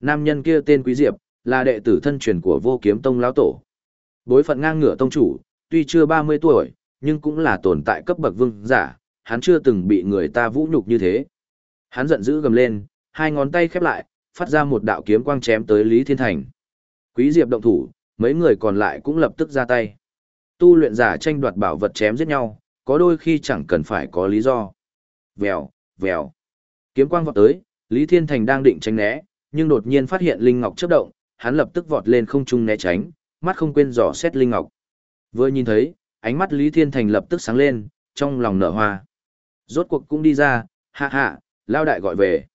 Nam nhân kia tên Quý Diệp, là đệ tử thân truyền của vô kiếm tông lão tổ. Bối phận ngang ngửa tông chủ, tuy chưa 30 tuổi, nhưng cũng là tồn tại cấp bậc vương giả, hắn chưa từng bị người ta vũ nhục như thế. Hắn giận dữ gầm lên, hai ngón tay khép lại, phát ra một đạo kiếm quang chém tới Lý Thiên Thành. Quý Diệp động thủ, mấy người còn lại cũng lập tức ra tay. Tu luyện giả tranh đoạt bảo vật chém giết nhau, có đôi khi chẳng cần phải có lý do. Vèo, vèo. Kiếm quang vọt tới, Lý Thiên Thành đang định tránh né, nhưng đột nhiên phát hiện Linh Ngọc chớp động, hắn lập tức vọt lên không trung né tránh, mắt không quên dò xét Linh Ngọc. Vừa nhìn thấy, ánh mắt Lý Thiên Thành lập tức sáng lên, trong lòng nở hoa. Rốt cuộc cũng đi ra, hạ hạ, lao đại gọi về.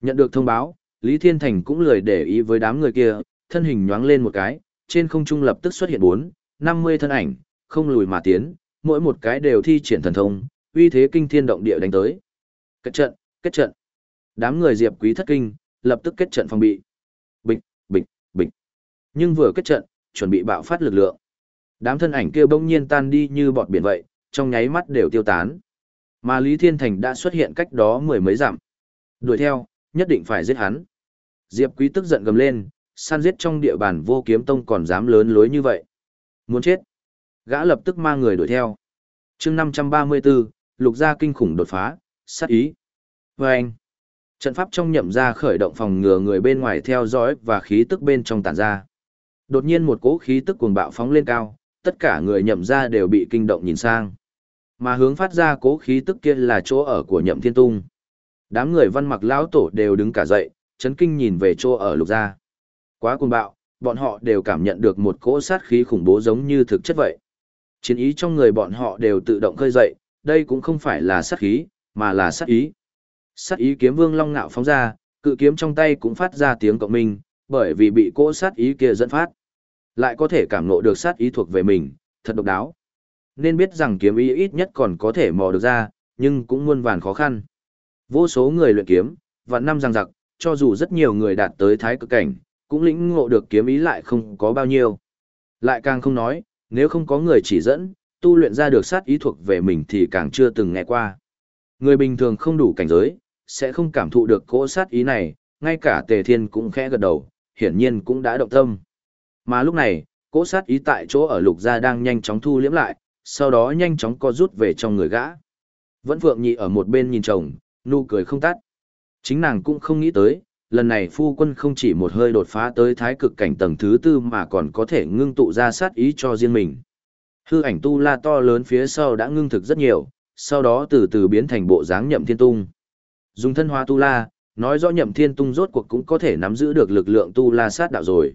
Nhận được thông báo, Lý Thiên Thành cũng lười để ý với đám người kia, thân hình nhoáng lên một cái, trên không trung lập tức xuất hiện bốn, năm mươi thân ảnh, không lùi mà tiến, mỗi một cái đều thi triển thần thông, uy thế kinh thiên động địa đánh tới. Kết trận, kết trận. Đám người Diệp Quý thất kinh, lập tức kết trận phòng bị. Bịch, bịch, bịch. Nhưng vừa kết trận, chuẩn bị bạo phát lực lượng. Đám thân ảnh kia bỗng nhiên tan đi như bọt biển vậy, trong nháy mắt đều tiêu tán. Mà Lý Thiên Thành đã xuất hiện cách đó mười mấy dặm. Đuổi theo, nhất định phải giết hắn. Diệp Quý tức giận gầm lên, săn giết trong địa bàn vô kiếm tông còn dám lớn lối như vậy. Muốn chết. Gã lập tức mang người đuổi theo. chương 534, lục gia kinh khủng đột phá, sát ý. Vâng. anh. Trận pháp trong nhậm ra khởi động phòng ngừa người bên ngoài theo dõi và khí tức bên trong tản ra. Đột nhiên một cỗ khí tức cuồng bạo phóng lên cao, tất cả người nhậm ra đều bị kinh động nhìn sang. Mà hướng phát ra cỗ khí tức kia là chỗ ở của nhậm thiên tung. Đám người văn mặc lão tổ đều đứng cả dậy, chấn kinh nhìn về chỗ ở lục gia. Quá cuồng bạo, bọn họ đều cảm nhận được một cỗ sát khí khủng bố giống như thực chất vậy. Chiến ý trong người bọn họ đều tự động khơi dậy, đây cũng không phải là sát khí, mà là sát ý. Sát ý kiếm vương long ngạo phóng ra, cự kiếm trong tay cũng phát ra tiếng cộng minh, bởi vì bị cỗ sát ý kia dẫn phát. Lại có thể cảm ngộ được sát ý thuộc về mình, thật độc đáo. Nên biết rằng kiếm ý ít nhất còn có thể mò được ra, nhưng cũng muôn vàn khó khăn. Vô số người luyện kiếm, và năm rằng giặc, cho dù rất nhiều người đạt tới thái cực cảnh, cũng lĩnh ngộ được kiếm ý lại không có bao nhiêu. Lại càng không nói, nếu không có người chỉ dẫn, tu luyện ra được sát ý thuộc về mình thì càng chưa từng nghe qua. Người bình thường không đủ cảnh giới, sẽ không cảm thụ được cỗ sát ý này, ngay cả tề thiên cũng khẽ gật đầu, hiển nhiên cũng đã động tâm. Mà lúc này, cỗ sát ý tại chỗ ở lục gia đang nhanh chóng thu liễm lại, sau đó nhanh chóng co rút về trong người gã. Vẫn Phượng Nhị ở một bên nhìn chồng, nụ cười không tắt. Chính nàng cũng không nghĩ tới, lần này phu quân không chỉ một hơi đột phá tới thái cực cảnh tầng thứ tư mà còn có thể ngưng tụ ra sát ý cho riêng mình. Hư ảnh tu la to lớn phía sau đã ngưng thực rất nhiều, sau đó từ từ biến thành bộ dáng nhậm thiên tung. Dùng thân hóa tu la, nói rõ nhậm thiên tung rốt cuộc cũng có thể nắm giữ được lực lượng tu la sát đạo rồi.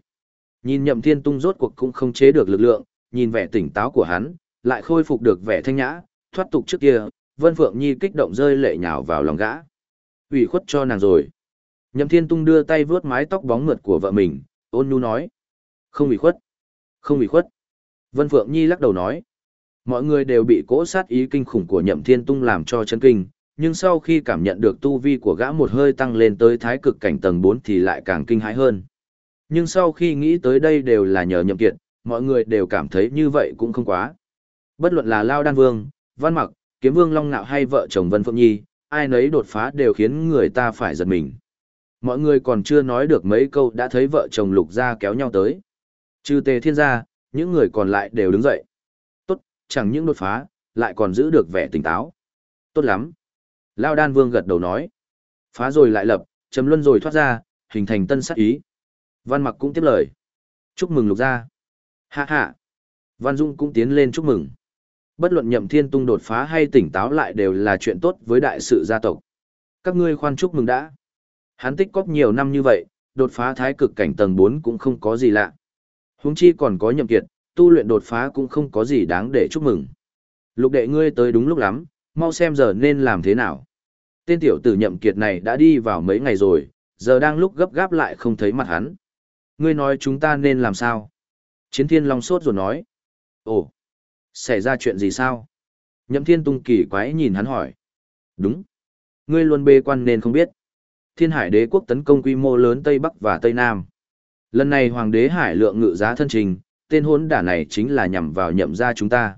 Nhìn nhậm thiên tung rốt cuộc cũng không chế được lực lượng, nhìn vẻ tỉnh táo của hắn, lại khôi phục được vẻ thanh nhã, thoát tục trước kia, Vân Phượng Nhi kích động rơi lệ nhào vào lòng gã. ủy khuất cho nàng rồi. Nhậm Thiên Tung đưa tay vướt mái tóc bóng mượt của vợ mình, ôn nhu nói. Không ủy khuất. Không ủy khuất. Vân Phượng Nhi lắc đầu nói. Mọi người đều bị cỗ sát ý kinh khủng của Nhậm Thiên Tung làm cho chân kinh, nhưng sau khi cảm nhận được tu vi của gã một hơi tăng lên tới thái cực cảnh tầng 4 thì lại càng kinh hãi hơn. Nhưng sau khi nghĩ tới đây đều là nhờ Nhậm Kiệt, mọi người đều cảm thấy như vậy cũng không quá. Bất luận là Lao Đan Vương, Văn Mặc, Kiếm Vương Long Nạo hay vợ chồng Vân Phượng Nhi, ai nấy đột phá đều khiến người ta phải giật mình. Mọi người còn chưa nói được mấy câu đã thấy vợ chồng Lục Gia kéo nhau tới. Trừ Tề Thiên gia, những người còn lại đều đứng dậy. Chẳng những đột phá, lại còn giữ được vẻ tỉnh táo. Tốt lắm. Lao Đan Vương gật đầu nói. Phá rồi lại lập, chấm luân rồi thoát ra, hình thành tân sát ý. Văn Mặc cũng tiếp lời. Chúc mừng Lục Gia. Hạ hạ. Văn Dung cũng tiến lên chúc mừng. Bất luận nhậm thiên tung đột phá hay tỉnh táo lại đều là chuyện tốt với đại sự gia tộc. Các ngươi khoan chúc mừng đã. Hắn tích cóp nhiều năm như vậy, đột phá thái cực cảnh tầng 4 cũng không có gì lạ. Huống chi còn có nhậm kiệt, tu luyện đột phá cũng không có gì đáng để chúc mừng. Lục đệ ngươi tới đúng lúc lắm, mau xem giờ nên làm thế nào. Tên tiểu tử nhậm kiệt này đã đi vào mấy ngày rồi, giờ đang lúc gấp gáp lại không thấy mặt hắn. Ngươi nói chúng ta nên làm sao? Chiến thiên long sốt rồi nói. Ồ, xảy ra chuyện gì sao? Nhậm thiên tung kỳ quái nhìn hắn hỏi. Đúng. Ngươi luôn bê quan nên không biết. Thiên hải đế quốc tấn công quy mô lớn Tây Bắc và Tây Nam. Lần này hoàng đế hải lượng ngự giá thân trình, tên hốn đả này chính là nhằm vào nhậm gia chúng ta.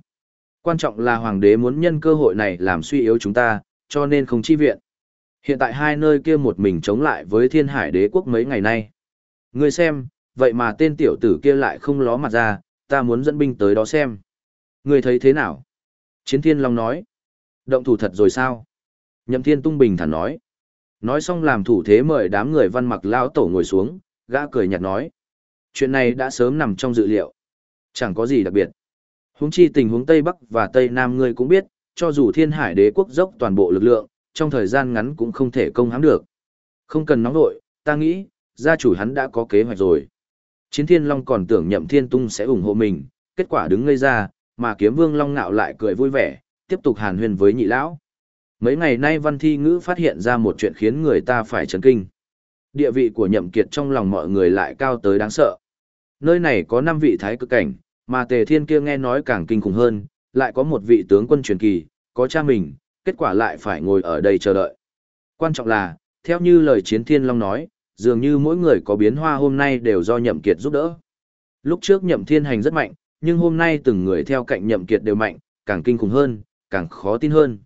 Quan trọng là hoàng đế muốn nhân cơ hội này làm suy yếu chúng ta, cho nên không chi viện. Hiện tại hai nơi kia một mình chống lại với thiên hải đế quốc mấy ngày nay. Ngươi xem, vậy mà tên tiểu tử kia lại không ló mặt ra, ta muốn dẫn binh tới đó xem. Ngươi thấy thế nào? Chiến thiên long nói. Động thủ thật rồi sao? Nhậm thiên tung bình thản nói. Nói xong làm thủ thế mời đám người văn mặc lao tổ ngồi xuống, gã cười nhạt nói. Chuyện này đã sớm nằm trong dự liệu. Chẳng có gì đặc biệt. Huống chi tình huống Tây Bắc và Tây Nam ngươi cũng biết, cho dù thiên hải đế quốc dốc toàn bộ lực lượng, trong thời gian ngắn cũng không thể công hãm được. Không cần nóng nội, ta nghĩ, gia chủ hắn đã có kế hoạch rồi. Chiến thiên long còn tưởng nhậm thiên tung sẽ ủng hộ mình, kết quả đứng ngây ra, mà kiếm vương long nạo lại cười vui vẻ, tiếp tục hàn huyên với nhị lão. Mấy ngày nay văn thi ngữ phát hiện ra một chuyện khiến người ta phải chấn kinh. Địa vị của nhậm kiệt trong lòng mọi người lại cao tới đáng sợ. Nơi này có 5 vị thái cực cảnh, mà tề thiên kia nghe nói càng kinh khủng hơn, lại có một vị tướng quân truyền kỳ, có cha mình, kết quả lại phải ngồi ở đây chờ đợi. Quan trọng là, theo như lời chiến thiên long nói, dường như mỗi người có biến hoa hôm nay đều do nhậm kiệt giúp đỡ. Lúc trước nhậm thiên hành rất mạnh, nhưng hôm nay từng người theo cạnh nhậm kiệt đều mạnh, càng kinh khủng hơn, càng khó tin hơn.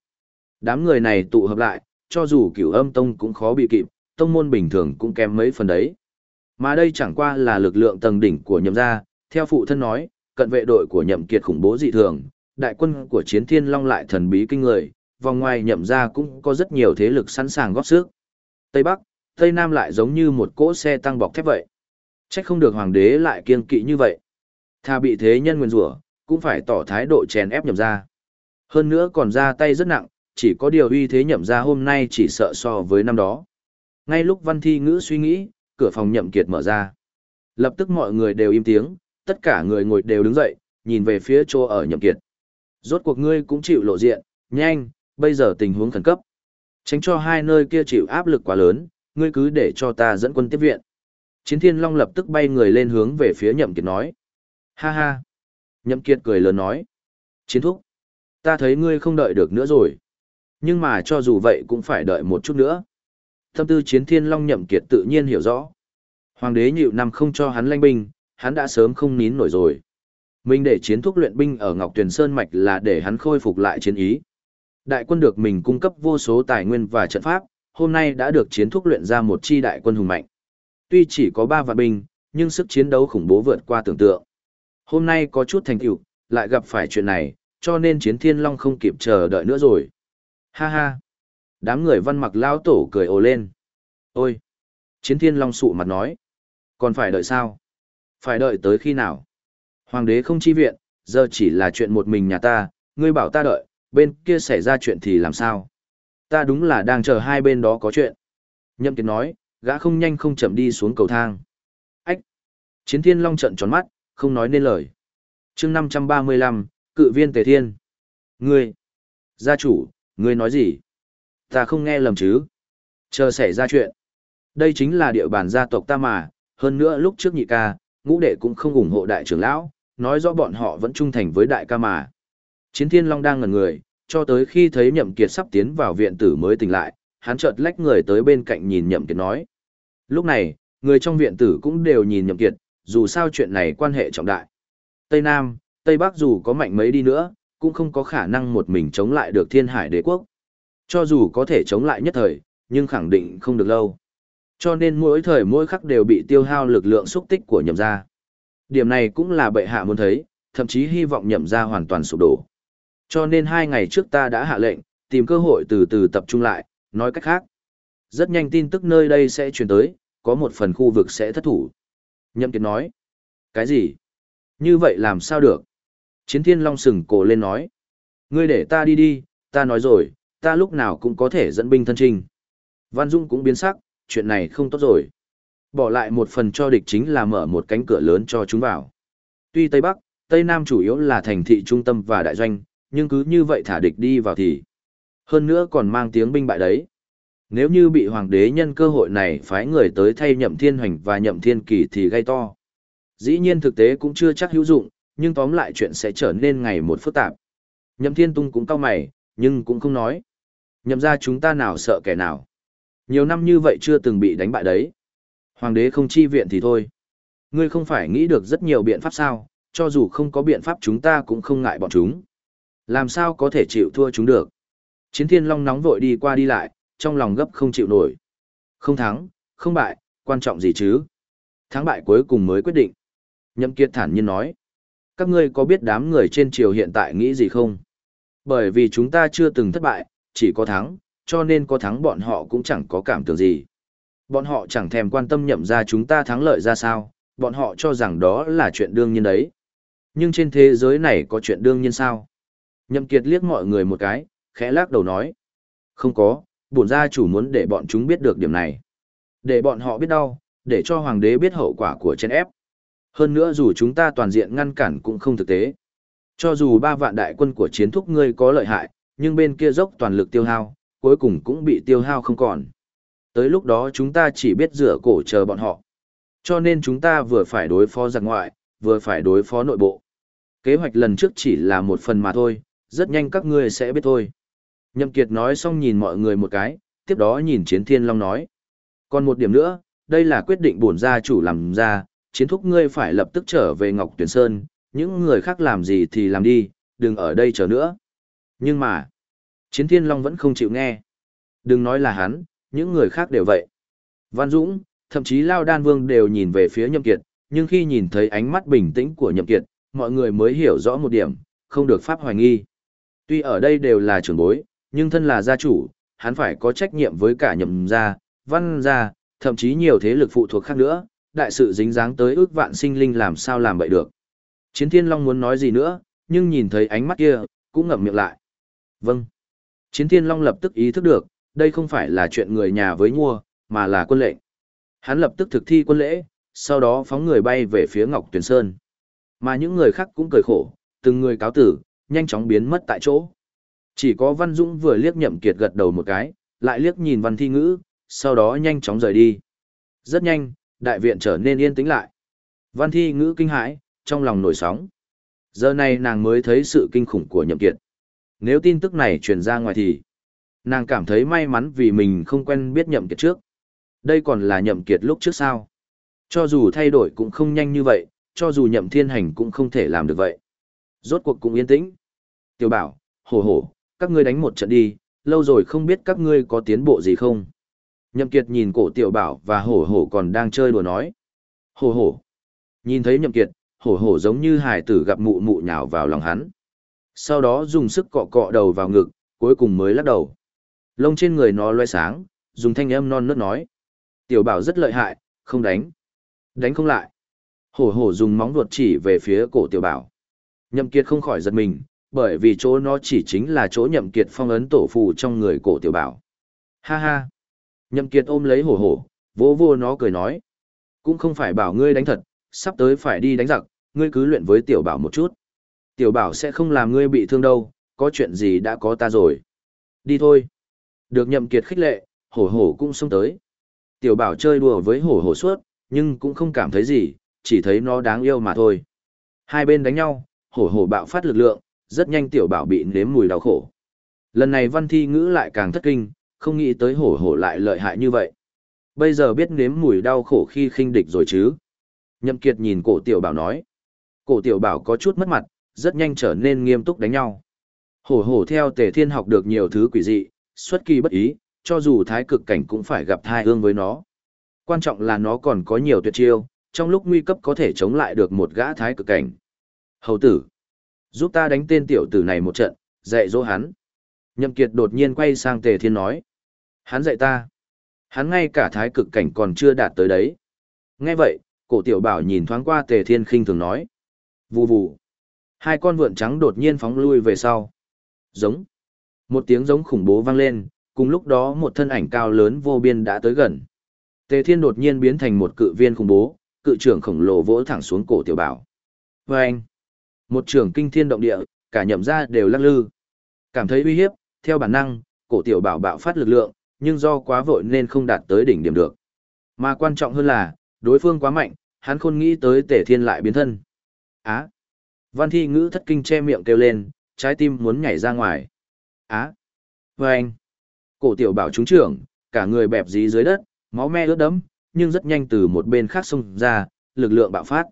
Đám người này tụ hợp lại, cho dù cửu âm tông cũng khó bị kịp, tông môn bình thường cũng kém mấy phần đấy. Mà đây chẳng qua là lực lượng tầng đỉnh của nhậm gia, theo phụ thân nói, cận vệ đội của nhậm kiệt khủng bố dị thường, đại quân của chiến thiên long lại thần bí kinh người, vòng ngoài nhậm gia cũng có rất nhiều thế lực sẵn sàng góp sức. Tây Bắc, Tây Nam lại giống như một cỗ xe tăng bọc thép vậy. Trách không được hoàng đế lại kiên kỵ như vậy. Thà bị thế nhân nguyên rủa, cũng phải tỏ thái độ chèn ép nhậm gia. Hơn nữa còn ra tay rất nặng, chỉ có điều uy thế nhậm gia hôm nay chỉ sợ so với năm đó. Ngay lúc văn thi ngữ suy nghĩ, cửa phòng nhậm kiệt mở ra. Lập tức mọi người đều im tiếng, tất cả người ngồi đều đứng dậy, nhìn về phía chỗ ở nhậm kiệt. Rốt cuộc ngươi cũng chịu lộ diện, nhanh, bây giờ tình huống khẩn cấp. Tránh cho hai nơi kia chịu áp lực quá lớn, ngươi cứ để cho ta dẫn quân tiếp viện. Chiến thiên long lập tức bay người lên hướng về phía nhậm kiệt nói. Ha ha. Nhậm kiệt cười lớn nói. Chiến thúc. Ta thấy ngươi không đợi được nữa rồi. Nhưng mà cho dù vậy cũng phải đợi một chút nữa. Thâm tư chiến thiên long nhậm kiệt tự nhiên hiểu rõ. Hoàng đế nhịu năm không cho hắn lanh binh, hắn đã sớm không nín nổi rồi. Mình để chiến thuốc luyện binh ở Ngọc Tuyền Sơn Mạch là để hắn khôi phục lại chiến ý. Đại quân được mình cung cấp vô số tài nguyên và trận pháp, hôm nay đã được chiến thuốc luyện ra một chi đại quân hùng mạnh. Tuy chỉ có 3 vạn binh, nhưng sức chiến đấu khủng bố vượt qua tưởng tượng. Hôm nay có chút thành tựu, lại gặp phải chuyện này, cho nên chiến thiên long không kịp chờ đợi nữa rồi. Ha ha! Đám người văn mặc lao tổ cười ồ lên. Ôi! Chiến thiên long sụ mặt nói. Còn phải đợi sao? Phải đợi tới khi nào? Hoàng đế không chi viện, giờ chỉ là chuyện một mình nhà ta, ngươi bảo ta đợi, bên kia xảy ra chuyện thì làm sao? Ta đúng là đang chờ hai bên đó có chuyện. Nhậm Kiệt nói, gã không nhanh không chậm đi xuống cầu thang. Ách! Chiến thiên long trận tròn mắt, không nói nên lời. chương 535, cự viên tề thiên. Ngươi! Gia chủ, ngươi nói gì? Ta không nghe lầm chứ? Chờ xảy ra chuyện. Đây chính là địa bàn gia tộc ta mà, hơn nữa lúc trước nhị ca, ngũ đệ cũng không ủng hộ đại trưởng lão, nói rõ bọn họ vẫn trung thành với đại ca mà. Chiến thiên long đang ngẩn người, cho tới khi thấy nhậm kiệt sắp tiến vào viện tử mới tỉnh lại, hắn chợt lách người tới bên cạnh nhìn nhậm kiệt nói. Lúc này, người trong viện tử cũng đều nhìn nhậm kiệt, dù sao chuyện này quan hệ trọng đại. Tây Nam, Tây Bắc dù có mạnh mấy đi nữa, cũng không có khả năng một mình chống lại được thiên hải đế quốc. Cho dù có thể chống lại nhất thời, nhưng khẳng định không được lâu. Cho nên mỗi thời mỗi khắc đều bị tiêu hao lực lượng xúc tích của nhậm gia. Điểm này cũng là bệ hạ muốn thấy, thậm chí hy vọng nhậm gia hoàn toàn sụp đổ. Cho nên hai ngày trước ta đã hạ lệnh, tìm cơ hội từ từ tập trung lại, nói cách khác. Rất nhanh tin tức nơi đây sẽ truyền tới, có một phần khu vực sẽ thất thủ. Nhậm Kiệt nói. Cái gì? Như vậy làm sao được? Chiến thiên long sừng cổ lên nói. Ngươi để ta đi đi, ta nói rồi, ta lúc nào cũng có thể dẫn binh thân trình. Văn Dung cũng biến sắc, chuyện này không tốt rồi. Bỏ lại một phần cho địch chính là mở một cánh cửa lớn cho chúng vào. Tuy Tây Bắc, Tây Nam chủ yếu là thành thị trung tâm và đại doanh, nhưng cứ như vậy thả địch đi vào thì. Hơn nữa còn mang tiếng binh bại đấy. Nếu như bị hoàng đế nhân cơ hội này phái người tới thay nhậm thiên hoành và nhậm thiên kỳ thì gây to. Dĩ nhiên thực tế cũng chưa chắc hữu dụng, nhưng tóm lại chuyện sẽ trở nên ngày một phức tạp. Nhậm thiên tung cũng cao mày, nhưng cũng không nói. Nhậm ra chúng ta nào sợ kẻ nào. Nhiều năm như vậy chưa từng bị đánh bại đấy. Hoàng đế không chi viện thì thôi. Ngươi không phải nghĩ được rất nhiều biện pháp sao, cho dù không có biện pháp chúng ta cũng không ngại bọn chúng. Làm sao có thể chịu thua chúng được. Chiến thiên long nóng vội đi qua đi lại, trong lòng gấp không chịu nổi. Không thắng, không bại, quan trọng gì chứ. Thắng bại cuối cùng mới quyết định. Nhậm Kiệt thản nhiên nói. Các ngươi có biết đám người trên triều hiện tại nghĩ gì không? Bởi vì chúng ta chưa từng thất bại, chỉ có thắng, cho nên có thắng bọn họ cũng chẳng có cảm tưởng gì. Bọn họ chẳng thèm quan tâm nhậm ra chúng ta thắng lợi ra sao, bọn họ cho rằng đó là chuyện đương nhiên đấy. Nhưng trên thế giới này có chuyện đương nhiên sao? Nhậm Kiệt liếc mọi người một cái, khẽ lắc đầu nói. Không có, bổn gia chủ muốn để bọn chúng biết được điểm này. Để bọn họ biết đau, để cho hoàng đế biết hậu quả của chen ép. Hơn nữa dù chúng ta toàn diện ngăn cản cũng không thực tế. Cho dù ba vạn đại quân của chiến thúc ngươi có lợi hại, nhưng bên kia dốc toàn lực tiêu hao, cuối cùng cũng bị tiêu hao không còn. Tới lúc đó chúng ta chỉ biết rửa cổ chờ bọn họ. Cho nên chúng ta vừa phải đối phó giặc ngoại, vừa phải đối phó nội bộ. Kế hoạch lần trước chỉ là một phần mà thôi, rất nhanh các ngươi sẽ biết thôi. Nhậm Kiệt nói xong nhìn mọi người một cái, tiếp đó nhìn Chiến Thiên Long nói. Còn một điểm nữa, đây là quyết định bổn gia chủ làm ra, chiến thúc ngươi phải lập tức trở về Ngọc Tuyển Sơn, những người khác làm gì thì làm đi, đừng ở đây chờ nữa. Nhưng mà, Chiến Thiên Long vẫn không chịu nghe. Đừng nói là hắn, những người khác đều vậy. Văn Dũng, thậm chí Lao Đan Vương đều nhìn về phía Nhậm Kiệt, nhưng khi nhìn thấy ánh mắt bình tĩnh của Nhậm Kiệt, mọi người mới hiểu rõ một điểm, không được pháp hoài nghi. Tuy ở đây đều là trưởng bối, nhưng thân là gia chủ, hắn phải có trách nhiệm với cả nhậm gia, văn gia, thậm chí nhiều thế lực phụ thuộc khác nữa, đại sự dính dáng tới ước vạn sinh linh làm sao làm vậy được. Chiến Thiên Long muốn nói gì nữa, nhưng nhìn thấy ánh mắt kia, cũng ngậm miệng lại. Vâng. Chiến Thiên Long lập tức ý thức được, đây không phải là chuyện người nhà với mua, mà là quân lệnh. Hắn lập tức thực thi quân lễ, sau đó phóng người bay về phía Ngọc Tuyền Sơn. Mà những người khác cũng cười khổ, từng người cáo tử, nhanh chóng biến mất tại chỗ. Chỉ có Văn Dũng vừa liếc nhậm kiệt gật đầu một cái, lại liếc nhìn Văn Thi Ngữ, sau đó nhanh chóng rời đi. Rất nhanh, đại viện trở nên yên tĩnh lại. Văn Thi Ngữ kinh hãi, trong lòng nổi sóng. Giờ này nàng mới thấy sự kinh khủng của nhậm kiệt. Nếu tin tức này truyền ra ngoài thì, nàng cảm thấy may mắn vì mình không quen biết nhậm kiệt trước. Đây còn là nhậm kiệt lúc trước sao. Cho dù thay đổi cũng không nhanh như vậy, cho dù nhậm thiên hành cũng không thể làm được vậy. Rốt cuộc cũng yên tĩnh. Tiểu bảo, hổ hổ, các ngươi đánh một trận đi, lâu rồi không biết các ngươi có tiến bộ gì không. Nhậm kiệt nhìn cổ tiểu bảo và hổ hổ còn đang chơi đùa nói. Hổ hổ. Nhìn thấy nhậm kiệt, hổ hổ giống như hải tử gặp mụ mụ nhào vào lòng hắn. Sau đó dùng sức cọ cọ đầu vào ngực, cuối cùng mới lắc đầu. Lông trên người nó loe sáng, dùng thanh âm non nớt nói. Tiểu bảo rất lợi hại, không đánh. Đánh không lại. Hổ hổ dùng móng vuột chỉ về phía cổ tiểu bảo. Nhậm kiệt không khỏi giật mình, bởi vì chỗ nó chỉ chính là chỗ nhậm kiệt phong ấn tổ phù trong người cổ tiểu bảo. Ha ha. Nhậm kiệt ôm lấy hổ hổ, vỗ vô nó cười nói. Cũng không phải bảo ngươi đánh thật, sắp tới phải đi đánh giặc, ngươi cứ luyện với tiểu bảo một chút. Tiểu bảo sẽ không làm ngươi bị thương đâu, có chuyện gì đã có ta rồi. Đi thôi. Được nhậm kiệt khích lệ, hổ hổ cũng xông tới. Tiểu bảo chơi đùa với hổ hổ suốt, nhưng cũng không cảm thấy gì, chỉ thấy nó đáng yêu mà thôi. Hai bên đánh nhau, hổ hổ bạo phát lực lượng, rất nhanh tiểu bảo bị nếm mùi đau khổ. Lần này văn thi ngữ lại càng thất kinh, không nghĩ tới hổ hổ lại lợi hại như vậy. Bây giờ biết nếm mùi đau khổ khi khinh địch rồi chứ. Nhậm Kiệt nhìn cổ tiểu bảo nói. Cổ tiểu bảo có chút mất mặt, rất nhanh trở nên nghiêm túc đánh nhau. Hổ hổ theo tề thiên học được nhiều thứ quỷ dị, xuất kỳ bất ý, cho dù thái cực cảnh cũng phải gặp thai ương với nó. Quan trọng là nó còn có nhiều tuyệt chiêu, trong lúc nguy cấp có thể chống lại được một gã thái cực cảnh. Hầu tử, giúp ta đánh tên tiểu tử này một trận, dạy dỗ hắn. Nhậm Kiệt đột nhiên quay sang Tề Thiên nói. Hắn dạy ta. Hắn ngay cả thái cực cảnh còn chưa đạt tới đấy. Nghe vậy, cổ tiểu bảo nhìn thoáng qua Tề Thiên khinh thường nói. Vù vù. Hai con vượn trắng đột nhiên phóng lui về sau. Giống. Một tiếng giống khủng bố vang lên, cùng lúc đó một thân ảnh cao lớn vô biên đã tới gần. Tề Thiên đột nhiên biến thành một cự viên khủng bố, cự trưởng khổng lồ vỗ thẳng xuống cổ tiểu bảo. Và anh, một trưởng kinh thiên động địa, cả nhậm ra đều lắc lư. Cảm thấy uy hiếp, theo bản năng, cổ tiểu bảo bạo phát lực lượng, nhưng do quá vội nên không đạt tới đỉnh điểm được. Mà quan trọng hơn là, đối phương quá mạnh, hắn khôn nghĩ tới Tề thiên lại biến thân. Á! Văn thi ngữ thất kinh che miệng kêu lên, trái tim muốn nhảy ra ngoài. Á! Và anh! Cổ tiểu bảo trúng trưởng, cả người bẹp dí dưới đất, máu me ướt đẫm, nhưng rất nhanh từ một bên khác xông ra, lực lượng bạo phát.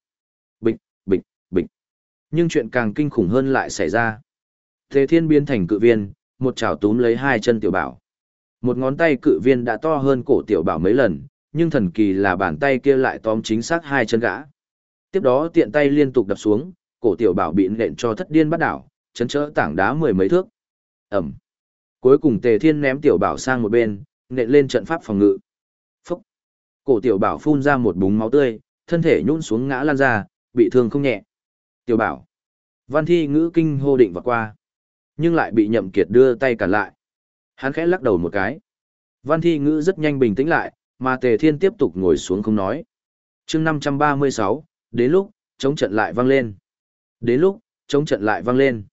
Bịch, bịch, bịch. Nhưng chuyện càng kinh khủng hơn lại xảy ra. Thế thiên biến thành cự viên, một chảo túm lấy hai chân tiểu bảo. Một ngón tay cự viên đã to hơn cổ tiểu bảo mấy lần, nhưng thần kỳ là bàn tay kia lại tóm chính xác hai chân gã. Tiếp đó tiện tay liên tục đập xuống, cổ tiểu bảo bị nện cho thất điên bắt đảo, chấn chỡ tảng đá mười mấy thước. Ẩm. Cuối cùng Tề Thiên ném tiểu bảo sang một bên, nện lên trận pháp phòng ngự. Phúc. Cổ tiểu bảo phun ra một búng máu tươi, thân thể nhũn xuống ngã lan ra, bị thương không nhẹ. Tiểu bảo. Văn thi ngữ kinh hô định vọt qua. Nhưng lại bị nhậm kiệt đưa tay cản lại. Hắn khẽ lắc đầu một cái. Văn thi ngữ rất nhanh bình tĩnh lại, mà Tề Thiên tiếp tục ngồi xuống không nói. chương 536, đến lúc, chống trận lại vang lên. Đến lúc, chống trận lại vang lên.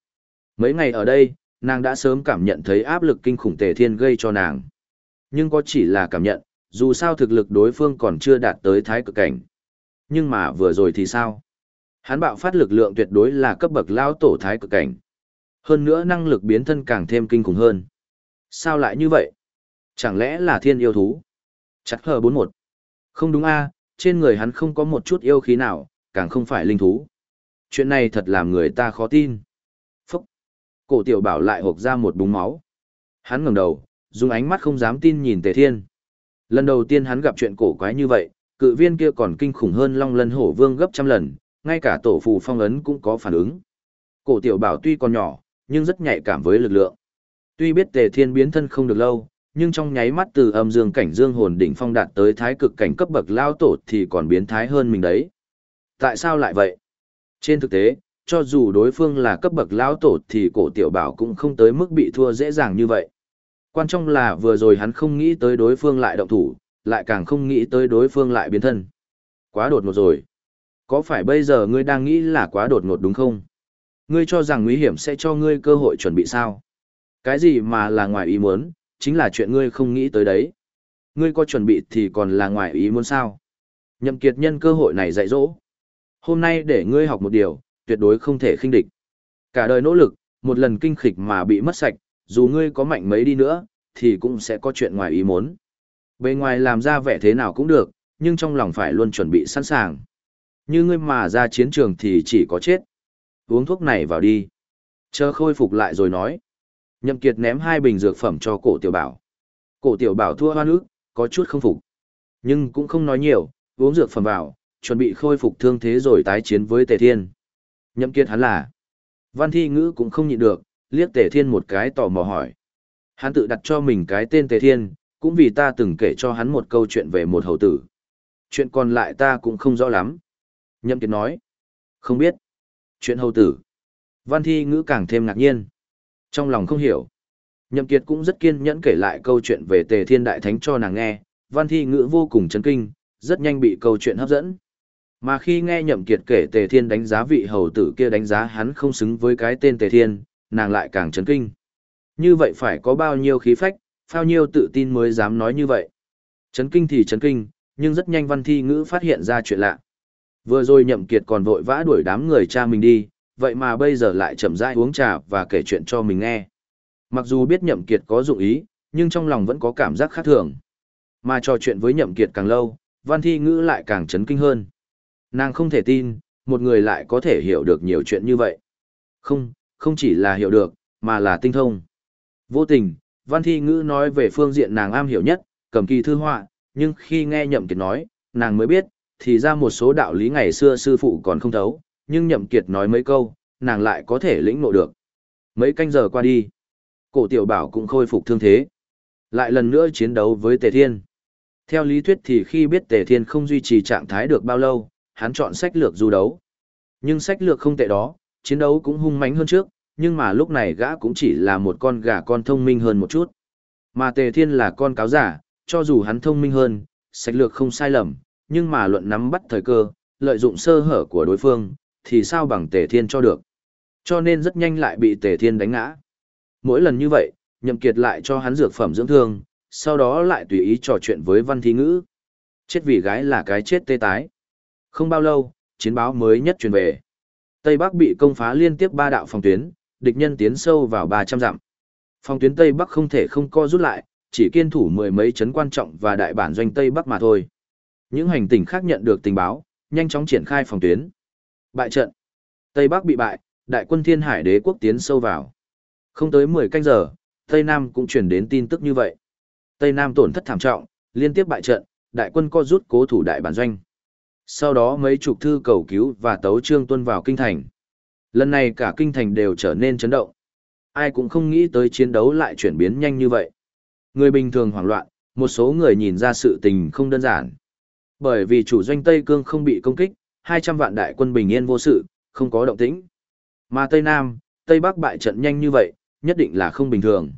Mấy ngày ở đây, nàng đã sớm cảm nhận thấy áp lực kinh khủng Tề Thiên gây cho nàng. Nhưng có chỉ là cảm nhận, dù sao thực lực đối phương còn chưa đạt tới thái cực cảnh. Nhưng mà vừa rồi thì sao? Hắn bạo phát lực lượng tuyệt đối là cấp bậc lao tổ thái cực cảnh. Hơn nữa năng lực biến thân càng thêm kinh khủng hơn. Sao lại như vậy? Chẳng lẽ là thiên yêu thú? Chắc hờ 41. Không đúng a, trên người hắn không có một chút yêu khí nào, càng không phải linh thú. Chuyện này thật làm người ta khó tin. Phúc. Cổ tiểu bảo lại hộp ra một búng máu. Hắn ngẩng đầu, dùng ánh mắt không dám tin nhìn Tề Thiên. Lần đầu tiên hắn gặp chuyện cổ quái như vậy, cự viên kia còn kinh khủng hơn Long Lân Hổ Vương gấp trăm lần, ngay cả tổ phù phong ấn cũng có phản ứng. Cổ tiểu bảo tuy còn nhỏ, nhưng rất nhạy cảm với lực lượng. Tuy biết Tề Thiên biến thân không được lâu, nhưng trong nháy mắt từ âm dương cảnh dương hồn đỉnh phong đạt tới thái cực cảnh cấp bậc lao tổ thì còn biến thái hơn mình đấy. Tại sao lại vậy? Trên thực tế, cho dù đối phương là cấp bậc lão tổ thì cổ tiểu bảo cũng không tới mức bị thua dễ dàng như vậy. Quan trọng là vừa rồi hắn không nghĩ tới đối phương lại động thủ, lại càng không nghĩ tới đối phương lại biến thân. Quá đột ngột rồi. Có phải bây giờ ngươi đang nghĩ là quá đột ngột đúng không? Ngươi cho rằng nguy hiểm sẽ cho ngươi cơ hội chuẩn bị sao? Cái gì mà là ngoài ý muốn, chính là chuyện ngươi không nghĩ tới đấy. Ngươi có chuẩn bị thì còn là ngoài ý muốn sao? Nhậm kiệt nhân cơ hội này dạy dỗ. Hôm nay để ngươi học một điều, tuyệt đối không thể khinh địch. Cả đời nỗ lực, một lần kinh khịch mà bị mất sạch, dù ngươi có mạnh mấy đi nữa, thì cũng sẽ có chuyện ngoài ý muốn. Bề ngoài làm ra vẻ thế nào cũng được, nhưng trong lòng phải luôn chuẩn bị sẵn sàng. Như ngươi mà ra chiến trường thì chỉ có chết. Uống thuốc này vào đi. Chờ khôi phục lại rồi nói. Nhậm Kiệt ném hai bình dược phẩm cho cổ tiểu bảo. Cổ tiểu bảo thua hoa nước, có chút không phục. Nhưng cũng không nói nhiều, uống dược phẩm vào, chuẩn bị khôi phục thương thế rồi tái chiến với Tề Thiên. Nhậm Kiệt hắn là. Văn thi ngữ cũng không nhịn được, liếc Tề Thiên một cái tò mò hỏi. Hắn tự đặt cho mình cái tên Tề Thiên, cũng vì ta từng kể cho hắn một câu chuyện về một hầu tử. Chuyện còn lại ta cũng không rõ lắm. Nhậm Kiệt nói. Không biết. Chuyện hầu tử. Văn thi ngữ càng thêm ngạc nhiên. Trong lòng không hiểu. Nhậm Kiệt cũng rất kiên nhẫn kể lại câu chuyện về Tề Thiên Đại Thánh cho nàng nghe, văn thi ngữ vô cùng chấn kinh, rất nhanh bị câu chuyện hấp dẫn. Mà khi nghe Nhậm Kiệt kể Tề Thiên đánh giá vị hầu tử kia đánh giá hắn không xứng với cái tên Tề Thiên, nàng lại càng chấn kinh. Như vậy phải có bao nhiêu khí phách, bao nhiêu tự tin mới dám nói như vậy. Chấn kinh thì chấn kinh, nhưng rất nhanh văn thi ngữ phát hiện ra chuyện lạ. Vừa rồi Nhậm Kiệt còn vội vã đuổi đám người cha mình đi, vậy mà bây giờ lại chậm rãi uống trà và kể chuyện cho mình nghe. Mặc dù biết Nhậm Kiệt có dụng ý, nhưng trong lòng vẫn có cảm giác khác thường. Mà trò chuyện với Nhậm Kiệt càng lâu, Văn Thi Ngữ lại càng chấn kinh hơn. Nàng không thể tin, một người lại có thể hiểu được nhiều chuyện như vậy. Không, không chỉ là hiểu được, mà là tinh thông. Vô tình, Văn Thi Ngữ nói về phương diện nàng am hiểu nhất, cầm kỳ thư họa, nhưng khi nghe Nhậm Kiệt nói, nàng mới biết, thì ra một số đạo lý ngày xưa sư phụ còn không thấu, nhưng nhậm kiệt nói mấy câu, nàng lại có thể lĩnh ngộ được. Mấy canh giờ qua đi, cổ tiểu bảo cũng khôi phục thương thế. Lại lần nữa chiến đấu với Tề Thiên. Theo lý thuyết thì khi biết Tề Thiên không duy trì trạng thái được bao lâu, hắn chọn sách lược du đấu. Nhưng sách lược không tệ đó, chiến đấu cũng hung mãnh hơn trước, nhưng mà lúc này gã cũng chỉ là một con gà con thông minh hơn một chút. Mà Tề Thiên là con cáo giả, cho dù hắn thông minh hơn, sách lược không sai lầm, nhưng mà luận nắm bắt thời cơ, lợi dụng sơ hở của đối phương, thì sao bằng Tề Thiên cho được. Cho nên rất nhanh lại bị Tề Thiên đánh ngã. Mỗi lần như vậy, Nhậm Kiệt lại cho hắn dược phẩm dưỡng thương, sau đó lại tùy ý trò chuyện với Văn Thí Ngữ. Chết vì gái là cái chết tê tái. Không bao lâu, chiến báo mới nhất truyền về. Tây Bắc bị công phá liên tiếp ba đạo phòng tuyến, địch nhân tiến sâu vào 300 dặm. Phòng tuyến Tây Bắc không thể không co rút lại, chỉ kiên thủ mười mấy chấn quan trọng và đại bản doanh Tây Bắc mà thôi. Những hành tinh khác nhận được tình báo, nhanh chóng triển khai phòng tuyến. Bại trận. Tây Bắc bị bại, đại quân Thiên Hải đế quốc tiến sâu vào. Không tới 10 canh giờ, Tây Nam cũng truyền đến tin tức như vậy. Tây Nam tổn thất thảm trọng, liên tiếp bại trận, đại quân co rút cố thủ đại bản doanh. Sau đó mấy chục thư cầu cứu và tấu trương tuân vào kinh thành. Lần này cả kinh thành đều trở nên chấn động. Ai cũng không nghĩ tới chiến đấu lại chuyển biến nhanh như vậy. Người bình thường hoảng loạn, một số người nhìn ra sự tình không đơn giản. Bởi vì chủ doanh Tây Cương không bị công kích, 200 vạn đại quân bình yên vô sự, không có động tĩnh. Mà Tây Nam, Tây Bắc bại trận nhanh như vậy, nhất định là không bình thường.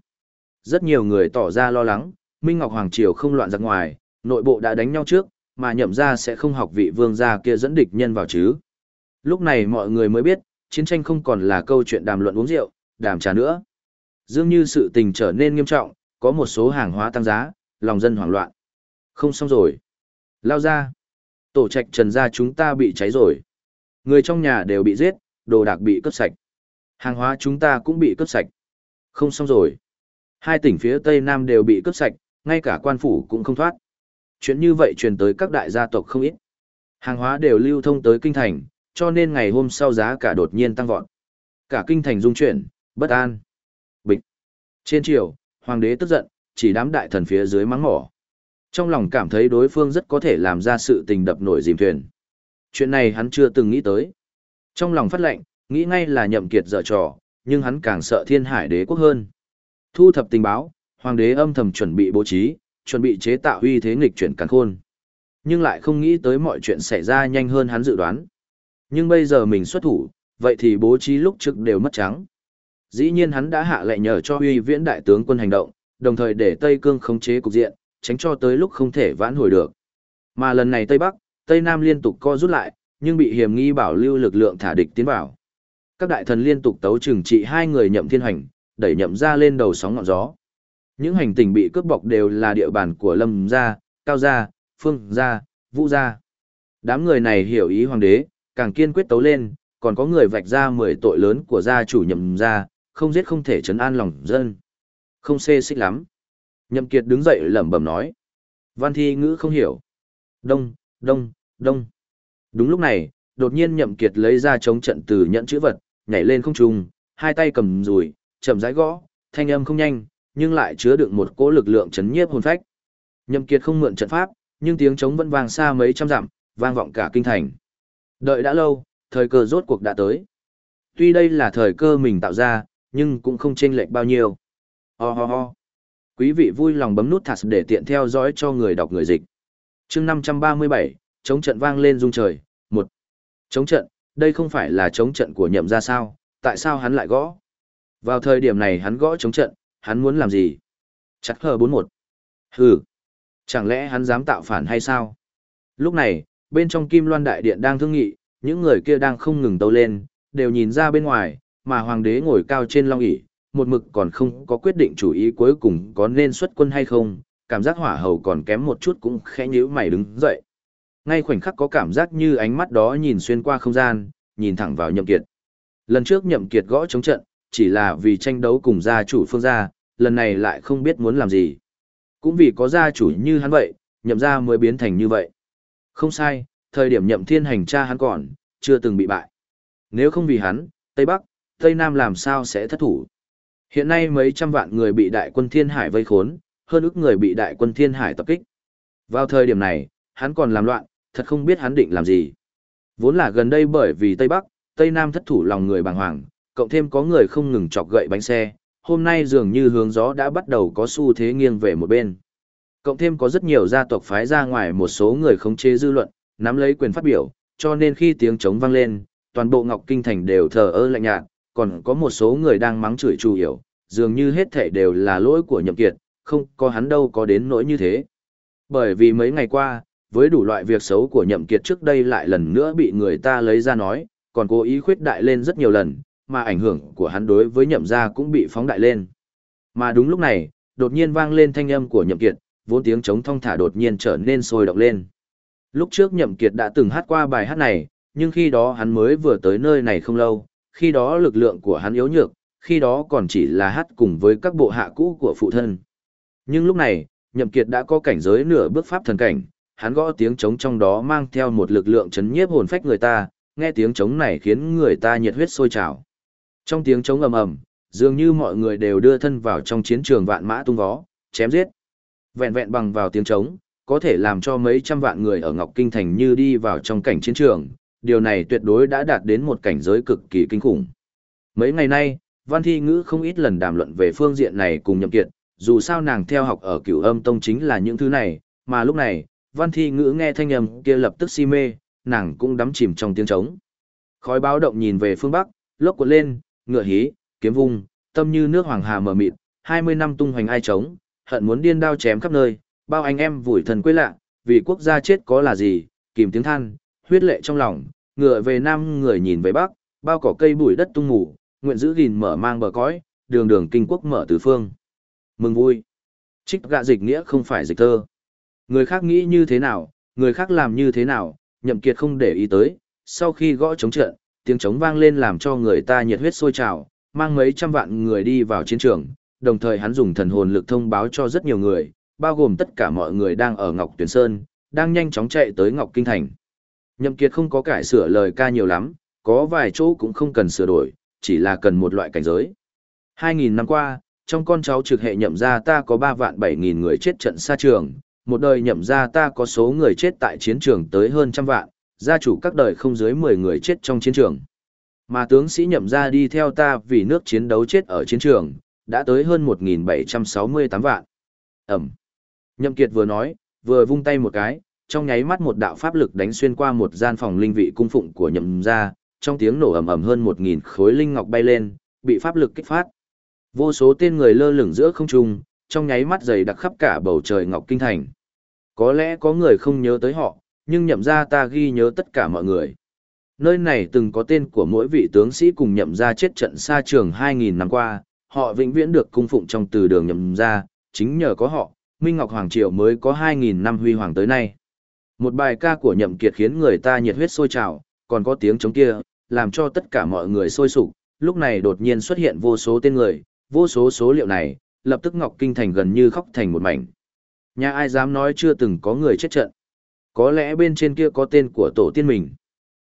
Rất nhiều người tỏ ra lo lắng, Minh Ngọc Hoàng Triều không loạn ra ngoài, nội bộ đã đánh nhau trước, mà nhậm ra sẽ không học vị vương gia kia dẫn địch nhân vào chứ. Lúc này mọi người mới biết, chiến tranh không còn là câu chuyện đàm luận uống rượu, đàm trà nữa. Dường như sự tình trở nên nghiêm trọng, có một số hàng hóa tăng giá, lòng dân hoảng loạn. Không xong rồi. Lao ra. Tổ trạch trần gia chúng ta bị cháy rồi. Người trong nhà đều bị giết, đồ đạc bị cướp sạch. Hàng hóa chúng ta cũng bị cướp sạch. Không xong rồi. Hai tỉnh phía Tây Nam đều bị cướp sạch, ngay cả quan phủ cũng không thoát. Chuyện như vậy truyền tới các đại gia tộc không ít. Hàng hóa đều lưu thông tới kinh thành, cho nên ngày hôm sau giá cả đột nhiên tăng vọt. Cả kinh thành dung chuyển, bất an. Bịch. Trên triều, hoàng đế tức giận, chỉ đám đại thần phía dưới mắng mỏ. Trong lòng cảm thấy đối phương rất có thể làm ra sự tình đập nổi dìm thuyền. Chuyện này hắn chưa từng nghĩ tới. Trong lòng phát lệnh, nghĩ ngay là nhậm kiệt dở trò, nhưng hắn càng sợ thiên hải đế quốc hơn. Thu thập tình báo, hoàng đế âm thầm chuẩn bị bố trí, chuẩn bị chế tạo uy thế nghịch chuyển càn khôn. Nhưng lại không nghĩ tới mọi chuyện xảy ra nhanh hơn hắn dự đoán. Nhưng bây giờ mình xuất thủ, vậy thì bố trí lúc trước đều mất trắng. Dĩ nhiên hắn đã hạ lệnh nhờ cho uy viễn đại tướng quân hành động, đồng thời để Tây Cương khống chế cục diện, tránh cho tới lúc không thể vãn hồi được. Mà lần này Tây Bắc, Tây Nam liên tục co rút lại, nhưng bị hiểm nghi bảo lưu lực lượng thả địch tiến vào. Các đại thần liên tục tấu trừng trị hai người nhậm thiên hành, đẩy nhậm ra lên đầu sóng ngọn gió. Những hành tình bị cướp bọc đều là địa bàn của Lâm gia, Cao gia, Phương gia, Vũ gia. Đám người này hiểu ý hoàng đế, càng kiên quyết tấu lên, còn có người vạch ra 10 tội lớn của gia chủ nhậm gia, không giết không thể chấn an lòng dân. Không xê xích lắm. Nhậm Kiệt đứng dậy lẩm bẩm nói. Văn thi ngữ không hiểu. Đông, đông, đông. Đúng lúc này, đột nhiên Nhậm Kiệt lấy ra chống trận từ nhận chữ vật, nhảy lên không trung, hai tay cầm rùi, chậm rãi gõ, thanh âm không nhanh, nhưng lại chứa đựng một cỗ lực lượng chấn nhiếp hồn phách. Nhậm Kiệt không mượn trận pháp, nhưng tiếng trống vẫn vang xa mấy trăm dặm, vang vọng cả kinh thành. Đợi đã lâu, thời cơ rốt cuộc đã tới. Tuy đây là thời cơ mình tạo ra, nhưng cũng không chênh lệch bao nhiêu. Ho ho ho. Quý vị vui lòng bấm nút thắt để tiện theo dõi cho người đọc người dịch. Chương 537, chống trận vang lên rung trời, một Chống trận, đây không phải là chống trận của nhậm ra sao, tại sao hắn lại gõ? Vào thời điểm này hắn gõ chống trận, hắn muốn làm gì? Chắc hờ 41. Hừ. Chẳng lẽ hắn dám tạo phản hay sao? Lúc này, bên trong Kim Loan Đại Điện đang thương nghị, những người kia đang không ngừng tâu lên, đều nhìn ra bên ngoài, mà hoàng đế ngồi cao trên long ỷ một mực còn không có quyết định chủ ý cuối cùng có nên xuất quân hay không, cảm giác hỏa hầu còn kém một chút cũng khẽ nhíu mày đứng dậy. Ngay khoảnh khắc có cảm giác như ánh mắt đó nhìn xuyên qua không gian, nhìn thẳng vào nhậm kiệt. Lần trước nhậm kiệt gõ chống trận, chỉ là vì tranh đấu cùng gia chủ phương gia, lần này lại không biết muốn làm gì. Cũng vì có gia chủ như hắn vậy, nhậm gia mới biến thành như vậy. Không sai, thời điểm nhậm thiên hành cha hắn còn, chưa từng bị bại. Nếu không vì hắn, Tây Bắc, Tây Nam làm sao sẽ thất thủ. Hiện nay mấy trăm vạn người bị đại quân thiên hải vây khốn, hơn ức người bị đại quân thiên hải tập kích. Vào thời điểm này, hắn còn làm loạn, thật không biết hắn định làm gì. Vốn là gần đây bởi vì Tây Bắc, Tây Nam thất thủ lòng người bàng hoàng, cộng thêm có người không ngừng chọc gậy bánh xe, hôm nay dường như hướng gió đã bắt đầu có xu thế nghiêng về một bên. Cộng thêm có rất nhiều gia tộc phái ra ngoài một số người khống chế dư luận, nắm lấy quyền phát biểu, cho nên khi tiếng chống vang lên, toàn bộ Ngọc Kinh Thành đều thờ ơ lạnh nhạt, còn có một số người đang mắng chửi chủ yếu, dường như hết thảy đều là lỗi của nhậm kiệt, không có hắn đâu có đến nỗi như thế. Bởi vì mấy ngày qua, với đủ loại việc xấu của nhậm kiệt trước đây lại lần nữa bị người ta lấy ra nói, còn cố ý khuyết đại lên rất nhiều lần, mà ảnh hưởng của hắn đối với nhậm gia cũng bị phóng đại lên. Mà đúng lúc này, đột nhiên vang lên thanh âm của nhậm kiệt, vốn tiếng chống thong thả đột nhiên trở nên sôi động lên. Lúc trước nhậm kiệt đã từng hát qua bài hát này, nhưng khi đó hắn mới vừa tới nơi này không lâu, khi đó lực lượng của hắn yếu nhược, khi đó còn chỉ là hát cùng với các bộ hạ cũ của phụ thân. Nhưng lúc này, nhậm kiệt đã có cảnh giới nửa bước pháp thần cảnh, hắn gõ tiếng trống trong đó mang theo một lực lượng chấn nhiếp hồn phách người ta, nghe tiếng trống này khiến người ta nhiệt huyết sôi trào. Trong tiếng trống ầm ầm, dường như mọi người đều đưa thân vào trong chiến trường vạn mã tung vó, chém giết. Vẹn vẹn bằng vào tiếng trống, có thể làm cho mấy trăm vạn người ở Ngọc Kinh Thành như đi vào trong cảnh chiến trường, điều này tuyệt đối đã đạt đến một cảnh giới cực kỳ kinh khủng. Mấy ngày nay, Văn Thi Ngữ không ít lần đàm luận về phương diện này cùng Nhậm Kiệt, dù sao nàng theo học ở cửu âm tông chính là những thứ này, mà lúc này, Văn Thi Ngữ nghe thanh âm kia lập tức si mê, nàng cũng đắm chìm trong tiếng trống. Khói báo động nhìn về phương Bắc, lốc cuộn lên, ngựa hí, kiếm vung, tâm như nước hoàng hà mở mịt, 20 năm tung hoành ai trống, hận muốn điên đao chém khắp nơi, bao anh em vùi thần quê lạ, vì quốc gia chết có là gì, kìm tiếng than, huyết lệ trong lòng, ngựa về nam người nhìn về bắc, bao cỏ cây bụi đất tung ngủ, nguyện giữ gìn mở mang bờ cõi, đường đường kinh quốc mở tứ phương. Mừng vui. Trích gạ dịch nghĩa không phải dịch thơ. Người khác nghĩ như thế nào, người khác làm như thế nào, nhậm kiệt không để ý tới, sau khi gõ chống trận, tiếng trống vang lên làm cho người ta nhiệt huyết sôi trào, mang mấy trăm vạn người đi vào chiến trường, đồng thời hắn dùng thần hồn lực thông báo cho rất nhiều người, bao gồm tất cả mọi người đang ở Ngọc Tuyển Sơn, đang nhanh chóng chạy tới Ngọc Kinh Thành. Nhậm Kiệt không có cải sửa lời ca nhiều lắm, có vài chỗ cũng không cần sửa đổi, chỉ là cần một loại cảnh giới. 2.000 năm qua, trong con cháu trực hệ nhậm gia ta có 3 vạn 7.000 người chết trận xa trường, một đời nhậm gia ta có số người chết tại chiến trường tới hơn trăm vạn, gia chủ các đời không dưới 10 người chết trong chiến trường. Mà tướng sĩ nhậm gia đi theo ta vì nước chiến đấu chết ở chiến trường, đã tới hơn 1.768 vạn. Ẩm. Nhậm Kiệt vừa nói, vừa vung tay một cái, trong nháy mắt một đạo pháp lực đánh xuyên qua một gian phòng linh vị cung phụng của nhậm gia, trong tiếng nổ ầm ầm hơn 1.000 khối linh ngọc bay lên, bị pháp lực kích phát. Vô số tên người lơ lửng giữa không trung, trong nháy mắt dày đặc khắp cả bầu trời ngọc kinh thành. Có lẽ có người không nhớ tới họ, nhưng nhậm gia ta ghi nhớ tất cả mọi người. Nơi này từng có tên của mỗi vị tướng sĩ cùng nhậm gia chết trận xa trường 2000 năm qua, họ vĩnh viễn được cung phụng trong từ đường nhậm gia, chính nhờ có họ, Minh Ngọc Hoàng Triều mới có 2.000 năm huy hoàng tới nay. Một bài ca của nhậm kiệt khiến người ta nhiệt huyết sôi trào, còn có tiếng chống kia, làm cho tất cả mọi người sôi sục. lúc này đột nhiên xuất hiện vô số tên người, vô số số liệu này, lập tức Ngọc Kinh Thành gần như khóc thành một mảnh. Nhà ai dám nói chưa từng có người chết trận. Có lẽ bên trên kia có tên của tổ tiên mình.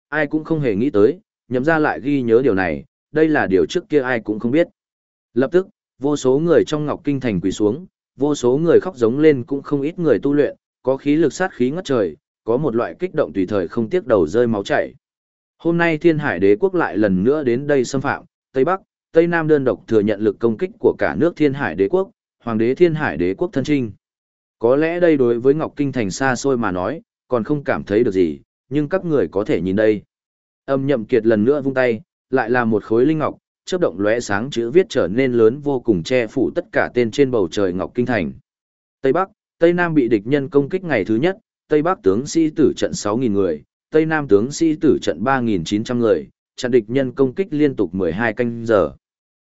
Ai cũng không hề nghĩ tới, nhậm ra lại ghi nhớ điều này, đây là điều trước kia ai cũng không biết. Lập tức, vô số người trong Ngọc Kinh Thành quỳ xuống, vô số người khóc giống lên cũng không ít người tu luyện, có khí lực sát khí ngất trời, có một loại kích động tùy thời không tiếc đầu rơi máu chảy. Hôm nay Thiên Hải Đế quốc lại lần nữa đến đây xâm phạm, Tây Bắc, Tây Nam đơn độc thừa nhận lực công kích của cả nước Thiên Hải Đế quốc, Hoàng đế Thiên Hải Đế quốc thân trinh. Có lẽ đây đối với Ngọc Kinh thành xa xôi mà nói, còn không cảm thấy được gì, nhưng các người có thể nhìn đây. Âm nhậm kiệt lần nữa vung tay, lại là một khối linh ngọc, chớp động lóe sáng chữ viết trở nên lớn vô cùng che phủ tất cả tên trên bầu trời Ngọc Kinh thành. Tây Bắc, Tây Nam bị địch nhân công kích ngày thứ nhất, Tây Bắc tướng sĩ tử trận 6.000 người, Tây Nam tướng sĩ tử trận 3.900 người, chặn địch nhân công kích liên tục 12 canh giờ.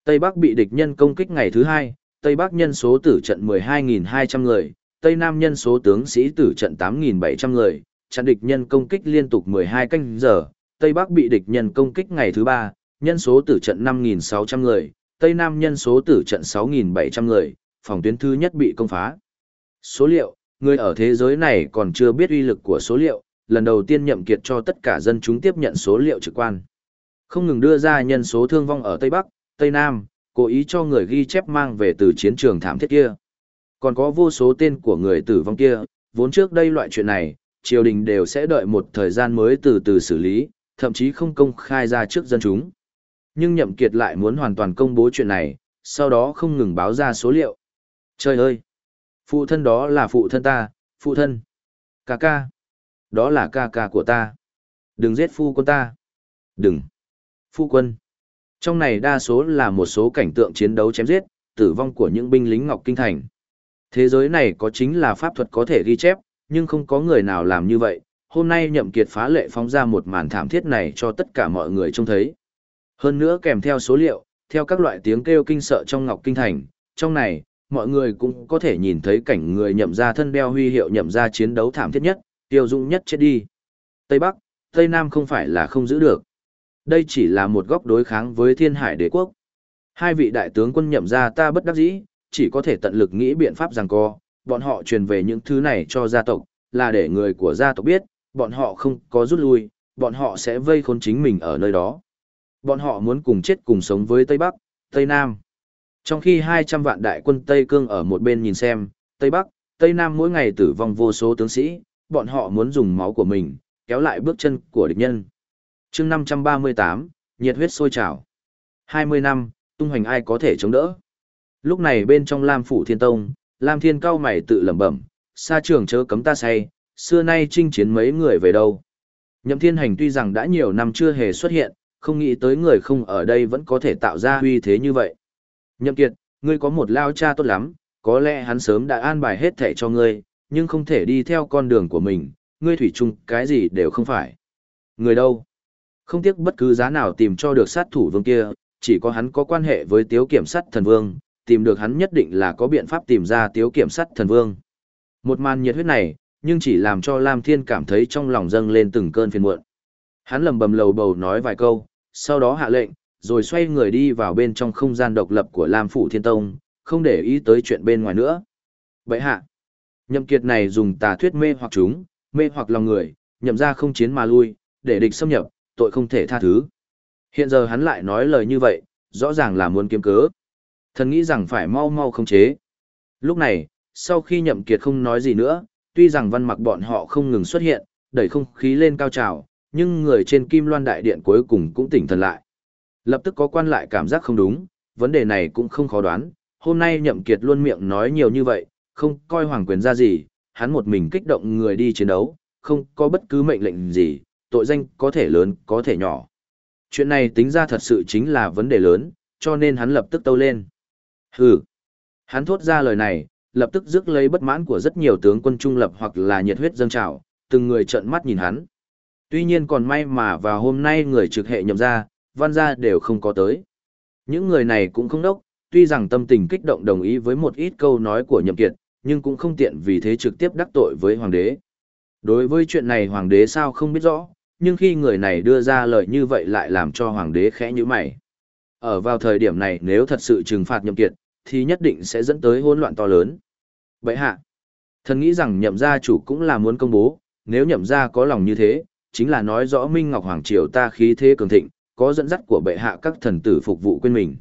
Tây Bắc bị địch nhân công kích ngày thứ hai, Tây Bắc nhân số tử trận 12.200 người, Tây Nam nhân số tướng sĩ tử trận 8.700 người, chặn địch nhân công kích liên tục 12 canh giờ. Tây Bắc bị địch nhân công kích ngày thứ ba, nhân số tử trận 5.600 người, Tây Nam nhân số tử trận 6.700 người, phòng tuyến thứ nhất bị công phá. Số liệu, người ở thế giới này còn chưa biết uy lực của số liệu, lần đầu tiên nhậm kiệt cho tất cả dân chúng tiếp nhận số liệu trực quan. Không ngừng đưa ra nhân số thương vong ở Tây Bắc, Tây Nam, cố ý cho người ghi chép mang về từ chiến trường thảm thiết kia. Còn có vô số tên của người tử vong kia, vốn trước đây loại chuyện này, triều đình đều sẽ đợi một thời gian mới từ từ xử lý, thậm chí không công khai ra trước dân chúng. Nhưng nhậm kiệt lại muốn hoàn toàn công bố chuyện này, sau đó không ngừng báo ra số liệu. Trời ơi! Phụ thân đó là phụ thân ta, phụ thân. Ca ca. Đó là ca ca của ta. Đừng giết phu quân ta. Đừng. Phu quân. Trong này đa số là một số cảnh tượng chiến đấu chém giết, tử vong của những binh lính Ngọc Kinh Thành. Thế giới này có chính là pháp thuật có thể ghi chép, nhưng không có người nào làm như vậy. Hôm nay nhậm kiệt phá lệ phóng ra một màn thảm thiết này cho tất cả mọi người trông thấy. Hơn nữa kèm theo số liệu, theo các loại tiếng kêu kinh sợ trong Ngọc Kinh Thành, trong này, mọi người cũng có thể nhìn thấy cảnh người nhậm ra thân đeo huy hiệu nhậm ra chiến đấu thảm thiết nhất, tiêu dụng nhất chết đi. Tây Bắc, Tây Nam không phải là không giữ được. Đây chỉ là một góc đối kháng với thiên hải đế quốc. Hai vị đại tướng quân nhậm ra ta bất đắc dĩ, chỉ có thể tận lực nghĩ biện pháp rằng co, bọn họ truyền về những thứ này cho gia tộc, là để người của gia tộc biết, bọn họ không có rút lui, bọn họ sẽ vây khốn chính mình ở nơi đó. Bọn họ muốn cùng chết cùng sống với Tây Bắc, Tây Nam. Trong khi 200 vạn đại quân Tây Cương ở một bên nhìn xem, Tây Bắc, Tây Nam mỗi ngày tử vong vô số tướng sĩ, bọn họ muốn dùng máu của mình, kéo lại bước chân của địch nhân. chương 538, nhiệt huyết sôi trào. 20 năm, tung hoành ai có thể chống đỡ. Lúc này bên trong Lam Phủ Thiên Tông, Lam Thiên cao mày tự lẩm bẩm, xa trường chớ cấm ta say, xưa nay chinh chiến mấy người về đâu. Nhậm Thiên Hành tuy rằng đã nhiều năm chưa hề xuất hiện, không nghĩ tới người không ở đây vẫn có thể tạo ra uy thế như vậy. Nhậm Kiệt, ngươi có một lao cha tốt lắm, có lẽ hắn sớm đã an bài hết thảy cho ngươi, nhưng không thể đi theo con đường của mình, ngươi thủy chung cái gì đều không phải. Người đâu? Không tiếc bất cứ giá nào tìm cho được sát thủ vương kia, chỉ có hắn có quan hệ với tiếu kiểm sát thần vương, tìm được hắn nhất định là có biện pháp tìm ra tiếu kiểm sát thần vương. Một màn nhiệt huyết này, nhưng chỉ làm cho Lam Thiên cảm thấy trong lòng dâng lên từng cơn phiền muộn. Hắn lầm bầm lầu bầu nói vài câu, sau đó hạ lệnh, rồi xoay người đi vào bên trong không gian độc lập của Lam Phủ Thiên Tông, không để ý tới chuyện bên ngoài nữa. Vậy hạ, nhậm kiệt này dùng tà thuyết mê hoặc chúng, mê hoặc lòng người, nhậm ra không chiến mà lui, để địch xâm nhập, tội không thể tha thứ. Hiện giờ hắn lại nói lời như vậy, rõ ràng là muốn kiếm cớ. Thần nghĩ rằng phải mau mau khống chế. Lúc này, sau khi nhậm kiệt không nói gì nữa, tuy rằng văn mặc bọn họ không ngừng xuất hiện, đẩy không khí lên cao trào, nhưng người trên kim loan đại điện cuối cùng cũng tỉnh thần lại. Lập tức có quan lại cảm giác không đúng, vấn đề này cũng không khó đoán, hôm nay nhậm kiệt luôn miệng nói nhiều như vậy, không coi hoàng quyền ra gì, hắn một mình kích động người đi chiến đấu, không có bất cứ mệnh lệnh gì, tội danh có thể lớn, có thể nhỏ. Chuyện này tính ra thật sự chính là vấn đề lớn, cho nên hắn lập tức tâu lên. Hừ. Hắn thốt ra lời này, lập tức rước lấy bất mãn của rất nhiều tướng quân trung lập hoặc là nhiệt huyết dâng trào, từng người trợn mắt nhìn hắn. Tuy nhiên còn may mà vào hôm nay người trực hệ nhậm ra, văn gia đều không có tới. Những người này cũng không đốc, tuy rằng tâm tình kích động đồng ý với một ít câu nói của nhậm kiệt, nhưng cũng không tiện vì thế trực tiếp đắc tội với hoàng đế. Đối với chuyện này hoàng đế sao không biết rõ, nhưng khi người này đưa ra lời như vậy lại làm cho hoàng đế khẽ như mày. Ở vào thời điểm này nếu thật sự trừng phạt nhậm kiệt, thì nhất định sẽ dẫn tới hỗn loạn to lớn. Vậy hạ, thần nghĩ rằng nhậm gia chủ cũng là muốn công bố, nếu nhậm gia có lòng như thế, chính là nói rõ Minh Ngọc Hoàng Triều ta khí thế cường thịnh, có dẫn dắt của bệ hạ các thần tử phục vụ quên mình.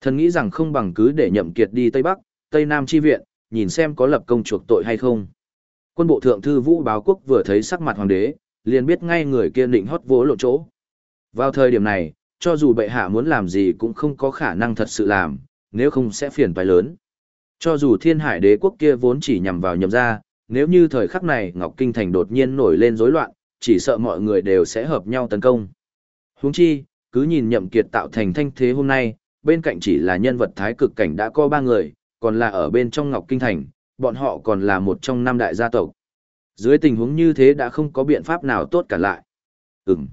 Thần nghĩ rằng không bằng cứ để nhậm kiệt đi Tây Bắc, Tây Nam chi viện, nhìn xem có lập công chuộc tội hay không. Quân bộ thượng thư Vũ Báo Quốc vừa thấy sắc mặt hoàng đế, liền biết ngay người kia định hót vỗ lộ chỗ. Vào thời điểm này, cho dù bệ hạ muốn làm gì cũng không có khả năng thật sự làm, nếu không sẽ phiền toái lớn. Cho dù thiên hải đế quốc kia vốn chỉ nhằm vào nhậm gia, nếu như thời khắc này Ngọc Kinh Thành đột nhiên nổi lên rối loạn, chỉ sợ mọi người đều sẽ hợp nhau tấn công. Huống chi, cứ nhìn nhậm kiệt tạo thành thanh thế hôm nay, bên cạnh chỉ là nhân vật thái cực cảnh đã có ba người, còn là ở bên trong Ngọc Kinh Thành, bọn họ còn là một trong năm đại gia tộc. Dưới tình huống như thế đã không có biện pháp nào tốt cả lại. Ừm.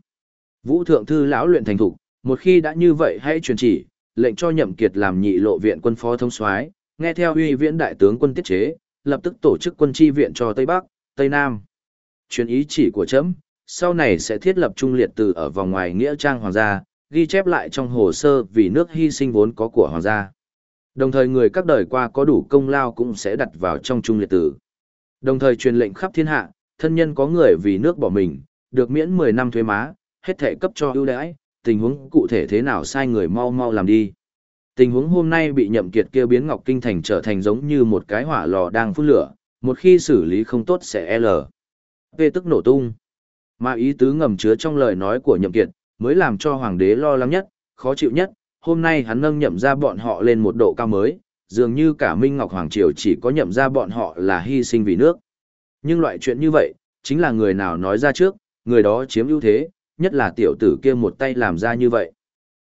Vũ Thượng Thư lão luyện thành thục, một khi đã như vậy hãy truyền chỉ, lệnh cho nhậm kiệt làm nhị lộ viện quân phó thống soái, nghe theo uy viễn đại tướng quân tiết chế, lập tức tổ chức quân chi viện cho Tây Bắc, Tây Nam. Truyền ý chỉ của chấm, sau này sẽ thiết lập trung liệt từ ở vòng ngoài nghĩa trang hoàng gia, ghi chép lại trong hồ sơ vì nước hy sinh vốn có của hoàng gia. Đồng thời người các đời qua có đủ công lao cũng sẽ đặt vào trong trung liệt tử. Đồng thời truyền lệnh khắp thiên hạ, thân nhân có người vì nước bỏ mình, được miễn 10 năm thuế má, hết thể cấp cho ưu đãi, tình huống cụ thể thế nào sai người mau mau làm đi. Tình huống hôm nay bị nhậm kiệt kia biến Ngọc Kinh Thành trở thành giống như một cái hỏa lò đang phun lửa, một khi xử lý không tốt sẽ L. Về tức nổ tung. Mà ý tứ ngầm chứa trong lời nói của nhậm kiệt, mới làm cho hoàng đế lo lắng nhất, khó chịu nhất, hôm nay hắn nâng nhậm ra bọn họ lên một độ cao mới, dường như cả Minh Ngọc Hoàng Triều chỉ có nhậm ra bọn họ là hy sinh vì nước. Nhưng loại chuyện như vậy, chính là người nào nói ra trước, người đó chiếm ưu thế, nhất là tiểu tử kia một tay làm ra như vậy.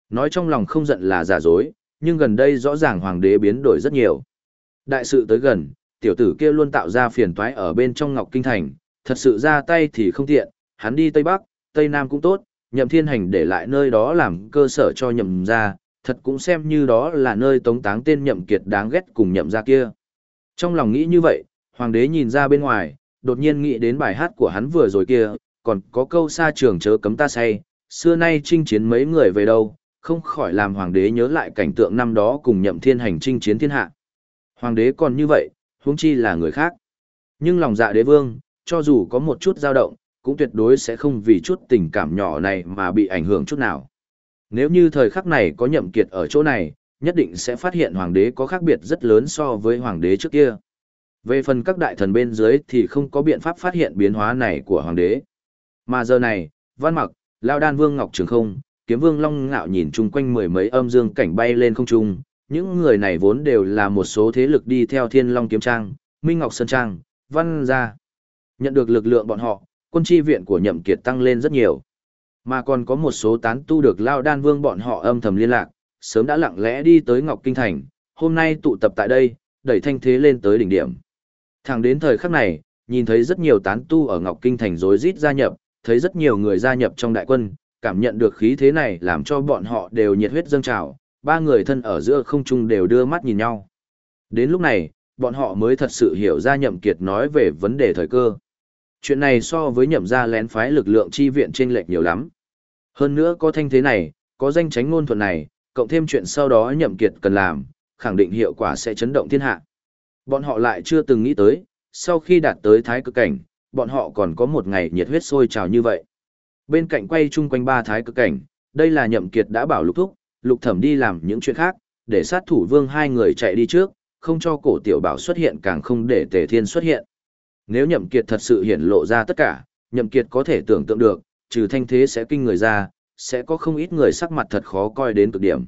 Nói trong lòng không giận là giả dối, nhưng gần đây rõ ràng hoàng đế biến đổi rất nhiều. Đại sự tới gần, tiểu tử kia luôn tạo ra phiền toái ở bên trong Ngọc Kinh Thành, thật sự ra tay thì không tiện, hắn đi Tây Bắc, Tây Nam cũng tốt, nhậm thiên hành để lại nơi đó làm cơ sở cho nhậm ra, thật cũng xem như đó là nơi tống táng tên nhậm kiệt đáng ghét cùng nhậm ra kia. Trong lòng nghĩ như vậy, hoàng đế nhìn ra bên ngoài, đột nhiên nghĩ đến bài hát của hắn vừa rồi kia, còn có câu xa trường chớ cấm ta say, xưa nay chinh chiến mấy người về đâu, không khỏi làm hoàng đế nhớ lại cảnh tượng năm đó cùng nhậm thiên hành chinh chiến thiên hạ. Hoàng đế còn như vậy, huống chi là người khác. Nhưng lòng dạ đế vương, cho dù có một chút dao động, cũng tuyệt đối sẽ không vì chút tình cảm nhỏ này mà bị ảnh hưởng chút nào. Nếu như thời khắc này có nhậm kiệt ở chỗ này, nhất định sẽ phát hiện hoàng đế có khác biệt rất lớn so với hoàng đế trước kia. Về phần các đại thần bên dưới thì không có biện pháp phát hiện biến hóa này của hoàng đế. Mà giờ này, văn mặc, lao đan vương ngọc trường không, kiếm vương long ngạo nhìn chung quanh mười mấy âm dương cảnh bay lên không trung, những người này vốn đều là một số thế lực đi theo thiên long kiếm trang, minh ngọc sơn trang, văn gia. Nhận được lực lượng bọn họ, quân chi viện của nhậm kiệt tăng lên rất nhiều. Mà còn có một số tán tu được lao đan vương bọn họ âm thầm liên lạc, sớm đã lặng lẽ đi tới Ngọc Kinh Thành, hôm nay tụ tập tại đây, đẩy thanh thế lên tới đỉnh điểm. Thẳng đến thời khắc này, nhìn thấy rất nhiều tán tu ở Ngọc Kinh Thành rối rít gia nhập, thấy rất nhiều người gia nhập trong đại quân, cảm nhận được khí thế này làm cho bọn họ đều nhiệt huyết dâng trào, ba người thân ở giữa không trung đều đưa mắt nhìn nhau. Đến lúc này, bọn họ mới thật sự hiểu ra nhậm kiệt nói về vấn đề thời cơ. Chuyện này so với nhậm gia lén phái lực lượng chi viện trên lệch nhiều lắm. Hơn nữa có thanh thế này, có danh tránh ngôn thuận này, cộng thêm chuyện sau đó nhậm kiệt cần làm, khẳng định hiệu quả sẽ chấn động thiên hạ. Bọn họ lại chưa từng nghĩ tới, sau khi đạt tới thái cực cảnh, bọn họ còn có một ngày nhiệt huyết sôi trào như vậy. Bên cạnh quay chung quanh ba thái cực cảnh, đây là nhậm kiệt đã bảo lục thúc, lục thẩm đi làm những chuyện khác, để sát thủ vương hai người chạy đi trước, không cho cổ tiểu bảo xuất hiện càng không để tề thiên xuất hiện. Nếu nhậm kiệt thật sự hiển lộ ra tất cả, nhậm kiệt có thể tưởng tượng được, trừ thanh thế sẽ kinh người ra, sẽ có không ít người sắc mặt thật khó coi đến cực điểm.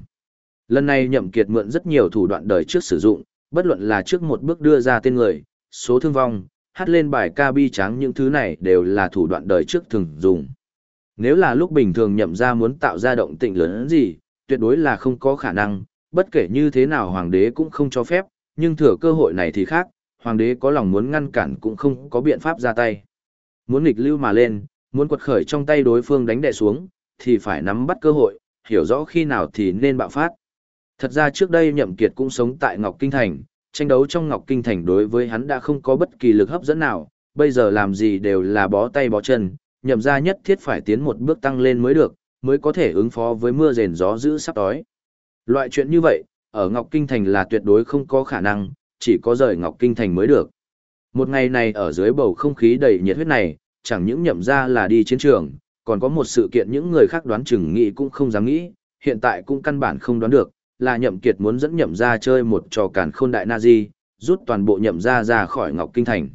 Lần này nhậm kiệt mượn rất nhiều thủ đoạn đời trước sử dụng, bất luận là trước một bước đưa ra tên người, số thương vong, hát lên bài ca bi tráng những thứ này đều là thủ đoạn đời trước thường dùng. Nếu là lúc bình thường nhậm ra muốn tạo ra động tĩnh lớn gì, tuyệt đối là không có khả năng, bất kể như thế nào hoàng đế cũng không cho phép, nhưng thừa cơ hội này thì khác, hoàng đế có lòng muốn ngăn cản cũng không có biện pháp ra tay. Muốn nghịch lưu mà lên, muốn quật khởi trong tay đối phương đánh đè xuống, thì phải nắm bắt cơ hội, hiểu rõ khi nào thì nên bạo phát. Thật ra trước đây Nhậm Kiệt cũng sống tại Ngọc Kinh Thành, tranh đấu trong Ngọc Kinh Thành đối với hắn đã không có bất kỳ lực hấp dẫn nào, bây giờ làm gì đều là bó tay bó chân, nhậm ra nhất thiết phải tiến một bước tăng lên mới được, mới có thể ứng phó với mưa rền gió dữ sắp tới. Loại chuyện như vậy, ở Ngọc Kinh Thành là tuyệt đối không có khả năng, chỉ có rời Ngọc Kinh Thành mới được. Một ngày này ở dưới bầu không khí đầy nhiệt huyết này, chẳng những nhậm ra là đi chiến trường, còn có một sự kiện những người khác đoán chừng nghĩ cũng không dám nghĩ, hiện tại cũng căn bản không đoán được, là nhậm kiệt muốn dẫn nhậm ra chơi một trò càn khôn đại nazi, rút toàn bộ nhậm ra ra khỏi Ngọc Kinh Thành.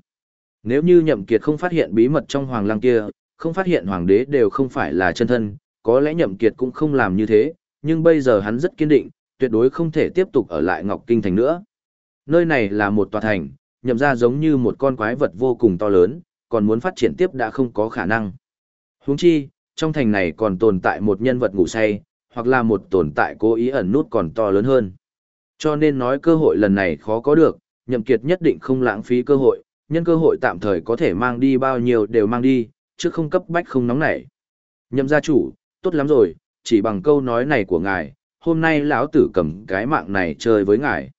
Nếu như nhậm kiệt không phát hiện bí mật trong hoàng lăng kia, không phát hiện hoàng đế đều không phải là chân thân, có lẽ nhậm kiệt cũng không làm như thế, nhưng bây giờ hắn rất kiên định, tuyệt đối không thể tiếp tục ở lại Ngọc Kinh Thành nữa. Nơi này là một tòa thành, nhậm ra giống như một con quái vật vô cùng to lớn, còn muốn phát triển tiếp đã không có khả năng. Huống chi, trong thành này còn tồn tại một nhân vật ngủ say, hoặc là một tồn tại cố ý ẩn nút còn to lớn hơn. Cho nên nói cơ hội lần này khó có được, nhậm kiệt nhất định không lãng phí cơ hội, nhân cơ hội tạm thời có thể mang đi bao nhiêu đều mang đi, chứ không cấp bách không nóng nảy. Nhậm gia chủ, tốt lắm rồi, chỉ bằng câu nói này của ngài, hôm nay lão tử cầm cái mạng này chơi với ngài.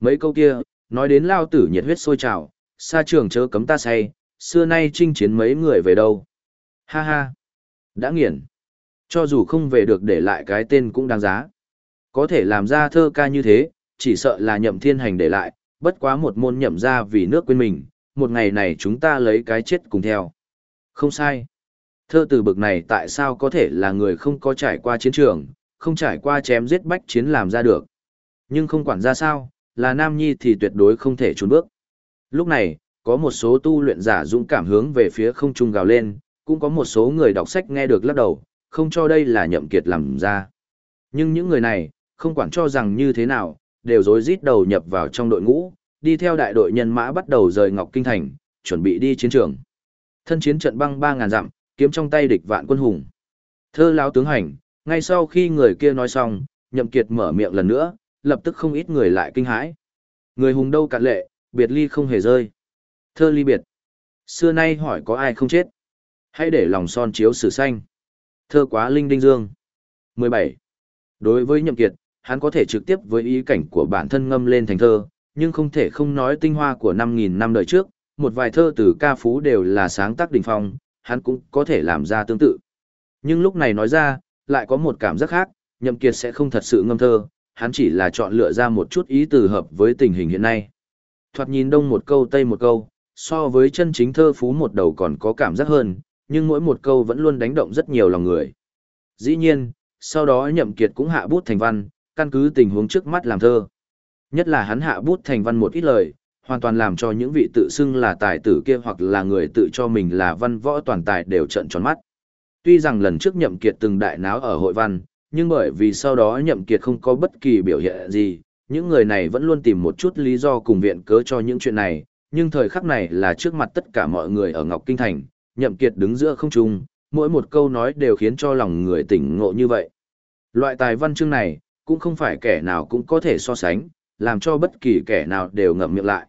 Mấy câu kia, nói đến lão tử nhiệt huyết sôi trào, xa trường chớ cấm ta say, xưa nay chinh chiến mấy người về đâu. Ha ha, đã nghiền. Cho dù không về được để lại cái tên cũng đáng giá. Có thể làm ra thơ ca như thế, chỉ sợ là nhậm thiên hành để lại, bất quá một môn nhậm ra vì nước quên mình, một ngày này chúng ta lấy cái chết cùng theo. Không sai. Thơ từ bực này tại sao có thể là người không có trải qua chiến trường, không trải qua chém giết bách chiến làm ra được. Nhưng không quản ra sao, là nam nhi thì tuyệt đối không thể trốn bước. Lúc này, có một số tu luyện giả dũng cảm hướng về phía không trung gào lên, cũng có một số người đọc sách nghe được lắc đầu, không cho đây là nhậm kiệt làm ra. Nhưng những người này, không quản cho rằng như thế nào, đều rối rít đầu nhập vào trong đội ngũ, đi theo đại đội nhân mã bắt đầu rời Ngọc Kinh Thành, chuẩn bị đi chiến trường. Thân chiến trận băng 3.000 dặm, kiếm trong tay địch vạn quân hùng. Thơ lão tướng hành, ngay sau khi người kia nói xong, nhậm kiệt mở miệng lần nữa, lập tức không ít người lại kinh hãi. Người hùng đâu cạn lệ, biệt ly không hề rơi. Thơ ly biệt. Xưa nay hỏi có ai không chết. Hãy để lòng son chiếu sử xanh. Thơ quá linh đinh dương. 17. Đối với nhậm kiệt, hắn có thể trực tiếp với ý cảnh của bản thân ngâm lên thành thơ, nhưng không thể không nói tinh hoa của 5.000 năm đời trước, một vài thơ từ ca phú đều là sáng tác đỉnh phong, hắn cũng có thể làm ra tương tự. Nhưng lúc này nói ra, lại có một cảm giác khác, nhậm kiệt sẽ không thật sự ngâm thơ, hắn chỉ là chọn lựa ra một chút ý từ hợp với tình hình hiện nay. Thoạt nhìn đông một câu tây một câu, so với chân chính thơ phú một đầu còn có cảm giác hơn, nhưng mỗi một câu vẫn luôn đánh động rất nhiều lòng người. Dĩ nhiên, sau đó nhậm kiệt cũng hạ bút thành văn, căn cứ tình huống trước mắt làm thơ. Nhất là hắn hạ bút thành văn một ít lời, hoàn toàn làm cho những vị tự xưng là tài tử kia hoặc là người tự cho mình là văn võ toàn tài đều trợn tròn mắt. Tuy rằng lần trước nhậm kiệt từng đại náo ở hội văn, nhưng bởi vì sau đó nhậm kiệt không có bất kỳ biểu hiện gì, những người này vẫn luôn tìm một chút lý do cùng viện cớ cho những chuyện này, nhưng thời khắc này là trước mặt tất cả mọi người ở Ngọc Kinh Thành, nhậm kiệt đứng giữa không trung, mỗi một câu nói đều khiến cho lòng người tỉnh ngộ như vậy. Loại tài văn chương này, cũng không phải kẻ nào cũng có thể so sánh, làm cho bất kỳ kẻ nào đều ngậm miệng lại.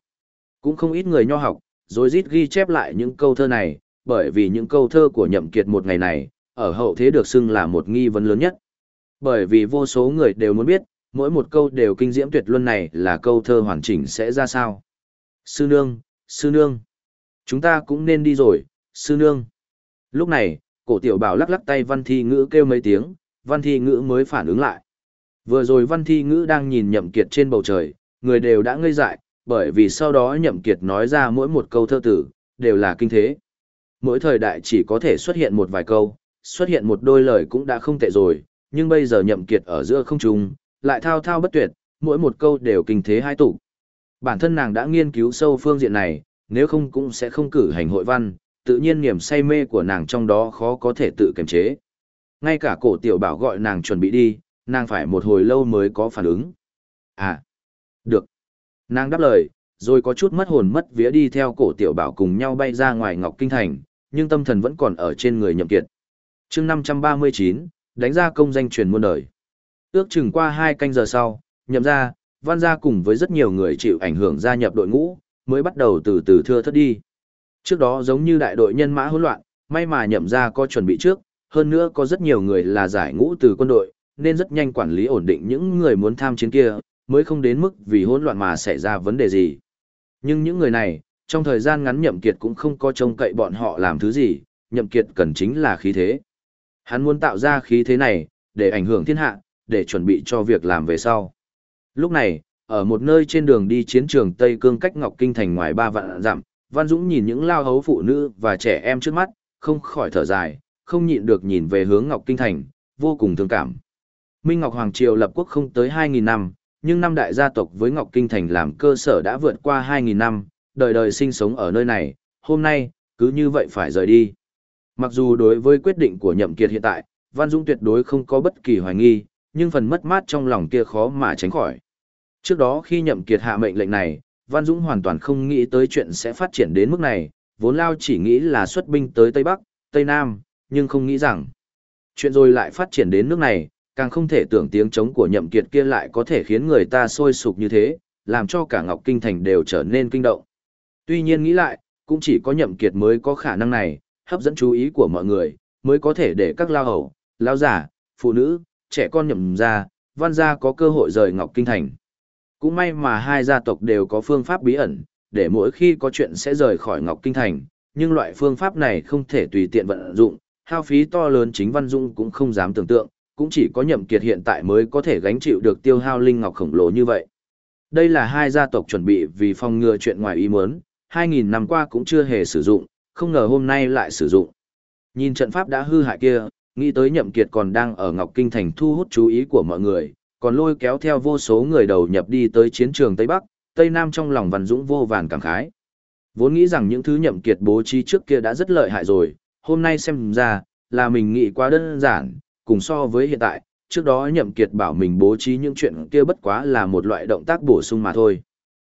Cũng không ít người nho học, rồi rít ghi chép lại những câu thơ này, bởi vì những câu thơ của nhậm kiệt một ngày này, ở hậu thế được xưng là một nghi vấn lớn nhất. Bởi vì vô số người đều muốn biết, mỗi một câu đều kinh diễm tuyệt luân này là câu thơ hoàn chỉnh sẽ ra sao. Sư nương, sư nương, chúng ta cũng nên đi rồi, sư nương. Lúc này, cổ tiểu bảo lắc lắc tay văn thi ngữ kêu mấy tiếng, văn thi ngữ mới phản ứng lại. Vừa rồi văn thi ngữ đang nhìn nhậm kiệt trên bầu trời, người đều đã ngây dại, bởi vì sau đó nhậm kiệt nói ra mỗi một câu thơ tử, đều là kinh thế. Mỗi thời đại chỉ có thể xuất hiện một vài câu, xuất hiện một đôi lời cũng đã không tệ rồi, nhưng bây giờ nhậm kiệt ở giữa không trung, lại thao thao bất tuyệt, mỗi một câu đều kinh thế hai tụ. Bản thân nàng đã nghiên cứu sâu phương diện này, nếu không cũng sẽ không cử hành hội văn, tự nhiên niềm say mê của nàng trong đó khó có thể tự kiềm chế. Ngay cả cổ tiểu bảo gọi nàng chuẩn bị đi, nàng phải một hồi lâu mới có phản ứng. À, được. Nàng đáp lời, rồi có chút mất hồn mất vía đi theo cổ tiểu bảo cùng nhau bay ra ngoài Ngọc Kinh Thành, nhưng tâm thần vẫn còn ở trên người nhậm kiệt. Trước 539, đánh ra công danh truyền muôn đời. Ước chừng qua hai canh giờ sau, nhậm ra, văn gia cùng với rất nhiều người chịu ảnh hưởng gia nhập đội ngũ, mới bắt đầu từ từ thưa thất đi. Trước đó giống như đại đội nhân mã hỗn loạn, may mà nhậm ra có chuẩn bị trước, hơn nữa có rất nhiều người là giải ngũ từ quân đội, nên rất nhanh quản lý ổn định những người muốn tham chiến kia, mới không đến mức vì hỗn loạn mà xảy ra vấn đề gì. Nhưng những người này, trong thời gian ngắn nhậm kiệt cũng không có trông cậy bọn họ làm thứ gì, nhậm kiệt cần chính là khí thế. Hắn muốn tạo ra khí thế này, để ảnh hưởng thiên hạ, để chuẩn bị cho việc làm về sau. Lúc này, ở một nơi trên đường đi chiến trường Tây Cương cách Ngọc Kinh thành ngoài ba vạn dặm, Văn Dũng nhìn những lao hấu phụ nữ và trẻ em trước mắt, không khỏi thở dài, không nhịn được nhìn về hướng Ngọc Kinh thành, vô cùng thương cảm. Minh Ngọc Hoàng Triều lập quốc không tới 2.000 năm, nhưng năm đại gia tộc với Ngọc Kinh thành làm cơ sở đã vượt qua 2.000 năm, đời đời sinh sống ở nơi này, hôm nay, cứ như vậy phải rời đi. Mặc dù đối với quyết định của nhậm kiệt hiện tại, Văn Dũng tuyệt đối không có bất kỳ hoài nghi, nhưng phần mất mát trong lòng kia khó mà tránh khỏi. Trước đó khi nhậm kiệt hạ mệnh lệnh này, Văn Dũng hoàn toàn không nghĩ tới chuyện sẽ phát triển đến mức này, vốn lao chỉ nghĩ là xuất binh tới Tây Bắc, Tây Nam, nhưng không nghĩ rằng chuyện rồi lại phát triển đến nước này, càng không thể tưởng tiếng chống của nhậm kiệt kia lại có thể khiến người ta sôi sục như thế, làm cho cả Ngọc Kinh Thành đều trở nên kinh động. Tuy nhiên nghĩ lại, cũng chỉ có nhậm kiệt mới có khả năng này, hấp dẫn chú ý của mọi người, mới có thể để các lao hầu, lao giả, phụ nữ, trẻ con nhậm ra, văn gia có cơ hội rời Ngọc Kinh Thành. Cũng may mà hai gia tộc đều có phương pháp bí ẩn, để mỗi khi có chuyện sẽ rời khỏi Ngọc Kinh Thành, nhưng loại phương pháp này không thể tùy tiện vận dụng, hao phí to lớn chính Văn Dung cũng không dám tưởng tượng, cũng chỉ có nhậm kiệt hiện tại mới có thể gánh chịu được tiêu hao linh ngọc khổng lồ như vậy. Đây là hai gia tộc chuẩn bị vì phòng ngừa chuyện ngoài ý muốn, 2.000 năm qua cũng chưa hề sử dụng, không ngờ hôm nay lại sử dụng. Nhìn trận pháp đã hư hại kia, nghĩ tới nhậm kiệt còn đang ở Ngọc Kinh Thành thu hút chú ý của mọi người, còn lôi kéo theo vô số người đầu nhập đi tới chiến trường Tây Bắc, Tây Nam trong lòng Văn Dũng vô vàn cảm khái. Vốn nghĩ rằng những thứ nhậm kiệt bố trí trước kia đã rất lợi hại rồi, hôm nay xem ra, là mình nghĩ quá đơn giản, cùng so với hiện tại, trước đó nhậm kiệt bảo mình bố trí những chuyện kia bất quá là một loại động tác bổ sung mà thôi.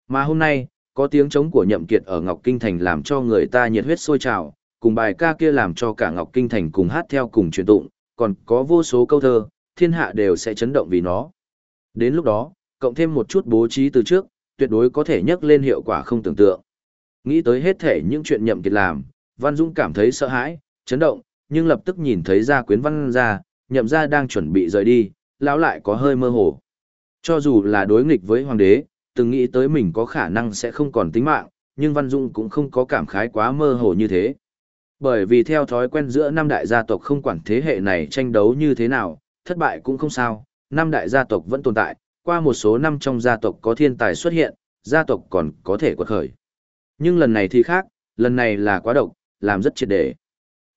Mà hôm nay, có tiếng trống của nhậm kiệt ở Ngọc Kinh Thành làm cho người ta nhiệt huyết sôi trào, cùng bài ca kia làm cho cả Ngọc Kinh Thành cùng hát theo cùng truyền tụng, còn có vô số câu thơ, thiên hạ đều sẽ chấn động vì nó. Đến lúc đó, cộng thêm một chút bố trí từ trước, tuyệt đối có thể nhấc lên hiệu quả không tưởng tượng. Nghĩ tới hết thể những chuyện nhậm kiệt làm, Văn Dung cảm thấy sợ hãi, chấn động, nhưng lập tức nhìn thấy gia quyến văn ra, nhậm ra đang chuẩn bị rời đi, lão lại có hơi mơ hồ. Cho dù là đối nghịch với hoàng đế, từng nghĩ tới mình có khả năng sẽ không còn tính mạng, nhưng Văn Dung cũng không có cảm khái quá mơ hồ như thế. Bởi vì theo thói quen giữa năm đại gia tộc không quản thế hệ này tranh đấu như thế nào, thất bại cũng không sao, năm đại gia tộc vẫn tồn tại, qua một số năm trong gia tộc có thiên tài xuất hiện, gia tộc còn có thể quật khởi. Nhưng lần này thì khác, lần này là quá độc, làm rất triệt để.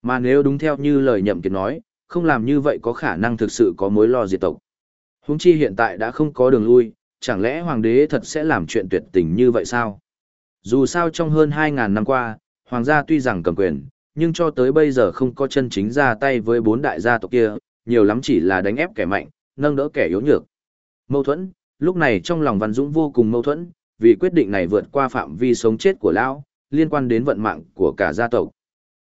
Mà nếu đúng theo như lời nhậm kiệt nói, không làm như vậy có khả năng thực sự có mối lo diệt tộc. Huống chi hiện tại đã không có đường lui, chẳng lẽ hoàng đế thật sẽ làm chuyện tuyệt tình như vậy sao? Dù sao trong hơn 2.000 năm qua, hoàng gia tuy rằng cầm quyền, nhưng cho tới bây giờ không có chân chính ra tay với bốn đại gia tộc kia, nhiều lắm chỉ là đánh ép kẻ mạnh, nâng đỡ kẻ yếu nhược. Mâu thuẫn, lúc này trong lòng Văn Dũng vô cùng mâu thuẫn, vì quyết định này vượt qua phạm vi sống chết của lão, liên quan đến vận mạng của cả gia tộc.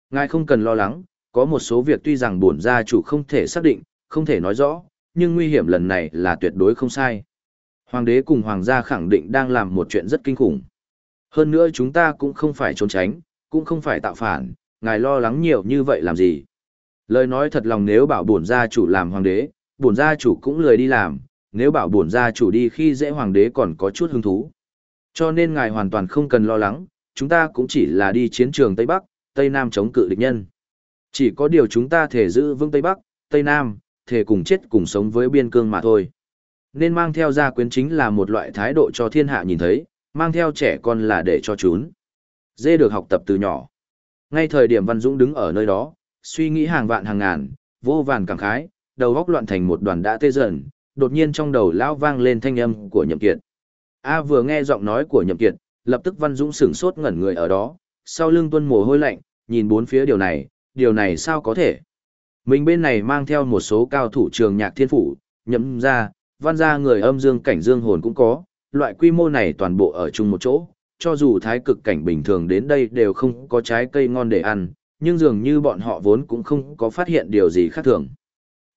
Ngài không cần lo lắng, có một số việc tuy rằng bổn gia chủ không thể xác định, không thể nói rõ, nhưng nguy hiểm lần này là tuyệt đối không sai. Hoàng đế cùng hoàng gia khẳng định đang làm một chuyện rất kinh khủng. Hơn nữa chúng ta cũng không phải trốn tránh, cũng không phải tạo phản, ngài lo lắng nhiều như vậy làm gì. Lời nói thật lòng nếu bảo bổn gia chủ làm hoàng đế, bổn gia chủ cũng lười đi làm, nếu bảo bổn gia chủ đi khi dễ hoàng đế còn có chút hứng thú. Cho nên ngài hoàn toàn không cần lo lắng, chúng ta cũng chỉ là đi chiến trường Tây Bắc, Tây Nam chống cự địch nhân. Chỉ có điều chúng ta thể giữ vững Tây Bắc, Tây Nam, thể cùng chết cùng sống với biên cương mà thôi. Nên mang theo gia quyến chính là một loại thái độ cho thiên hạ nhìn thấy, mang theo trẻ con là để cho chúng. Dê được học tập từ nhỏ. Ngay thời điểm Văn Dũng đứng ở nơi đó, suy nghĩ hàng vạn hàng ngàn, vô vàn cảm khái, đầu góc loạn thành một đoàn đã tê dần, đột nhiên trong đầu lão vang lên thanh âm của Nhậm Kiệt. A vừa nghe giọng nói của Nhậm Kiệt, lập tức Văn Dũng sửng sốt ngẩn người ở đó, sau lưng Tuân mồ hôi lạnh, nhìn bốn phía điều này, điều này sao có thể? Mình bên này mang theo một số cao thủ trường nhạc thiên phủ, nhậm ra, văn ra người âm dương cảnh dương hồn cũng có, loại quy mô này toàn bộ ở chung một chỗ, cho dù thái cực cảnh bình thường đến đây đều không có trái cây ngon để ăn, nhưng dường như bọn họ vốn cũng không có phát hiện điều gì khác thường.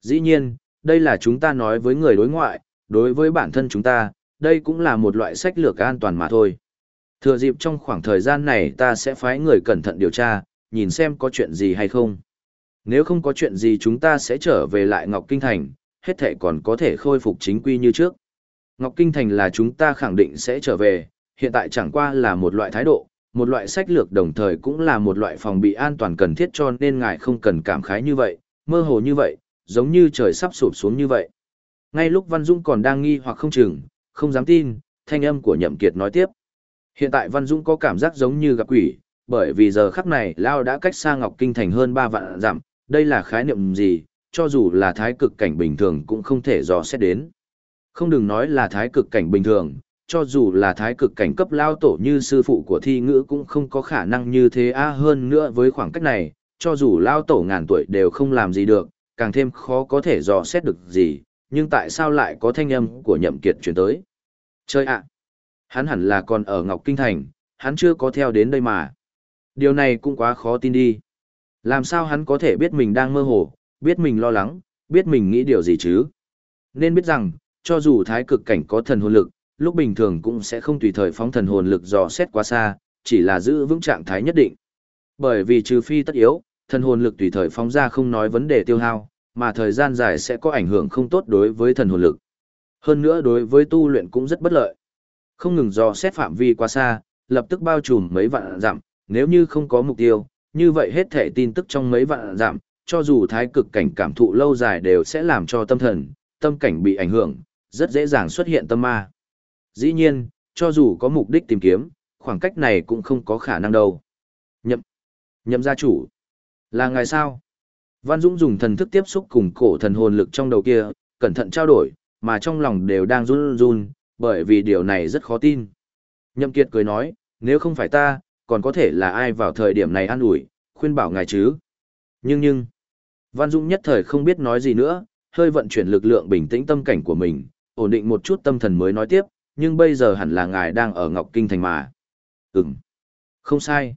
Dĩ nhiên, đây là chúng ta nói với người đối ngoại, đối với bản thân chúng ta, đây cũng là một loại sách lược an toàn mà thôi. Thừa dịp trong khoảng thời gian này ta sẽ phái người cẩn thận điều tra, nhìn xem có chuyện gì hay không. Nếu không có chuyện gì chúng ta sẽ trở về lại Ngọc Kinh Thành, hết thể còn có thể khôi phục chính quy như trước. Ngọc Kinh Thành là chúng ta khẳng định sẽ trở về, hiện tại chẳng qua là một loại thái độ, một loại sách lược đồng thời cũng là một loại phòng bị an toàn cần thiết cho nên ngài không cần cảm khái như vậy, mơ hồ như vậy, giống như trời sắp sụp xuống như vậy. Ngay lúc Văn dũng còn đang nghi hoặc không chừng, không dám tin, thanh âm của Nhậm Kiệt nói tiếp. Hiện tại Văn dũng có cảm giác giống như gặp quỷ, bởi vì giờ khắc này Lao đã cách xa Ngọc Kinh Thành hơn 3 vạn dặm, đây là khái niệm gì, cho dù là thái cực cảnh bình thường cũng không thể dò xét đến. Không đừng nói là thái cực cảnh bình thường, cho dù là thái cực cảnh cấp lao tổ như sư phụ của thi ngữ cũng không có khả năng như thế a hơn nữa với khoảng cách này, cho dù lao tổ ngàn tuổi đều không làm gì được, càng thêm khó có thể dò xét được gì, nhưng tại sao lại có thanh âm của nhậm kiệt chuyển tới. Chơi ạ! Hắn hẳn là còn ở Ngọc Kinh Thành, hắn chưa có theo đến đây mà. Điều này cũng quá khó tin đi. Làm sao hắn có thể biết mình đang mơ hồ, biết mình lo lắng, biết mình nghĩ điều gì chứ? Nên biết rằng, cho dù thái cực cảnh có thần hồn lực, lúc bình thường cũng sẽ không tùy thời phóng thần hồn lực dò xét quá xa, chỉ là giữ vững trạng thái nhất định. Bởi vì trừ phi tất yếu, thần hồn lực tùy thời phóng ra không nói vấn đề tiêu hao, mà thời gian dài sẽ có ảnh hưởng không tốt đối với thần hồn lực. Hơn nữa đối với tu luyện cũng rất bất lợi. Không ngừng dò xét phạm vi quá xa, lập tức bao trùm mấy vạn dặm, nếu như không có mục tiêu, như vậy hết thể tin tức trong mấy vạn dặm, cho dù thái cực cảnh cảm thụ lâu dài đều sẽ làm cho tâm thần, tâm cảnh bị ảnh hưởng, rất dễ dàng xuất hiện tâm ma. Dĩ nhiên, cho dù có mục đích tìm kiếm, khoảng cách này cũng không có khả năng đâu. Nhậm, nhậm gia chủ, là ngài sao? Văn Dũng dùng thần thức tiếp xúc cùng cổ thần hồn lực trong đầu kia, cẩn thận trao đổi, mà trong lòng đều đang run run, bởi vì điều này rất khó tin. Nhậm Kiệt cười nói, nếu không phải ta, còn có thể là ai vào thời điểm này an ủi, khuyên bảo ngài chứ. Nhưng nhưng, Văn Dũng nhất thời không biết nói gì nữa, hơi vận chuyển lực lượng bình tĩnh tâm cảnh của mình, ổn định một chút tâm thần mới nói tiếp, nhưng bây giờ hẳn là ngài đang ở Ngọc Kinh Thành mà. Ừm, không sai.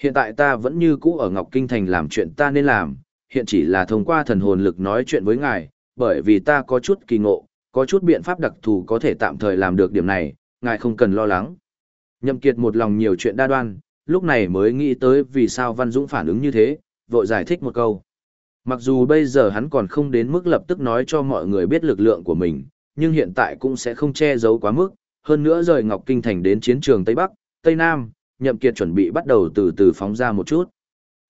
Hiện tại ta vẫn như cũ ở Ngọc Kinh Thành làm chuyện ta nên làm, hiện chỉ là thông qua thần hồn lực nói chuyện với ngài, bởi vì ta có chút kỳ ngộ, có chút biện pháp đặc thù có thể tạm thời làm được điểm này, ngài không cần lo lắng. Nhậm Kiệt một lòng nhiều chuyện đa đoan, lúc này mới nghĩ tới vì sao Văn Dũng phản ứng như thế, vội giải thích một câu. Mặc dù bây giờ hắn còn không đến mức lập tức nói cho mọi người biết lực lượng của mình, nhưng hiện tại cũng sẽ không che giấu quá mức, hơn nữa rời Ngọc Kinh Thành đến chiến trường Tây Bắc, Tây Nam, Nhậm Kiệt chuẩn bị bắt đầu từ từ phóng ra một chút.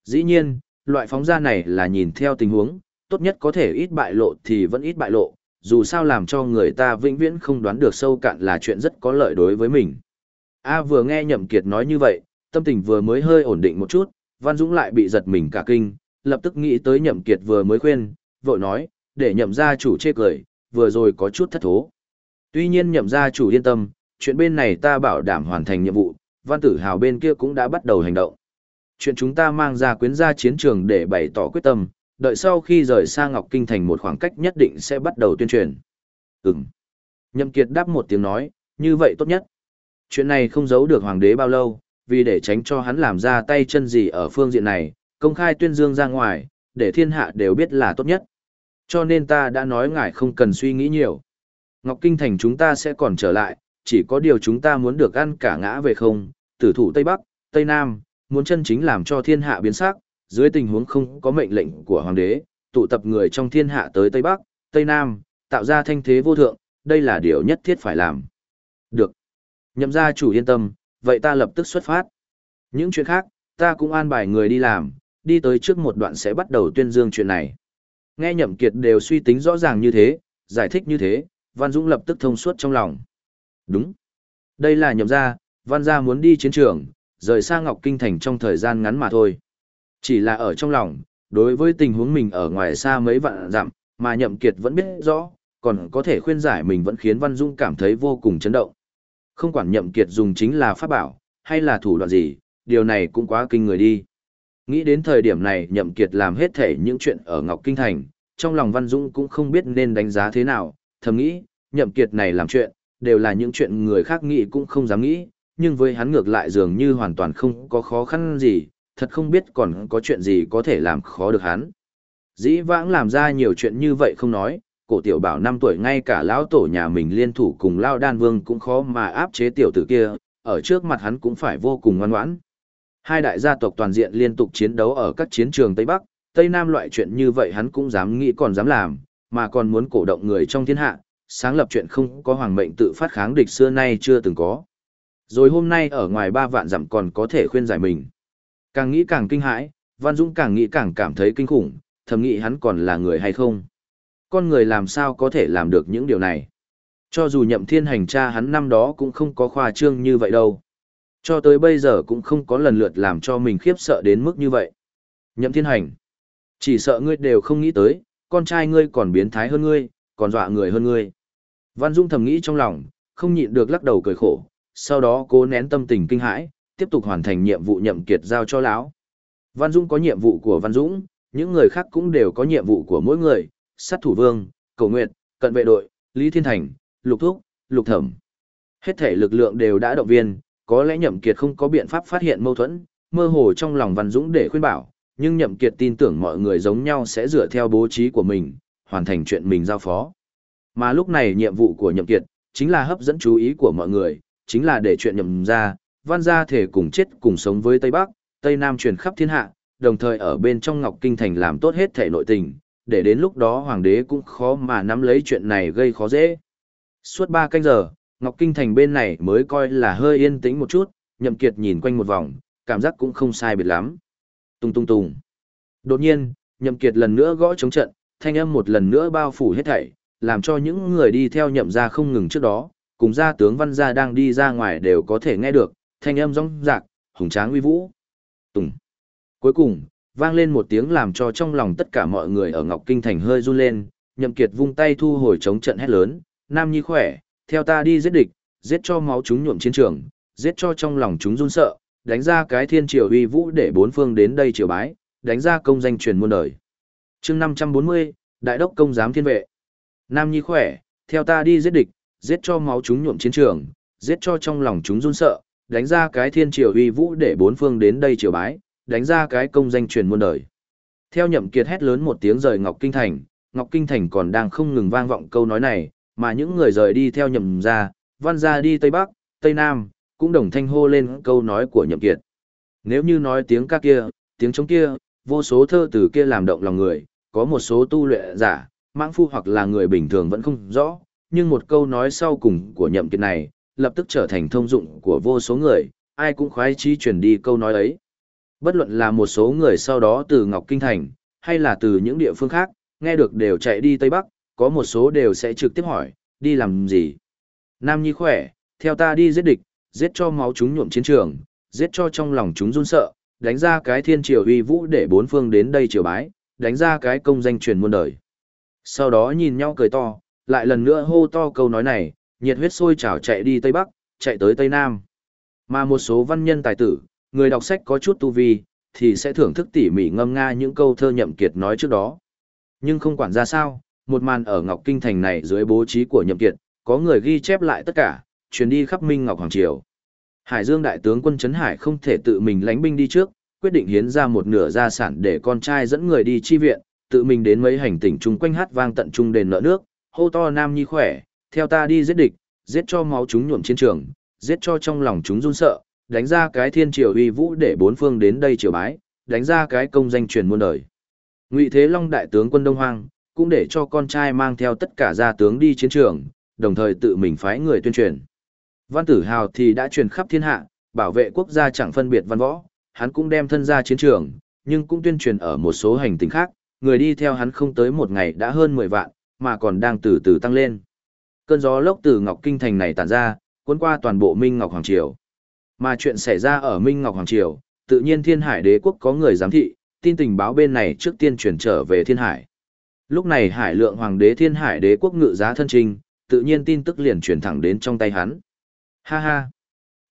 Dĩ nhiên, loại phóng ra này là nhìn theo tình huống, tốt nhất có thể ít bại lộ thì vẫn ít bại lộ, dù sao làm cho người ta vĩnh viễn không đoán được sâu cạn là chuyện rất có lợi đối với mình. A à, vừa nghe Nhậm Kiệt nói như vậy, tâm tình vừa mới hơi ổn định một chút, Văn Dũng lại bị giật mình cả kinh, lập tức nghĩ tới Nhậm Kiệt vừa mới khuyên, vội nói, để Nhậm gia chủ chê cười, vừa rồi có chút thất thố. Tuy nhiên Nhậm gia chủ yên tâm, chuyện bên này ta bảo đảm hoàn thành nhiệm vụ, văn tử hào bên kia cũng đã bắt đầu hành động. Chuyện chúng ta mang ra quyến ra chiến trường để bày tỏ quyết tâm, đợi sau khi rời xa Ngọc Kinh thành một khoảng cách nhất định sẽ bắt đầu tuyên truyền. Ừm. Nhậm Kiệt đáp một tiếng nói, như vậy tốt nhất. Chuyện này không giấu được hoàng đế bao lâu, vì để tránh cho hắn làm ra tay chân gì ở phương diện này, công khai tuyên dương ra ngoài, để thiên hạ đều biết là tốt nhất. Cho nên ta đã nói ngài không cần suy nghĩ nhiều. Ngọc Kinh Thành chúng ta sẽ còn trở lại, chỉ có điều chúng ta muốn được ăn cả ngã về không, tử thủ Tây Bắc, Tây Nam, muốn chân chính làm cho thiên hạ biến sắc, dưới tình huống không có mệnh lệnh của hoàng đế, tụ tập người trong thiên hạ tới Tây Bắc, Tây Nam, tạo ra thanh thế vô thượng, đây là điều nhất thiết phải làm. Được. Nhậm gia chủ yên tâm, vậy ta lập tức xuất phát. Những chuyện khác, ta cũng an bài người đi làm, đi tới trước một đoạn sẽ bắt đầu tuyên dương chuyện này. Nghe Nhậm Kiệt đều suy tính rõ ràng như thế, giải thích như thế, Văn Dũng lập tức thông suốt trong lòng. Đúng. Đây là Nhậm gia, Văn gia muốn đi chiến trường, rời xa Ngọc Kinh thành trong thời gian ngắn mà thôi. Chỉ là ở trong lòng, đối với tình huống mình ở ngoài xa mấy vạn dặm, mà Nhậm Kiệt vẫn biết rõ, còn có thể khuyên giải mình vẫn khiến Văn Dung cảm thấy vô cùng chấn động. Không quản Nhậm Kiệt dùng chính là pháp bảo, hay là thủ đoạn gì, điều này cũng quá kinh người đi. Nghĩ đến thời điểm này Nhậm Kiệt làm hết thể những chuyện ở Ngọc Kinh Thành, trong lòng Văn Dung cũng không biết nên đánh giá thế nào, thầm nghĩ, Nhậm Kiệt này làm chuyện, đều là những chuyện người khác nghĩ cũng không dám nghĩ, nhưng với hắn ngược lại dường như hoàn toàn không có khó khăn gì, thật không biết còn có chuyện gì có thể làm khó được hắn. Dĩ vãng làm ra nhiều chuyện như vậy không nói, cổ tiểu bảo năm tuổi ngay cả lão tổ nhà mình liên thủ cùng lao đan vương cũng khó mà áp chế tiểu tử kia, ở trước mặt hắn cũng phải vô cùng ngoan ngoãn. Hai đại gia tộc toàn diện liên tục chiến đấu ở các chiến trường Tây Bắc, Tây Nam loại chuyện như vậy hắn cũng dám nghĩ còn dám làm, mà còn muốn cổ động người trong thiên hạ, sáng lập chuyện không có hoàng mệnh tự phát kháng địch xưa nay chưa từng có. Rồi hôm nay ở ngoài ba vạn dặm còn có thể khuyên giải mình. Càng nghĩ càng kinh hãi, Văn Dũng càng nghĩ càng cảm thấy kinh khủng, thầm nghĩ hắn còn là người hay không. Con người làm sao có thể làm được những điều này. Cho dù nhậm thiên hành cha hắn năm đó cũng không có khoa trương như vậy đâu. Cho tới bây giờ cũng không có lần lượt làm cho mình khiếp sợ đến mức như vậy. Nhậm thiên hành. Chỉ sợ ngươi đều không nghĩ tới, con trai ngươi còn biến thái hơn ngươi, còn dọa người hơn ngươi. Văn Dung thầm nghĩ trong lòng, không nhịn được lắc đầu cười khổ, sau đó cố nén tâm tình kinh hãi, tiếp tục hoàn thành nhiệm vụ nhậm kiệt giao cho lão. Văn Dung có nhiệm vụ của Văn Dũng, những người khác cũng đều có nhiệm vụ của mỗi người, sát thủ vương, cầu nguyện, cận vệ đội, Lý Thiên Thành, Lục Thúc, Lục Thẩm. Hết thể lực lượng đều đã động viên, có lẽ nhậm kiệt không có biện pháp phát hiện mâu thuẫn, mơ hồ trong lòng Văn Dũng để khuyên bảo, nhưng nhậm kiệt tin tưởng mọi người giống nhau sẽ dựa theo bố trí của mình, hoàn thành chuyện mình giao phó. Mà lúc này nhiệm vụ của nhậm kiệt, chính là hấp dẫn chú ý của mọi người, chính là để chuyện nhậm ra, văn gia thể cùng chết cùng sống với Tây Bắc, Tây Nam truyền khắp thiên hạ, đồng thời ở bên trong Ngọc Kinh Thành làm tốt hết thể nội tình, để đến lúc đó hoàng đế cũng khó mà nắm lấy chuyện này gây khó dễ. Suốt ba canh giờ, Ngọc Kinh Thành bên này mới coi là hơi yên tĩnh một chút, nhậm kiệt nhìn quanh một vòng, cảm giác cũng không sai biệt lắm. Tung tung tung. Đột nhiên, nhậm kiệt lần nữa gõ chống trận, thanh âm một lần nữa bao phủ hết thảy, làm cho những người đi theo nhậm gia không ngừng trước đó, cùng gia tướng văn gia đang đi ra ngoài đều có thể nghe được, thanh âm rống rạc, hùng tráng uy vũ. Tùng. Cuối cùng, vang lên một tiếng làm cho trong lòng tất cả mọi người ở Ngọc Kinh Thành hơi run lên, nhậm kiệt vung tay thu hồi chống trận hét lớn, Nam Nhi khỏe, theo ta đi giết địch, giết cho máu chúng nhuộm chiến trường, giết cho trong lòng chúng run sợ, đánh ra cái thiên triều uy vũ để bốn phương đến đây triều bái, đánh ra công danh truyền muôn đời. Chương 540, Đại đốc công giám thiên vệ. Nam Nhi khỏe, theo ta đi giết địch, giết cho máu chúng nhuộm chiến trường, giết cho trong lòng chúng run sợ, đánh ra cái thiên triều uy vũ để bốn phương đến đây triều bái, đánh ra cái công danh truyền muôn đời. Theo nhậm kiệt hét lớn một tiếng rời Ngọc Kinh Thành, Ngọc Kinh Thành còn đang không ngừng vang vọng câu nói này, mà những người rời đi theo nhậm ra, văn ra đi Tây Bắc, Tây Nam, cũng đồng thanh hô lên câu nói của nhậm kiệt. Nếu như nói tiếng ca kia, tiếng trống kia, vô số thơ từ kia làm động lòng người, có một số tu luyện giả, mãng phu hoặc là người bình thường vẫn không rõ, nhưng một câu nói sau cùng của nhậm kiệt này, lập tức trở thành thông dụng của vô số người, ai cũng khoái chí truyền đi câu nói ấy. Bất luận là một số người sau đó từ Ngọc Kinh Thành, hay là từ những địa phương khác, nghe được đều chạy đi Tây Bắc, có một số đều sẽ trực tiếp hỏi, đi làm gì? Nam Nhi khỏe, theo ta đi giết địch, giết cho máu chúng nhuộm chiến trường, giết cho trong lòng chúng run sợ, đánh ra cái thiên triều uy vũ để bốn phương đến đây triều bái, đánh ra cái công danh truyền muôn đời. Sau đó nhìn nhau cười to, lại lần nữa hô to câu nói này, nhiệt huyết sôi trào chạy đi Tây Bắc, chạy tới Tây Nam. Mà một số văn nhân tài tử, người đọc sách có chút tu vi, thì sẽ thưởng thức tỉ mỉ ngâm nga những câu thơ nhậm kiệt nói trước đó. Nhưng không quản ra sao, một màn ở Ngọc Kinh Thành này dưới bố trí của nhậm kiệt, có người ghi chép lại tất cả, truyền đi khắp Minh Ngọc Hoàng Triều. Hải Dương đại tướng quân Trấn Hải không thể tự mình lãnh binh đi trước, quyết định hiến ra một nửa gia sản để con trai dẫn người đi chi viện, tự mình đến mấy hành tỉnh chung quanh hát vang tận trung đền nợ nước, hô to nam nhi khỏe, theo ta đi giết địch, giết cho máu chúng nhuộm chiến trường, giết cho trong lòng chúng run sợ, đánh ra cái thiên triều uy vũ để bốn phương đến đây triều bái, đánh ra cái công danh truyền muôn đời. Ngụy Thế Long đại tướng quân Đông Hoang, cũng để cho con trai mang theo tất cả gia tướng đi chiến trường, đồng thời tự mình phái người tuyên truyền. Văn Tử Hào thì đã truyền khắp thiên hạ, bảo vệ quốc gia chẳng phân biệt văn võ, hắn cũng đem thân ra chiến trường, nhưng cũng tuyên truyền ở một số hành tinh khác, người đi theo hắn không tới một ngày đã hơn 10 vạn, mà còn đang từ từ tăng lên. Cơn gió lốc từ Ngọc Kinh Thành này tản ra, cuốn qua toàn bộ Minh Ngọc Hoàng Triều. Mà chuyện xảy ra ở Minh Ngọc Hoàng Triều, tự nhiên Thiên Hải Đế quốc có người giám thị, tin tình báo bên này trước tiên chuyển trở về Thiên Hải. Lúc này Hải Lượng Hoàng đế Thiên Hải Đế quốc ngự giá thân trình, tự nhiên tin tức liền chuyển thẳng đến trong tay hắn. Ha ha!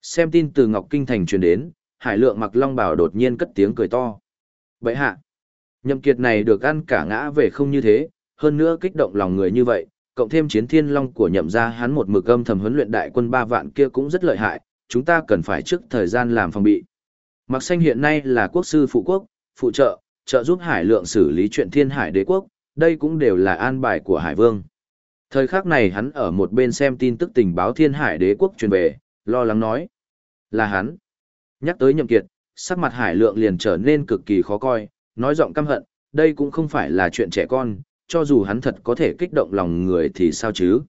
Xem tin từ Ngọc Kinh Thành truyền đến, Hải Lượng mặc long bào đột nhiên cất tiếng cười to. Vậy hạ! Nhậm kiệt này được ăn cả ngã về không như thế, hơn nữa kích động lòng người như vậy, cộng thêm chiến thiên long của nhậm gia hắn một mực âm thầm huấn luyện đại quân ba vạn kia cũng rất lợi hại, chúng ta cần phải trước thời gian làm phòng bị. Mặc xanh hiện nay là quốc sư phụ quốc, phụ trợ, trợ giúp hải lượng xử lý chuyện thiên hải đế quốc, đây cũng đều là an bài của hải vương. Thời khắc này hắn ở một bên xem tin tức tình báo thiên hải đế quốc truyền về, lo lắng nói. Là hắn. Nhắc tới nhậm kiệt, sắc mặt hải lượng liền trở nên cực kỳ khó coi, nói giọng căm hận, đây cũng không phải là chuyện trẻ con, cho dù hắn thật có thể kích động lòng người thì sao chứ.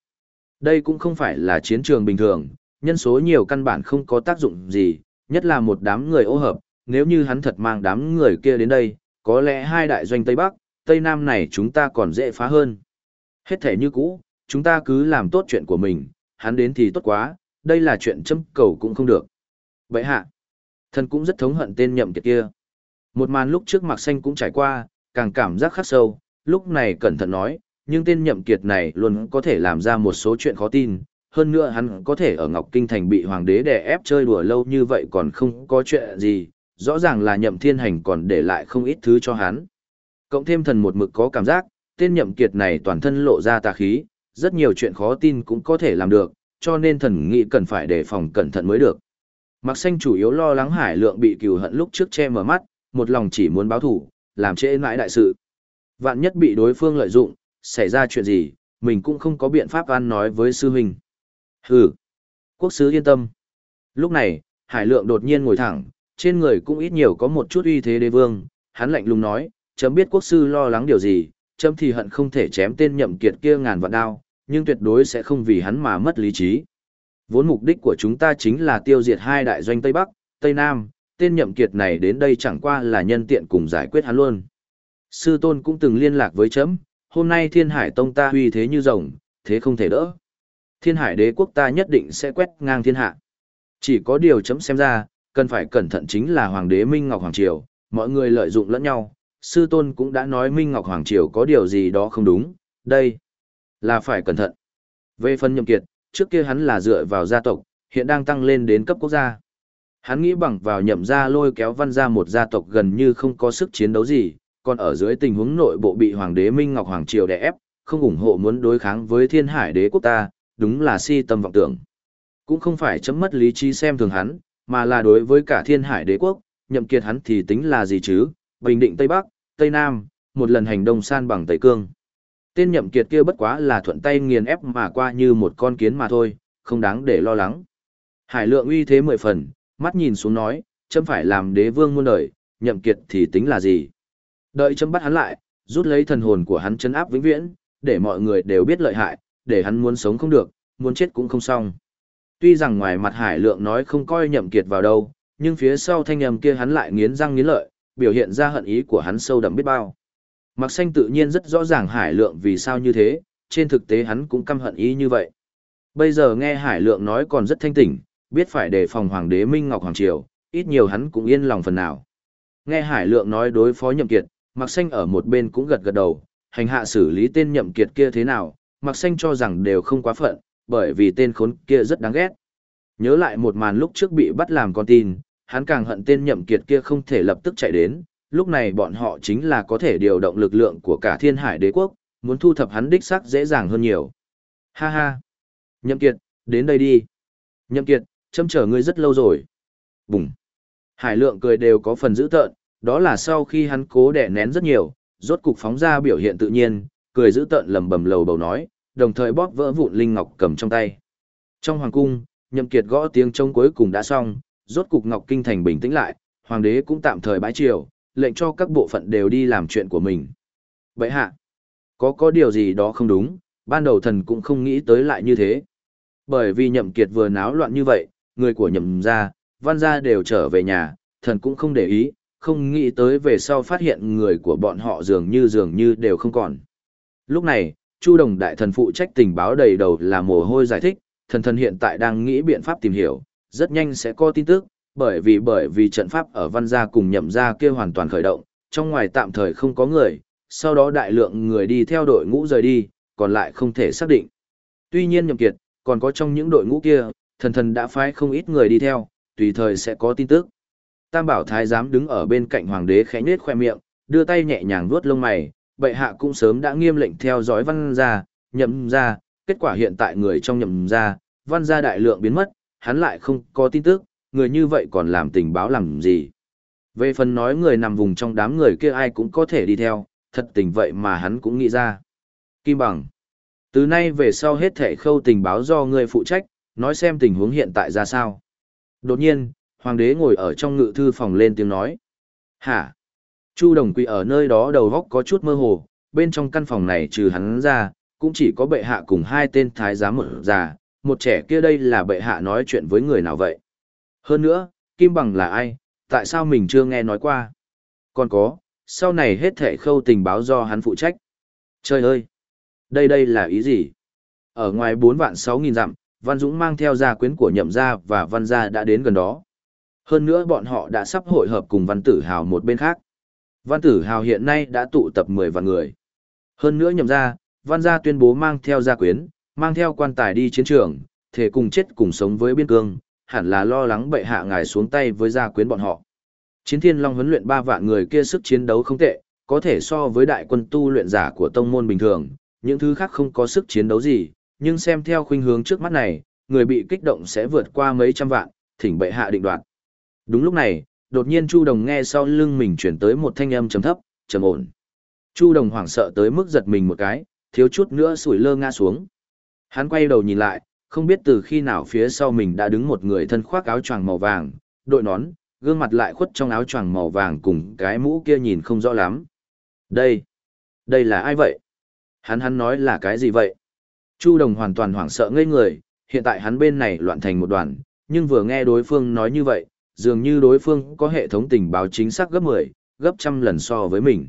Đây cũng không phải là chiến trường bình thường, nhân số nhiều căn bản không có tác dụng gì, nhất là một đám người ô hợp, nếu như hắn thật mang đám người kia đến đây, có lẽ hai đại doanh Tây Bắc, Tây Nam này chúng ta còn dễ phá hơn. Hết thể như cũ, chúng ta cứ làm tốt chuyện của mình, hắn đến thì tốt quá, đây là chuyện châm cầu cũng không được. Vậy hạ, thần cũng rất thống hận tên nhậm kiệt kia. Một màn lúc trước mặc xanh cũng trải qua, càng cảm giác khắc sâu, lúc này cẩn thận nói, nhưng tên nhậm kiệt này luôn có thể làm ra một số chuyện khó tin. Hơn nữa hắn có thể ở Ngọc Kinh Thành bị hoàng đế đè ép chơi đùa lâu như vậy còn không có chuyện gì, rõ ràng là nhậm thiên hành còn để lại không ít thứ cho hắn. Cộng thêm thần một mực có cảm giác, tên nhậm kiệt này toàn thân lộ ra tà khí, rất nhiều chuyện khó tin cũng có thể làm được, cho nên thần nghĩ cần phải đề phòng cẩn thận mới được. Mặc xanh chủ yếu lo lắng hải lượng bị cừu hận lúc trước che mở mắt, một lòng chỉ muốn báo thù làm trễ nãi đại sự. Vạn nhất bị đối phương lợi dụng, xảy ra chuyện gì, mình cũng không có biện pháp ăn nói với sư huynh. Hừ, quốc sứ yên tâm. Lúc này, hải lượng đột nhiên ngồi thẳng, trên người cũng ít nhiều có một chút uy thế đế vương, hắn lạnh lùng nói, chấm biết quốc sư lo lắng điều gì, chấm thì hận không thể chém tên nhậm kiệt kia ngàn vạn đao, nhưng tuyệt đối sẽ không vì hắn mà mất lý trí. Vốn mục đích của chúng ta chính là tiêu diệt hai đại doanh Tây Bắc, Tây Nam, tên nhậm kiệt này đến đây chẳng qua là nhân tiện cùng giải quyết hắn luôn. Sư tôn cũng từng liên lạc với chấm, hôm nay thiên hải tông ta huy thế như rồng, thế không thể đỡ. Thiên hải đế quốc ta nhất định sẽ quét ngang thiên hạ. Chỉ có điều chấm xem ra, cần phải cẩn thận chính là hoàng đế Minh Ngọc Hoàng Triều, mọi người lợi dụng lẫn nhau. Sư tôn cũng đã nói Minh Ngọc Hoàng Triều có điều gì đó không đúng, đây là phải cẩn thận. Về phần nhậm kiệt, trước kia hắn là dựa vào gia tộc, hiện đang tăng lên đến cấp quốc gia. Hắn nghĩ bằng vào nhậm gia lôi kéo văn gia một gia tộc gần như không có sức chiến đấu gì, còn ở dưới tình huống nội bộ bị Hoàng đế Minh Ngọc Hoàng Triều đè ép, không ủng hộ muốn đối kháng với thiên hải đế quốc ta, đúng là si tâm vọng tưởng. Cũng không phải chấm mất lý trí xem thường hắn, mà là đối với cả thiên hải đế quốc, nhậm kiệt hắn thì tính là gì chứ, bình định Tây Bắc, Tây Nam, một lần hành động san bằng Tây Cương. Tên nhậm kiệt kia bất quá là thuận tay nghiền ép mà qua như một con kiến mà thôi, không đáng để lo lắng. Hải lượng uy thế mười phần, mắt nhìn xuống nói, chấm phải làm đế vương muôn đời, nhậm kiệt thì tính là gì. Đợi chấm bắt hắn lại, rút lấy thần hồn của hắn chấn áp vĩnh viễn, để mọi người đều biết lợi hại, để hắn muốn sống không được, muốn chết cũng không xong. Tuy rằng ngoài mặt hải lượng nói không coi nhậm kiệt vào đâu, nhưng phía sau thanh âm kia hắn lại nghiến răng nghiến lợi, biểu hiện ra hận ý của hắn sâu đậm biết bao. Mặc xanh tự nhiên rất rõ ràng hải lượng vì sao như thế, trên thực tế hắn cũng căm hận ý như vậy. Bây giờ nghe hải lượng nói còn rất thanh tỉnh, biết phải đề phòng hoàng đế Minh Ngọc Hoàng Triều, ít nhiều hắn cũng yên lòng phần nào. Nghe hải lượng nói đối phó nhậm kiệt, mặc xanh ở một bên cũng gật gật đầu, hành hạ xử lý tên nhậm kiệt kia thế nào, mặc xanh cho rằng đều không quá phận, bởi vì tên khốn kia rất đáng ghét. Nhớ lại một màn lúc trước bị bắt làm con tin, hắn càng hận tên nhậm kiệt kia không thể lập tức chạy đến, lúc này bọn họ chính là có thể điều động lực lượng của cả thiên hải đế quốc, muốn thu thập hắn đích xác dễ dàng hơn nhiều. Ha ha! Nhậm kiệt, đến đây đi. Nhậm kiệt, châm chờ ngươi rất lâu rồi. Bùng! Hải lượng cười đều có phần dữ tợn, đó là sau khi hắn cố đè nén rất nhiều, rốt cục phóng ra biểu hiện tự nhiên, cười dữ tợn lầm bầm lầu bầu nói, đồng thời bóp vỡ vụn linh ngọc cầm trong tay. Trong hoàng cung, Nhậm Kiệt gõ tiếng trống cuối cùng đã xong, rốt cục Ngọc Kinh thành bình tĩnh lại, hoàng đế cũng tạm thời bãi triều, lệnh cho các bộ phận đều đi làm chuyện của mình. Vậy hạ, có có điều gì đó không đúng, ban đầu thần cũng không nghĩ tới lại như thế. Bởi vì Nhậm Kiệt vừa náo loạn như vậy, người của Nhậm gia, văn gia đều trở về nhà, thần cũng không để ý, không nghĩ tới về sau phát hiện người của bọn họ dường như dường như đều không còn. Lúc này, Chu Đồng đại thần phụ trách tình báo đầy đầu là mồ hôi giải thích, thần thần hiện tại đang nghĩ biện pháp tìm hiểu, rất nhanh sẽ có tin tức, bởi vì bởi vì trận pháp ở văn gia cùng nhậm gia kia hoàn toàn khởi động, trong ngoài tạm thời không có người, sau đó đại lượng người đi theo đội ngũ rời đi, còn lại không thể xác định. Tuy nhiên nhậm kiệt, còn có trong những đội ngũ kia, thần thần đã phái không ít người đi theo, tùy thời sẽ có tin tức. Tam bảo thái giám đứng ở bên cạnh hoàng đế khẽ nết khoe miệng, đưa tay nhẹ nhàng vuốt lông mày, bệ hạ cũng sớm đã nghiêm lệnh theo dõi văn gia, nhậm gia, kết quả hiện tại người trong nhậm gia, văn gia đại lượng biến mất, hắn lại không có tin tức, người như vậy còn làm tình báo làm gì. Về phần nói người nằm vùng trong đám người kia ai cũng có thể đi theo, thật tình vậy mà hắn cũng nghĩ ra. Kim Bằng. Từ nay về sau hết thể khâu tình báo do người phụ trách, nói xem tình huống hiện tại ra sao. Đột nhiên, hoàng đế ngồi ở trong ngự thư phòng lên tiếng nói. Hả? Chu đồng quỳ ở nơi đó đầu góc có chút mơ hồ, bên trong căn phòng này trừ hắn ra, cũng chỉ có bệ hạ cùng hai tên thái giám mở già, một trẻ kia đây là bệ hạ nói chuyện với người nào vậy? Hơn nữa, Kim Bằng là ai, tại sao mình chưa nghe nói qua? Còn có, sau này hết thể khâu tình báo do hắn phụ trách. Trời ơi! Đây đây là ý gì? Ở ngoài bốn vạn sáu nghìn dặm, Văn Dũng mang theo gia quyến của nhậm gia và văn gia đã đến gần đó. Hơn nữa bọn họ đã sắp hội hợp cùng văn tử hào một bên khác. Văn tử hào hiện nay đã tụ tập 10 vạn người. Hơn nữa nhậm gia, văn gia tuyên bố mang theo gia quyến, mang theo quan tài đi chiến trường, thể cùng chết cùng sống với biên cương, hẳn là lo lắng bệ hạ ngài xuống tay với gia quyến bọn họ. Chiến thiên long huấn luyện 3 vạn người kia sức chiến đấu không tệ, có thể so với đại quân tu luyện giả của tông môn bình thường, những thứ khác không có sức chiến đấu gì, nhưng xem theo khuynh hướng trước mắt này, người bị kích động sẽ vượt qua mấy trăm vạn, thỉnh bệ hạ định đoạt. Đúng lúc này, đột nhiên Chu Đồng nghe sau lưng mình chuyển tới một thanh âm trầm thấp, trầm ổn. Chu Đồng hoảng sợ tới mức giật mình một cái, thiếu chút nữa sủi lơ ngã xuống. Hắn quay đầu nhìn lại, không biết từ khi nào phía sau mình đã đứng một người thân khoác áo choàng màu vàng, đội nón, gương mặt lại khuất trong áo choàng màu vàng cùng cái mũ kia nhìn không rõ lắm. Đây, đây là ai vậy? Hắn hắn nói là cái gì vậy? Chu Đồng hoàn toàn hoảng sợ ngây người, hiện tại hắn bên này loạn thành một đoàn, nhưng vừa nghe đối phương nói như vậy, dường như đối phương có hệ thống tình báo chính xác gấp 10, gấp trăm lần so với mình.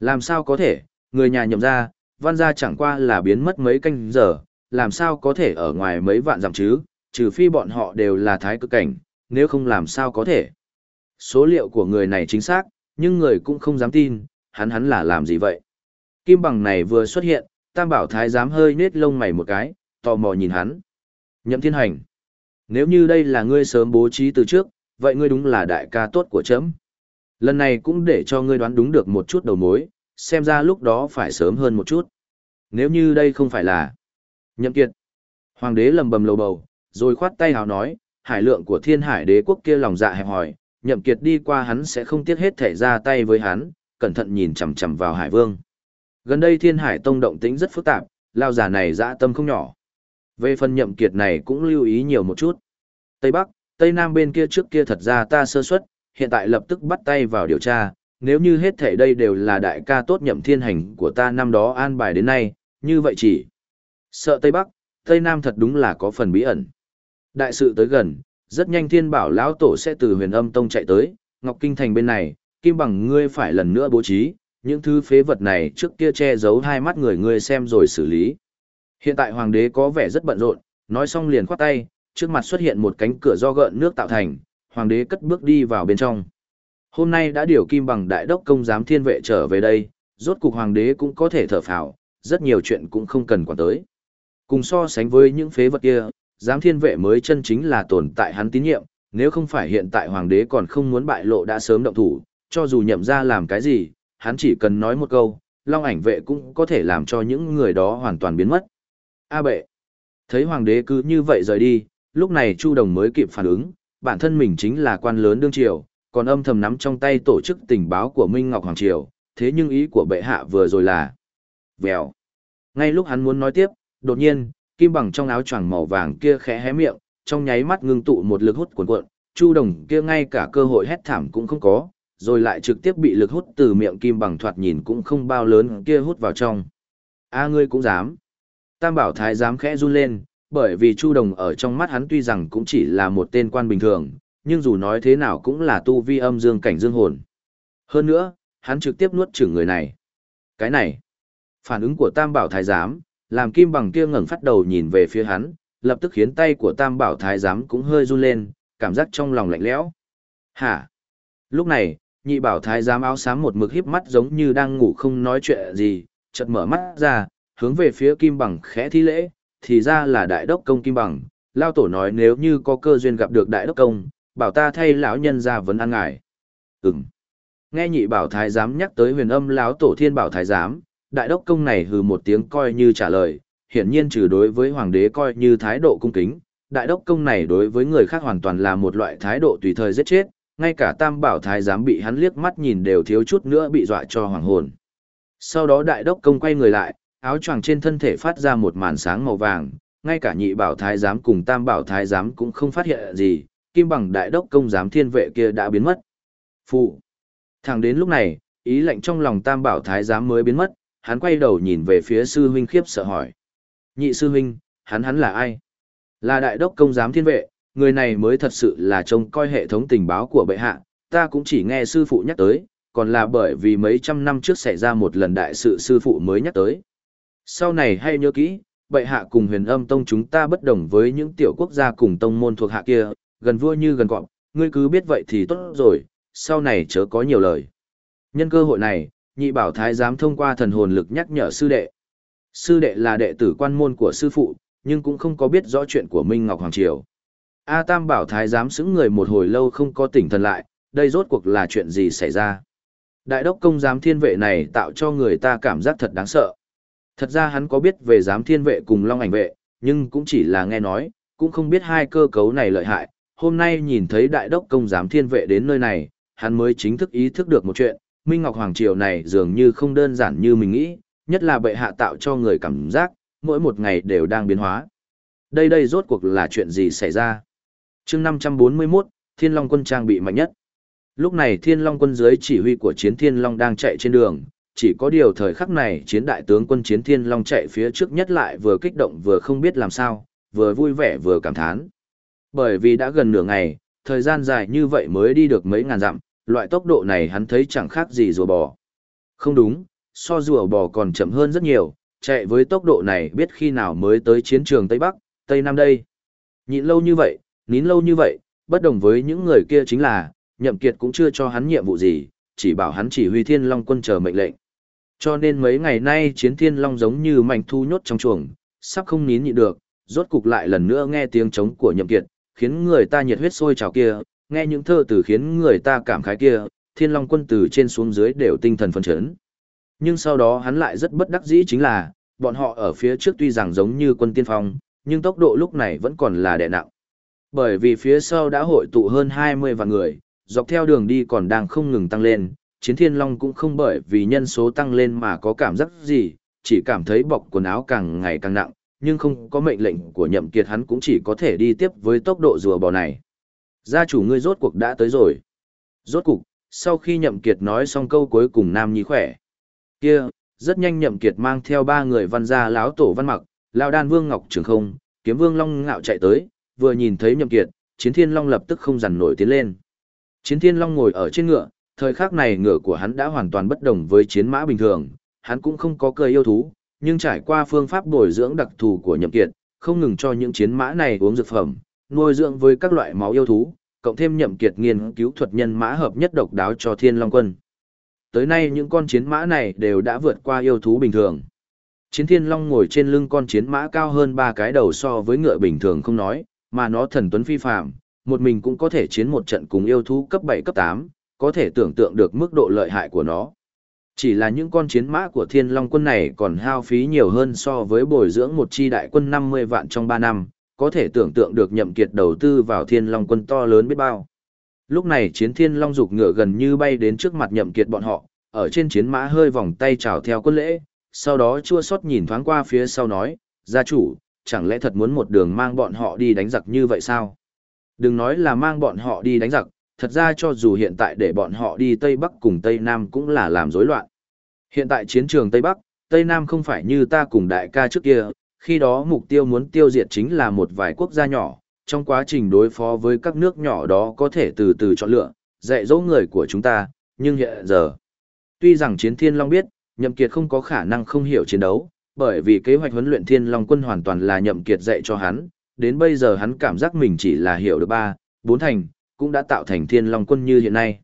Làm sao có thể, người nhà nhậm ra, văn gia chẳng qua là biến mất mấy canh giờ, làm sao có thể ở ngoài mấy vạn dặm chứ, trừ phi bọn họ đều là thái cực cảnh, nếu không làm sao có thể. Số liệu của người này chính xác, nhưng người cũng không dám tin, hắn hắn là làm gì vậy. Kim bằng này vừa xuất hiện, tam bảo thái dám hơi nết lông mày một cái, tò mò nhìn hắn. Nhậm thiên hành. Nếu như đây là ngươi sớm bố trí từ trước, vậy ngươi đúng là đại ca tốt của chấm. Lần này cũng để cho ngươi đoán đúng được một chút đầu mối, xem ra lúc đó phải sớm hơn một chút. Nếu như đây không phải là Nhậm Kiệt. Hoàng đế lầm bầm lầu bầu, rồi khoát tay hào nói, hải lượng của thiên hải đế quốc kia lòng dạ hẹp hỏi, Nhậm Kiệt đi qua hắn sẽ không tiếc hết thể ra tay với hắn, cẩn thận nhìn chằm chằm vào hải vương. Gần đây thiên hải tông động tĩnh rất phức tạp, lao giả này dạ tâm không nhỏ. Về phần Nhậm Kiệt này cũng lưu ý nhiều một chút. Tây Bắc, Tây Nam bên kia trước kia thật ra ta sơ suất, hiện tại lập tức bắt tay vào điều tra, nếu như hết thể đây đều là đại ca tốt nhậm thiên hành của ta năm đó an bài đến nay, như vậy chỉ sợ Tây Bắc, Tây Nam thật đúng là có phần bí ẩn. Đại sự tới gần, rất nhanh thiên bảo lão tổ sẽ từ huyền âm tông chạy tới, Ngọc Kinh Thành bên này, Kim Bằng ngươi phải lần nữa bố trí, những thứ phế vật này trước kia che giấu hai mắt người ngươi xem rồi xử lý. Hiện tại hoàng đế có vẻ rất bận rộn, nói xong liền khoát tay, trước mặt xuất hiện một cánh cửa do gợn nước tạo thành, hoàng đế cất bước đi vào bên trong. Hôm nay đã điều kim bằng đại đốc công giám thiên vệ trở về đây, rốt cục hoàng đế cũng có thể thở phào, rất nhiều chuyện cũng không cần quản tới. Cùng so sánh với những phế vật kia, giám thiên vệ mới chân chính là tồn tại hắn tín nhiệm, nếu không phải hiện tại hoàng đế còn không muốn bại lộ đã sớm động thủ, cho dù nhậm ra làm cái gì, hắn chỉ cần nói một câu, long ảnh vệ cũng có thể làm cho những người đó hoàn toàn biến mất. A bệ, thấy hoàng đế cứ như vậy rời đi, lúc này Chu Đồng mới kịp phản ứng, bản thân mình chính là quan lớn đương triều, còn âm thầm nắm trong tay tổ chức tình báo của Minh Ngọc Hoàng Triều, thế nhưng ý của bệ hạ vừa rồi là vèo. Ngay lúc hắn muốn nói tiếp, đột nhiên, kim bằng trong áo choàng màu vàng kia khẽ hé miệng, trong nháy mắt ngưng tụ một lực hút cuồn cuộn, Chu Đồng kia ngay cả cơ hội hét thảm cũng không có, rồi lại trực tiếp bị lực hút từ miệng kim bằng thoạt nhìn cũng không bao lớn kia hút vào trong. A ngươi cũng dám. Tam bảo thái dám khẽ run lên, bởi vì Chu Đồng ở trong mắt hắn tuy rằng cũng chỉ là một tên quan bình thường, nhưng dù nói thế nào cũng là tu vi âm dương cảnh dương hồn. Hơn nữa, hắn trực tiếp nuốt chửng người này. Cái này, phản ứng của Tam bảo thái giám, làm kim bằng kia ngẩng phát đầu nhìn về phía hắn, lập tức khiến tay của Tam bảo thái giám cũng hơi run lên, cảm giác trong lòng lạnh lẽo. Hả? Lúc này, nhị bảo thái giám áo xám một mực híp mắt giống như đang ngủ không nói chuyện gì, chợt mở mắt ra, hướng về phía kim bằng khẽ thi lễ, thì ra là đại đốc công kim bằng, lao tổ nói nếu như có cơ duyên gặp được đại đốc công, bảo ta thay lão nhân ra vấn an ngài. Ừm. Nghe nhị bảo thái giám nhắc tới huyền âm lão tổ thiên bảo thái giám, đại đốc công này hừ một tiếng coi như trả lời, hiển nhiên trừ đối với hoàng đế coi như thái độ cung kính, đại đốc công này đối với người khác hoàn toàn là một loại thái độ tùy thời giết chết, ngay cả tam bảo thái giám bị hắn liếc mắt nhìn đều thiếu chút nữa bị dọa cho hoàng hồn. Sau đó đại đốc công quay người lại, áo choàng trên thân thể phát ra một màn sáng màu vàng, ngay cả nhị bảo thái giám cùng tam bảo thái giám cũng không phát hiện gì, kim bằng đại đốc công giám thiên vệ kia đã biến mất. Phụ. Thẳng đến lúc này, ý lệnh trong lòng tam bảo thái giám mới biến mất, hắn quay đầu nhìn về phía sư huynh khiếp sợ hỏi. Nhị sư huynh, hắn hắn là ai? Là đại đốc công giám thiên vệ, người này mới thật sự là trông coi hệ thống tình báo của bệ hạ, ta cũng chỉ nghe sư phụ nhắc tới, còn là bởi vì mấy trăm năm trước xảy ra một lần đại sự sư phụ mới nhắc tới. Sau này hay nhớ kỹ, bệ hạ cùng huyền âm tông chúng ta bất đồng với những tiểu quốc gia cùng tông môn thuộc hạ kia, gần vua như gần cọp, ngươi cứ biết vậy thì tốt rồi, sau này chớ có nhiều lời. Nhân cơ hội này, nhị bảo thái giám thông qua thần hồn lực nhắc nhở sư đệ. Sư đệ là đệ tử quan môn của sư phụ, nhưng cũng không có biết rõ chuyện của Minh Ngọc Hoàng Triều. A Tam bảo thái giám xứng người một hồi lâu không có tỉnh thần lại, đây rốt cuộc là chuyện gì xảy ra. Đại đốc công giám thiên vệ này tạo cho người ta cảm giác thật đáng sợ. Thật ra hắn có biết về giám thiên vệ cùng long ảnh vệ, nhưng cũng chỉ là nghe nói, cũng không biết hai cơ cấu này lợi hại. Hôm nay nhìn thấy đại đốc công giám thiên vệ đến nơi này, hắn mới chính thức ý thức được một chuyện, Minh Ngọc Hoàng Triều này dường như không đơn giản như mình nghĩ, nhất là bệ hạ tạo cho người cảm giác, mỗi một ngày đều đang biến hóa. Đây đây rốt cuộc là chuyện gì xảy ra? chương 541, Thiên Long quân trang bị mạnh nhất. Lúc này Thiên Long quân dưới chỉ huy của chiến Thiên Long đang chạy trên đường, chỉ có điều thời khắc này chiến đại tướng quân chiến Thiên Long chạy phía trước nhất lại vừa kích động vừa không biết làm sao, vừa vui vẻ vừa cảm thán. Bởi vì đã gần nửa ngày, thời gian dài như vậy mới đi được mấy ngàn dặm, loại tốc độ này hắn thấy chẳng khác gì rùa bò. Không đúng, so rùa bò còn chậm hơn rất nhiều, chạy với tốc độ này biết khi nào mới tới chiến trường Tây Bắc, Tây Nam đây. Nhịn lâu như vậy, nín lâu như vậy, bất đồng với những người kia chính là, nhậm kiệt cũng chưa cho hắn nhiệm vụ gì, chỉ bảo hắn chỉ huy thiên long quân chờ mệnh lệnh. Cho nên mấy ngày nay chiến thiên long giống như mảnh thu nhốt trong chuồng, sắp không nín nhịn được, rốt cục lại lần nữa nghe tiếng trống của nhậm kiệt, khiến người ta nhiệt huyết sôi trào kia, nghe những thơ từ khiến người ta cảm khái kia, thiên long quân từ trên xuống dưới đều tinh thần phấn chấn. Nhưng sau đó hắn lại rất bất đắc dĩ chính là, bọn họ ở phía trước tuy rằng giống như quân tiên phong, nhưng tốc độ lúc này vẫn còn là đè nặng. Bởi vì phía sau đã hội tụ hơn 20 vạn người, dọc theo đường đi còn đang không ngừng tăng lên, chiến thiên long cũng không bởi vì nhân số tăng lên mà có cảm giác gì, chỉ cảm thấy bọc quần áo càng ngày càng nặng, nhưng không có mệnh lệnh của nhậm kiệt hắn cũng chỉ có thể đi tiếp với tốc độ rùa bò này. Gia chủ ngươi rốt cuộc đã tới rồi. Rốt cuộc, sau khi nhậm kiệt nói xong câu cuối cùng nam nhi khỏe. Kia, rất nhanh nhậm kiệt mang theo ba người văn gia lão tổ văn mặc, lão đan vương ngọc trường không, kiếm vương long ngạo chạy tới, vừa nhìn thấy nhậm kiệt, chiến thiên long lập tức không dằn nổi tiến lên. Chiến thiên long ngồi ở trên ngựa, thời khắc này ngựa của hắn đã hoàn toàn bất đồng với chiến mã bình thường, hắn cũng không có cơ yêu thú, nhưng trải qua phương pháp bồi dưỡng đặc thù của nhậm kiệt, không ngừng cho những chiến mã này uống dược phẩm, nuôi dưỡng với các loại máu yêu thú, cộng thêm nhậm kiệt nghiên cứu thuật nhân mã hợp nhất độc đáo cho thiên long quân. Tới nay những con chiến mã này đều đã vượt qua yêu thú bình thường. Chiến thiên long ngồi trên lưng con chiến mã cao hơn ba cái đầu so với ngựa bình thường không nói, mà nó thần tuấn phi phàm, một mình cũng có thể chiến một trận cùng yêu thú cấp 7 cấp 8, có thể tưởng tượng được mức độ lợi hại của nó. Chỉ là những con chiến mã của thiên long quân này còn hao phí nhiều hơn so với bồi dưỡng một chi đại quân 50 vạn trong 3 năm, có thể tưởng tượng được nhậm kiệt đầu tư vào thiên long quân to lớn biết bao. Lúc này chiến thiên long dục ngựa gần như bay đến trước mặt nhậm kiệt bọn họ, ở trên chiến mã hơi vòng tay chào theo quân lễ, sau đó chua xót nhìn thoáng qua phía sau nói, gia chủ, chẳng lẽ thật muốn một đường mang bọn họ đi đánh giặc như vậy sao? Đừng nói là mang bọn họ đi đánh giặc, thật ra cho dù hiện tại để bọn họ đi Tây Bắc cùng Tây Nam cũng là làm rối loạn. Hiện tại chiến trường Tây Bắc, Tây Nam không phải như ta cùng đại ca trước kia, khi đó mục tiêu muốn tiêu diệt chính là một vài quốc gia nhỏ, trong quá trình đối phó với các nước nhỏ đó có thể từ từ chọn lựa, dạy dỗ người của chúng ta, nhưng hiện giờ, tuy rằng chiến thiên long biết, nhậm kiệt không có khả năng không hiểu chiến đấu, bởi vì kế hoạch huấn luyện thiên long quân hoàn toàn là nhậm kiệt dạy cho hắn, đến bây giờ hắn cảm giác mình chỉ là hiểu được ba, bốn thành, cũng đã tạo thành thiên long quân như hiện nay.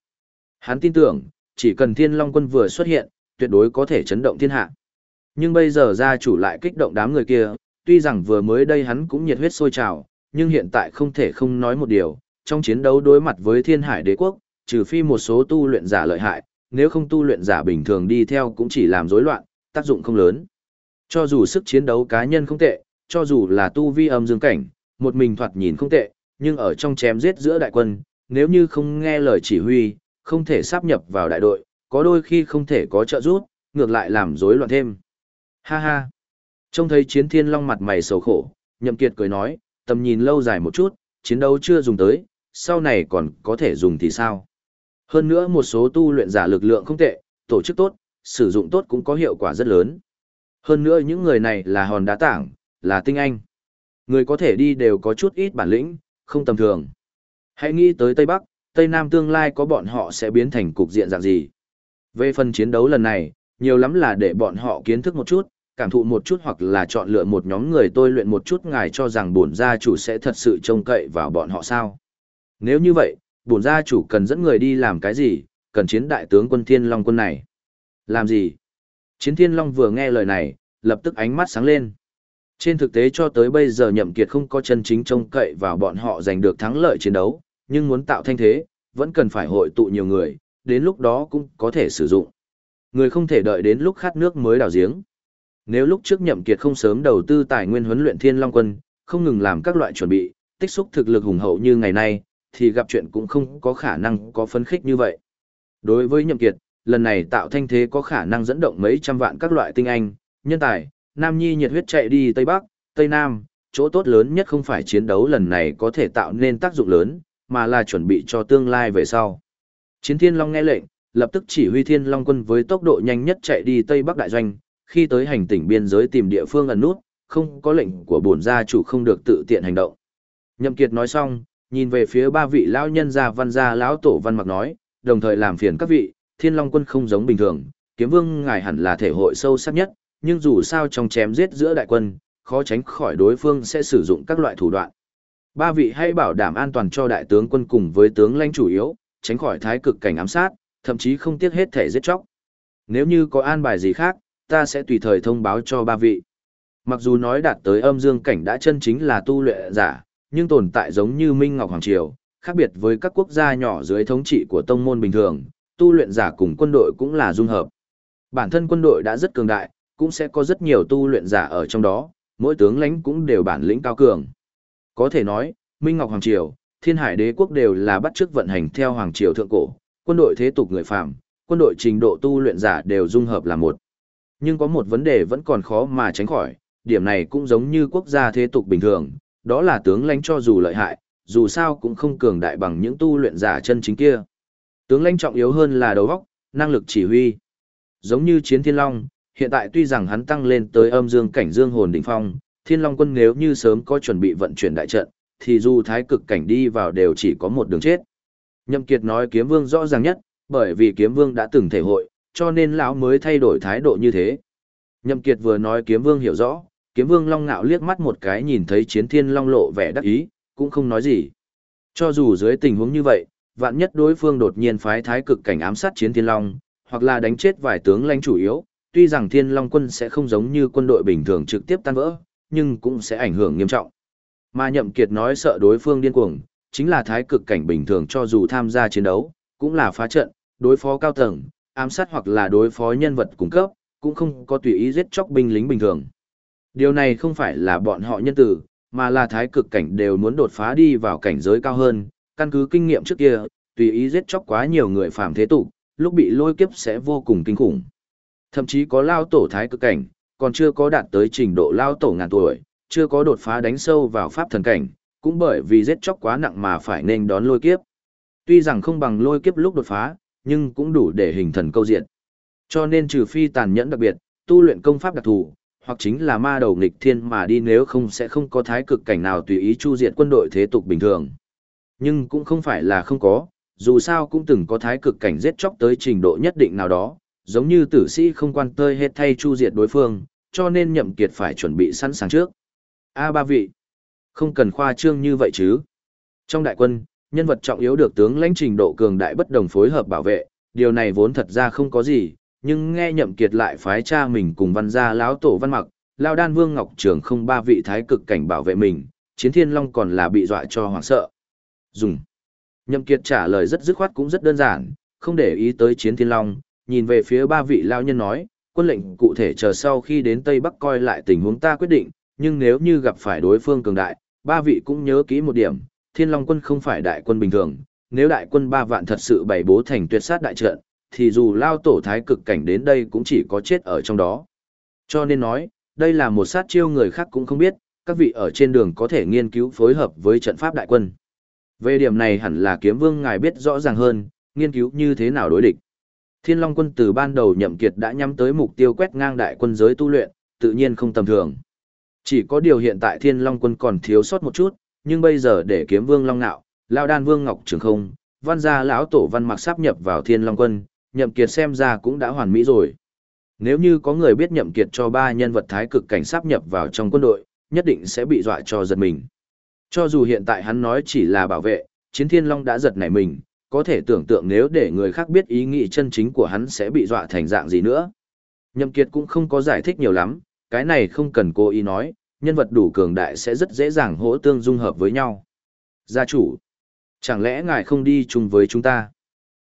Hắn tin tưởng, chỉ cần thiên long quân vừa xuất hiện, tuyệt đối có thể chấn động thiên hạ. Nhưng bây giờ gia chủ lại kích động đám người kia, tuy rằng vừa mới đây hắn cũng nhiệt huyết sôi trào, nhưng hiện tại không thể không nói một điều, trong chiến đấu đối mặt với thiên hải đế quốc, trừ phi một số tu luyện giả lợi hại, nếu không tu luyện giả bình thường đi theo cũng chỉ làm rối loạn, tác dụng không lớn. Cho dù sức chiến đấu cá nhân không tệ, cho dù là tu vi âm dương cảnh, một mình thoạt nhìn không tệ, nhưng ở trong chém giết giữa đại quân, nếu như không nghe lời chỉ huy, không thể sáp nhập vào đại đội, có đôi khi không thể có trợ giúp, ngược lại làm rối loạn thêm. Ha ha. Trông thấy chiến thiên long mặt mày sầu khổ, nhậm kiệt cười nói, tầm nhìn lâu dài một chút, chiến đấu chưa dùng tới, sau này còn có thể dùng thì sao. Hơn nữa một số tu luyện giả lực lượng không tệ, tổ chức tốt, sử dụng tốt cũng có hiệu quả rất lớn. Hơn nữa những người này là hòn đá tảng, là tinh anh. Người có thể đi đều có chút ít bản lĩnh, không tầm thường. Hãy nghĩ tới Tây Bắc, Tây Nam tương lai có bọn họ sẽ biến thành cục diện dạng gì. Về phần chiến đấu lần này, nhiều lắm là để bọn họ kiến thức một chút, cảm thụ một chút hoặc là chọn lựa một nhóm người tôi luyện một chút ngài cho rằng bổn gia chủ sẽ thật sự trông cậy vào bọn họ sao. Nếu như vậy, bổn gia chủ cần dẫn người đi làm cái gì, cần chiến đại tướng quân Thiên Long quân này. Làm gì? Chiến Thiên Long vừa nghe lời này, lập tức ánh mắt sáng lên. Trên thực tế cho tới bây giờ nhậm kiệt không có chân chính trông cậy vào bọn họ giành được thắng lợi chiến đấu, nhưng muốn tạo thanh thế, vẫn cần phải hội tụ nhiều người, đến lúc đó cũng có thể sử dụng. Người không thể đợi đến lúc khát nước mới đào giếng. Nếu lúc trước nhậm kiệt không sớm đầu tư tài nguyên huấn luyện thiên long quân, không ngừng làm các loại chuẩn bị, tích xúc thực lực hùng hậu như ngày nay, thì gặp chuyện cũng không có khả năng có phấn khích như vậy. Đối với nhậm kiệt, lần này tạo thanh thế có khả năng dẫn động mấy trăm vạn các loại tinh anh, nhân tài, Nam Nhi nhiệt huyết chạy đi Tây Bắc, Tây Nam, chỗ tốt lớn nhất không phải chiến đấu lần này có thể tạo nên tác dụng lớn, mà là chuẩn bị cho tương lai về sau. Chiến Thiên Long nghe lệnh, lập tức chỉ huy Thiên Long quân với tốc độ nhanh nhất chạy đi Tây Bắc đại doanh, khi tới hành tỉnh biên giới tìm địa phương ẩn nút, không có lệnh của bổn gia chủ không được tự tiện hành động. Nhậm Kiệt nói xong, nhìn về phía ba vị lão nhân gia văn gia lão tổ văn mặc nói, đồng thời làm phiền các vị, Thiên Long quân không giống bình thường, kiếm vương ngài hẳn là thể hội sâu sắc nhất, nhưng dù sao trong chém giết giữa đại quân, khó tránh khỏi đối phương sẽ sử dụng các loại thủ đoạn. Ba vị hãy bảo đảm an toàn cho đại tướng quân cùng với tướng lãnh chủ yếu, tránh khỏi thái cực cảnh ám sát, thậm chí không tiếc hết thể giết chóc. Nếu như có an bài gì khác, ta sẽ tùy thời thông báo cho ba vị. Mặc dù nói đạt tới âm dương cảnh đã chân chính là tu luyện giả, nhưng tồn tại giống như Minh Ngọc Hoàng Triều, khác biệt với các quốc gia nhỏ dưới thống trị của tông môn bình thường, tu luyện giả cùng quân đội cũng là dung hợp. Bản thân quân đội đã rất cường đại, cũng sẽ có rất nhiều tu luyện giả ở trong đó, mỗi tướng lãnh cũng đều bản lĩnh cao cường. Có thể nói, Minh Ngọc Hoàng Triều, Thiên Hải Đế quốc đều là bắt chước vận hành theo Hoàng Triều thượng cổ, quân đội thế tục người phàm, quân đội trình độ tu luyện giả đều dung hợp là một. Nhưng có một vấn đề vẫn còn khó mà tránh khỏi, điểm này cũng giống như quốc gia thế tục bình thường, đó là tướng lãnh cho dù lợi hại, dù sao cũng không cường đại bằng những tu luyện giả chân chính kia. Tướng lãnh trọng yếu hơn là đầu óc, năng lực chỉ huy. Giống như chiến thiên long, hiện tại tuy rằng hắn tăng lên tới âm dương cảnh dương hồn đỉnh phong, thiên long quân nếu như sớm có chuẩn bị vận chuyển đại trận, thì dù thái cực cảnh đi vào đều chỉ có một đường chết. Nhậm Kiệt nói kiếm vương rõ ràng nhất, bởi vì kiếm vương đã từng thể hội, cho nên lão mới thay đổi thái độ như thế. Nhậm Kiệt vừa nói kiếm vương hiểu rõ, kiếm vương long ngạo liếc mắt một cái nhìn thấy chiến thiên long lộ vẻ đắc ý, cũng không nói gì. Cho dù dưới tình huống như vậy, vạn nhất đối phương đột nhiên phái thái cực cảnh ám sát chiến thiên long, hoặc là đánh chết vài tướng lãnh chủ yếu, tuy rằng Thiên Long quân sẽ không giống như quân đội bình thường trực tiếp tan vỡ, nhưng cũng sẽ ảnh hưởng nghiêm trọng. Mà Nhậm Kiệt nói sợ đối phương điên cuồng, chính là thái cực cảnh bình thường cho dù tham gia chiến đấu, cũng là phá trận, đối phó cao tầng, ám sát hoặc là đối phó nhân vật cung cấp, cũng không có tùy ý giết chóc binh lính bình thường. Điều này không phải là bọn họ nhân tử, mà là thái cực cảnh đều muốn đột phá đi vào cảnh giới cao hơn, căn cứ kinh nghiệm trước kia, tùy ý giết chóc quá nhiều người phàm thế tục, lúc bị lôi kiếp sẽ vô cùng kinh khủng. Thậm chí có lao tổ thái cực cảnh, còn chưa có đạt tới trình độ lao tổ ngàn tuổi, chưa có đột phá đánh sâu vào pháp thần cảnh, cũng bởi vì giết chóc quá nặng mà phải nên đón lôi kiếp. Tuy rằng không bằng lôi kiếp lúc đột phá, nhưng cũng đủ để hình thần câu diện. Cho nên trừ phi tàn nhẫn đặc biệt, tu luyện công pháp đặc thù, hoặc chính là ma đầu nghịch thiên mà đi nếu không sẽ không có thái cực cảnh nào tùy ý chu diệt quân đội thế tục bình thường. Nhưng cũng không phải là không có, dù sao cũng từng có thái cực cảnh giết chóc tới trình độ nhất định nào đó, giống như tử sĩ không quan tơi hết thay chu diệt đối phương, cho nên nhậm kiệt phải chuẩn bị sẵn sàng trước. A ba vị, không cần khoa trương như vậy chứ. Trong đại quân, nhân vật trọng yếu được tướng lãnh trình độ cường đại bất đồng phối hợp bảo vệ, điều này vốn thật ra không có gì, nhưng nghe nhậm kiệt lại phái cha mình cùng văn gia lão tổ văn mặc, lao đan vương ngọc trường không ba vị thái cực cảnh bảo vệ mình, chiến thiên long còn là bị dọa cho hoảng sợ. Dùng. Nhậm kiệt trả lời rất dứt khoát cũng rất đơn giản, không để ý tới chiến thiên long, nhìn về phía ba vị lao nhân nói, quân lệnh cụ thể chờ sau khi đến Tây Bắc coi lại tình huống ta quyết định, nhưng nếu như gặp phải đối phương cường đại, ba vị cũng nhớ kỹ một điểm, thiên long quân không phải đại quân bình thường, nếu đại quân ba vạn thật sự bày bố thành tuyệt sát đại trận, thì dù lao tổ thái cực cảnh đến đây cũng chỉ có chết ở trong đó. Cho nên nói, đây là một sát chiêu người khác cũng không biết, các vị ở trên đường có thể nghiên cứu phối hợp với trận pháp đại quân. Về điểm này hẳn là kiếm vương ngài biết rõ ràng hơn, nghiên cứu như thế nào đối địch. Thiên Long quân từ ban đầu nhậm kiệt đã nhắm tới mục tiêu quét ngang đại quân giới tu luyện, tự nhiên không tầm thường. Chỉ có điều hiện tại Thiên Long quân còn thiếu sót một chút, nhưng bây giờ để kiếm vương Long Nạo, Lao Đan Vương Ngọc Trường Không, văn gia lão tổ văn mặc sắp nhập vào Thiên Long quân, nhậm kiệt xem ra cũng đã hoàn mỹ rồi. Nếu như có người biết nhậm kiệt cho ba nhân vật thái cực cảnh sắp nhập vào trong quân đội, nhất định sẽ bị dọa cho giật mình. Cho dù hiện tại hắn nói chỉ là bảo vệ, chiến thiên long đã giật nảy mình, có thể tưởng tượng nếu để người khác biết ý nghĩ chân chính của hắn sẽ bị dọa thành dạng gì nữa. Nhậm kiệt cũng không có giải thích nhiều lắm, cái này không cần cố ý nói, nhân vật đủ cường đại sẽ rất dễ dàng hỗ tương dung hợp với nhau. Gia chủ, chẳng lẽ ngài không đi chung với chúng ta?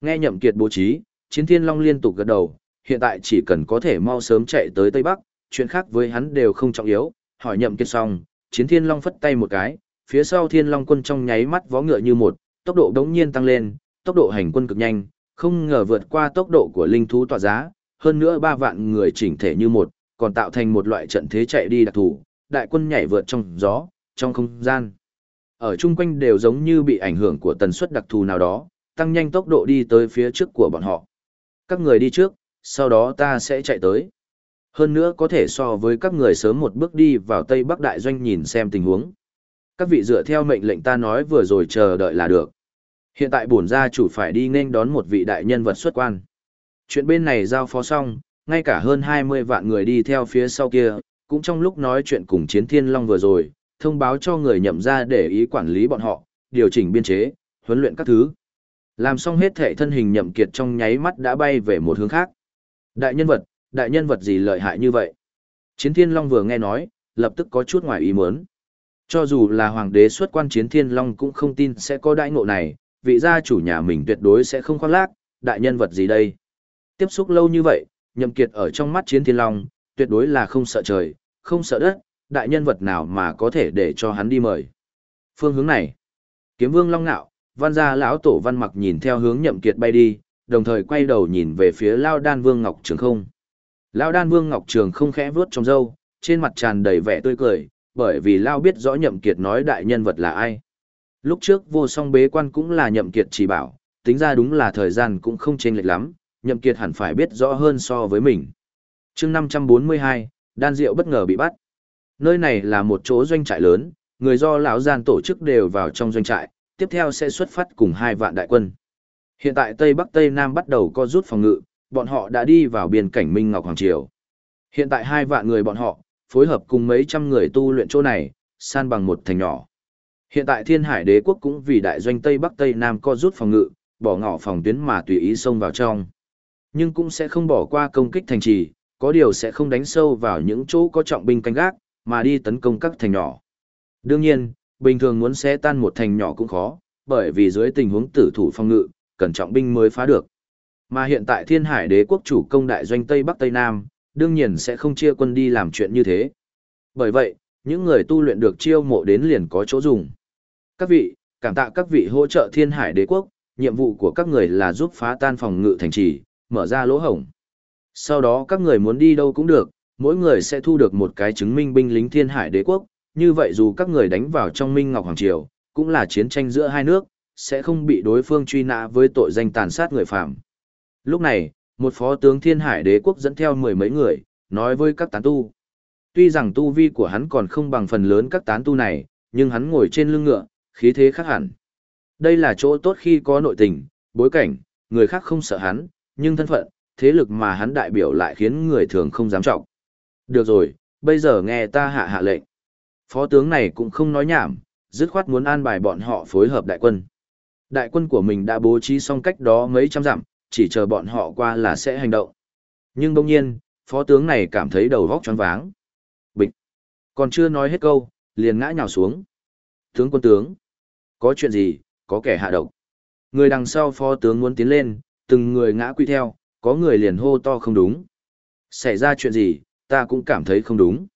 Nghe nhậm kiệt bố trí, chiến thiên long liên tục gật đầu, hiện tại chỉ cần có thể mau sớm chạy tới Tây Bắc, chuyện khác với hắn đều không trọng yếu, hỏi nhậm kiệt xong, chiến thiên long phất tay một cái, phía sau thiên long quân trong nháy mắt vó ngựa như một, tốc độ đống nhiên tăng lên, tốc độ hành quân cực nhanh, không ngờ vượt qua tốc độ của linh thú tỏa giá, hơn nữa ba vạn người chỉnh thể như một, còn tạo thành một loại trận thế chạy đi đặc thù, đại quân nhảy vượt trong gió, trong không gian. Ở chung quanh đều giống như bị ảnh hưởng của tần suất đặc thù nào đó, tăng nhanh tốc độ đi tới phía trước của bọn họ. Các người đi trước, sau đó ta sẽ chạy tới. Hơn nữa có thể so với các người sớm một bước đi vào Tây Bắc Đại Doanh nhìn xem tình huống. Các vị dựa theo mệnh lệnh ta nói vừa rồi chờ đợi là được. Hiện tại bổn gia chủ phải đi nên đón một vị đại nhân vật xuất quan. Chuyện bên này giao phó xong, ngay cả hơn 20 vạn người đi theo phía sau kia, cũng trong lúc nói chuyện cùng chiến thiên long vừa rồi, thông báo cho người nhậm ra để ý quản lý bọn họ, điều chỉnh biên chế, huấn luyện các thứ. Làm xong hết thể thân hình nhậm kiệt trong nháy mắt đã bay về một hướng khác. Đại nhân vật, đại nhân vật gì lợi hại như vậy? Chiến thiên long vừa nghe nói, lập tức có chút ngoài ý muốn. Cho dù là hoàng đế xuất quan chiến thiên long cũng không tin sẽ có đại ngộ này, vị gia chủ nhà mình tuyệt đối sẽ không khoác lác, đại nhân vật gì đây? Tiếp xúc lâu như vậy, nhậm kiệt ở trong mắt chiến thiên long, tuyệt đối là không sợ trời, không sợ đất, đại nhân vật nào mà có thể để cho hắn đi mời. Phương hướng này, kiếm vương long nạo, văn gia lão tổ văn mặc nhìn theo hướng nhậm kiệt bay đi, đồng thời quay đầu nhìn về phía lao đan vương ngọc trường không. Lao đan vương ngọc trường không khẽ vướt trong râu, trên mặt tràn đầy vẻ tươi cười, bởi vì Lao biết rõ nhậm kiệt nói đại nhân vật là ai. Lúc trước vô song bế quan cũng là nhậm kiệt chỉ bảo, tính ra đúng là thời gian cũng không chênh lệch lắm, nhậm kiệt hẳn phải biết rõ hơn so với mình. Chương 542, đan rượu bất ngờ bị bắt. Nơi này là một chỗ doanh trại lớn, người do lão gian tổ chức đều vào trong doanh trại, tiếp theo sẽ xuất phát cùng hai vạn đại quân. Hiện tại Tây Bắc Tây Nam bắt đầu co rút phòng ngự, bọn họ đã đi vào biên cảnh Minh Ngọc Hoàng Triều. Hiện tại hai vạn người bọn họ, phối hợp cùng mấy trăm người tu luyện chỗ này, san bằng một thành nhỏ. Hiện tại Thiên Hải Đế quốc cũng vì đại doanh Tây Bắc Tây Nam co rút phòng ngự, bỏ ngỏ phòng tuyến mà tùy ý xông vào trong. Nhưng cũng sẽ không bỏ qua công kích thành trì, có điều sẽ không đánh sâu vào những chỗ có trọng binh canh gác, mà đi tấn công các thành nhỏ. Đương nhiên, bình thường muốn xé tan một thành nhỏ cũng khó, bởi vì dưới tình huống tử thủ phong ngự, cần trọng binh mới phá được. Mà hiện tại Thiên Hải Đế quốc chủ công đại doanh Tây Bắc Tây Nam, đương nhiên sẽ không chia quân đi làm chuyện như thế. Bởi vậy, những người tu luyện được chiêu mộ đến liền có chỗ dùng. Các vị, cảm tạ các vị hỗ trợ Thiên Hải Đế quốc, nhiệm vụ của các người là giúp phá tan phòng ngự thành trì, mở ra lỗ hổng. Sau đó các người muốn đi đâu cũng được, mỗi người sẽ thu được một cái chứng minh binh lính Thiên Hải Đế quốc, như vậy dù các người đánh vào trong Minh Ngọc Hoàng Triều, cũng là chiến tranh giữa hai nước, sẽ không bị đối phương truy nã với tội danh tàn sát người phạm. Lúc này, một phó tướng Thiên Hải Đế quốc dẫn theo mười mấy người, nói với các tán tu. Tuy rằng tu vi của hắn còn không bằng phần lớn các tán tu này, nhưng hắn ngồi trên lưng ngựa, khí thế khác hẳn. Đây là chỗ tốt khi có nội tình, bối cảnh, người khác không sợ hắn, nhưng thân phận, thế lực mà hắn đại biểu lại khiến người thường không dám trọng. Được rồi, bây giờ nghe ta hạ hạ lệnh. Phó tướng này cũng không nói nhảm, dứt khoát muốn an bài bọn họ phối hợp đại quân. Đại quân của mình đã bố trí xong cách đó mấy trăm dặm, chỉ chờ bọn họ qua là sẽ hành động. Nhưng đông nhiên, phó tướng này cảm thấy đầu vóc choáng váng. Bịch. Còn chưa nói hết câu, liền ngã nhào xuống. Tướng quân tướng. Có chuyện gì, có kẻ hạ độc. Người đằng sau phó tướng muốn tiến lên, từng người ngã quỵ theo, có người liền hô to không đúng. Xảy ra chuyện gì, ta cũng cảm thấy không đúng.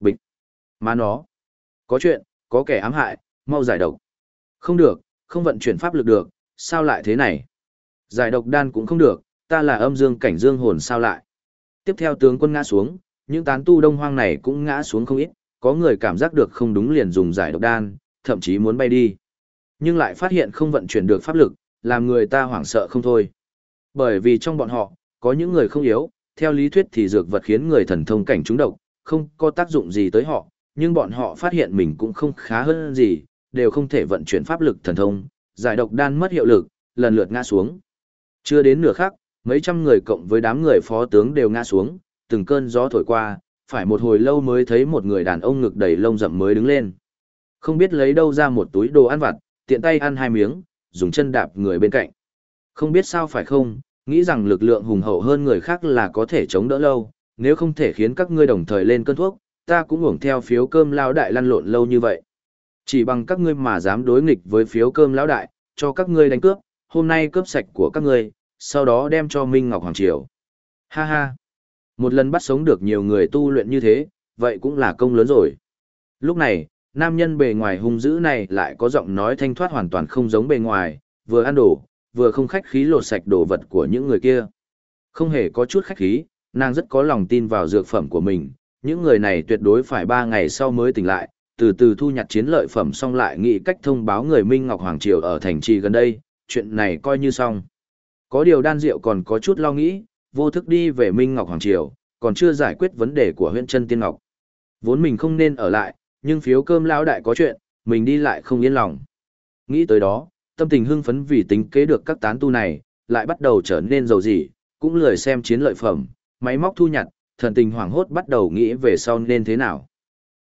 Bịch. Má nó. Có chuyện, có kẻ ám hại, mau giải độc. Không được, không vận chuyển pháp lực được, sao lại thế này? Giải độc đan cũng không được, ta là âm dương cảnh dương hồn sao lại? Tiếp theo tướng quân ngã xuống, những tán tu đông hoang này cũng ngã xuống không ít, có người cảm giác được không đúng liền dùng giải độc đan, thậm chí muốn bay đi. Nhưng lại phát hiện không vận chuyển được pháp lực, làm người ta hoảng sợ không thôi. Bởi vì trong bọn họ, có những người không yếu, theo lý thuyết thì dược vật khiến người thần thông cảnh trúng độc, không có tác dụng gì tới họ, nhưng bọn họ phát hiện mình cũng không khá hơn gì, đều không thể vận chuyển pháp lực thần thông, giải độc đan mất hiệu lực, lần lượt ngã xuống. Chưa đến nửa khắc, mấy trăm người cộng với đám người phó tướng đều ngã xuống, từng cơn gió thổi qua, phải một hồi lâu mới thấy một người đàn ông ngực đầy lông rậm mới đứng lên. Không biết lấy đâu ra một túi đồ ăn vặt, tiện tay ăn hai miếng, dùng chân đạp người bên cạnh. Không biết sao phải không, nghĩ rằng lực lượng hùng hậu hơn người khác là có thể chống đỡ lâu, nếu không thể khiến các ngươi đồng thời lên cơn thuốc, ta cũng hưởng theo phiếu cơm lao đại lăn lộn lâu như vậy. Chỉ bằng các ngươi mà dám đối nghịch với phiếu cơm lão đại, cho các ngươi đánh cướp, hôm nay cướp sạch của các ngươi, sau đó đem cho Minh Ngọc Hoàng Triều. Ha ha! Một lần bắt sống được nhiều người tu luyện như thế, vậy cũng là công lớn rồi. Lúc này, nam nhân bề ngoài hung dữ này lại có giọng nói thanh thoát hoàn toàn không giống bề ngoài, vừa ăn đổ, vừa không khách khí lột sạch đồ vật của những người kia. Không hề có chút khách khí, nàng rất có lòng tin vào dược phẩm của mình, những người này tuyệt đối phải ba ngày sau mới tỉnh lại, từ từ thu nhặt chiến lợi phẩm xong lại nghĩ cách thông báo người Minh Ngọc Hoàng Triều ở thành trì gần đây, chuyện này coi như xong. Có điều đan diệu còn có chút lo nghĩ, vô thức đi về Minh Ngọc Hoàng Triều, còn chưa giải quyết vấn đề của huyện chân Tiên Ngọc. Vốn mình không nên ở lại, nhưng phiếu cơm lão đại có chuyện, mình đi lại không yên lòng. Nghĩ tới đó, tâm tình hưng phấn vì tính kế được các tán tu này, lại bắt đầu trở nên giàu dị, cũng lười xem chiến lợi phẩm, máy móc thu nhặt, thần tình hoảng hốt bắt đầu nghĩ về sau nên thế nào.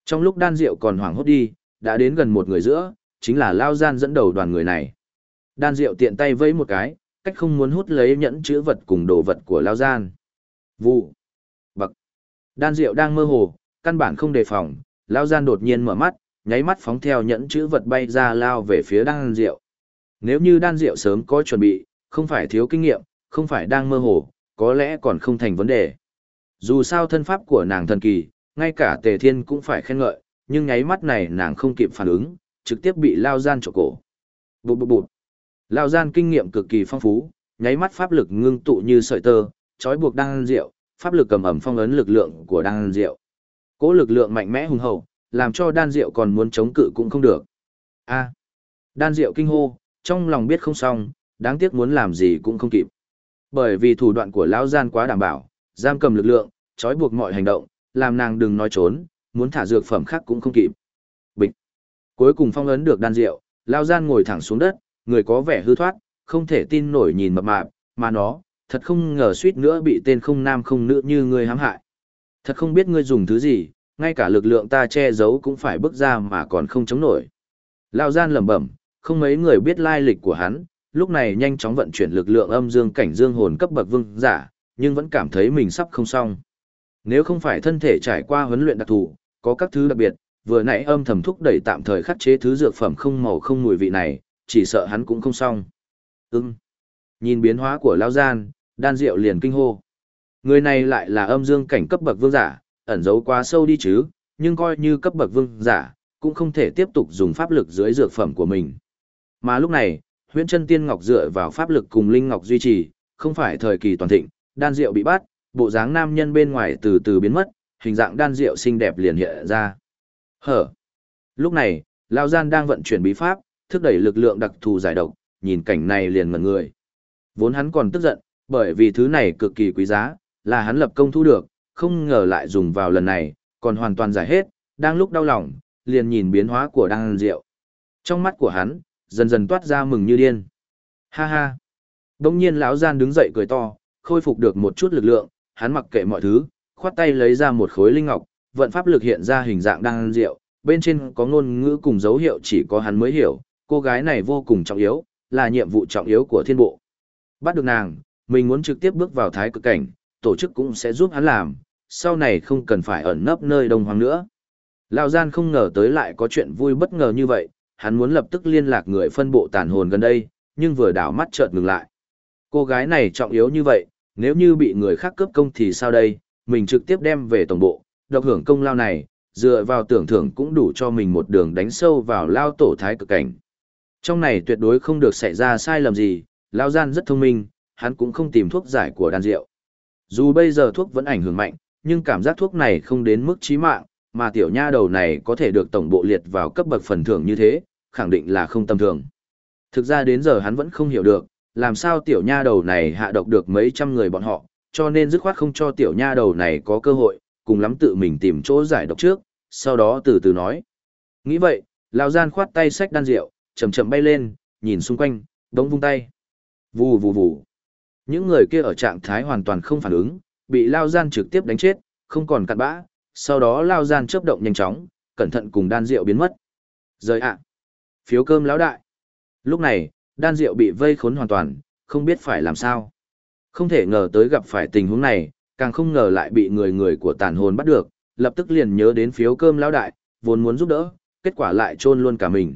Trong lúc đan rượu còn hoảng hốt đi, đã đến gần một người giữa, chính là Lao Gian dẫn đầu đoàn người này. Đan rượu tiện tay vẫy một cái, cách không muốn hút lấy nhẫn chữ vật cùng đồ vật của Lao Gian. Vụ. Bậc. Đan rượu đang mơ hồ, căn bản không đề phòng, Lao Gian đột nhiên mở mắt, nháy mắt phóng theo nhẫn chữ vật bay ra lao về phía đan rượu. Nếu như đan rượu sớm có chuẩn bị, không phải thiếu kinh nghiệm, không phải đang mơ hồ, có lẽ còn không thành vấn đề. Dù sao thân pháp của nàng thần kỳ, ngay cả tề thiên cũng phải khen ngợi, nhưng nháy mắt này nàng không kịp phản ứng, trực tiếp bị lao gian trộm cổ. Bụt bụt bụt. Lao gian kinh nghiệm cực kỳ phong phú, nháy mắt pháp lực ngưng tụ như sợi tơ, trói buộc đan rượu, pháp lực cầm ẩm phong ấn lực lượng của đan rượu. Cố lực lượng mạnh mẽ hùng hậu, làm cho đan rượu còn muốn chống cự cũng không được. A. Đan rượu kinh hô, trong lòng biết không xong, đáng tiếc muốn làm gì cũng không kịp. Bởi vì thủ đoạn của lão gian quá đảm bảo, giam cầm lực lượng, trói buộc mọi hành động, làm nàng đừng nói trốn, muốn thả dược phẩm khác cũng không kịp. Bịch. Cuối cùng phong ấn được đan rượu, Lão gian ngồi thẳng xuống đất, người có vẻ hư thoát, không thể tin nổi nhìn mập mạp, mà nó, thật không ngờ suýt nữa bị tên không nam không nữ như ngươi hãm hại. Thật không biết ngươi dùng thứ gì, ngay cả lực lượng ta che giấu cũng phải bước ra mà còn không chống nổi. Lão gian lẩm bẩm, không mấy người biết lai lịch của hắn, lúc này nhanh chóng vận chuyển lực lượng âm dương cảnh dương hồn cấp bậc vương giả, nhưng vẫn cảm thấy mình sắp không xong. Nếu không phải thân thể trải qua huấn luyện đặc thù, có các thứ đặc biệt, vừa nãy âm thầm thúc đẩy tạm thời khắc chế thứ dược phẩm không màu không mùi vị này, chỉ sợ hắn cũng không xong. Ừ, Nhìn biến hóa của Lão Gian, đan diệu liền kinh hô. Người này lại là âm dương cảnh cấp bậc vương giả, ẩn giấu quá sâu đi chứ, nhưng coi như cấp bậc vương giả, cũng không thể tiếp tục dùng pháp lực dưới dược phẩm của mình. Mà lúc này, huyễn chân tiên ngọc dựa vào pháp lực cùng linh ngọc duy trì, không phải thời kỳ toàn thịnh, đan diệu bị bắt, bộ dáng nam nhân bên ngoài từ từ biến mất, hình dạng đan diệu xinh đẹp liền hiện ra. Hở. Lúc này, Lão Gian đang vận chuyển bí pháp, thúc đẩy lực lượng đặc thù giải độc, nhìn cảnh này liền ngẩn người. Vốn hắn còn tức giận, bởi vì thứ này cực kỳ quý giá, là hắn lập công thu được, không ngờ lại dùng vào lần này, còn hoàn toàn giải hết, đang lúc đau lòng, liền nhìn biến hóa của đan rượu. Trong mắt của hắn, dần dần toát ra mừng như điên. Ha ha. Đông nhiên lão gian đứng dậy cười to, khôi phục được một chút lực lượng, hắn mặc kệ mọi thứ, khoát tay lấy ra một khối linh ngọc, vận pháp lực hiện ra hình dạng đang rượu, bên trên có ngôn ngữ cùng dấu hiệu chỉ có hắn mới hiểu, cô gái này vô cùng trọng yếu, là nhiệm vụ trọng yếu của thiên bộ. Bắt được nàng, mình muốn trực tiếp bước vào thái cực cảnh, tổ chức cũng sẽ giúp hắn làm, sau này không cần phải ẩn nấp nơi đông hoàng nữa. Lão gian không ngờ tới lại có chuyện vui bất ngờ như vậy, hắn muốn lập tức liên lạc người phân bộ tàn hồn gần đây, nhưng vừa đảo mắt chợt ngừng lại. Cô gái này trọng yếu như vậy, nếu như bị người khác cướp công thì sao đây, mình trực tiếp đem về tổng bộ, độc hưởng công lao này, dựa vào tưởng thưởng cũng đủ cho mình một đường đánh sâu vào lao tổ thái cực cảnh. Trong này tuyệt đối không được xảy ra sai lầm gì, lao gian rất thông minh, hắn cũng không tìm thuốc giải của đan rượu. Dù bây giờ thuốc vẫn ảnh hưởng mạnh, nhưng cảm giác thuốc này không đến mức chí mạng, mà tiểu nha đầu này có thể được tổng bộ liệt vào cấp bậc phần thưởng như thế, khẳng định là không tầm thường. Thực ra đến giờ hắn vẫn không hiểu được, làm sao tiểu nha đầu này hạ độc được mấy trăm người bọn họ, cho nên dứt khoát không cho tiểu nha đầu này có cơ hội, cùng lắm tự mình tìm chỗ giải độc trước, sau đó từ từ nói. Nghĩ vậy, lão gian khoát tay sách đan rượu, chậm chậm bay lên, nhìn xung quanh, đống vung tay. Vù vù vù. Những người kia ở trạng thái hoàn toàn không phản ứng, bị lao gian trực tiếp đánh chết, không còn cặn bã, sau đó lao gian chớp động nhanh chóng, cẩn thận cùng đan rượu biến mất. Rời ạ. Phiếu cơm lão đại. Lúc này, đan rượu bị vây khốn hoàn toàn, không biết phải làm sao. Không thể ngờ tới gặp phải tình huống này, càng không ngờ lại bị người người của tàn hồn bắt được, lập tức liền nhớ đến phiếu cơm lão đại, vốn muốn giúp đỡ, kết quả lại trôn luôn cả mình.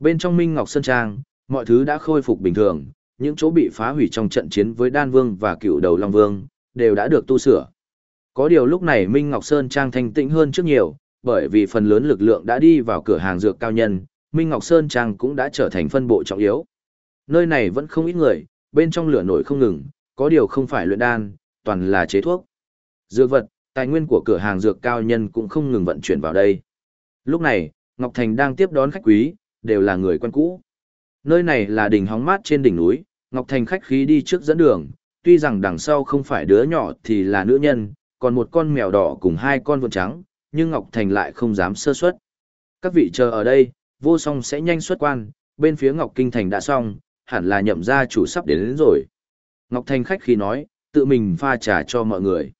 Bên trong Minh Ngọc Sơn Trang, mọi thứ đã khôi phục bình thường, những chỗ bị phá hủy trong trận chiến với Đan Vương và cựu đầu Long Vương, đều đã được tu sửa. Có điều lúc này Minh Ngọc Sơn Trang thanh tĩnh hơn trước nhiều, bởi vì phần lớn lực lượng đã đi vào cửa hàng dược cao nhân, Minh Ngọc Sơn Trang cũng đã trở thành phân bộ trọng yếu. Nơi này vẫn không ít người, bên trong lửa nổi không ngừng, có điều không phải luyện đan, toàn là chế thuốc. Dược vật, tài nguyên của cửa hàng dược cao nhân cũng không ngừng vận chuyển vào đây. Lúc này, Ngọc Thành đang tiếp đón khách quý, đều là người quen cũ. Nơi này là đỉnh hóng mát trên đỉnh núi, Ngọc Thành khách khí đi trước dẫn đường, tuy rằng đằng sau không phải đứa nhỏ thì là nữ nhân, còn một con mèo đỏ cùng hai con vượn trắng, nhưng Ngọc Thành lại không dám sơ suất. Các vị chờ ở đây, vô song sẽ nhanh xuất quan, bên phía Ngọc Kinh Thành đã xong, hẳn là nhậm gia chủ sắp đến, đến rồi. Ngọc Thành khách khi nói, tự mình pha trà cho mọi người.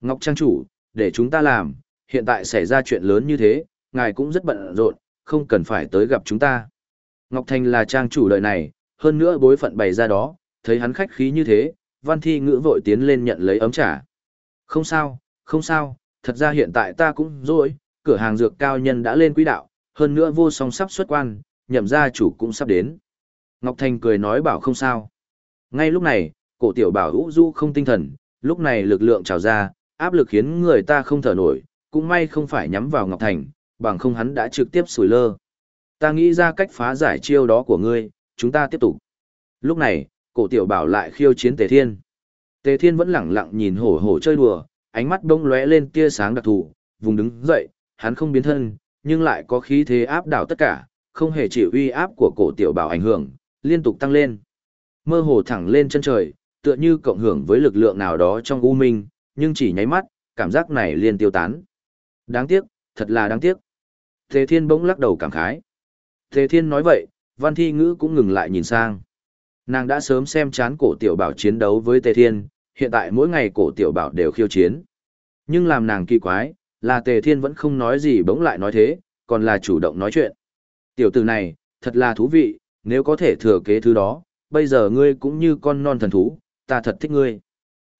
Ngọc Trang chủ, để chúng ta làm, hiện tại xảy ra chuyện lớn như thế, ngài cũng rất bận rộn, không cần phải tới gặp chúng ta. Ngọc Thành là trang chủ đời này, hơn nữa bối phận bày ra đó, thấy hắn khách khí như thế, văn thi ngữ vội tiến lên nhận lấy ấm trà. Không sao, không sao, thật ra hiện tại ta cũng rồi, cửa hàng dược cao nhân đã lên quỹ đạo, hơn nữa vô song sắp xuất quan, nhậm gia chủ cũng sắp đến. Ngọc Thành cười nói bảo không sao. Ngay lúc này, cổ tiểu bảo hữu du không tinh thần, lúc này lực lượng trào ra, áp lực khiến người ta không thở nổi, cũng may không phải nhắm vào Ngọc Thành, bằng không hắn đã trực tiếp sủi lơ. Ta nghĩ ra cách phá giải chiêu đó của ngươi, chúng ta tiếp tục. Lúc này, cổ tiểu bảo lại khiêu chiến Tề Thiên. Tề Thiên vẫn lẳng lặng nhìn hổ hổ chơi đùa, ánh mắt đông lóe lên tia sáng đặc thù, vùng đứng dậy, hắn không biến thân, nhưng lại có khí thế áp đảo tất cả, không hề chịu uy áp của cổ tiểu bảo ảnh hưởng, liên tục tăng lên. Mơ hồ thẳng lên chân trời, tựa như cộng hưởng với lực lượng nào đó trong u minh, nhưng chỉ nháy mắt, cảm giác này liền tiêu tán. Đáng tiếc, thật là đáng tiếc. Thế Thiên bỗng lắc đầu cảm khái. Thế Thiên nói vậy, Văn Thi Ngữ cũng ngừng lại nhìn sang. Nàng đã sớm xem chán cổ tiểu bảo chiến đấu với Tề Thiên, hiện tại mỗi ngày cổ tiểu bảo đều khiêu chiến. Nhưng làm nàng kỳ quái, là Tề Thiên vẫn không nói gì bỗng lại nói thế, còn là chủ động nói chuyện. Tiểu tử này, thật là thú vị, nếu có thể thừa kế thứ đó, bây giờ ngươi cũng như con non thần thú, ta thật thích ngươi.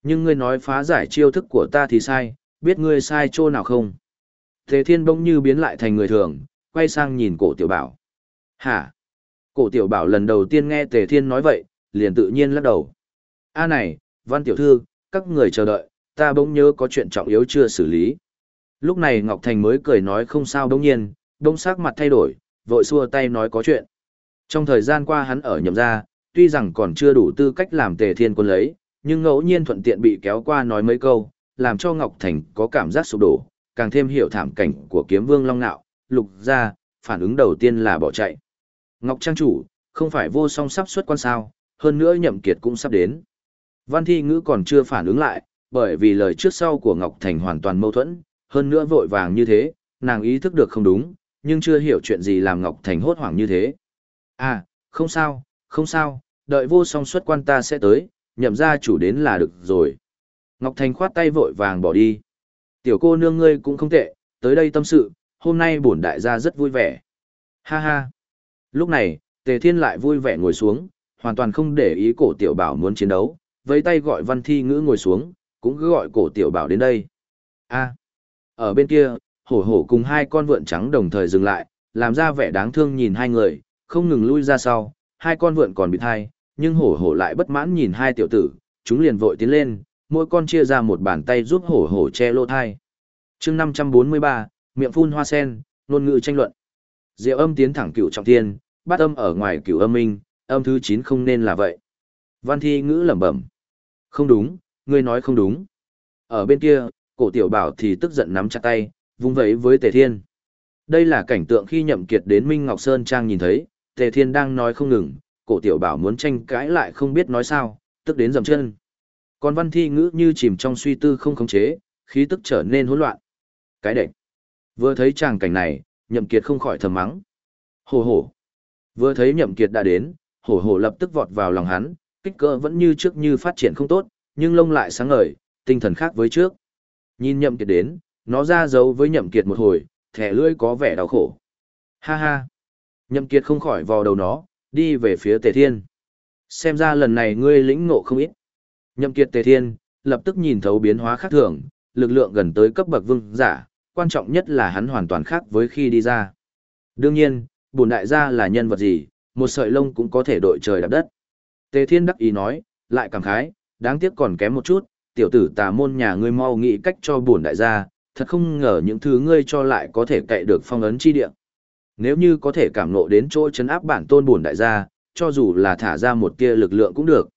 Nhưng ngươi nói phá giải chiêu thức của ta thì sai, biết ngươi sai chỗ nào không? Tề thiên bỗng như biến lại thành người thường, quay sang nhìn cổ tiểu bảo. Hả? Cổ tiểu bảo lần đầu tiên nghe tề thiên nói vậy, liền tự nhiên lắc đầu. A này, văn tiểu thư, các người chờ đợi, ta bỗng nhớ có chuyện trọng yếu chưa xử lý. Lúc này Ngọc Thành mới cười nói không sao đông nhiên, đông sắc mặt thay đổi, vội xua tay nói có chuyện. Trong thời gian qua hắn ở nhậm gia, tuy rằng còn chưa đủ tư cách làm tề thiên quân lấy, nhưng ngẫu nhiên thuận tiện bị kéo qua nói mấy câu, làm cho Ngọc Thành có cảm giác sụp đổ, càng thêm hiểu thảm cảnh của kiếm vương long nạo, lục gia, phản ứng đầu tiên là bỏ chạy. Ngọc Trang chủ, không phải vô song sắp xuất quan sao, hơn nữa nhậm kiệt cũng sắp đến. Văn thi ngữ còn chưa phản ứng lại, bởi vì lời trước sau của Ngọc Thành hoàn toàn mâu thuẫn, hơn nữa vội vàng như thế, nàng ý thức được không đúng, nhưng chưa hiểu chuyện gì làm Ngọc Thành hốt hoảng như thế. À, không sao, không sao, đợi vô song xuất quan ta sẽ tới, nhậm ra chủ đến là được rồi. Ngọc Thành khoát tay vội vàng bỏ đi. Tiểu cô nương ngươi cũng không tệ, tới đây tâm sự, hôm nay bổn đại gia rất vui vẻ. Ha ha. Lúc này, Tề Thiên lại vui vẻ ngồi xuống, hoàn toàn không để ý cổ tiểu bảo muốn chiến đấu, với tay gọi văn thi ngữ ngồi xuống, cũng cứ gọi cổ tiểu bảo đến đây. A. Ở bên kia, hổ hổ cùng hai con vượn trắng đồng thời dừng lại, làm ra vẻ đáng thương nhìn hai người, không ngừng lui ra sau, hai con vượn còn bị thai, nhưng hổ hổ lại bất mãn nhìn hai tiểu tử, chúng liền vội tiến lên, mỗi con chia ra một bàn tay giúp hổ hổ che lỗ thai. chương 543, miệng phun hoa sen, ngôn ngữ tranh luận. Diệu âm tiến thẳng cửu trọng thiên, bát âm ở ngoài cửu âm minh, âm thứ 9 không nên là vậy. Văn thi ngữ lẩm bẩm. Không đúng, ngươi nói không đúng. Ở bên kia, cổ tiểu bảo thì tức giận nắm chặt tay, vung vẫy với Tề Thiên. Đây là cảnh tượng khi nhậm kiệt đến Minh Ngọc Sơn Trang nhìn thấy, Tề Thiên đang nói không ngừng, cổ tiểu bảo muốn tranh cãi lại không biết nói sao, tức đến dầm chân. Còn văn thi ngữ như chìm trong suy tư không khống chế, khí tức trở nên hỗn loạn. Cái đệnh. Vừa thấy tràng cảnh này, nhậm kiệt không khỏi thầm mắng. Hổ hổ! Vừa thấy nhậm kiệt đã đến, hổ hổ lập tức vọt vào lòng hắn, kích cỡ vẫn như trước như phát triển không tốt, nhưng lông lại sáng ngời, tinh thần khác với trước. Nhìn nhậm kiệt đến, nó ra dấu với nhậm kiệt một hồi, thẻ lưỡi có vẻ đau khổ. Ha ha. Nhậm kiệt không khỏi vò đầu nó, đi về phía tề thiên. Xem ra lần này ngươi lĩnh ngộ không ít. Nhậm kiệt tề thiên, lập tức nhìn thấu biến hóa khác thường, lực lượng gần tới cấp bậc vương giả, quan trọng nhất là hắn hoàn toàn khác với khi đi ra. Đương nhiên, bổn đại gia là nhân vật gì, một sợi lông cũng có thể đội trời đạp đất. Tề Thiên đắc ý nói, lại cảm khái, đáng tiếc còn kém một chút, tiểu tử tà môn nhà ngươi mau nghĩ cách cho bổn đại gia, thật không ngờ những thứ ngươi cho lại có thể cậy được phong ấn chi địa. Nếu như có thể cảm ngộ đến chỗ chấn áp bản tôn bổn đại gia, cho dù là thả ra một tia lực lượng cũng được.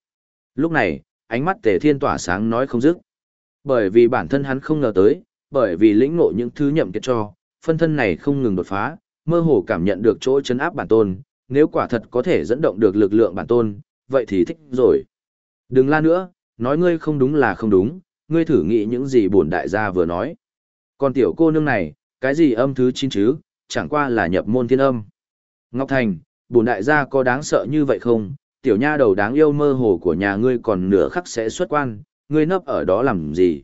Lúc này, ánh mắt Tề Thiên tỏa sáng nói không dứt. Bởi vì bản thân hắn không ngờ tới, bởi vì lĩnh ngộ những thứ nhậm kiệt cho, phân thân này không ngừng đột phá, mơ hồ cảm nhận được chỗ chấn áp bản tôn, nếu quả thật có thể dẫn động được lực lượng bản tôn, vậy thì thích rồi. Đừng la nữa, nói ngươi không đúng là không đúng, ngươi thử nghĩ những gì bổn đại gia vừa nói. Còn tiểu cô nương này, cái gì âm thứ chín chứ, chẳng qua là nhập môn thiên âm. Ngọc Thành, bổn đại gia có đáng sợ như vậy không? Tiểu nha đầu đáng yêu mơ hồ của nhà ngươi còn nửa khắc sẽ xuất quan, ngươi nấp ở đó làm gì?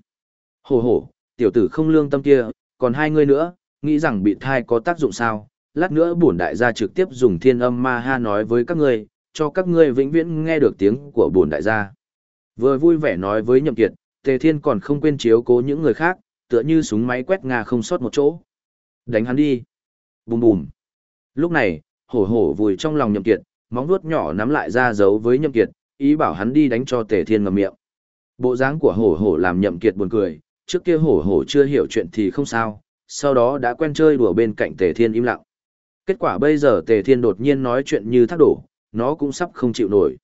Hồ hồ, tiểu tử không lương tâm kia, còn hai ngươi nữa, nghĩ rằng bị thai có tác dụng sao? lát nữa bổn đại gia trực tiếp dùng thiên âm ma ha nói với các ngươi, cho các ngươi vĩnh viễn nghe được tiếng của bổn đại gia. Vừa vui vẻ nói với Nhậm Kiệt, Tề Thiên còn không quên chiếu cố những người khác, tựa như súng máy quét ngà không sót một chỗ. Đánh hắn đi. Bùm bùm. Lúc này, hổ hổ vùi trong lòng Nhậm Kiệt, móng vuốt nhỏ nắm lại ra giấu với Nhậm Kiệt, ý bảo hắn đi đánh cho Tề Thiên ngậm miệng. Bộ dáng của hổ hổ làm Nhậm Kiệt buồn cười, trước kia hổ hổ chưa hiểu chuyện thì không sao, sau đó đã quen chơi đùa bên cạnh Tề Thiên im lặng. Kết quả bây giờ Tề Thiên đột nhiên nói chuyện như thác đổ, nó cũng sắp không chịu nổi.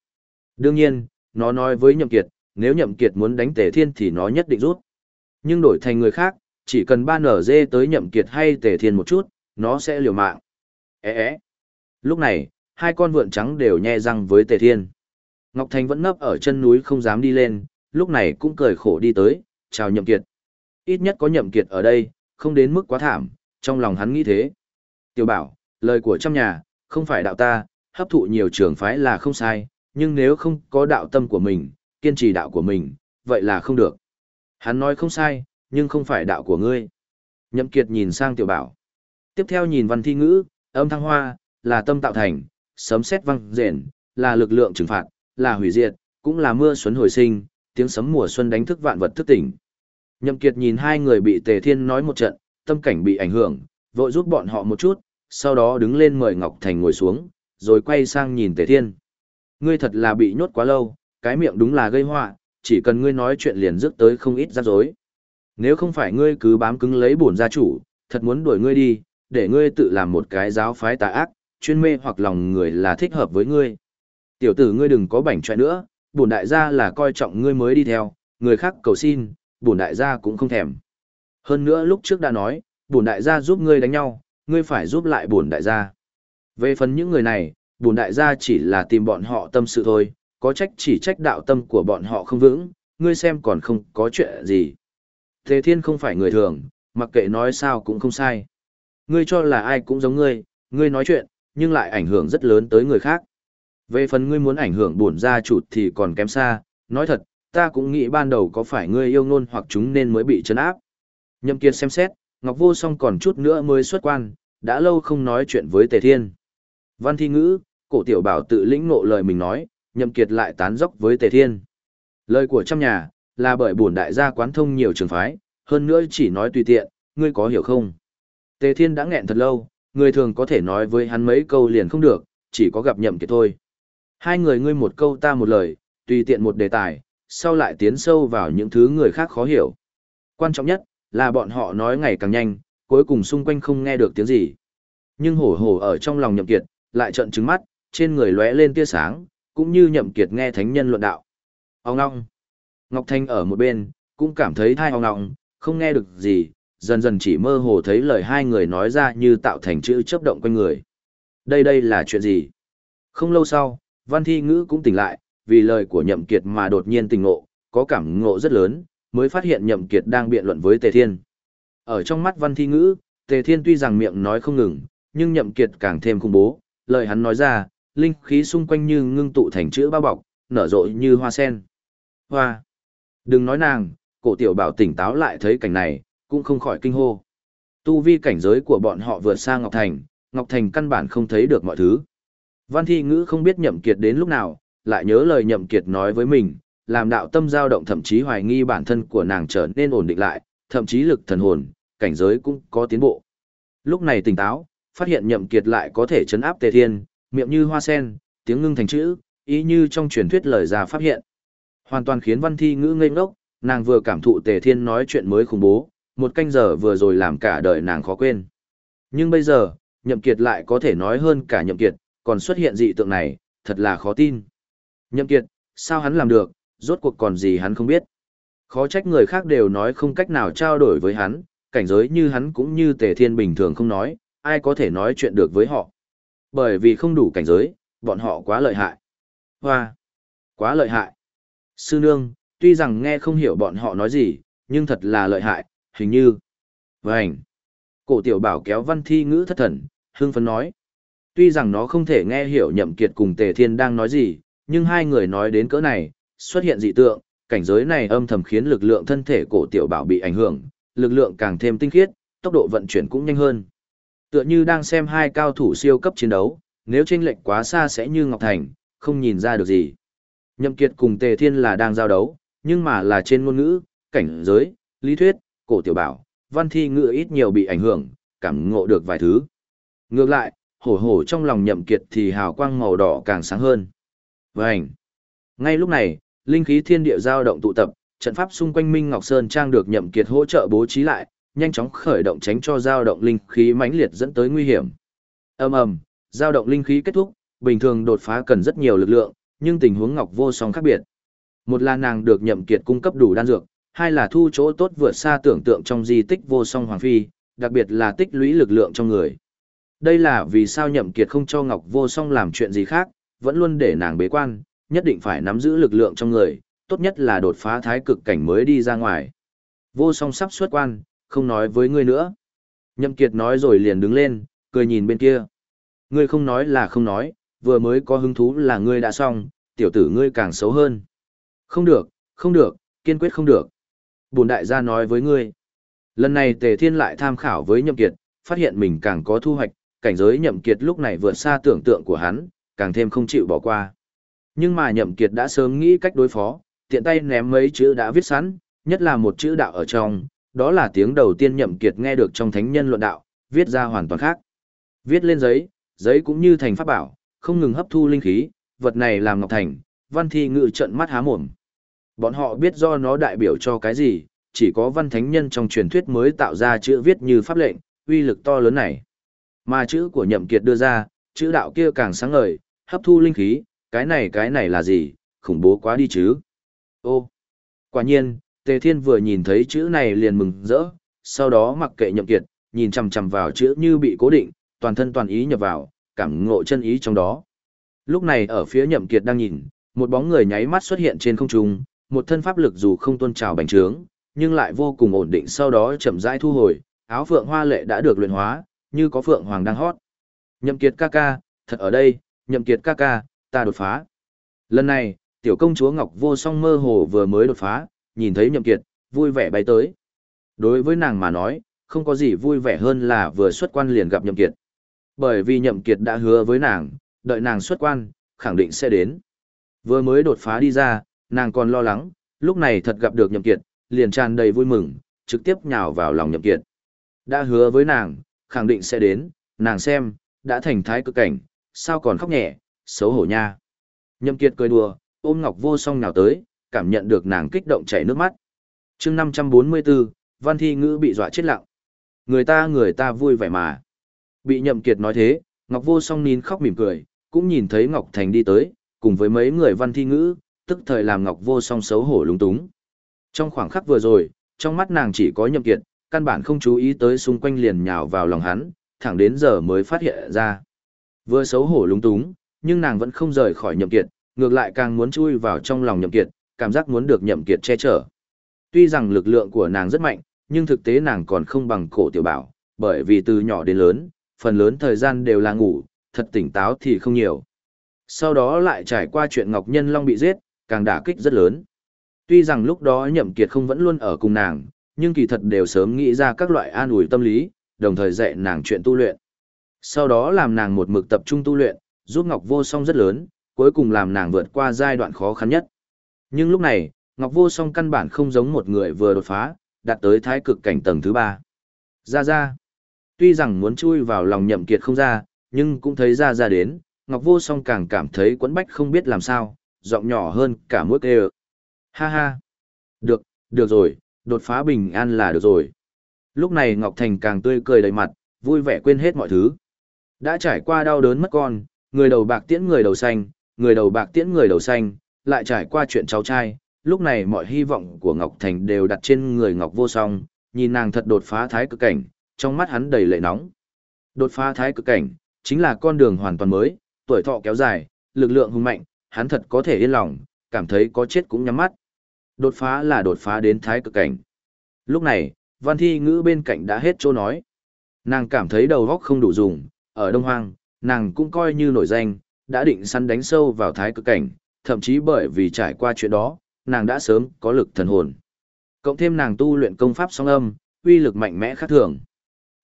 Đương nhiên, nó nói với Nhậm Kiệt, nếu Nhậm Kiệt muốn đánh Tề Thiên thì nó nhất định rút. Nhưng đổi thành người khác, chỉ cần ba nở dê tới Nhậm Kiệt hay Tề Thiên một chút, nó sẽ liều mạng. É é. Lúc này, hai con vượn trắng đều nhe răng với Tề Thiên. Ngọc Thành vẫn nấp ở chân núi không dám đi lên, lúc này cũng cười khổ đi tới, chào Nhậm Kiệt. Ít nhất có Nhậm Kiệt ở đây, không đến mức quá thảm, trong lòng hắn nghĩ thế. Tiểu bảo, lời của trăm nhà, không phải đạo ta, hấp thụ nhiều trường phái là không sai, nhưng nếu không có đạo tâm của mình, kiên trì đạo của mình, vậy là không được. Hắn nói không sai, nhưng không phải đạo của ngươi. Nhậm Kiệt nhìn sang tiểu bảo. Tiếp theo nhìn văn thi ngữ, âm thăng hoa, là tâm tạo thành, sấm sét vang rền, là lực lượng trừng phạt, là hủy diệt, cũng là mưa xuân hồi sinh, tiếng sấm mùa xuân đánh thức vạn vật thức tỉnh. Nhậm Kiệt nhìn hai người bị Tề Thiên nói một trận, tâm cảnh bị ảnh hưởng, vội giúp bọn họ một chút, sau đó đứng lên mời Ngọc Thành ngồi xuống, rồi quay sang nhìn Tề Thiên. Ngươi thật là bị nhốt quá lâu, cái miệng đúng là gây họa, chỉ cần ngươi nói chuyện liền rước tới không ít rắc rối. Nếu không phải ngươi cứ bám cứng lấy bổn gia chủ, thật muốn đuổi ngươi đi, để ngươi tự làm một cái giáo phái tà ác, chuyên mê hoặc lòng người là thích hợp với ngươi. Tiểu tử ngươi đừng có bảnh choẹ nữa, bổn đại gia là coi trọng ngươi mới đi theo, người khác cầu xin, bổn đại gia cũng không thèm. Hơn nữa lúc trước đã nói, bổn đại gia giúp ngươi đánh nhau, ngươi phải giúp lại bổn đại gia. Về phần những người này, bùn đại gia chỉ là tìm bọn họ tâm sự thôi, có trách chỉ trách đạo tâm của bọn họ không vững, ngươi xem còn không có chuyện gì. Thế thiên không phải người thường, mặc kệ nói sao cũng không sai. Ngươi cho là ai cũng giống ngươi, ngươi nói chuyện, nhưng lại ảnh hưởng rất lớn tới người khác. Về phần ngươi muốn ảnh hưởng bổn gia chủ thì còn kém xa, nói thật, ta cũng nghĩ ban đầu có phải ngươi yêu ngôn hoặc chúng nên mới bị chấn áp. Nhậm Kiệt xem xét, Ngọc Vô Song còn chút nữa mới xuất quan, đã lâu không nói chuyện với Tề Thiên. Văn thi ngữ, cổ tiểu bảo tự lĩnh ngộ lời mình nói, Nhậm Kiệt lại tán dốc với Tề Thiên. Lời của trăm nhà, là bởi bổn đại gia quán thông nhiều trường phái, hơn nữa chỉ nói tùy tiện, ngươi có hiểu không? Tề Thiên đã nghẹn thật lâu, người thường có thể nói với hắn mấy câu liền không được, chỉ có gặp Nhậm Kiệt thôi. Hai người ngươi một câu ta một lời, tùy tiện một đề tài, sau lại tiến sâu vào những thứ người khác khó hiểu. Quan trọng nhất, là bọn họ nói ngày càng nhanh, cuối cùng xung quanh không nghe được tiếng gì. Nhưng hổ hổ ở trong lòng nhậm kiệt, lại trợn trừng mắt, trên người lóe lên tia sáng, cũng như nhậm kiệt nghe thánh nhân luận đạo. Ông ngong. Ngọc Thanh ở một bên, cũng cảm thấy thai ông ngọng, không nghe được gì, dần dần chỉ mơ hồ thấy lời hai người nói ra như tạo thành chữ chớp động quanh người. Đây đây là chuyện gì? Không lâu sau, Văn Thi Ngữ cũng tỉnh lại, vì lời của Nhậm Kiệt mà đột nhiên tỉnh ngộ, có cảm ngộ rất lớn, mới phát hiện Nhậm Kiệt đang biện luận với Tề Thiên. Ở trong mắt Văn Thi Ngữ, Tề Thiên tuy rằng miệng nói không ngừng, nhưng Nhậm Kiệt càng thêm khủng bố, lời hắn nói ra, linh khí xung quanh như ngưng tụ thành chữ bao bọc, nở rộ như hoa sen. Hoa! Đừng nói nàng, cổ tiểu bảo tỉnh táo lại thấy cảnh này, cũng không khỏi kinh hô. Tu vi cảnh giới của bọn họ vượt xa Ngọc Thành, Ngọc Thành căn bản không thấy được mọi thứ. Văn Thi Ngữ không biết Nhậm Kiệt đến lúc nào, lại nhớ lời Nhậm Kiệt nói với mình, làm đạo tâm dao động thậm chí hoài nghi bản thân của nàng trở nên ổn định lại, thậm chí lực thần hồn, cảnh giới cũng có tiến bộ. Lúc này tỉnh táo, phát hiện Nhậm Kiệt lại có thể chấn áp Tề Thiên, miệng như hoa sen, tiếng ngưng thành chữ, ý như trong truyền thuyết lời già phát hiện. Hoàn toàn khiến Văn Thi Ngữ ngây ngốc, nàng vừa cảm thụ Tề Thiên nói chuyện mới khủng bố, một canh giờ vừa rồi làm cả đời nàng khó quên. Nhưng bây giờ, Nhậm Kiệt lại có thể nói hơn cả Nhậm Kiệt, còn xuất hiện dị tượng này, thật là khó tin. Nhậm Kiệt, sao hắn làm được, rốt cuộc còn gì hắn không biết. Khó trách người khác đều nói không cách nào trao đổi với hắn, cảnh giới như hắn cũng như tề thiên bình thường không nói, ai có thể nói chuyện được với họ. Bởi vì không đủ cảnh giới, bọn họ quá lợi hại. Hoa! Quá lợi hại! Sư nương, tuy rằng nghe không hiểu bọn họ nói gì, nhưng thật là lợi hại, hình như... Vânh! Cổ tiểu bảo kéo văn thi ngữ thất thần, hương phấn nói. Tuy rằng nó không thể nghe hiểu nhậm kiệt cùng tề thiên đang nói gì, nhưng hai người nói đến cỡ này, xuất hiện dị tượng, cảnh giới này âm thầm khiến lực lượng thân thể cổ tiểu bảo bị ảnh hưởng, lực lượng càng thêm tinh khiết, tốc độ vận chuyển cũng nhanh hơn. Tựa như đang xem hai cao thủ siêu cấp chiến đấu, nếu chênh lệch quá xa sẽ như Ngọc Thành, không nhìn ra được gì. Nhậm Kiệt cùng Tề Thiên là đang giao đấu, nhưng mà là trên ngôn ngữ, cảnh giới, lý thuyết, cổ tiểu bảo, văn thi ngữ ít nhiều bị ảnh hưởng, cảm ngộ được vài thứ. Ngược lại, hổ hổ trong lòng Nhậm Kiệt thì hào quang màu đỏ càng sáng hơn. Vành! Ngay lúc này, linh khí thiên địa giao động tụ tập, trận pháp xung quanh Minh Ngọc Sơn Trang được nhậm kiệt hỗ trợ bố trí lại, nhanh chóng khởi động tránh cho dao động linh khí mãnh liệt dẫn tới nguy hiểm. Ầm ầm, dao động linh khí kết thúc, bình thường đột phá cần rất nhiều lực lượng, nhưng tình huống Ngọc Vô Song khác biệt. Một là nàng được nhậm kiệt cung cấp đủ đan dược, hai là thu chỗ tốt vượt xa tưởng tượng trong di tích Vô Song Hoàng Phi, đặc biệt là tích lũy lực lượng trong người. Đây là vì sao nhậm kiệt không cho Ngọc Vô Song làm chuyện gì khác, vẫn luôn để nàng bế quan, nhất định phải nắm giữ lực lượng trong người, tốt nhất là đột phá thái cực cảnh mới đi ra ngoài. Vô song sắp xuất quan, không nói với ngươi nữa. Nhậm Kiệt nói rồi liền đứng lên, cười nhìn bên kia. Ngươi không nói là không nói, vừa mới có hứng thú là ngươi đã xong, tiểu tử ngươi càng xấu hơn. Không được, không được, kiên quyết không được. Bùn đại gia nói với ngươi. Lần này Tề Thiên lại tham khảo với Nhậm Kiệt, phát hiện mình càng có thu hoạch, cảnh giới Nhậm Kiệt lúc này vượt xa tưởng tượng của hắn, càng thêm không chịu bỏ qua. Nhưng mà Nhậm Kiệt đã sớm nghĩ cách đối phó, tiện tay ném mấy chữ đã viết sẵn, nhất là một chữ đạo ở trong, đó là tiếng đầu tiên nhậm kiệt nghe được trong thánh nhân luận đạo, viết ra hoàn toàn khác. Viết lên giấy, giấy cũng như thành pháp bảo, không ngừng hấp thu linh khí, vật này làm ngọc thành, văn thi ngự trận mắt há mồm. Bọn họ biết do nó đại biểu cho cái gì, chỉ có văn thánh nhân trong truyền thuyết mới tạo ra chữ viết như pháp lệnh, uy lực to lớn này. Mà chữ của nhậm kiệt đưa ra, chữ đạo kia càng sáng ngời, hấp thu linh khí, cái này cái này là gì, khủng bố quá đi chứ. Ô, quả nhiên, Tề Thiên vừa nhìn thấy chữ này liền mừng rỡ, sau đó mặc kệ nhậm kiệt, nhìn chằm chằm vào chữ như bị cố định, toàn thân toàn ý nhập vào, cảm ngộ chân ý trong đó. Lúc này ở phía nhậm kiệt đang nhìn, một bóng người nháy mắt xuất hiện trên không trung, một thân pháp lực dù không tuôn trào bành trướng, nhưng lại vô cùng ổn định sau đó chậm rãi thu hồi, áo phượng hoa lệ đã được luyện hóa, như có phượng hoàng đang hót. Nhậm kiệt ca ca, thật ở đây, nhậm kiệt ca ca, ta đột phá. Lần này, tiểu công chúa Ngọc Vô Song mơ hồ vừa mới đột phá, nhìn thấy nhậm kiệt, vui vẻ bay tới. Đối với nàng mà nói, không có gì vui vẻ hơn là vừa xuất quan liền gặp nhậm kiệt. Bởi vì nhậm kiệt đã hứa với nàng, đợi nàng xuất quan, khẳng định sẽ đến. Vừa mới đột phá đi ra, nàng còn lo lắng, lúc này thật gặp được nhậm kiệt, liền tràn đầy vui mừng, trực tiếp nhào vào lòng nhậm kiệt. Đã hứa với nàng, khẳng định sẽ đến, nàng xem, đã thành thái cực cảnh, sao còn khóc nhẹ, xấu hổ nha. Nhậm kiệt cười đùa, ôm ngọc vô song nhào tới, cảm nhận được nàng kích động chảy nước mắt. Chương 544, Văn Thi Ngữ bị dọa chết lặng. Người ta người ta vui vẻ mà. Bị nhậm kiệt nói thế, Ngọc Vô Song nín khóc mỉm cười, cũng nhìn thấy Ngọc Thành đi tới, cùng với mấy người Văn Thi Ngữ, tức thời làm Ngọc Vô Song xấu hổ lúng túng. Trong khoảng khắc vừa rồi, trong mắt nàng chỉ có nhậm kiệt, căn bản không chú ý tới xung quanh liền nhào vào lòng hắn, thẳng đến giờ mới phát hiện ra. Vừa xấu hổ lúng túng, nhưng nàng vẫn không rời khỏi nhậm kiệt, ngược lại càng muốn chui vào trong lòng nhậm kiệt, cảm giác muốn được nhậm kiệt che chở. Tuy rằng lực lượng của nàng rất mạnh, nhưng thực tế nàng còn không bằng cổ tiểu bảo, bởi vì từ nhỏ đến lớn, phần lớn thời gian đều là ngủ, thật tỉnh táo thì không nhiều. Sau đó lại trải qua chuyện Ngọc Nhân Long bị giết, càng đả kích rất lớn. Tuy rằng lúc đó nhậm kiệt không vẫn luôn ở cùng nàng, nhưng kỳ thật đều sớm nghĩ ra các loại an ủi tâm lý, đồng thời dạy nàng chuyện tu luyện. Sau đó làm nàng một mực tập trung tu luyện, giúp Ngọc Vô Song rất lớn, cuối cùng làm nàng vượt qua giai đoạn khó khăn nhất. Nhưng lúc này, Ngọc Vô Song căn bản không giống một người vừa đột phá, đạt tới thái cực cảnh tầng thứ ba. Ra ra. Tuy rằng muốn chui vào lòng nhậm kiệt không ra, nhưng cũng thấy ra ra đến, Ngọc Vô Song càng cảm thấy quẫn bách không biết làm sao, giọng nhỏ hơn cả mũi kêu. Ha ha. Được, được rồi, đột phá bình an là được rồi. Lúc này Ngọc Thành càng tươi cười đầy mặt, vui vẻ quên hết mọi thứ. Đã trải qua đau đớn mất con, người đầu bạc tiễn người đầu xanh, người đầu bạc tiễn người đầu xanh, lại trải qua chuyện cháu trai, lúc này mọi hy vọng của Ngọc Thành đều đặt trên người Ngọc Vô Song, nhìn nàng thật đột phá thái cực cảnh, trong mắt hắn đầy lệ nóng. Đột phá thái cực cảnh, chính là con đường hoàn toàn mới, tuổi thọ kéo dài, lực lượng hùng mạnh, hắn thật có thể yên lòng, cảm thấy có chết cũng nhắm mắt. Đột phá là đột phá đến thái cực cảnh. Lúc này, văn thi ngữ bên cạnh đã hết chỗ nói. Nàng cảm thấy đầu góc không đủ dùng, ở Đông Hoang, nàng cũng coi như nổi danh, đã định săn đánh sâu vào thái cực cảnh, thậm chí bởi vì trải qua chuyện đó, nàng đã sớm có lực thần hồn. Cộng thêm nàng tu luyện công pháp song âm, uy lực mạnh mẽ khác thường.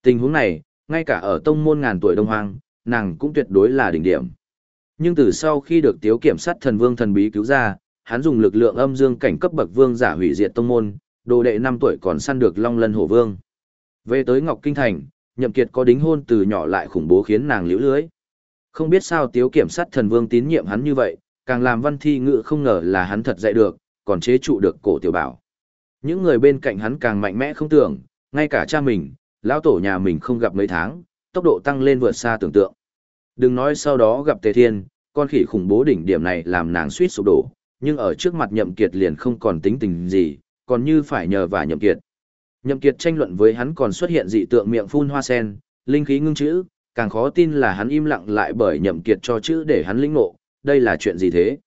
Tình huống này, ngay cả ở tông môn ngàn tuổi Đông Hoang, nàng cũng tuyệt đối là đỉnh điểm. Nhưng từ sau khi được tiếu kiểm sát thần vương thần bí cứu ra, hắn dùng lực lượng âm dương cảnh cấp bậc vương giả hủy diệt tông môn, đồ đệ 5 tuổi còn săn được Long Lân Hổ Vương. Về tới Ngọc Kinh Thành, Nhậm Kiệt có đính hôn từ nhỏ lại khủng bố khiến nàng liễu lưới. Không biết sao tiếu kiểm sát thần vương tín nhiệm hắn như vậy, càng làm văn thi ngự không ngờ là hắn thật dạy được, còn chế trụ được cổ tiểu bảo. Những người bên cạnh hắn càng mạnh mẽ không tưởng, ngay cả cha mình, lão tổ nhà mình không gặp mấy tháng, tốc độ tăng lên vượt xa tưởng tượng. Đừng nói sau đó gặp Tề Thiên, con khỉ khủng bố đỉnh điểm này làm nàng suýt sụp đổ, nhưng ở trước mặt Nhậm Kiệt liền không còn tính tình gì, còn như phải nhờ vả Nhậm Kiệt. Nhậm Kiệt tranh luận với hắn còn xuất hiện dị tượng miệng phun hoa sen, linh khí ngưng chữ, càng khó tin là hắn im lặng lại bởi Nhậm Kiệt cho chữ để hắn lĩnh ngộ, đây là chuyện gì thế?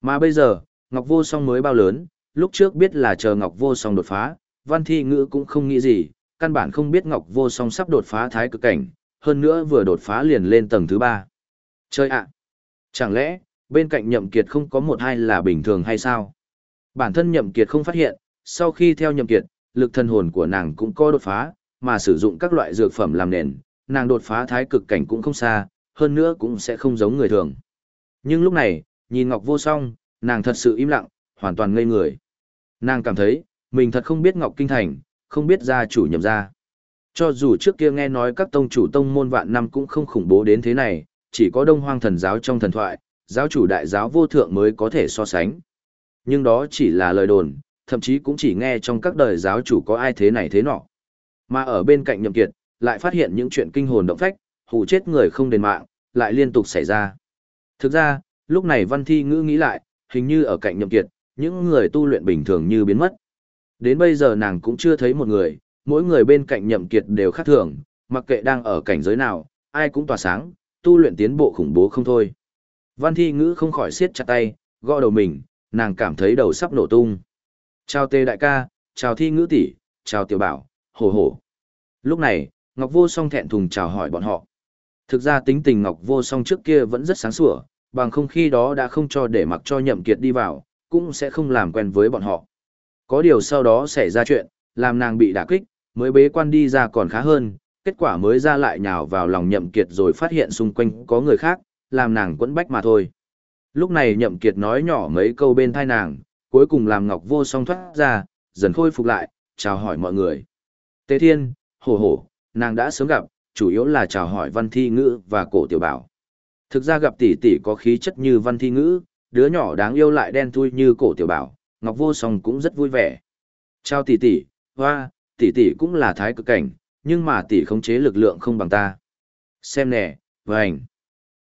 Mà bây giờ, Ngọc Vô Song mới bao lớn, lúc trước biết là chờ Ngọc Vô Song đột phá, Văn Thi Ngữ cũng không nghĩ gì, căn bản không biết Ngọc Vô Song sắp đột phá thái cực cảnh, hơn nữa vừa đột phá liền lên tầng thứ ba. Chơi ạ! Chẳng lẽ, bên cạnh Nhậm Kiệt không có một hai là bình thường hay sao? Bản thân Nhậm Kiệt không phát hiện, sau khi theo Nhậm Kiệt, lực thần hồn của nàng cũng có đột phá, mà sử dụng các loại dược phẩm làm nền, nàng đột phá thái cực cảnh cũng không xa, hơn nữa cũng sẽ không giống người thường. Nhưng lúc này, nhìn Ngọc Vô Song, nàng thật sự im lặng, hoàn toàn ngây người. Nàng cảm thấy, Mình thật không biết Ngọc Kinh Thành, không biết gia chủ nhậm gia. Cho dù trước kia nghe nói các tông chủ tông môn vạn năm cũng không khủng bố đến thế này, chỉ có đông hoang thần giáo trong thần thoại, giáo chủ đại giáo vô thượng mới có thể so sánh. Nhưng đó chỉ là lời đồn, thậm chí cũng chỉ nghe trong các đời giáo chủ có ai thế này thế nọ. Mà ở bên cạnh nhậm kiệt, lại phát hiện những chuyện kinh hồn động phách, hù chết người không đền mạng, lại liên tục xảy ra. Thực ra, lúc này văn thi ngữ nghĩ lại, hình như ở cạnh nhậm kiệt, những người tu luyện bình thường như biến mất. Đến bây giờ nàng cũng chưa thấy một người, mỗi người bên cạnh nhậm kiệt đều khác thường, mặc kệ đang ở cảnh giới nào, ai cũng tỏa sáng, tu luyện tiến bộ khủng bố không thôi. Văn thi ngữ không khỏi siết chặt tay, gõ đầu mình, nàng cảm thấy đầu sắp nổ tung. Chào tê đại ca, chào thi ngữ tỷ, chào tiểu bảo, hổ hổ. Lúc này, Ngọc Vô Song thẹn thùng chào hỏi bọn họ. Thực ra tính tình Ngọc Vô Song trước kia vẫn rất sáng sủa, bằng không khi đó đã không cho để mặc cho nhậm kiệt đi vào, cũng sẽ không làm quen với bọn họ. Có điều sau đó xảy ra chuyện, làm nàng bị đả kích, mới bế quan đi ra còn khá hơn, kết quả mới ra lại nhào vào lòng nhậm kiệt rồi phát hiện xung quanh có người khác, làm nàng quẫn bách mà thôi. Lúc này nhậm kiệt nói nhỏ mấy câu bên tai nàng, cuối cùng làm Ngọc Vô Song thoát ra, dần khôi phục lại, chào hỏi mọi người. Tế Thiên, hổ hổ, nàng đã sớm gặp, chủ yếu là chào hỏi văn thi ngữ và cổ tiểu bảo. Thực ra gặp tỷ tỷ có khí chất như văn thi ngữ, đứa nhỏ đáng yêu lại đen thui như cổ tiểu bảo, Ngọc Vô Song cũng rất vui vẻ. Chào tỷ tỷ, hoa, tỷ tỷ cũng là thái cực cảnh, nhưng mà tỷ khống chế lực lượng không bằng ta. Xem nè, vành.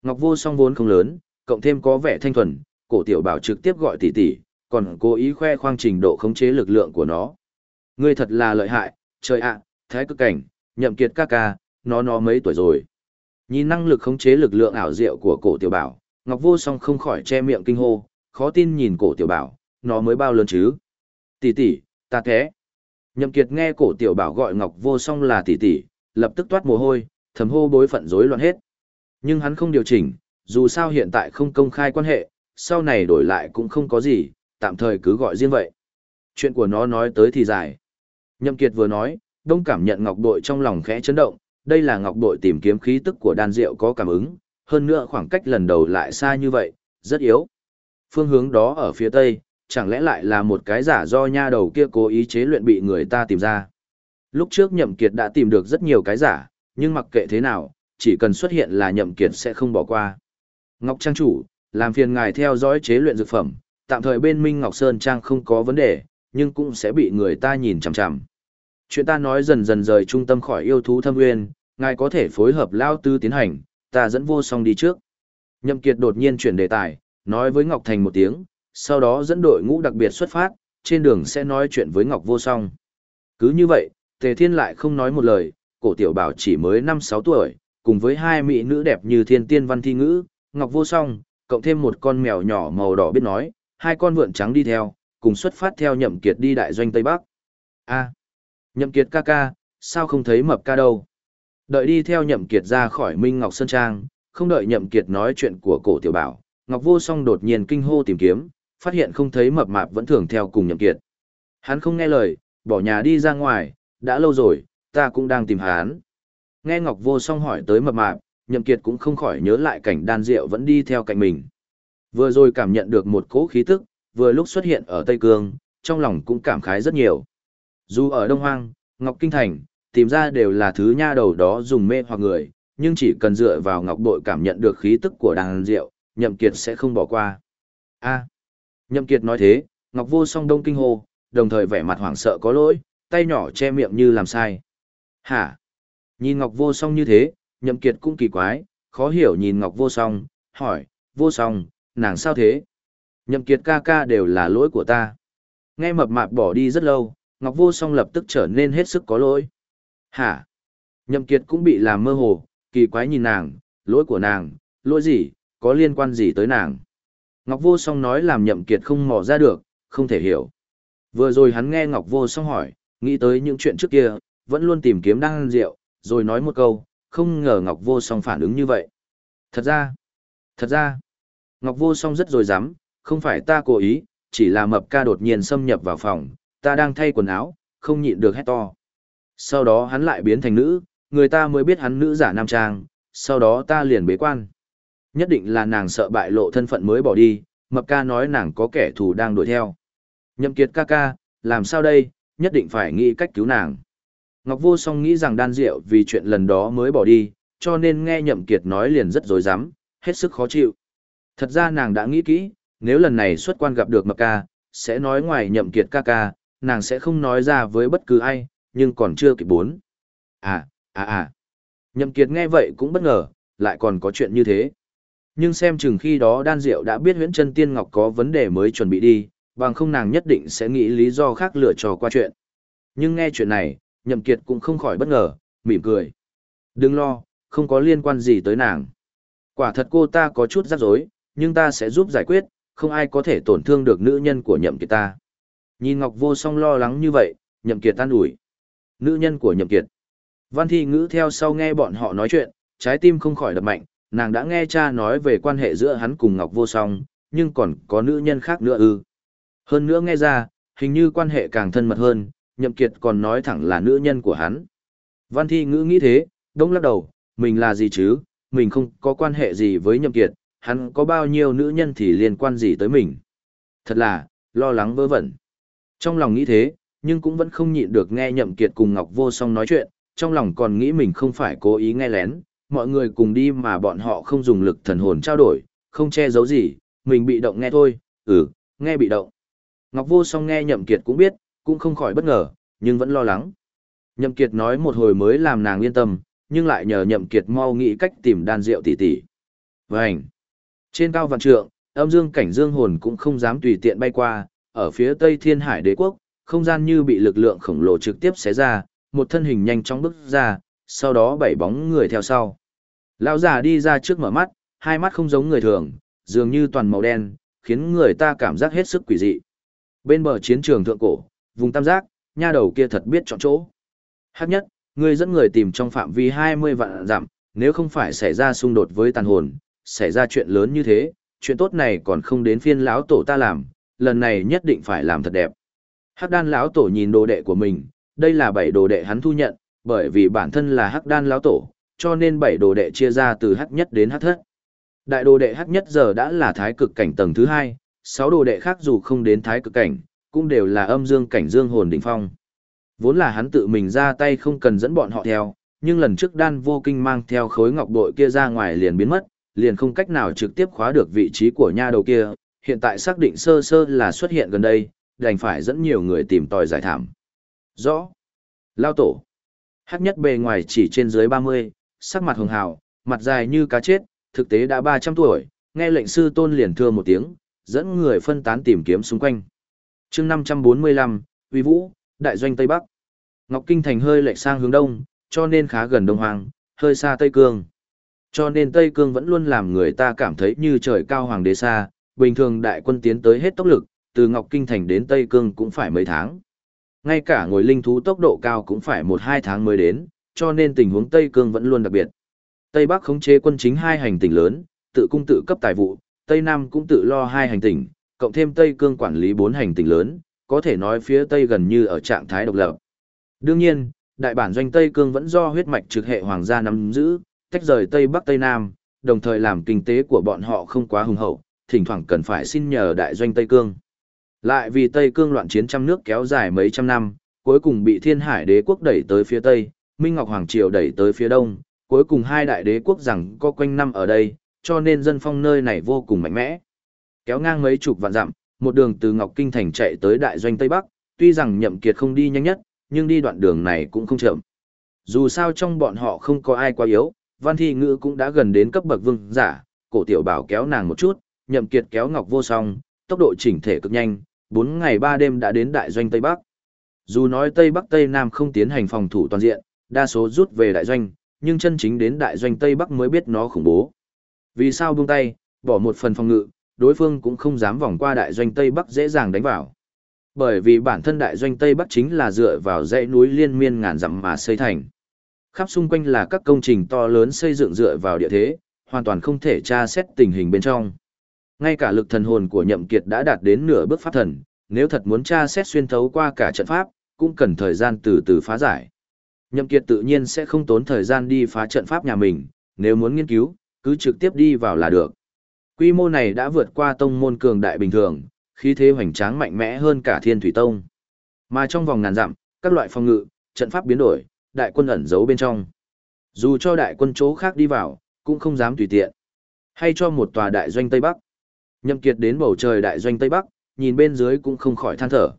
Ngọc Vô Song vốn không lớn, cộng thêm có vẻ thanh thuần, cổ tiểu bảo trực tiếp gọi tỷ tỷ, còn cố ý khoe khoang trình độ khống chế lực lượng của nó. Ngươi thật là lợi hại, trời ạ, thái cực cảnh, nhậm kiệt ca ca, nó nó mấy tuổi rồi. Nhìn năng lực khống chế lực lượng ảo diệu của cổ tiểu bảo, Ngọc Vô Song không khỏi che miệng kinh hô, khó tin nhìn cổ tiểu bảo, nó mới bao lớn chứ. Tỷ tỷ, ta thế. Nhậm Kiệt nghe cổ tiểu bảo gọi Ngọc Vô Song là tỷ tỷ, lập tức toát mồ hôi, thầm hô bối phận rối loạn hết. Nhưng hắn không điều chỉnh, dù sao hiện tại không công khai quan hệ, sau này đổi lại cũng không có gì, tạm thời cứ gọi riêng vậy. Chuyện của nó nói tới thì dài. Nhậm Kiệt vừa nói, đông cảm nhận Ngọc Bội trong lòng khẽ chấn động, đây là Ngọc Bội tìm kiếm khí tức của đan diệu có cảm ứng, hơn nữa khoảng cách lần đầu lại xa như vậy, rất yếu. Phương hướng đó ở phía tây, chẳng lẽ lại là một cái giả do nha đầu kia cố ý chế luyện bị người ta tìm ra. Lúc trước Nhậm Kiệt đã tìm được rất nhiều cái giả, nhưng mặc kệ thế nào, chỉ cần xuất hiện là Nhậm Kiệt sẽ không bỏ qua. Ngọc Trang chủ, làm phiền ngài theo dõi chế luyện dược phẩm, tạm thời bên Minh Ngọc Sơn Trang không có vấn đề, nhưng cũng sẽ bị người ta nhìn chằm chằm. Chuyện ta nói dần dần rời trung tâm khỏi yêu thú thâm nguyên, ngài có thể phối hợp lao tư tiến hành, ta dẫn vô song đi trước. Nhậm Kiệt đột nhiên chuyển đề tài, nói với Ngọc Thành một tiếng, sau đó dẫn đội ngũ đặc biệt xuất phát, trên đường sẽ nói chuyện với Ngọc Vô Song. Cứ như vậy, Tề Thiên lại không nói một lời, cổ tiểu bảo chỉ mới 5-6 tuổi, cùng với hai mỹ nữ đẹp như thiên tiên văn thi ngữ, Ngọc Vô Song, cộng thêm một con mèo nhỏ màu đỏ biết nói, hai con vượn trắng đi theo, cùng xuất phát theo nhậm kiệt đi đại doanh Tây Bắc. A, nhậm kiệt ca ca, sao không thấy mập ca đâu? Đợi đi theo nhậm kiệt ra khỏi Minh Ngọc Sơn Trang, không đợi nhậm kiệt nói chuyện của cổ tiểu bảo, Ngọc Vô Song đột nhiên kinh hô tìm kiếm, phát hiện không thấy mập mạp vẫn thường theo cùng nhậm kiệt. Hắn không nghe lời, bỏ nhà đi ra ngoài, đã lâu rồi, ta cũng đang tìm hắn. Nghe Ngọc Vô Song hỏi tới mập mạp, nhậm kiệt cũng không khỏi nhớ lại cảnh đan diệu vẫn đi theo cạnh mình. Vừa rồi cảm nhận được một cỗ khí tức, vừa lúc xuất hiện ở Tây Cương, trong lòng cũng cảm khái rất nhiều. Dù ở Đông Hoang, Ngọc Kinh Thành, tìm ra đều là thứ nha đầu đó dùng mê hoặc người, nhưng chỉ cần dựa vào Ngọc Bội cảm nhận được khí tức của đàn diệu, Nhậm Kiệt sẽ không bỏ qua. A. Nhậm Kiệt nói thế, Ngọc Vô Song đông kinh hô, đồng thời vẻ mặt hoảng sợ có lỗi, tay nhỏ che miệng như làm sai. Hả? Nhìn Ngọc Vô Song như thế, Nhậm Kiệt cũng kỳ quái, khó hiểu nhìn Ngọc Vô Song, hỏi, Vô Song, nàng sao thế? Nhậm Kiệt ca ca đều là lỗi của ta. Nghe mập mạp bỏ đi rất lâu, Ngọc Vô Song lập tức trở nên hết sức có lỗi. Hả? Nhậm Kiệt cũng bị làm mơ hồ, kỳ quái nhìn nàng, lỗi của nàng, lỗi gì, có liên quan gì tới nàng? Ngọc Vô Song nói làm Nhậm Kiệt không mò ra được, không thể hiểu. Vừa rồi hắn nghe Ngọc Vô Song hỏi, nghĩ tới những chuyện trước kia, vẫn luôn tìm kiếm đang rượu, rồi nói một câu, không ngờ Ngọc Vô Song phản ứng như vậy. Thật ra, thật ra, Ngọc Vô Song rất rồi dám, không phải ta cố ý, chỉ là mập ca đột nhiên xâm nhập vào phòng, ta đang thay quần áo, không nhịn được hét to. Sau đó hắn lại biến thành nữ, người ta mới biết hắn nữ giả nam trang, sau đó ta liền bế quan. Nhất định là nàng sợ bại lộ thân phận mới bỏ đi, mập ca nói nàng có kẻ thù đang đuổi theo. Nhậm kiệt ca ca, làm sao đây, nhất định phải nghĩ cách cứu nàng. Ngọc Vô Song nghĩ rằng đan diệu vì chuyện lần đó mới bỏ đi, cho nên nghe Nhậm Kiệt nói liền rất dối rắm hết sức khó chịu. Thật ra nàng đã nghĩ kỹ, nếu lần này xuất quan gặp được Mập Ca, sẽ nói ngoài Nhậm Kiệt ca ca, nàng sẽ không nói ra với bất cứ ai, nhưng còn chưa kịp bốn. À, à à. Nhậm Kiệt nghe vậy cũng bất ngờ, lại còn có chuyện như thế. Nhưng xem chừng khi đó đan diệu đã biết huyễn chân tiên ngọc có vấn đề mới chuẩn bị đi, bằng không nàng nhất định sẽ nghĩ lý do khác lựa trò qua chuyện. Nhưng nghe chuyện này, Nhậm Kiệt cũng không khỏi bất ngờ, mỉm cười. Đừng lo, không có liên quan gì tới nàng. Quả thật cô ta có chút rắc rối, nhưng ta sẽ giúp giải quyết, không ai có thể tổn thương được nữ nhân của Nhậm Kiệt ta. Nhìn Ngọc Vô Song lo lắng như vậy, Nhậm Kiệt tan ủi. Nữ nhân của Nhậm Kiệt. Văn Thi Ngữ theo sau nghe bọn họ nói chuyện, trái tim không khỏi đập mạnh, nàng đã nghe cha nói về quan hệ giữa hắn cùng Ngọc Vô Song, nhưng còn có nữ nhân khác nữa ư. Hơn nữa nghe ra, hình như quan hệ càng thân mật hơn, Nhậm Kiệt còn nói thẳng là nữ nhân của hắn. Văn Thi Ngữ nghĩ thế, đông lắc đầu, mình là gì chứ, mình không có quan hệ gì với Nhậm Kiệt, hắn có bao nhiêu nữ nhân thì liên quan gì tới mình. Thật là, lo lắng vớ vẩn. Trong lòng nghĩ thế, nhưng cũng vẫn không nhịn được nghe Nhậm Kiệt cùng Ngọc Vô Song nói chuyện, trong lòng còn nghĩ mình không phải cố ý nghe lén, mọi người cùng đi mà bọn họ không dùng lực thần hồn trao đổi, không che giấu gì, mình bị động nghe thôi, ừ, nghe bị động. Ngọc Vô Song nghe Nhậm Kiệt cũng biết, cũng không khỏi bất ngờ, nhưng vẫn lo lắng. Nhậm Kiệt nói một hồi mới làm nàng yên tâm, nhưng lại nhờ Nhậm Kiệt mau nghĩ cách tìm đan rượu tỷ tỷ. Vành. Trên cao vạn trượng, âm dương cảnh dương hồn cũng không dám tùy tiện bay qua, ở phía tây thiên hải đế quốc, không gian như bị lực lượng khổng lồ trực tiếp xé ra, một thân hình nhanh chóng bước ra, sau đó bảy bóng người theo sau. Lão già đi ra trước mở mắt, hai mắt không giống người thường, dường như toàn màu đen, khiến người ta cảm giác hết sức quỷ dị. Bên bờ chiến trường thượng cổ, vùng tam giác, nha đầu kia thật biết chọn chỗ. Hát nhất, người dẫn người tìm trong phạm vi 20 vạn dặm, nếu không phải xảy ra xung đột với tàn hồn, xảy ra chuyện lớn như thế, chuyện tốt này còn không đến phiên lão tổ ta làm, lần này nhất định phải làm thật đẹp. Hắc đan lão tổ nhìn đồ đệ của mình, đây là bảy đồ đệ hắn thu nhận, bởi vì bản thân là hắc đan lão tổ, cho nên bảy đồ đệ chia ra từ hắc nhất đến hắc thất. Đại đồ đệ hắc nhất giờ đã là thái cực cảnh tầng thứ hai, sáu đồ đệ khác dù không đến thái cực cảnh, cũng đều là âm dương cảnh dương hồn đỉnh phong. Vốn là hắn tự mình ra tay không cần dẫn bọn họ theo, nhưng lần trước đan vô kinh mang theo khối ngọc bội kia ra ngoài liền biến mất, liền không cách nào trực tiếp khóa được vị trí của nha đầu kia, hiện tại xác định sơ sơ là xuất hiện gần đây, đành phải dẫn nhiều người tìm tòi giải thảm. Rõ. Lao tổ. Hắc nhất bề ngoài chỉ trên dưới 30, sắc mặt hường hào, mặt dài như cá chết, thực tế đã 300 tuổi, nghe lệnh sư tôn liền thưa một tiếng, dẫn người phân tán tìm kiếm xung quanh. chương 545, Uy Vũ, Đại doanh Tây Bắc. Ngọc Kinh Thành hơi lệch sang hướng đông, cho nên khá gần Đông Hoàng, hơi xa Tây Cương. Cho nên Tây Cương vẫn luôn làm người ta cảm thấy như trời cao hoàng đế xa, bình thường đại quân tiến tới hết tốc lực, từ Ngọc Kinh Thành đến Tây Cương cũng phải mấy tháng. Ngay cả ngồi linh thú tốc độ cao cũng phải một hai tháng mới đến, cho nên tình huống Tây Cương vẫn luôn đặc biệt. Tây Bắc khống chế quân chính hai hành tỉnh lớn, tự cung tự cấp tài vụ, Tây Nam cũng tự lo hai hành tỉnh, cộng thêm Tây Cương quản lý bốn hành tỉnh lớn, có thể nói phía Tây gần như ở trạng thái độc lập. Đương nhiên, đại bản doanh Tây Cương vẫn do huyết mạch trực hệ hoàng gia nắm giữ, tách rời Tây Bắc Tây Nam, đồng thời làm kinh tế của bọn họ không quá hùng hậu, thỉnh thoảng cần phải xin nhờ đại doanh Tây Cương. Lại vì Tây Cương loạn chiến trăm nước kéo dài mấy trăm năm, cuối cùng bị Thiên Hải đế quốc đẩy tới phía Tây, Minh Ngọc Hoàng Triều đẩy tới phía Đông, cuối cùng hai đại đế quốc rằng có quanh năm ở đây, cho nên dân phong nơi này vô cùng mạnh mẽ. Kéo ngang mấy chục vạn dặm, một đường từ Ngọc Kinh Thành chạy tới đại doanh Tây Bắc, tuy rằng nhậm kiệt không đi nhanh nhất, nhưng đi đoạn đường này cũng không chậm. Dù sao trong bọn họ không có ai quá yếu, Văn Thi Ngữ cũng đã gần đến cấp bậc vương giả, cổ tiểu bảo kéo nàng một chút, nhậm kiệt kéo ngọc vô song, tốc độ chỉnh thể cực nhanh, 4 ngày 3 đêm đã đến đại doanh Tây Bắc. Dù nói Tây Bắc Tây Nam không tiến hành phòng thủ toàn diện, đa số rút về đại doanh, nhưng chân chính đến đại doanh Tây Bắc mới biết nó khủng bố. Vì sao buông tay, bỏ một phần phòng ngự, đối phương cũng không dám vòng qua đại doanh Tây Bắc dễ dàng đánh vào. Bởi vì bản thân đại doanh Tây Bắc chính là dựa vào dãy núi liên miên ngàn dặm mà xây thành. Khắp xung quanh là các công trình to lớn xây dựng dựa vào địa thế, hoàn toàn không thể tra xét tình hình bên trong. Ngay cả lực thần hồn của Nhậm Kiệt đã đạt đến nửa bước pháp thần, nếu thật muốn tra xét xuyên thấu qua cả trận pháp, cũng cần thời gian từ từ phá giải. Nhậm Kiệt tự nhiên sẽ không tốn thời gian đi phá trận pháp nhà mình, nếu muốn nghiên cứu, cứ trực tiếp đi vào là được. Quy mô này đã vượt qua tông môn cường đại bình thường, khí thế hoành tráng mạnh mẽ hơn cả Thiên Thủy Tông. Mà trong vòng ngàn dặm, các loại phòng ngự, trận pháp biến đổi, đại quân ẩn giấu bên trong. Dù cho đại quân chỗ khác đi vào, cũng không dám tùy tiện. Hay cho một tòa đại doanh Tây Bắc. Nhậm Kiệt đến bầu trời đại doanh Tây Bắc, nhìn bên dưới cũng không khỏi than thở.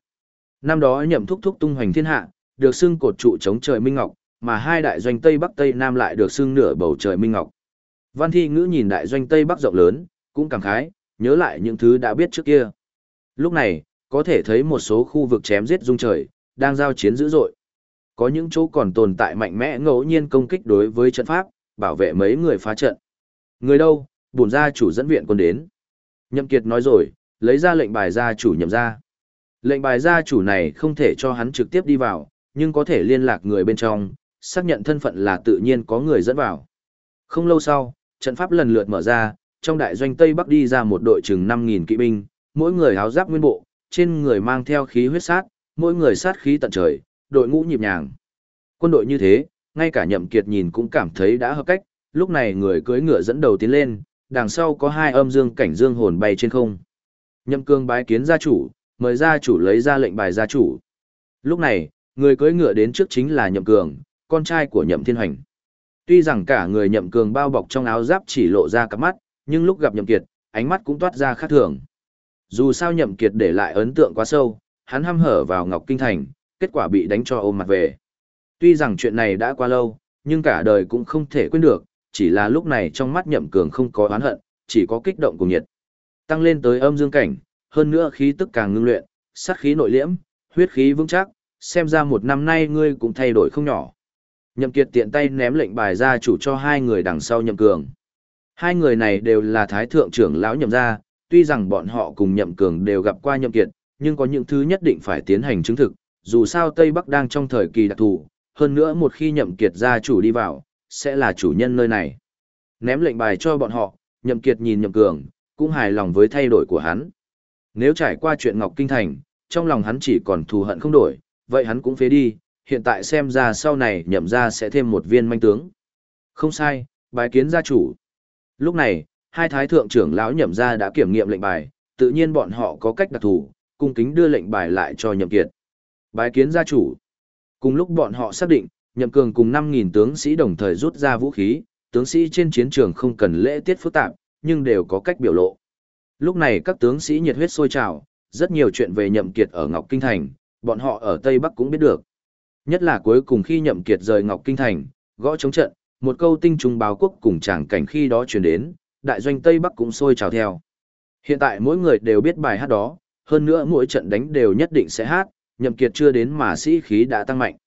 Năm đó nhậm thúc thúc tung hoành thiên hạ, được xưng cột trụ chống trời minh ngọc, mà hai đại doanh Tây Bắc Tây Nam lại được xưng nửa bầu trời minh ngọc. Văn Thi Ngữ nhìn đại doanh Tây Bắc rộng lớn, cũng cảm khái, nhớ lại những thứ đã biết trước kia. Lúc này, có thể thấy một số khu vực chém giết rung trời, đang giao chiến dữ dội. Có những chỗ còn tồn tại mạnh mẽ ngẫu nhiên công kích đối với trận pháp, bảo vệ mấy người phá trận. Người đâu, bổn gia chủ dẫn viện quân đến. Nhậm Kiệt nói rồi, lấy ra lệnh bài gia chủ nhậm ra. Lệnh bài gia chủ này không thể cho hắn trực tiếp đi vào, nhưng có thể liên lạc người bên trong, xác nhận thân phận là tự nhiên có người dẫn vào. Không lâu sau, trận pháp lần lượt mở ra, trong đại doanh Tây Bắc đi ra một đội chừng 5.000 kỵ binh, mỗi người áo giáp nguyên bộ, trên người mang theo khí huyết sát, mỗi người sát khí tận trời, đội ngũ nhịp nhàng. Quân đội như thế, ngay cả nhậm kiệt nhìn cũng cảm thấy đã hợp cách, lúc này người cưỡi ngựa dẫn đầu tiến lên, đằng sau có hai âm dương cảnh dương hồn bay trên không. Nhậm cương bái kiến gia chủ, mời gia chủ lấy ra lệnh bài gia chủ. Lúc này, người cưỡi ngựa đến trước chính là nhậm cường, con trai của nhậm thiên hành. Tuy rằng cả người nhậm cường bao bọc trong áo giáp chỉ lộ ra cặp mắt, nhưng lúc gặp nhậm kiệt, ánh mắt cũng toát ra khác thường. Dù sao nhậm kiệt để lại ấn tượng quá sâu, hắn hăm hở vào Ngọc Kinh Thành, kết quả bị đánh cho ôm mặt về. Tuy rằng chuyện này đã qua lâu, nhưng cả đời cũng không thể quên được, chỉ là lúc này trong mắt nhậm cường không có oán hận, chỉ có kích động cùng nhiệt. Tăng lên tới âm dương cảnh, hơn nữa khí tức càng ngưng luyện, sát khí nội liễm, huyết khí vững chắc, xem ra một năm nay ngươi cũng thay đổi không nhỏ. Nhậm Kiệt tiện tay ném lệnh bài ra chủ cho hai người đằng sau Nhậm Cường. Hai người này đều là thái thượng trưởng lão Nhậm gia, tuy rằng bọn họ cùng Nhậm Cường đều gặp qua Nhậm Kiệt, nhưng có những thứ nhất định phải tiến hành chứng thực, dù sao Tây Bắc đang trong thời kỳ đặc thù, hơn nữa một khi Nhậm Kiệt gia chủ đi vào, sẽ là chủ nhân nơi này. Ném lệnh bài cho bọn họ, Nhậm Kiệt nhìn Nhậm Cường, cũng hài lòng với thay đổi của hắn. Nếu trải qua chuyện Ngọc Kinh Thành, trong lòng hắn chỉ còn thù hận không đổi, vậy hắn cũng phế đi, hiện tại xem ra sau này nhậm ra sẽ thêm một viên manh tướng. Không sai, bài kiến gia chủ. Lúc này, hai thái thượng trưởng lão nhậm ra đã kiểm nghiệm lệnh bài, tự nhiên bọn họ có cách đặc thù, cung kính đưa lệnh bài lại cho nhậm kiệt. Bài kiến gia chủ. Cùng lúc bọn họ xác định, nhậm cường cùng 5.000 tướng sĩ đồng thời rút ra vũ khí, tướng sĩ trên chiến trường không cần lễ tiết phức tạp, nhưng đều có cách biểu lộ. Lúc này các tướng sĩ nhiệt huyết sôi trào, rất nhiều chuyện về nhậm kiệt ở Ngọc Kinh Thành, bọn họ ở Tây Bắc cũng biết được. Nhất là cuối cùng khi nhậm kiệt rời Ngọc Kinh Thành, gõ chống trận, một câu tinh trùng báo quốc cùng tràng cảnh khi đó truyền đến, đại doanh Tây Bắc cũng sôi trào theo. Hiện tại mỗi người đều biết bài hát đó, hơn nữa mỗi trận đánh đều nhất định sẽ hát, nhậm kiệt chưa đến mà sĩ khí đã tăng mạnh.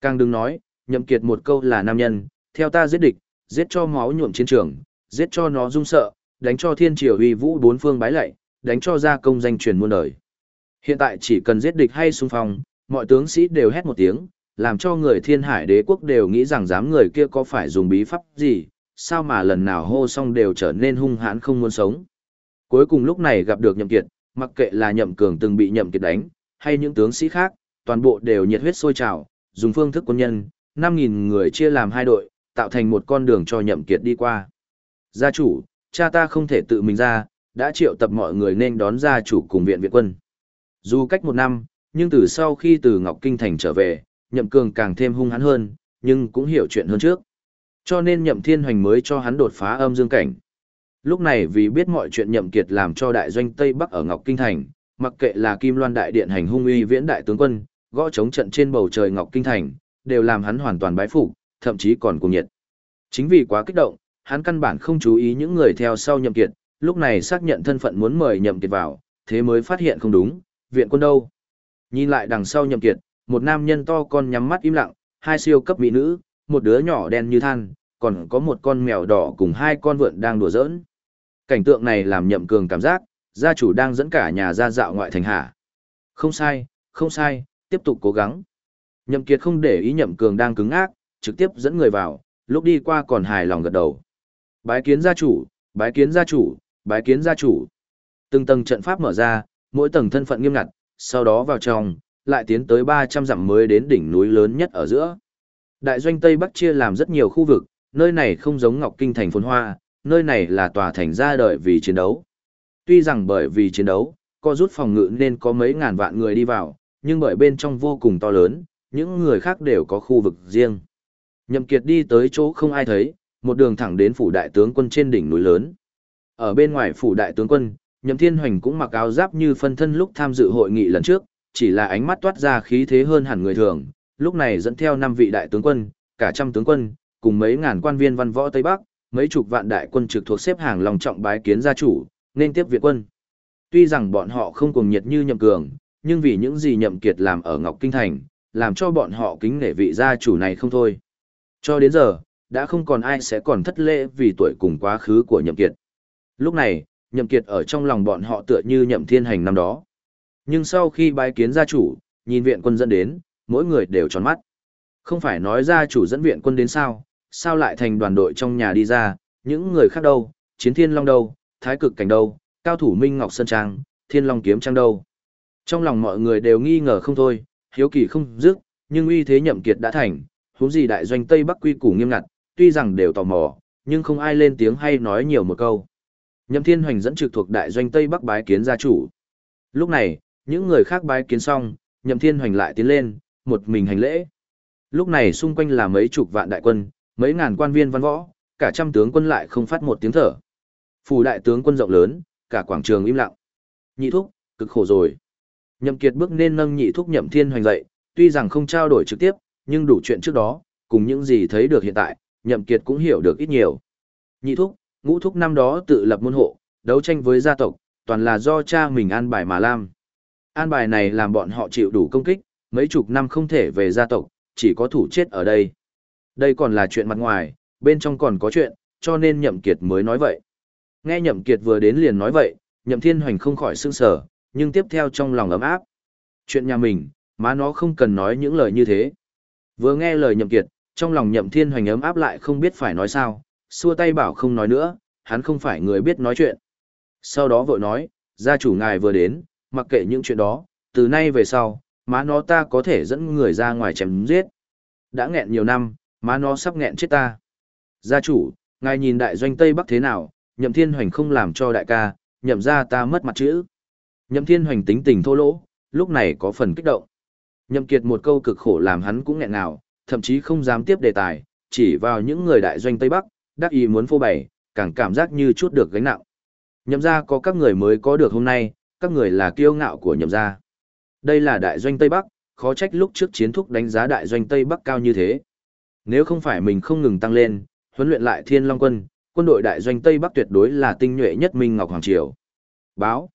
Càng đừng nói, nhậm kiệt một câu là nam nhân, theo ta giết địch, giết cho máu nhuộm chiến trường, giết cho nó rung sợ, đánh cho thiên triều uy vũ bốn phương bái lạy, đánh cho ra công danh truyền muôn đời. Hiện tại chỉ cần giết địch hay xung phong, mọi tướng sĩ đều hét một tiếng, làm cho người thiên hải đế quốc đều nghĩ rằng dám người kia có phải dùng bí pháp gì, sao mà lần nào hô xong đều trở nên hung hãn không muốn sống. Cuối cùng lúc này gặp được nhậm kiệt, mặc kệ là nhậm cường từng bị nhậm kiệt đánh, hay những tướng sĩ khác, toàn bộ đều nhiệt huyết sôi trào, dùng phương thức quân nhân, 5.000 người chia làm hai đội, tạo thành một con đường cho nhậm kiệt đi qua. Gia chủ, cha ta không thể tự mình ra, đã triệu tập mọi người nên đón gia chủ cùng viện viện quân. Dù cách một năm, nhưng từ sau khi từ Ngọc Kinh Thành trở về, nhậm cường càng thêm hung hãn hơn, nhưng cũng hiểu chuyện hơn trước. Cho nên nhậm thiên hoành mới cho hắn đột phá âm dương cảnh. Lúc này vì biết mọi chuyện nhậm kiệt làm cho đại doanh Tây Bắc ở Ngọc Kinh Thành, mặc kệ là Kim Loan Đại Điện hành hung uy viễn đại tướng quân, gõ chống trận trên bầu trời Ngọc Kinh Thành, đều làm hắn hoàn toàn bái phục, thậm chí còn cuồng nhiệt. Chính vì quá kích động, hắn căn bản không chú ý những người theo sau nhậm kiệt, lúc này xác nhận thân phận muốn mời nhậm kiệt vào, thế mới phát hiện không đúng, viện quân đâu. Nhìn lại đằng sau nhậm kiệt, một nam nhân to con nhắm mắt im lặng, hai siêu cấp mỹ nữ, một đứa nhỏ đen như than, còn có một con mèo đỏ cùng hai con vượn đang đùa giỡn. Cảnh tượng này làm nhậm cường cảm giác, gia chủ đang dẫn cả nhà ra dạo ngoại thành hạ. Không sai, không sai, tiếp tục cố gắng. Nhậm kiệt không để ý nhậm cường đang cứng ác, trực tiếp dẫn người vào, lúc đi qua còn hài lòng gật đầu. Bái kiến gia chủ, bái kiến gia chủ, bái kiến gia chủ. Từng tầng trận pháp mở ra, mỗi tầng thân phận nghiêm ngặt, sau đó vào trong, lại tiến tới 300 dặm mới đến đỉnh núi lớn nhất ở giữa. Đại doanh Tây Bắc chia làm rất nhiều khu vực, nơi này không giống Ngọc Kinh thành phồn hoa, nơi này là tòa thành ra đời vì chiến đấu. Tuy rằng bởi vì chiến đấu, có rút phòng ngự nên có mấy ngàn vạn người đi vào, nhưng bởi bên trong vô cùng to lớn, những người khác đều có khu vực riêng. Nhậm Kiệt đi tới chỗ không ai thấy, một đường thẳng đến phủ đại tướng quân trên đỉnh núi lớn. Ở bên ngoài phủ đại tướng quân, Nhậm Thiên Hoành cũng mặc áo giáp như phân thân lúc tham dự hội nghị lần trước, chỉ là ánh mắt toát ra khí thế hơn hẳn người thường, lúc này dẫn theo năm vị đại tướng quân, cả trăm tướng quân, cùng mấy ngàn quan viên văn võ Tây Bắc, mấy chục vạn đại quân trực thuộc xếp hàng lòng trọng bái kiến gia chủ, nên tiếp viện quân. Tuy rằng bọn họ không cùng nhiệt như Nhậm Cường, nhưng vì những gì Nhậm Kiệt làm ở Ngọc Kinh Thành, làm cho bọn họ kính nể vị gia chủ này không thôi. Cho đến giờ, đã không còn ai sẽ còn thất lễ vì tuổi cùng quá khứ của Nhậm Kiệt. Lúc này, Nhậm Kiệt ở trong lòng bọn họ tựa như Nhậm Thiên Hành năm đó. Nhưng sau khi bái kiến gia chủ, nhìn viện quân dẫn đến, mỗi người đều tròn mắt. Không phải nói gia chủ dẫn viện quân đến sao, sao lại thành đoàn đội trong nhà đi ra, những người khác đâu, chiến thiên long đâu, thái cực cảnh đâu, cao thủ Minh Ngọc Sơn Trang, thiên long kiếm trang đâu. Trong lòng mọi người đều nghi ngờ không thôi, hiếu kỳ không dứt, nhưng uy thế nhậm kiệt đã thành, huống gì đại doanh Tây Bắc quy củ nghiêm ngặt, tuy rằng đều tò mò, nhưng không ai lên tiếng hay nói nhiều một câu. Nhậm Thiên Hoành dẫn trực thuộc đại doanh Tây Bắc bái kiến gia chủ. Lúc này, những người khác bái kiến xong, Nhậm Thiên Hoành lại tiến lên, một mình hành lễ. Lúc này xung quanh là mấy chục vạn đại quân, mấy ngàn quan viên văn võ, cả trăm tướng quân lại không phát một tiếng thở. Phủ đại tướng quân rộng lớn, cả quảng trường im lặng. Nhị thúc, cực khổ rồi. Nhậm Kiệt bước nên nâng nhị thúc Nhậm Thiên Hoành dậy, tuy rằng không trao đổi trực tiếp, nhưng đủ chuyện trước đó, cùng những gì thấy được hiện tại, Nhậm Kiệt cũng hiểu được ít nhiều. Nhị thúc, ngũ thúc năm đó tự lập môn hộ, đấu tranh với gia tộc, toàn là do cha mình an bài mà làm. An bài này làm bọn họ chịu đủ công kích, mấy chục năm không thể về gia tộc, chỉ có thủ chết ở đây. Đây còn là chuyện mặt ngoài, bên trong còn có chuyện, cho nên Nhậm Kiệt mới nói vậy. Nghe Nhậm Kiệt vừa đến liền nói vậy, Nhậm Thiên Hoành không khỏi sững sờ, nhưng tiếp theo trong lòng ấm áp. Chuyện nhà mình, má nó không cần nói những lời như thế. Vừa nghe lời Nhậm Kiệt, trong lòng Nhậm Thiên Hoành ấm áp lại không biết phải nói sao, xua tay bảo không nói nữa, hắn không phải người biết nói chuyện. Sau đó vội nói, gia chủ ngài vừa đến, mặc kệ những chuyện đó, từ nay về sau, má nó ta có thể dẫn người ra ngoài chém giết. Đã nghẹn nhiều năm, má nó sắp nghẹn chết ta. Gia chủ, ngài nhìn đại doanh Tây Bắc thế nào, nhậm thiên hoành không làm cho đại ca, nhậm ra ta mất mặt chữ. Nhậm thiên hoành tính tình thô lỗ, lúc này có phần kích động. Nhậm kiệt một câu cực khổ làm hắn cũng nghẹn nào, thậm chí không dám tiếp đề tài, chỉ vào những người đại doanh Tây Bắc, đắc ý muốn phô bày, càng cảm giác như chút được gánh nặng. Nhậm gia có các người mới có được hôm nay, các người là kiêu ngạo của nhậm gia. Đây là đại doanh Tây Bắc, khó trách lúc trước chiến thúc đánh giá đại doanh Tây Bắc cao như thế. Nếu không phải mình không ngừng tăng lên, huấn luyện lại Thiên Long quân, quân đội đại doanh Tây Bắc tuyệt đối là tinh nhuệ nhất Minh Ngọc Hoàng Triều. Báo.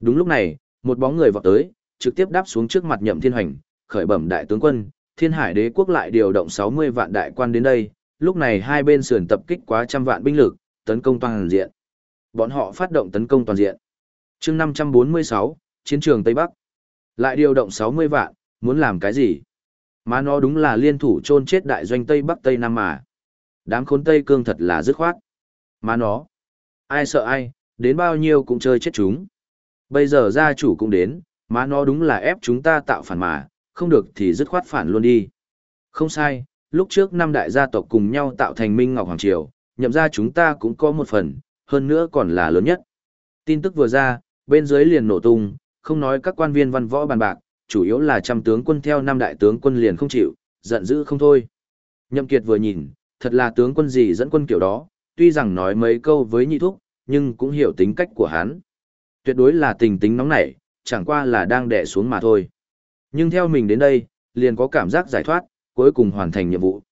Đúng lúc này, một bóng người vọt tới, trực tiếp đáp xuống trước mặt Nhậm Thiên Hoành, khởi bẩm đại tướng quân, Thiên Hải Đế quốc lại điều động 60 vạn đại quan đến đây, lúc này hai bên sườn tập kích quá trăm vạn binh lực, tấn công toàn diện. Bọn họ phát động tấn công toàn diện. Chương 546, chiến trường Tây Bắc. Lại điều động 60 vạn, muốn làm cái gì? Mà nó đúng là liên thủ chôn chết đại doanh Tây Bắc Tây Nam mà. Đám khốn Tây Cương thật là dứt khoát. Mà nó, ai sợ ai, đến bao nhiêu cũng chơi chết chúng. Bây giờ gia chủ cũng đến, mà nó đúng là ép chúng ta tạo phản mà, không được thì dứt khoát phản luôn đi. Không sai, lúc trước năm đại gia tộc cùng nhau tạo thành Minh Ngọc Hoàng Triều, nhậm ra chúng ta cũng có một phần, hơn nữa còn là lớn nhất. Tin tức vừa ra, bên dưới liền nổ tung, không nói các quan viên văn võ bàn bạc, chủ yếu là trăm tướng quân theo năm đại tướng quân liền không chịu, giận dữ không thôi. Nhậm Kiệt vừa nhìn, thật là tướng quân gì dẫn quân kiểu đó, tuy rằng nói mấy câu với nhị thúc, nhưng cũng hiểu tính cách của hắn. Tuyệt đối là tình tính nóng nảy, chẳng qua là đang đè xuống mà thôi. Nhưng theo mình đến đây, liền có cảm giác giải thoát, cuối cùng hoàn thành nhiệm vụ.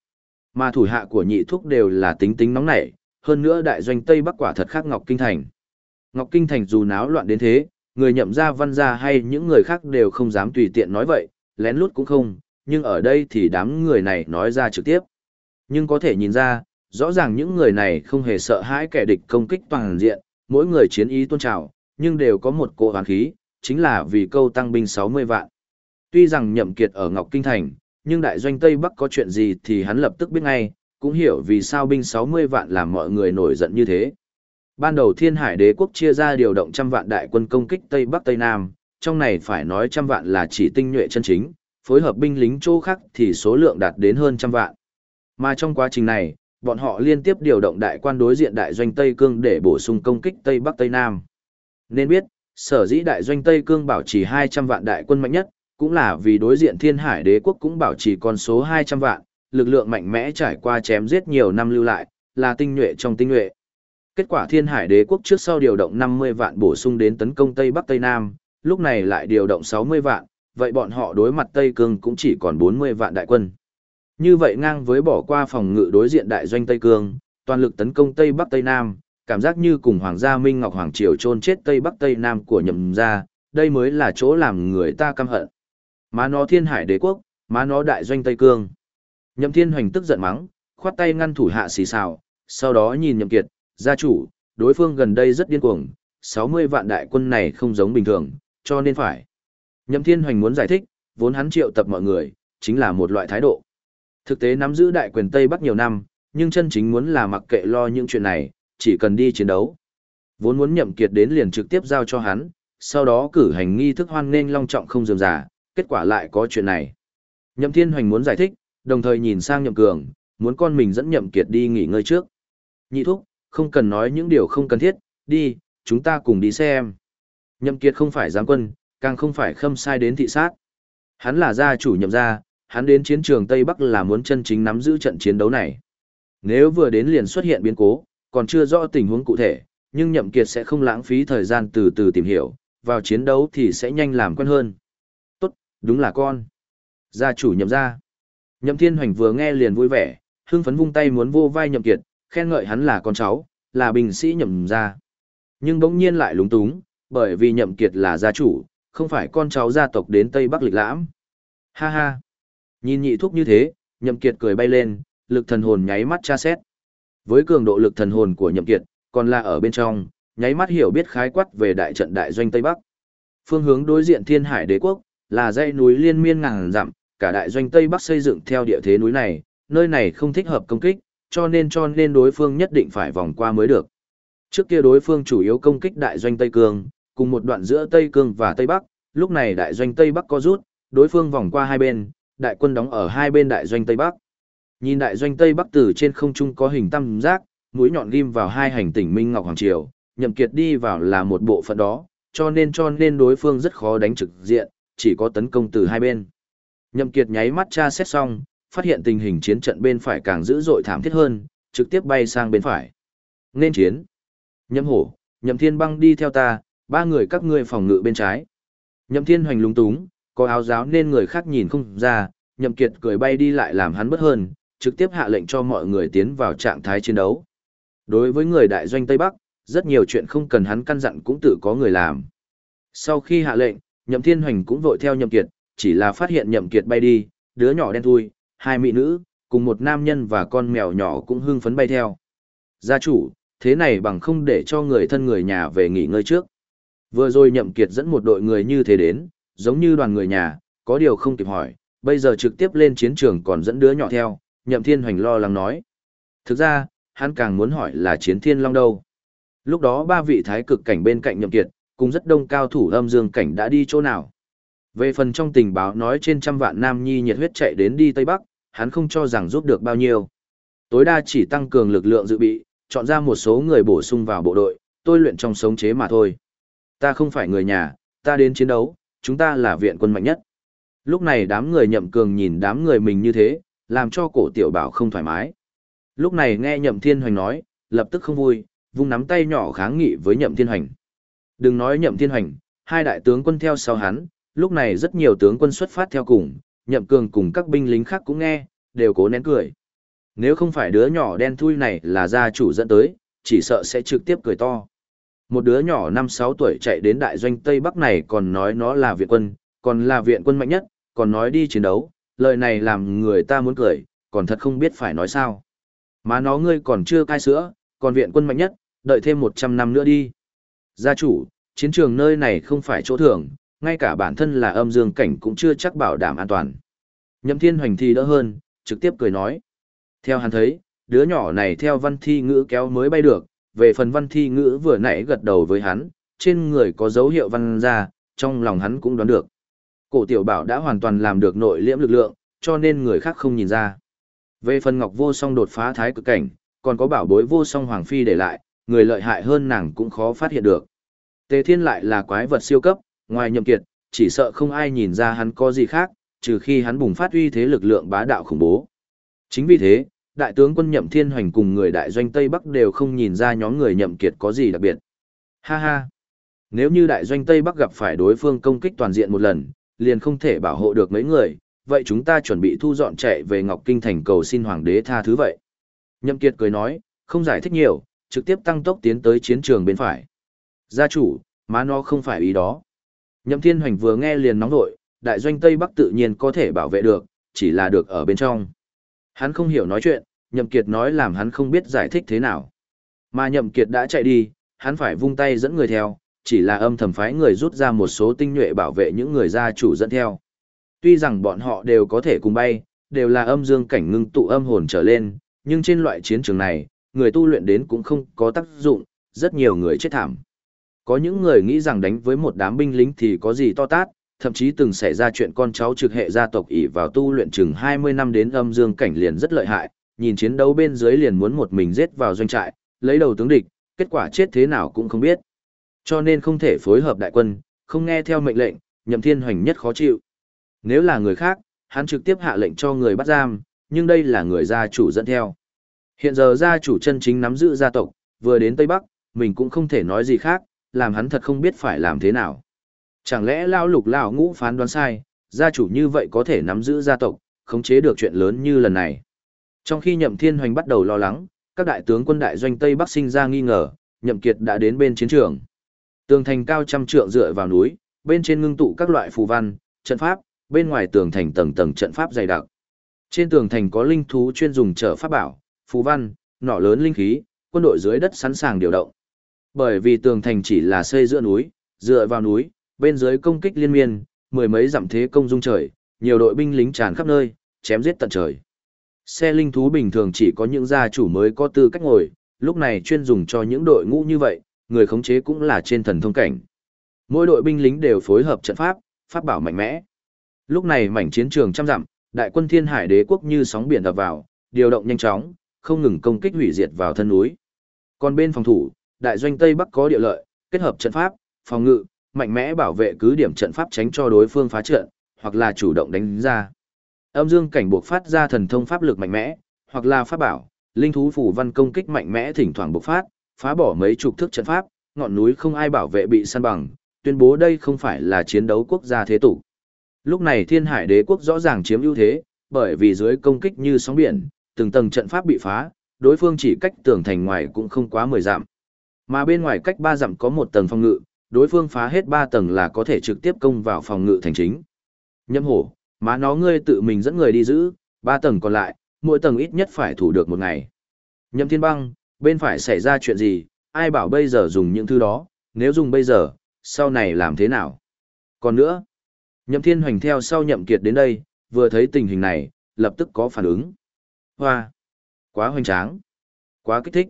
Mà thủ hạ của nhị thúc đều là tính tính nóng nảy, hơn nữa đại doanh Tây Bắc quả thật khác Ngọc Kinh Thành. Ngọc Kinh Thành dù náo loạn đến thế, người nhậm gia văn gia hay những người khác đều không dám tùy tiện nói vậy, lén lút cũng không, nhưng ở đây thì đám người này nói ra trực tiếp. Nhưng có thể nhìn ra, rõ ràng những người này không hề sợ hãi kẻ địch công kích toàn diện, mỗi người chiến ý tôn trào, nhưng đều có một cỗ hoàn khí, chính là vì câu tăng binh 60 vạn. Tuy rằng nhậm kiệt ở Ngọc Kinh Thành, nhưng đại doanh Tây Bắc có chuyện gì thì hắn lập tức biết ngay, cũng hiểu vì sao binh 60 vạn làm mọi người nổi giận như thế. Ban đầu Thiên Hải Đế quốc chia ra điều động trăm vạn đại quân công kích Tây Bắc Tây Nam, trong này phải nói trăm vạn là chỉ tinh nhuệ chân chính, phối hợp binh lính chỗ khác thì số lượng đạt đến hơn trăm vạn. Mà trong quá trình này, bọn họ liên tiếp điều động đại quan đối diện đại doanh Tây Cương để bổ sung công kích Tây Bắc Tây Nam. Nên biết, sở dĩ đại doanh Tây Cương bảo trì 200 vạn đại quân mạnh nhất, cũng là vì đối diện thiên hải đế quốc cũng bảo trì con số 200 vạn, lực lượng mạnh mẽ trải qua chém giết nhiều năm lưu lại, là tinh nhuệ trong tinh nhuệ. Kết quả thiên hải đế quốc trước sau điều động 50 vạn bổ sung đến tấn công Tây Bắc Tây Nam, lúc này lại điều động 60 vạn, vậy bọn họ đối mặt Tây Cương cũng chỉ còn 40 vạn đại quân. Như vậy ngang với bỏ qua phòng ngự đối diện đại doanh Tây Cương, toàn lực tấn công Tây Bắc Tây Nam, cảm giác như cùng Hoàng gia Minh Ngọc Hoàng Triều chôn chết Tây Bắc Tây Nam của nhậm gia, đây mới là chỗ làm người ta căm hận. Má nó thiên hải đế quốc, má nó đại doanh Tây Cương. Nhậm thiên hoành tức giận mắng, khoát tay ngăn thủ hạ xì xào, sau đó nhìn nhậm kiệt, gia chủ, đối phương gần đây rất điên cuồng, 60 vạn đại quân này không giống bình thường, cho nên phải. Nhậm thiên hoành muốn giải thích, vốn hắn triệu tập mọi người, chính là một loại thái độ. Thực tế nắm giữ đại quyền Tây Bắc nhiều năm, nhưng chân chính muốn là mặc kệ lo những chuyện này, chỉ cần đi chiến đấu. Vốn muốn nhậm kiệt đến liền trực tiếp giao cho hắn, sau đó cử hành nghi thức hoan nghênh long trọng không dường giả, kết quả lại có chuyện này. Nhậm Thiên Hoành muốn giải thích, đồng thời nhìn sang Nhậm Cường, muốn con mình dẫn Nhậm Kiệt đi nghỉ ngơi trước. Nhị thúc, không cần nói những điều không cần thiết, đi, chúng ta cùng đi xem. Nhậm Kiệt không phải giáng quân, càng không phải khâm sai đến thị sát. Hắn là gia chủ nhậm gia, hắn đến chiến trường Tây Bắc là muốn chân chính nắm giữ trận chiến đấu này. Nếu vừa đến liền xuất hiện biến cố, còn chưa rõ tình huống cụ thể, nhưng Nhậm Kiệt sẽ không lãng phí thời gian từ từ tìm hiểu, vào chiến đấu thì sẽ nhanh làm quen hơn. Tốt, đúng là con. Gia chủ nhậm gia. Nhậm Thiên Hoành vừa nghe liền vui vẻ, hưng phấn vung tay muốn vô vai Nhậm Kiệt, khen ngợi hắn là con cháu, là bình sĩ nhậm gia. Nhưng bỗng nhiên lại lúng túng, bởi vì Nhậm Kiệt là gia chủ, không phải con cháu gia tộc đến Tây Bắc lịch lãm. Ha ha. Nhìn nhị thúc như thế, Nhậm Kiệt cười bay lên, lực thần hồn nháy mắt tra xét. Với cường độ lực thần hồn của Nhậm Kiệt, còn là ở bên trong, nháy mắt hiểu biết khái quát về đại trận đại doanh Tây Bắc. Phương hướng đối diện Thiên Hải Đế quốc, là dãy núi liên miên ngàn dặm, cả đại doanh Tây Bắc xây dựng theo địa thế núi này, nơi này không thích hợp công kích, cho nên cho nên đối phương nhất định phải vòng qua mới được. Trước kia đối phương chủ yếu công kích đại doanh Tây Cương, cùng một đoạn giữa Tây Cương và Tây Bắc, lúc này đại doanh Tây Bắc có rút, đối phương vòng qua hai bên, đại quân đóng ở hai bên đại doanh Tây Bắc. Nhìn đại doanh Tây Bắc từ trên không trung có hình tam giác, mũi nhọn ghim vào hai hành tỉnh Minh Ngọc Hoàng Triều, nhậm kiệt đi vào là một bộ phận đó, cho nên cho nên đối phương rất khó đánh trực diện, chỉ có tấn công từ hai bên. Nhậm kiệt nháy mắt tra xét xong, phát hiện tình hình chiến trận bên phải càng dữ dội thảm thiết hơn, trực tiếp bay sang bên phải. Nên chiến. Nhậm hổ, nhậm thiên băng đi theo ta, ba người các ngươi phòng ngự bên trái. Nhậm thiên hoành lúng túng, có áo giáo nên người khác nhìn không ra, nhậm kiệt cười bay đi lại làm hắn bất hơn, trực tiếp hạ lệnh cho mọi người tiến vào trạng thái chiến đấu. Đối với người đại doanh Tây Bắc, rất nhiều chuyện không cần hắn căn dặn cũng tự có người làm. Sau khi hạ lệnh, nhậm thiên hoành cũng vội theo nhậm kiệt, chỉ là phát hiện nhậm kiệt bay đi, đứa nhỏ đen thui, hai mỹ nữ, cùng một nam nhân và con mèo nhỏ cũng hưng phấn bay theo. Gia chủ, thế này bằng không để cho người thân người nhà về nghỉ ngơi trước. Vừa rồi nhậm kiệt dẫn một đội người như thế đến, giống như đoàn người nhà, có điều không kịp hỏi, bây giờ trực tiếp lên chiến trường còn dẫn đứa nhỏ theo, nhậm thiên hoành lo lắng nói. Thực ra, hắn càng muốn hỏi là chiến thiên long đâu. Lúc đó ba vị thái cực cảnh bên cạnh nhậm kiệt, cùng rất đông cao thủ âm dương cảnh đã đi chỗ nào. Về phần trong tình báo nói trên trăm vạn nam nhi nhiệt huyết chạy đến đi Tây Bắc, hắn không cho rằng giúp được bao nhiêu. Tối đa chỉ tăng cường lực lượng dự bị, chọn ra một số người bổ sung vào bộ đội, tôi luyện trong sống chế mà thôi. Ta không phải người nhà, ta đến chiến đấu, chúng ta là viện quân mạnh nhất. Lúc này đám người nhậm cường nhìn đám người mình như thế, làm cho cổ tiểu bảo không thoải mái. Lúc này nghe nhậm thiên hoành nói, lập tức không vui, vung nắm tay nhỏ kháng nghị với nhậm thiên hoành. Đừng nói nhậm thiên hoành, hai đại tướng quân theo sau hắn, lúc này rất nhiều tướng quân xuất phát theo cùng, nhậm cường cùng các binh lính khác cũng nghe, đều cố nén cười. Nếu không phải đứa nhỏ đen thui này là gia chủ dẫn tới, chỉ sợ sẽ trực tiếp cười to. Một đứa nhỏ 5-6 tuổi chạy đến đại doanh Tây Bắc này còn nói nó là viện quân, còn là viện quân mạnh nhất, còn nói đi chiến đấu, lời này làm người ta muốn cười, còn thật không biết phải nói sao. Mà nó ngươi còn chưa cai sữa, còn viện quân mạnh nhất, đợi thêm 100 năm nữa đi. Gia chủ, chiến trường nơi này không phải chỗ thường, ngay cả bản thân là âm dương cảnh cũng chưa chắc bảo đảm an toàn. Nhậm thiên hoành thi đỡ hơn, trực tiếp cười nói. Theo hắn thấy, đứa nhỏ này theo văn thi ngữ kéo mới bay được, về phần văn thi ngữ vừa nãy gật đầu với hắn, trên người có dấu hiệu văn ra, trong lòng hắn cũng đoán được. Cổ tiểu bảo đã hoàn toàn làm được nội liễm lực lượng, cho nên người khác không nhìn ra. Về phần ngọc vô song đột phá thái cực cảnh, còn có bảo bối vô song hoàng phi để lại, người lợi hại hơn nàng cũng khó phát hiện được. Tề thiên lại là quái vật siêu cấp, ngoài nhậm kiệt, chỉ sợ không ai nhìn ra hắn có gì khác, trừ khi hắn bùng phát uy thế lực lượng bá đạo khủng bố. Chính vì thế, đại tướng quân Nhậm Thiên Hoành cùng người đại doanh Tây Bắc đều không nhìn ra nhóm người Nhậm Kiệt có gì đặc biệt. Ha ha! Nếu như đại doanh Tây Bắc gặp phải đối phương công kích toàn diện một lần, liền không thể bảo hộ được mấy người, vậy chúng ta chuẩn bị thu dọn chạy về Ngọc Kinh thành cầu xin Hoàng đế tha thứ vậy. Nhậm Kiệt cười nói, không giải thích nhiều, trực tiếp tăng tốc tiến tới chiến trường bên phải. Gia chủ, má nó không phải ý đó. Nhậm Thiên Hoành vừa nghe liền nóng nổi, đại doanh Tây Bắc tự nhiên có thể bảo vệ được, chỉ là được ở bên trong. Hắn không hiểu nói chuyện, Nhậm Kiệt nói làm hắn không biết giải thích thế nào. Mà Nhậm Kiệt đã chạy đi, hắn phải vung tay dẫn người theo, chỉ là âm thầm phái người rút ra một số tinh nhuệ bảo vệ những người gia chủ dẫn theo. Tuy rằng bọn họ đều có thể cùng bay, đều là âm dương cảnh ngưng tụ âm hồn trở lên, nhưng trên loại chiến trường này, người tu luyện đến cũng không có tác dụng, rất nhiều người chết thảm. Có những người nghĩ rằng đánh với một đám binh lính thì có gì to tát, thậm chí từng xảy ra chuyện con cháu trực hệ gia tộc ỷ vào tu luyện chừng 20 năm đến âm dương cảnh liền rất lợi hại, nhìn chiến đấu bên dưới liền muốn một mình giết vào doanh trại, lấy đầu tướng địch, kết quả chết thế nào cũng không biết. Cho nên không thể phối hợp đại quân, không nghe theo mệnh lệnh, nhậm thiên hoành nhất khó chịu. Nếu là người khác, hắn trực tiếp hạ lệnh cho người bắt giam, nhưng đây là người gia chủ dẫn theo. Hiện giờ gia chủ chân chính nắm giữ gia tộc, vừa đến Tây Bắc, mình cũng không thể nói gì khác, làm hắn thật không biết phải làm thế nào. Chẳng lẽ lao lục lão ngũ phán đoán sai, gia chủ như vậy có thể nắm giữ gia tộc, khống chế được chuyện lớn như lần này. Trong khi nhậm thiên hoành bắt đầu lo lắng, các đại tướng quân đại doanh Tây Bắc sinh ra nghi ngờ, nhậm kiệt đã đến bên chiến trường. Tường thành cao trăm trượng dựa vào núi, bên trên ngưng tụ các loại phù văn, trận pháp, bên ngoài tường thành tầng tầng trận pháp dày đặc. Trên tường thành có linh thú chuyên dùng trở pháp bảo, phù văn, nỏ lớn linh khí, quân đội dưới đất sẵn sàng điều động. Bởi vì tường thành chỉ là xây giữa núi, dựa vào núi, bên dưới công kích liên miên, mười mấy dặm thế công dung trời, nhiều đội binh lính tràn khắp nơi, chém giết tận trời. Xe linh thú bình thường chỉ có những gia chủ mới có tư cách ngồi, lúc này chuyên dùng cho những đội ngũ như vậy, người khống chế cũng là trên thần thông cảnh. Mỗi đội binh lính đều phối hợp trận pháp, pháp bảo mạnh mẽ. Lúc này mảnh chiến trường trăm dặm, đại quân Thiên Hải Đế quốc như sóng biển ập vào, điều động nhanh chóng, không ngừng công kích hủy diệt vào thân núi. Còn bên phòng thủ, đại doanh Tây Bắc có địa lợi, kết hợp trận pháp, phòng ngự, mạnh mẽ bảo vệ cứ điểm trận pháp tránh cho đối phương phá trận, hoặc là chủ động đánh ra. Âm dương cảnh buộc phát ra thần thông pháp lực mạnh mẽ, hoặc là pháp bảo, linh thú phủ văn công kích mạnh mẽ thỉnh thoảng bộc phát, phá bỏ mấy chục thước trận pháp, ngọn núi không ai bảo vệ bị săn bằng, tuyên bố đây không phải là chiến đấu quốc gia thế tục. Lúc này Thiên Hải Đế quốc rõ ràng chiếm ưu thế, bởi vì dưới công kích như sóng biển, từng tầng trận pháp bị phá, đối phương chỉ cách tường thành ngoài cũng không quá 10 dặm. Mà bên ngoài cách 3 dặm có một tầng phòng ngự, đối phương phá hết 3 tầng là có thể trực tiếp công vào phòng ngự thành chính. Nhâm hổ, má nó ngươi tự mình dẫn người đi giữ, 3 tầng còn lại, mỗi tầng ít nhất phải thủ được một ngày. Nhâm thiên băng, bên phải xảy ra chuyện gì, ai bảo bây giờ dùng những thứ đó, nếu dùng bây giờ, sau này làm thế nào? Còn nữa, nhậm thiên hoành theo sau nhậm kiệt đến đây, vừa thấy tình hình này, lập tức có phản ứng. Hoa! Quá hoành tráng! Quá kích thích!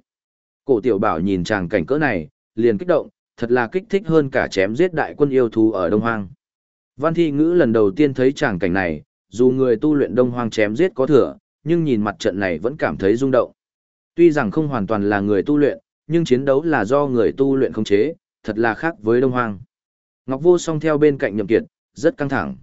Cổ tiểu bảo nhìn chàng cảnh cỡ này, liền kích động, thật là kích thích hơn cả chém giết đại quân yêu thú ở Đông Hoang. Văn thi ngữ lần đầu tiên thấy chàng cảnh này, dù người tu luyện Đông Hoang chém giết có thừa, nhưng nhìn mặt trận này vẫn cảm thấy rung động. Tuy rằng không hoàn toàn là người tu luyện, nhưng chiến đấu là do người tu luyện khống chế, thật là khác với Đông Hoang. Ngọc Vô song theo bên cạnh Nhậm Kiệt, rất căng thẳng.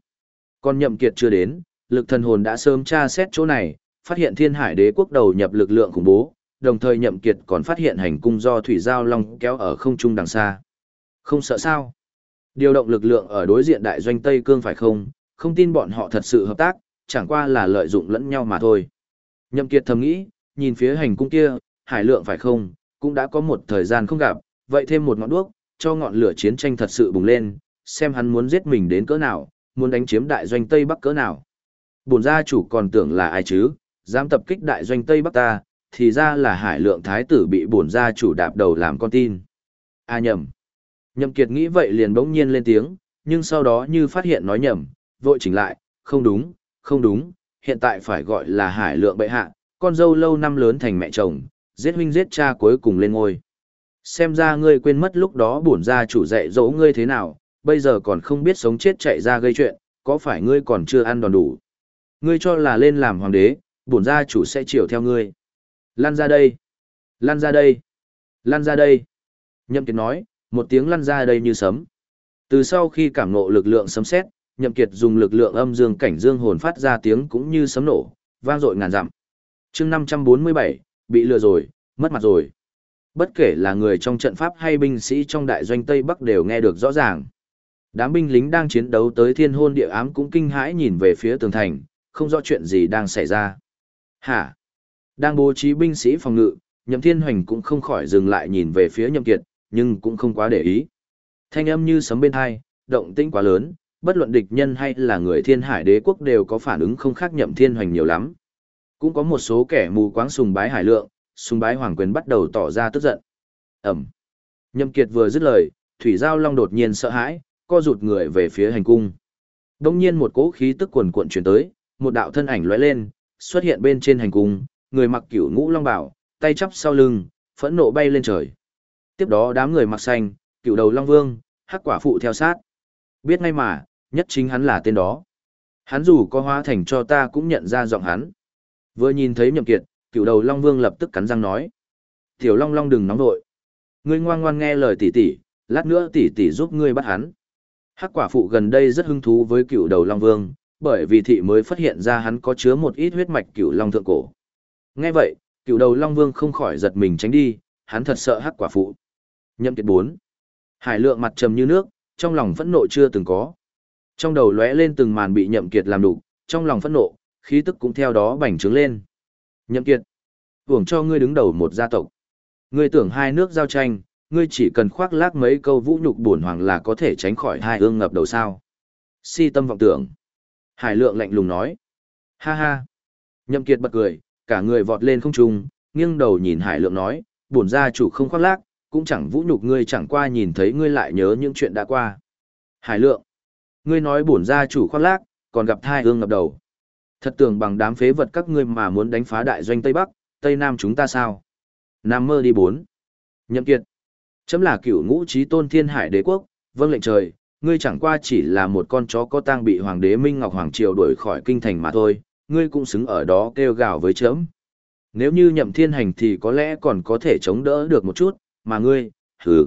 Còn Nhậm Kiệt chưa đến, lực thần hồn đã sớm tra xét chỗ này, phát hiện Thiên Hải Đế quốc đầu nhập lực lượng khủng bố, đồng thời Nhậm Kiệt còn phát hiện hành cung do thủy giao long kéo ở không trung đằng xa. Không sợ sao? Điều động lực lượng ở đối diện đại doanh Tây Cương phải không? Không tin bọn họ thật sự hợp tác, chẳng qua là lợi dụng lẫn nhau mà thôi. Nhậm Kiệt thầm nghĩ, nhìn phía hành cung kia, hải lượng phải không, cũng đã có một thời gian không gặp, vậy thêm một ngọn đuốc, cho ngọn lửa chiến tranh thật sự bùng lên, xem hắn muốn giết mình đến cỡ nào, muốn đánh chiếm đại doanh Tây Bắc cỡ nào. Bổn gia chủ còn tưởng là ai chứ, dám tập kích đại doanh Tây Bắc ta, thì ra là hải lượng thái tử bị bổn gia chủ đạp đầu làm con tin. À nhầm. Nhậm Kiệt nghĩ vậy liền bỗng nhiên lên tiếng, nhưng sau đó như phát hiện nói nhầm, vội chỉnh lại, không đúng, không đúng, hiện tại phải gọi là hải lượng bệ hạ, con dâu lâu năm lớn thành mẹ chồng, giết huynh giết cha cuối cùng lên ngôi. Xem ra ngươi quên mất lúc đó bổn gia chủ dạy dỗ ngươi thế nào, bây giờ còn không biết sống chết chạy ra gây chuyện, có phải ngươi còn chưa ăn đòn đủ. Ngươi cho là lên làm hoàng đế, bổn gia chủ sẽ chiều theo ngươi. Lan ra đây! Lan ra đây! Lan ra đây! Nhậm Kiệt nói, một tiếng lăn ra đây như sấm. Từ sau khi cảm ngộ lực lượng sấm sét, Nhậm Kiệt dùng lực lượng âm dương cảnh dương hồn phát ra tiếng cũng như sấm nổ, vang dội ngàn dặm. Chương 547, bị lừa rồi, mất mặt rồi. Bất kể là người trong trận pháp hay binh sĩ trong đại doanh Tây Bắc đều nghe được rõ ràng. Đám binh lính đang chiến đấu tới thiên hôn địa ám cũng kinh hãi nhìn về phía tường thành, không rõ chuyện gì đang xảy ra. Hả? Đang bố trí binh sĩ phòng ngự, Nhậm Thiên Hoành cũng không khỏi dừng lại nhìn về phía Nhậm Kiệt, nhưng cũng không quá để ý. Thanh âm như sấm bên tai, động tĩnh quá lớn, bất luận địch nhân hay là người thiên hải đế quốc đều có phản ứng không khác Nhậm Thiên Hoành nhiều lắm. Cũng có một số kẻ mù quáng sùng bái hải lượng, sùng bái hoàng quyền bắt đầu tỏ ra tức giận. Ẩm. nhâm Kiệt vừa dứt lời, Thủy Giao Long đột nhiên sợ hãi, co rụt người về phía hành cung. Đông nhiên một cỗ khí tức quần cuộn truyền tới, một đạo thân ảnh lóe lên, xuất hiện bên trên hành cung, người mặc cửu ngũ long bảo, tay chắp sau lưng, phẫn nộ bay lên trời. Tiếp đó đám người mặc xanh, cựu đầu long vương, hắc quả phụ theo sát. Biết ngay mà, nhất chính hắn là tên đó. Hắn dù có hóa thành cho ta cũng nhận ra giọng hắn. Vừa nhìn thấy nhậm kiệt, cựu đầu long vương lập tức cắn răng nói. Tiểu long long đừng nóng nội. Ngươi ngoan ngoan nghe lời tỷ tỷ, lát nữa tỷ tỷ giúp ngươi bắt hắn. Hắc quả phụ gần đây rất hứng thú với cựu đầu Long Vương, bởi vì thị mới phát hiện ra hắn có chứa một ít huyết mạch cựu Long thượng cổ. Nghe vậy, cựu đầu Long Vương không khỏi giật mình tránh đi, hắn thật sợ hắc quả phụ. Nhậm kiệt 4. Hải lượng mặt trầm như nước, trong lòng phẫn nộ chưa từng có. Trong đầu lóe lên từng màn bị nhậm kiệt làm đủ, trong lòng phẫn nộ, khí tức cũng theo đó bành trướng lên. Nhậm kiệt, hưởng cho ngươi đứng đầu một gia tộc. Ngươi tưởng hai nước giao tranh, ngươi chỉ cần khoác lác mấy câu vũ nhục bổn hoàng là có thể tránh khỏi hai ương ngập đầu sao. Si tâm vọng tưởng. Hải lượng lạnh lùng nói. Ha ha. Nhậm kiệt bật cười, cả người vọt lên không trung, nghiêng đầu nhìn hải lượng nói, bổn gia chủ không khoác lác, cũng chẳng vũ nhục ngươi chẳng qua nhìn thấy ngươi lại nhớ những chuyện đã qua. Hải lượng. Ngươi nói bổn gia chủ khoác lác, còn gặp thai ương ngập đầu. Thật tưởng bằng đám phế vật các ngươi mà muốn đánh phá đại doanh Tây Bắc, Tây Nam chúng ta sao? Nam mơ đi bốn. Nhậm kiệt. Chấm là cựu ngũ trí tôn thiên hải đế quốc, vâng lệnh trời, ngươi chẳng qua chỉ là một con chó có tang bị hoàng đế Minh Ngọc Hoàng Triều đuổi khỏi kinh thành mà thôi, ngươi cũng xứng ở đó kêu gào với chấm. Nếu như nhậm thiên hành thì có lẽ còn có thể chống đỡ được một chút, mà ngươi, hừ.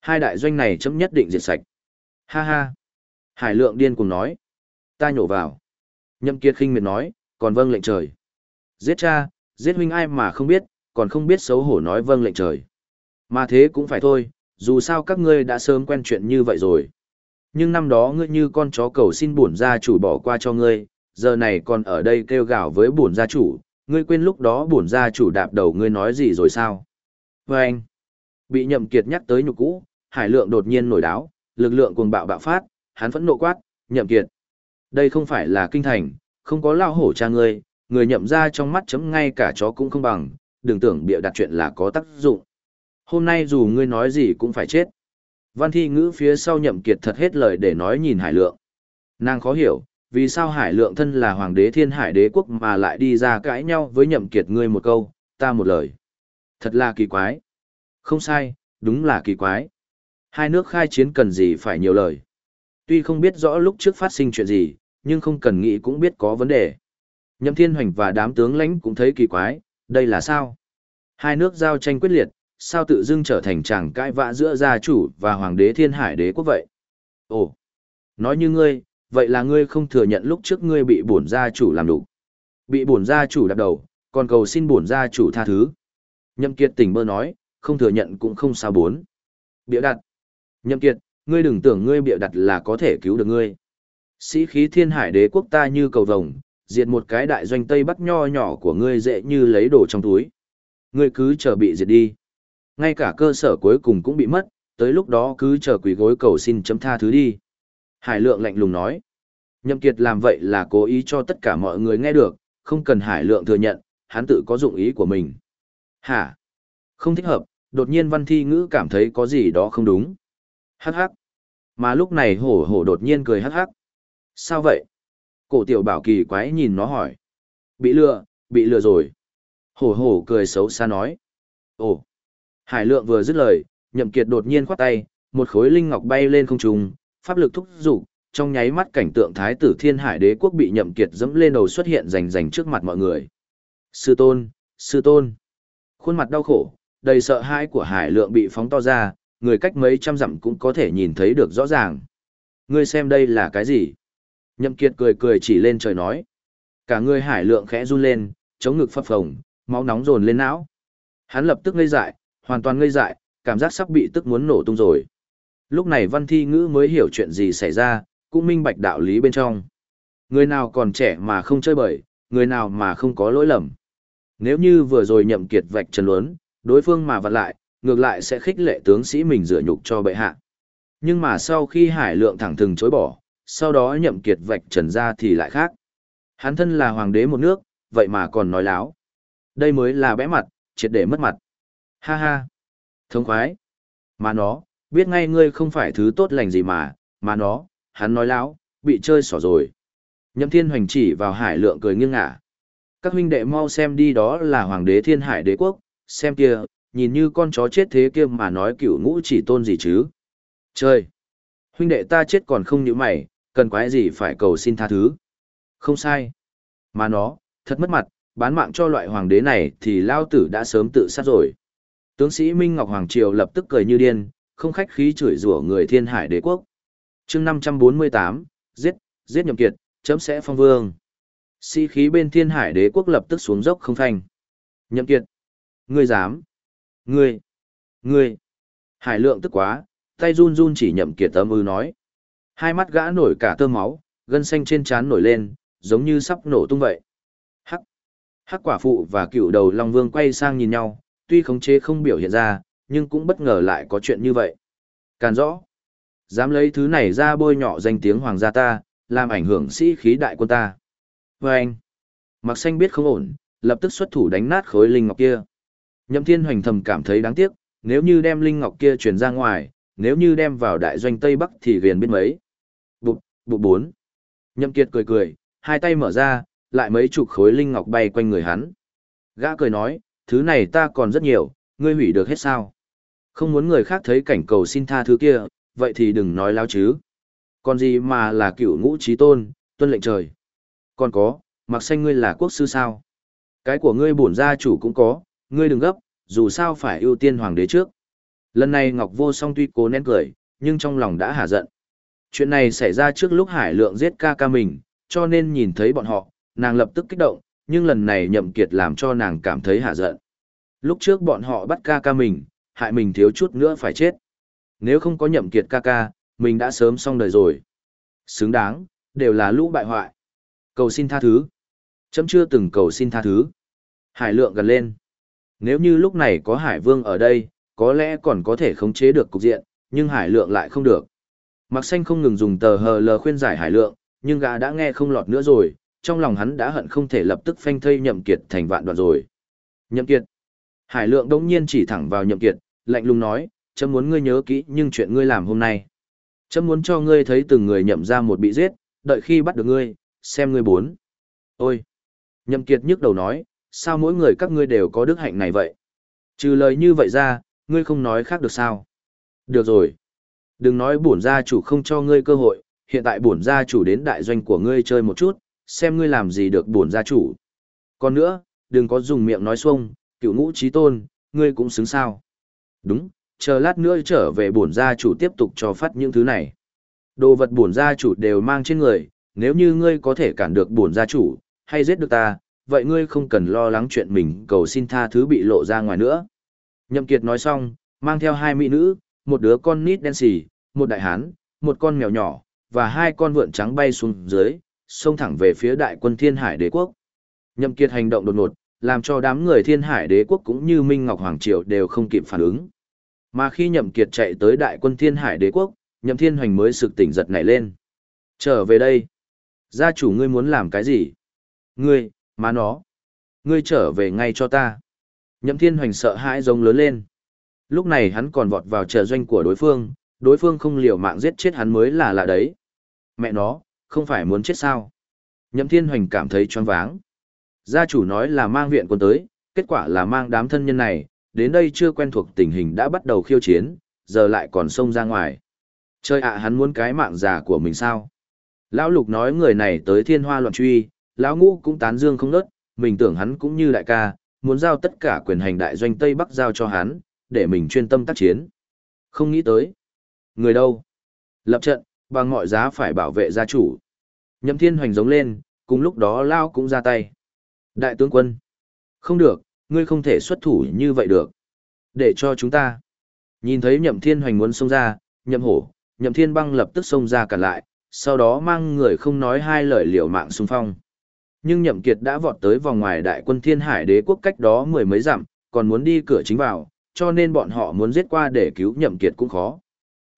Hai đại doanh này chấm nhất định diệt sạch. Ha ha. Hải lượng điên cùng nói. Ta nhổ vào. Nhậm kiệt khinh miệt nói, còn vâng lệnh trời. Giết cha, giết huynh ai mà không biết, còn không biết xấu hổ nói vâng lệnh trời. Mà thế cũng phải thôi, dù sao các ngươi đã sớm quen chuyện như vậy rồi. Nhưng năm đó ngươi như con chó cầu xin bổn gia chủ bỏ qua cho ngươi, giờ này còn ở đây kêu gào với bổn gia chủ, ngươi quên lúc đó bổn gia chủ đạp đầu ngươi nói gì rồi sao? Và anh, bị nhậm kiệt nhắc tới nhục cũ, hải lượng đột nhiên nổi đáo, lực lượng cuồng bạo bạo phát, hắn phẫn nộ quát, nhậm kiệt. Đây không phải là kinh thành, không có lao hổ cha ngươi, người nhậm ra trong mắt chấm ngay cả chó cũng không bằng, đừng tưởng bịa đặt chuyện là có tác dụng. Hôm nay dù ngươi nói gì cũng phải chết. Văn thi ngữ phía sau nhậm kiệt thật hết lời để nói nhìn hải lượng. Nàng khó hiểu, vì sao hải lượng thân là hoàng đế thiên hải đế quốc mà lại đi ra cãi nhau với nhậm kiệt ngươi một câu, ta một lời. Thật là kỳ quái. Không sai, đúng là kỳ quái. Hai nước khai chiến cần gì phải nhiều lời. Tuy không biết rõ lúc trước phát sinh chuyện gì, nhưng không cần nghĩ cũng biết có vấn đề. Nhậm Thiên Hoành và đám tướng lãnh cũng thấy kỳ quái, đây là sao? Hai nước giao tranh quyết liệt, sao tự dưng trở thành chàng cãi vã giữa gia chủ và hoàng đế thiên hải đế quốc vậy? Ồ, nói như ngươi, vậy là ngươi không thừa nhận lúc trước ngươi bị bổn gia chủ làm đủ. Bị bổn gia chủ đạp đầu, còn cầu xin bổn gia chủ tha thứ. Nhậm Kiệt tỉnh mơ nói, không thừa nhận cũng không sao bốn. Bịa đặt. Nhậm Kiệt, ngươi đừng tưởng ngươi bịa đặt là có thể cứu được ngươi. Sĩ khí thiên hải đế quốc ta như cầu vồng, diệt một cái đại doanh Tây Bắc nho nhỏ của ngươi dễ như lấy đồ trong túi. Ngươi cứ chờ bị diệt đi. Ngay cả cơ sở cuối cùng cũng bị mất, tới lúc đó cứ chờ quỳ gối cầu xin chấm tha thứ đi. Hải lượng lạnh lùng nói. Nhậm Kiệt làm vậy là cố ý cho tất cả mọi người nghe được, không cần Hải lượng thừa nhận, hắn tự có dụng ý của mình. Hả? Không thích hợp, đột nhiên văn thi ngữ cảm thấy có gì đó không đúng. Hắc hắc. Mà lúc này hổ hổ đột nhiên cười hắc hắc. Sao vậy? Cổ tiểu bảo kỳ quái nhìn nó hỏi. Bị lừa, bị lừa rồi. Hổ hổ cười xấu xa nói. Ồ. Hải lượng vừa dứt lời, nhậm kiệt đột nhiên khoát tay, một khối linh ngọc bay lên không trung, pháp lực thúc dục, trong nháy mắt cảnh tượng thái tử thiên hải đế quốc bị nhậm kiệt dẫm lên đầu xuất hiện rành rành trước mặt mọi người. Sư tôn, sư tôn. Khuôn mặt đau khổ, đầy sợ hãi của hải lượng bị phóng to ra, người cách mấy trăm dặm cũng có thể nhìn thấy được rõ ràng. Ngươi xem đây là cái gì? Nhậm Kiệt cười cười chỉ lên trời nói. Cả người hải lượng khẽ run lên, chống ngực phập phồng, máu nóng dồn lên não. Hắn lập tức ngây dại, hoàn toàn ngây dại, cảm giác sắp bị tức muốn nổ tung rồi. Lúc này văn thi ngữ mới hiểu chuyện gì xảy ra, cũng minh bạch đạo lý bên trong. Người nào còn trẻ mà không chơi bời, người nào mà không có lỗi lầm. Nếu như vừa rồi nhậm kiệt vạch trần luấn, đối phương mà vặn lại, ngược lại sẽ khích lệ tướng sĩ mình rửa nhục cho bệ hạ. Nhưng mà sau khi hải lượng thẳng thừng chối bỏ, sau đó nhậm kiệt vạch trần ra thì lại khác. Hắn thân là hoàng đế một nước, vậy mà còn nói láo. Đây mới là bẽ mặt, triệt để mất mặt. Ha ha. Thông khoái. Mà nó, biết ngay ngươi không phải thứ tốt lành gì mà, mà nó, hắn nói láo, bị chơi xỏ rồi. Nhậm thiên hoành chỉ vào hải lượng cười nghiêng ngả. Các huynh đệ mau xem đi đó là hoàng đế thiên hải đế quốc, xem kia, nhìn như con chó chết thế kia mà nói cửu ngũ chỉ tôn gì chứ. trời Huynh đệ ta chết còn không như mày, cần quái gì phải cầu xin tha thứ. Không sai. Mà nó, thật mất mặt, bán mạng cho loại hoàng đế này thì lao tử đã sớm tự sát rồi. Tướng sĩ Minh Ngọc Hoàng Triều lập tức cười như điên, không khách khí chửi rủa người thiên hải đế quốc. chương 548, giết, giết nhậm kiệt, chấm sẽ phong vương. Sĩ khí bên thiên hải đế quốc lập tức xuống dốc không thành Nhậm kiệt. Ngươi dám. Ngươi. Ngươi. Hải lượng tức quá, tay run run chỉ nhậm kiệt âm ư nói. Hai mắt gã nổi cả tơ máu, gân xanh trên trán nổi lên, giống như sắp nổ tung vậy. Hắc. Hắc quả phụ và cựu đầu Long Vương quay sang nhìn nhau, tuy khống chế không biểu hiện ra, nhưng cũng bất ngờ lại có chuyện như vậy. Càn rõ. Dám lấy thứ này ra bôi nhọ danh tiếng hoàng gia ta, làm ảnh hưởng sĩ khí đại quân ta. Vâng. Và anh. Mặc xanh biết không ổn, lập tức xuất thủ đánh nát khối linh ngọc kia. Nhậm thiên hoành thầm cảm thấy đáng tiếc, nếu như đem linh ngọc kia truyền ra ngoài, nếu như đem vào đại doanh Tây Bắc thì ghiền biết mấy. Bụt, bụt bốn. Nhậm kiệt cười cười, hai tay mở ra, lại mấy chục khối linh ngọc bay quanh người hắn. Gã cười nói, thứ này ta còn rất nhiều, ngươi hủy được hết sao. Không muốn người khác thấy cảnh cầu xin tha thứ kia, vậy thì đừng nói láo chứ. Còn gì mà là cựu ngũ trí tôn, tuân lệnh trời. Còn có, mặc xanh ngươi là quốc sư sao? Cái của ngươi bổn gia chủ cũng có, ngươi đừng gấp, dù sao phải ưu tiên hoàng đế trước. Lần này Ngọc Vô Song tuy cố nén cười, nhưng trong lòng đã hả giận. Chuyện này xảy ra trước lúc Hải Lượng giết ca ca mình, cho nên nhìn thấy bọn họ, nàng lập tức kích động, nhưng lần này nhậm kiệt làm cho nàng cảm thấy hả giận. Lúc trước bọn họ bắt ca ca mình, hại mình thiếu chút nữa phải chết. Nếu không có nhậm kiệt ca ca, mình đã sớm xong đời rồi. Xứng đáng, đều là lũ bại hoại. Cầu xin tha thứ. Chấm chưa từng cầu xin tha thứ. Hải lượng gần lên. Nếu như lúc này có Hải Vương ở đây, có lẽ còn có thể khống chế được cục diện, nhưng Hải lượng lại không được. Mặc xanh không ngừng dùng tờ hờ lờ khuyên giải Hải lượng, nhưng gã đã nghe không lọt nữa rồi, trong lòng hắn đã hận không thể lập tức phanh thây nhậm kiệt thành vạn đoạn rồi. Nhậm kiệt. Hải lượng đống nhiên chỉ thẳng vào nhậm kiệt, lạnh lùng nói, chấm muốn ngươi nhớ kỹ nhưng chuyện ngươi làm hôm nay. Chấm muốn cho ngươi thấy từng người nhậm ra một bị giết, đợi khi bắt được ngươi, xem ngươi bốn. Ôi! Nhậm kiệt nhức đầu nói, sao mỗi người các ngươi đều có đức hạnh này vậy? Trừ lời như vậy ra, ngươi không nói khác được sao? Được rồi. Đừng nói bổn gia chủ không cho ngươi cơ hội, hiện tại bổn gia chủ đến đại doanh của ngươi chơi một chút, xem ngươi làm gì được bổn gia chủ. Còn nữa, đừng có dùng miệng nói xuông, cựu ngũ trí tôn, ngươi cũng xứng sao. Đúng, chờ lát nữa trở về bổn gia chủ tiếp tục cho phát những thứ này. Đồ vật bổn gia chủ đều mang trên người, nếu như ngươi có thể cản được bổn gia chủ, hay giết được ta, vậy ngươi không cần lo lắng chuyện mình cầu xin tha thứ bị lộ ra ngoài nữa. Nhậm Kiệt nói xong, mang theo hai mỹ nữ, một đứa con nít đen xì, một đại hán, một con mèo nhỏ, và hai con vượn trắng bay xuống dưới, xông thẳng về phía đại quân Thiên Hải Đế quốc. Nhậm Kiệt hành động đột ngột, làm cho đám người Thiên Hải Đế quốc cũng như Minh Ngọc Hoàng triều đều không kịp phản ứng. Mà khi Nhậm Kiệt chạy tới đại quân Thiên Hải Đế quốc, Nhậm Thiên Hoành mới sực tỉnh giật nảy lên. Trở về đây. Gia chủ ngươi muốn làm cái gì? Ngươi, má nó. Ngươi trở về ngay cho ta. Nhậm Thiên Hoành sợ hãi giống lớn lên. Lúc này hắn còn vọt vào chờ doanh của đối phương, đối phương không liều mạng giết chết hắn mới là lạ đấy. Mẹ nó, không phải muốn chết sao? Nhậm Thiên Hoành cảm thấy choáng váng. Gia chủ nói là mang viện quân tới, kết quả là mang đám thân nhân này, đến đây chưa quen thuộc tình hình đã bắt đầu khiêu chiến, giờ lại còn xông ra ngoài. Chơi ạ hắn muốn cái mạng già của mình sao? Lão Lục nói người này tới thiên hoa loạn truy, Lão Ngũ cũng tán dương không nớt, mình tưởng hắn cũng như đại ca, muốn giao tất cả quyền hành đại doanh Tây Bắc giao cho hắn, để mình chuyên tâm tác chiến. Không nghĩ tới. Người đâu? Lập trận, Bằng mọi giá phải bảo vệ gia chủ. Nhậm thiên hoành giống lên, cùng lúc đó Lao cũng ra tay. Đại tướng quân. Không được, ngươi không thể xuất thủ như vậy được. Để cho chúng ta. Nhìn thấy nhậm thiên hoành muốn xông ra, nhậm hổ, nhậm thiên băng lập tức xông ra cả lại, sau đó mang người không nói hai lời liều mạng xung phong. Nhưng nhậm kiệt đã vọt tới vòng ngoài đại quân thiên hải đế quốc cách đó mười mấy dặm, còn muốn đi cửa chính vào, cho nên bọn họ muốn giết qua để cứu nhậm kiệt cũng khó.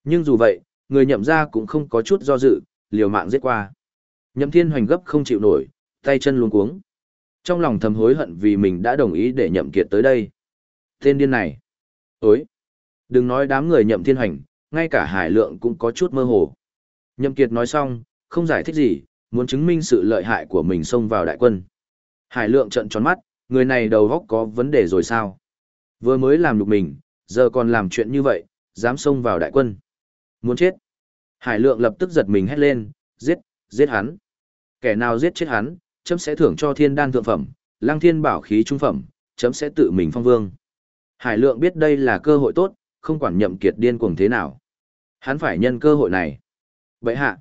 Nhưng dù vậy, người nhậm gia cũng không có chút do dự, liều mạng giết qua. Nhậm thiên hoành gấp không chịu nổi, tay chân luống cuống. Trong lòng thầm hối hận vì mình đã đồng ý để nhậm kiệt tới đây. Tên điên này. Ối. Đừng nói đám người nhậm thiên hoành, ngay cả hải lượng cũng có chút mơ hồ. Nhậm kiệt nói xong, không giải thích gì, muốn chứng minh sự lợi hại của mình xông vào đại quân. Hải lượng trợn tròn mắt, người này đầu góc có vấn đề rồi sao? Vừa mới làm được mình, giờ còn làm chuyện như vậy, dám xông vào đại quân. Muốn chết. Hải lượng lập tức giật mình hét lên, giết, giết hắn. Kẻ nào giết chết hắn, chấm sẽ thưởng cho thiên đan thượng phẩm, lăng thiên bảo khí trung phẩm, chấm sẽ tự mình phong vương. Hải lượng biết đây là cơ hội tốt, không quản nhậm kiệt điên cuồng thế nào. Hắn phải nhân cơ hội này. Vậy hạ.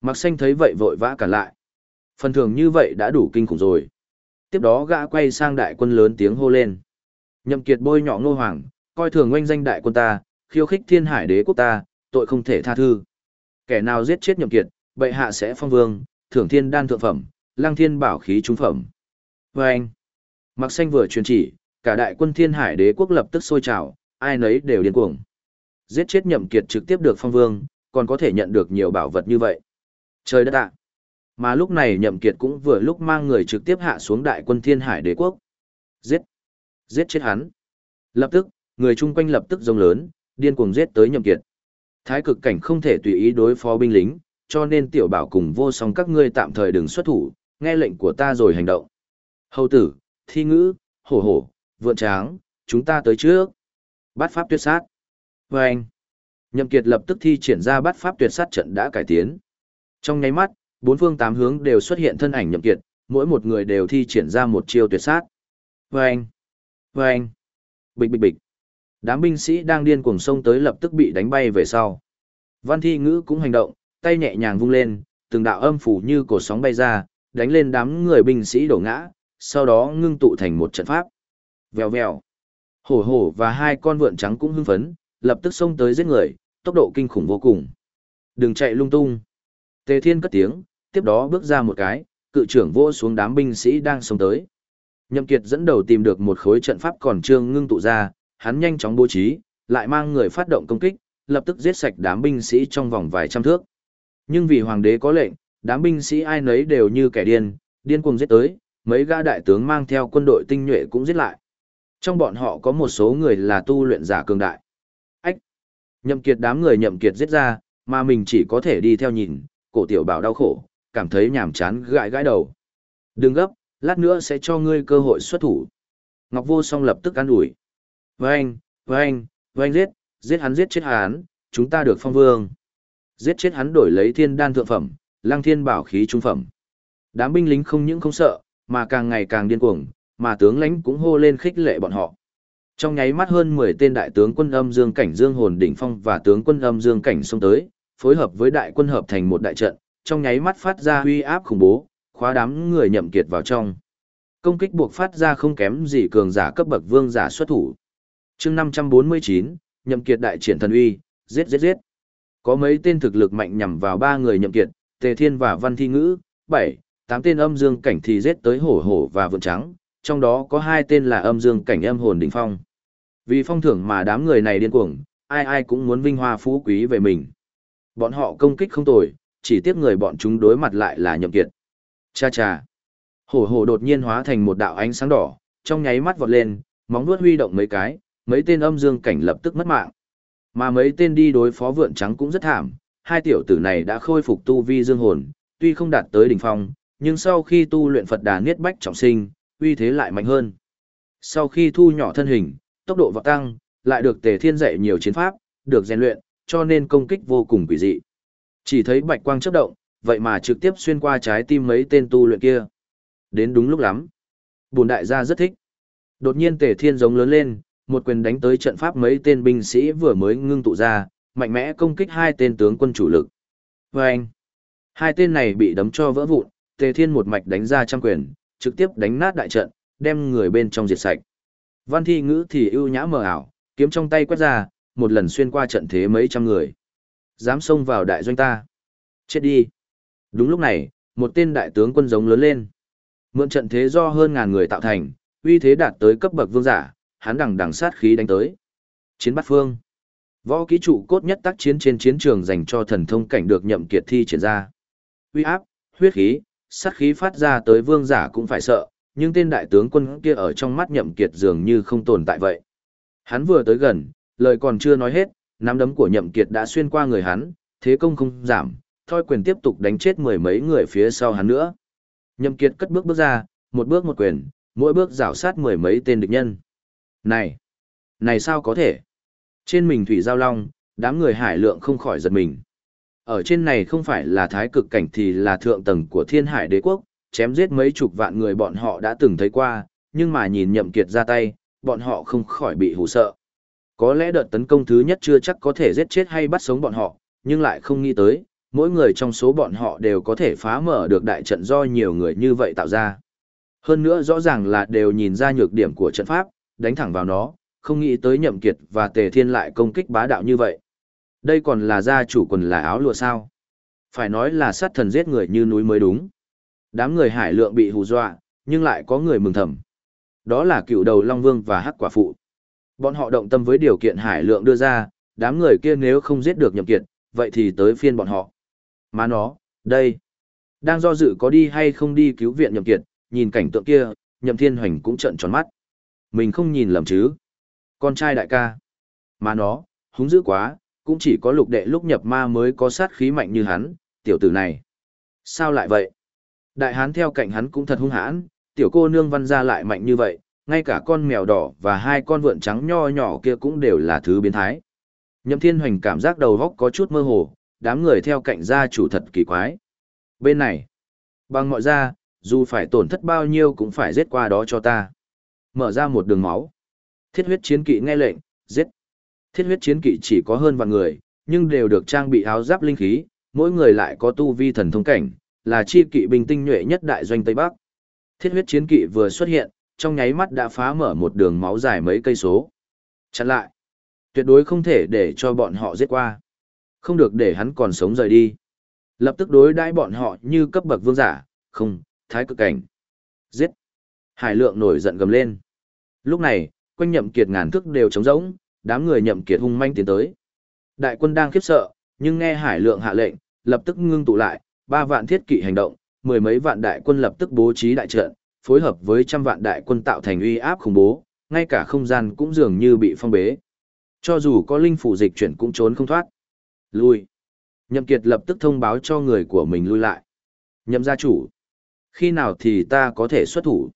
Mặc xanh thấy vậy vội vã cả lại. Phần thưởng như vậy đã đủ kinh khủng rồi. Tiếp đó gã quay sang đại quân lớn tiếng hô lên. Nhậm kiệt bôi nhọ ngô hoàng, coi thường oanh danh đại quân ta, khiêu khích thiên hải đế quốc ta, tội không thể tha thứ. Kẻ nào giết chết nhậm kiệt, bệ hạ sẽ phong vương, thưởng thiên đan thượng phẩm, lăng thiên bảo khí trung phẩm. Và anh, mặc xanh vừa truyền chỉ, cả đại quân thiên hải đế quốc lập tức sôi trào, ai nấy đều điên cuồng. Giết chết nhậm kiệt trực tiếp được phong vương, còn có thể nhận được nhiều bảo vật như vậy. Trời đất ạ! Mà lúc này nhậm kiệt cũng vừa lúc mang người trực tiếp hạ xuống đại quân thiên hải đế quốc. Giết! Giết chết hắn! Lập tức, người chung quanh lập tức rông lớn, điên cuồng giết tới nhậm kiệt. Thái cực cảnh không thể tùy ý đối phó binh lính, cho nên tiểu bảo cùng vô song các ngươi tạm thời đừng xuất thủ, nghe lệnh của ta rồi hành động. Hầu tử, thi ngữ, hổ hổ, vượn tráng, chúng ta tới trước. Bát pháp tuyệt sát. Vâng. anh, Nhậm Kiệt lập tức thi triển ra bát pháp tuyệt sát trận đã cải tiến. Trong nháy mắt, bốn phương tám hướng đều xuất hiện thân ảnh Nhậm Kiệt, mỗi một người đều thi triển ra một chiêu tuyệt sát. với anh, với anh, Bịch bịch bịch. Đám binh sĩ đang điên cuồng xông tới lập tức bị đánh bay về sau. Văn thi ngữ cũng hành động, tay nhẹ nhàng vung lên, từng đạo âm phủ như cổ sóng bay ra, đánh lên đám người binh sĩ đổ ngã, sau đó ngưng tụ thành một trận pháp. Vèo vèo. Hổ hổ và hai con vượn trắng cũng hưng phấn, lập tức xông tới giết người, tốc độ kinh khủng vô cùng. Đừng chạy lung tung. Tề Thiên cất tiếng, tiếp đó bước ra một cái, cự trưởng vô xuống đám binh sĩ đang xông tới. Nhậm Kiệt dẫn đầu tìm được một khối trận pháp còn chưa ngưng tụ ra, hắn nhanh chóng bố trí, lại mang người phát động công kích, lập tức giết sạch đám binh sĩ trong vòng vài trăm thước. Nhưng vì hoàng đế có lệnh, đám binh sĩ ai nấy đều như kẻ điên, điên cuồng giết tới, mấy gã đại tướng mang theo quân đội tinh nhuệ cũng giết lại. Trong bọn họ có một số người là tu luyện giả cường đại. Ách! Nhậm kiệt đám người nhậm kiệt giết ra, mà mình chỉ có thể đi theo nhìn, cổ tiểu bảo đau khổ, cảm thấy nhàm chán gãi gãi đầu. Đừng gấp, lát nữa sẽ cho ngươi cơ hội xuất thủ. Ngọc Vô Song lập tức ăn ủi. Vâng, vâng, vâng giết, giết hắn giết chết hắn, chúng ta được phong vương. Giết chết hắn đổi lấy thiên đan thượng phẩm, lang thiên bảo khí trung phẩm. Đám binh lính không những không sợ, mà càng ngày càng điên cuồng, mà tướng lãnh cũng hô lên khích lệ bọn họ. Trong nháy mắt hơn 10 tên đại tướng quân âm dương cảnh dương hồn đỉnh phong và tướng quân âm dương cảnh xông tới, phối hợp với đại quân hợp thành một đại trận, trong nháy mắt phát ra uy áp khủng bố, khóa đám người nhậm kiệt vào trong. Công kích buộc phát ra không kém gì cường giả cấp bậc vương giả xuất thủ. Chương 549, nhậm kiệt đại triển thần uy, giết giết giết. Có mấy tên thực lực mạnh nhằm vào ba người nhậm kiệt, Tề Thiên và Văn Thi Ngữ, bảy, tám tên âm dương cảnh thì giết tới hổ hổ và vượn trắng, trong đó có hai tên là âm dương cảnh âm hồn đỉnh phong. Vì phong thưởng mà đám người này điên cuồng, ai ai cũng muốn vinh hoa phú quý về mình. Bọn họ công kích không tồi, chỉ tiếc người bọn chúng đối mặt lại là nhậm kiệt. Cha cha. Hổ hổ đột nhiên hóa thành một đạo ánh sáng đỏ, trong nháy mắt vọt lên, móng vuốt huy động mấy cái, mấy tên âm dương cảnh lập tức mất mạng. Mà mấy tên đi đối phó vượn trắng cũng rất thảm, hai tiểu tử này đã khôi phục tu vi dương hồn, tuy không đạt tới đỉnh phong, nhưng sau khi tu luyện Phật Đà Niết Bách trọng sinh, uy thế lại mạnh hơn. Sau khi thu nhỏ thân hình, tốc độ vọt tăng, lại được Tề Thiên dạy nhiều chiến pháp, được rèn luyện, cho nên công kích vô cùng quỷ dị. Chỉ thấy bạch quang chớp động, vậy mà trực tiếp xuyên qua trái tim mấy tên tu luyện kia. Đến đúng lúc lắm. Bùn đại gia rất thích. Đột nhiên Tề Thiên giống lớn lên, một quyền đánh tới trận pháp mấy tên binh sĩ vừa mới ngưng tụ ra, mạnh mẽ công kích hai tên tướng quân chủ lực. Và anh, hai tên này bị đấm cho vỡ vụn, Tề Thiên một mạch đánh ra trăm quyền, trực tiếp đánh nát đại trận, đem người bên trong diệt sạch. Văn thi ngữ thì ưu nhã mờ ảo, kiếm trong tay quét ra, một lần xuyên qua trận thế mấy trăm người. Dám xông vào đại doanh ta. Chết đi. Đúng lúc này, một tên đại tướng quân giống lớn lên. Mượn trận thế do hơn ngàn người tạo thành, uy thế đạt tới cấp bậc vương giả, hắn đằng đằng sát khí đánh tới. Chiến bắt phương. Võ ký trụ cốt nhất tác chiến trên chiến trường dành cho thần thông cảnh được nhậm kiệt thi triển ra. Uy áp, huyết khí, sát khí phát ra tới vương giả cũng phải sợ, nhưng tên đại tướng quân kia ở trong mắt nhậm kiệt dường như không tồn tại vậy. Hắn vừa tới gần, lời còn chưa nói hết, nắm đấm của nhậm kiệt đã xuyên qua người hắn, thế công không giảm, thoi quyền tiếp tục đánh chết mười mấy người phía sau hắn nữa. Nhậm kiệt cất bước bước ra, một bước một quyền, mỗi bước rảo sát mười mấy tên địch nhân. Này! Này sao có thể? Trên mình thủy giao long, đám người hải lượng không khỏi giật mình. Ở trên này không phải là thái cực cảnh thì là thượng tầng của thiên hải đế quốc, chém giết mấy chục vạn người bọn họ đã từng thấy qua, nhưng mà nhìn nhậm kiệt ra tay, bọn họ không khỏi bị hù sợ. Có lẽ đợt tấn công thứ nhất chưa chắc có thể giết chết hay bắt sống bọn họ, nhưng lại không nghĩ tới, mỗi người trong số bọn họ đều có thể phá mở được đại trận do nhiều người như vậy tạo ra. Hơn nữa rõ ràng là đều nhìn ra nhược điểm của trận pháp, đánh thẳng vào nó, không nghĩ tới nhậm kiệt và tề thiên lại công kích bá đạo như vậy. Đây còn là gia chủ quần là áo lụa sao. Phải nói là sát thần giết người như núi mới đúng. Đám người hải lượng bị hù dọa, nhưng lại có người mừng thầm. Đó là cựu đầu Long Vương và Hắc Quả Phụ. Bọn họ động tâm với điều kiện hải lượng đưa ra, đám người kia nếu không giết được nhậm kiệt, vậy thì tới phiên bọn họ. Mà nó, đây, đang do dự có đi hay không đi cứu viện nhậm kiệt, nhìn cảnh tượng kia, nhậm thiên hoành cũng trợn tròn mắt. Mình không nhìn lầm chứ. Con trai đại ca. Mà nó, húng dữ quá, cũng chỉ có lục đệ lúc nhập ma mới có sát khí mạnh như hắn, tiểu tử này. Sao lại vậy? Đại hán theo cạnh hắn cũng thật hung hãn, tiểu cô nương văn gia lại mạnh như vậy, ngay cả con mèo đỏ và hai con vượn trắng nho nhỏ kia cũng đều là thứ biến thái. Nhậm Thiên Hoành cảm giác đầu góc có chút mơ hồ, đám người theo cạnh gia chủ thật kỳ quái. Bên này, bằng mọi ra, dù phải tổn thất bao nhiêu cũng phải giết qua đó cho ta. Mở ra một đường máu. Thiết huyết chiến kỵ nghe lệnh, giết. Thiết huyết chiến kỵ chỉ có hơn vạn người, nhưng đều được trang bị áo giáp linh khí, mỗi người lại có tu vi thần thông cảnh, là chi kỵ bình tinh nhuệ nhất đại doanh Tây Bắc. Thiết huyết chiến kỵ vừa xuất hiện, trong nháy mắt đã phá mở một đường máu dài mấy cây số. Chặn lại. Tuyệt đối không thể để cho bọn họ giết qua. Không được để hắn còn sống rời đi. Lập tức đối đãi bọn họ như cấp bậc vương giả, không, thái cực cảnh. Giết. Hải lượng nổi giận gầm lên. Lúc này, quanh nhậm kiệt ngàn thức đều trống rỗng, đám người nhậm kiệt hung manh tiến tới. Đại quân đang khiếp sợ, nhưng nghe hải lượng hạ lệnh, lập tức ngưng tụ lại, ba vạn thiết kỵ hành động, mười mấy vạn đại quân lập tức bố trí đại trận, phối hợp với trăm vạn đại quân tạo thành uy áp khủng bố, ngay cả không gian cũng dường như bị phong bế. Cho dù có linh phủ dịch chuyển cũng trốn không thoát. Lui. Nhậm Kiệt lập tức thông báo cho người của mình lui lại. Nhậm gia chủ. Khi nào thì ta có thể xuất thủ?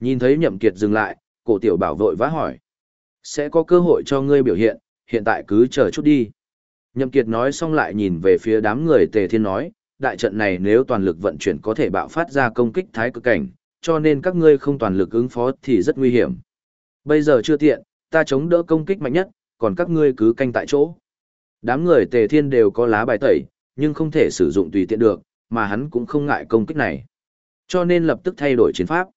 Nhìn thấy Nhậm Kiệt dừng lại, cổ tiểu bảo vội vã hỏi. Sẽ có cơ hội cho ngươi biểu hiện, hiện tại cứ chờ chút đi. Nhậm Kiệt nói xong lại nhìn về phía đám người tề thiên nói, đại trận này nếu toàn lực vận chuyển có thể bạo phát ra công kích thái cực cảnh, cho nên các ngươi không toàn lực ứng phó thì rất nguy hiểm. Bây giờ chưa tiện, ta chống đỡ công kích mạnh nhất, còn các ngươi cứ canh tại chỗ. Đám người tề thiên đều có lá bài tẩy, nhưng không thể sử dụng tùy tiện được, mà hắn cũng không ngại công kích này. Cho nên lập tức thay đổi chiến pháp.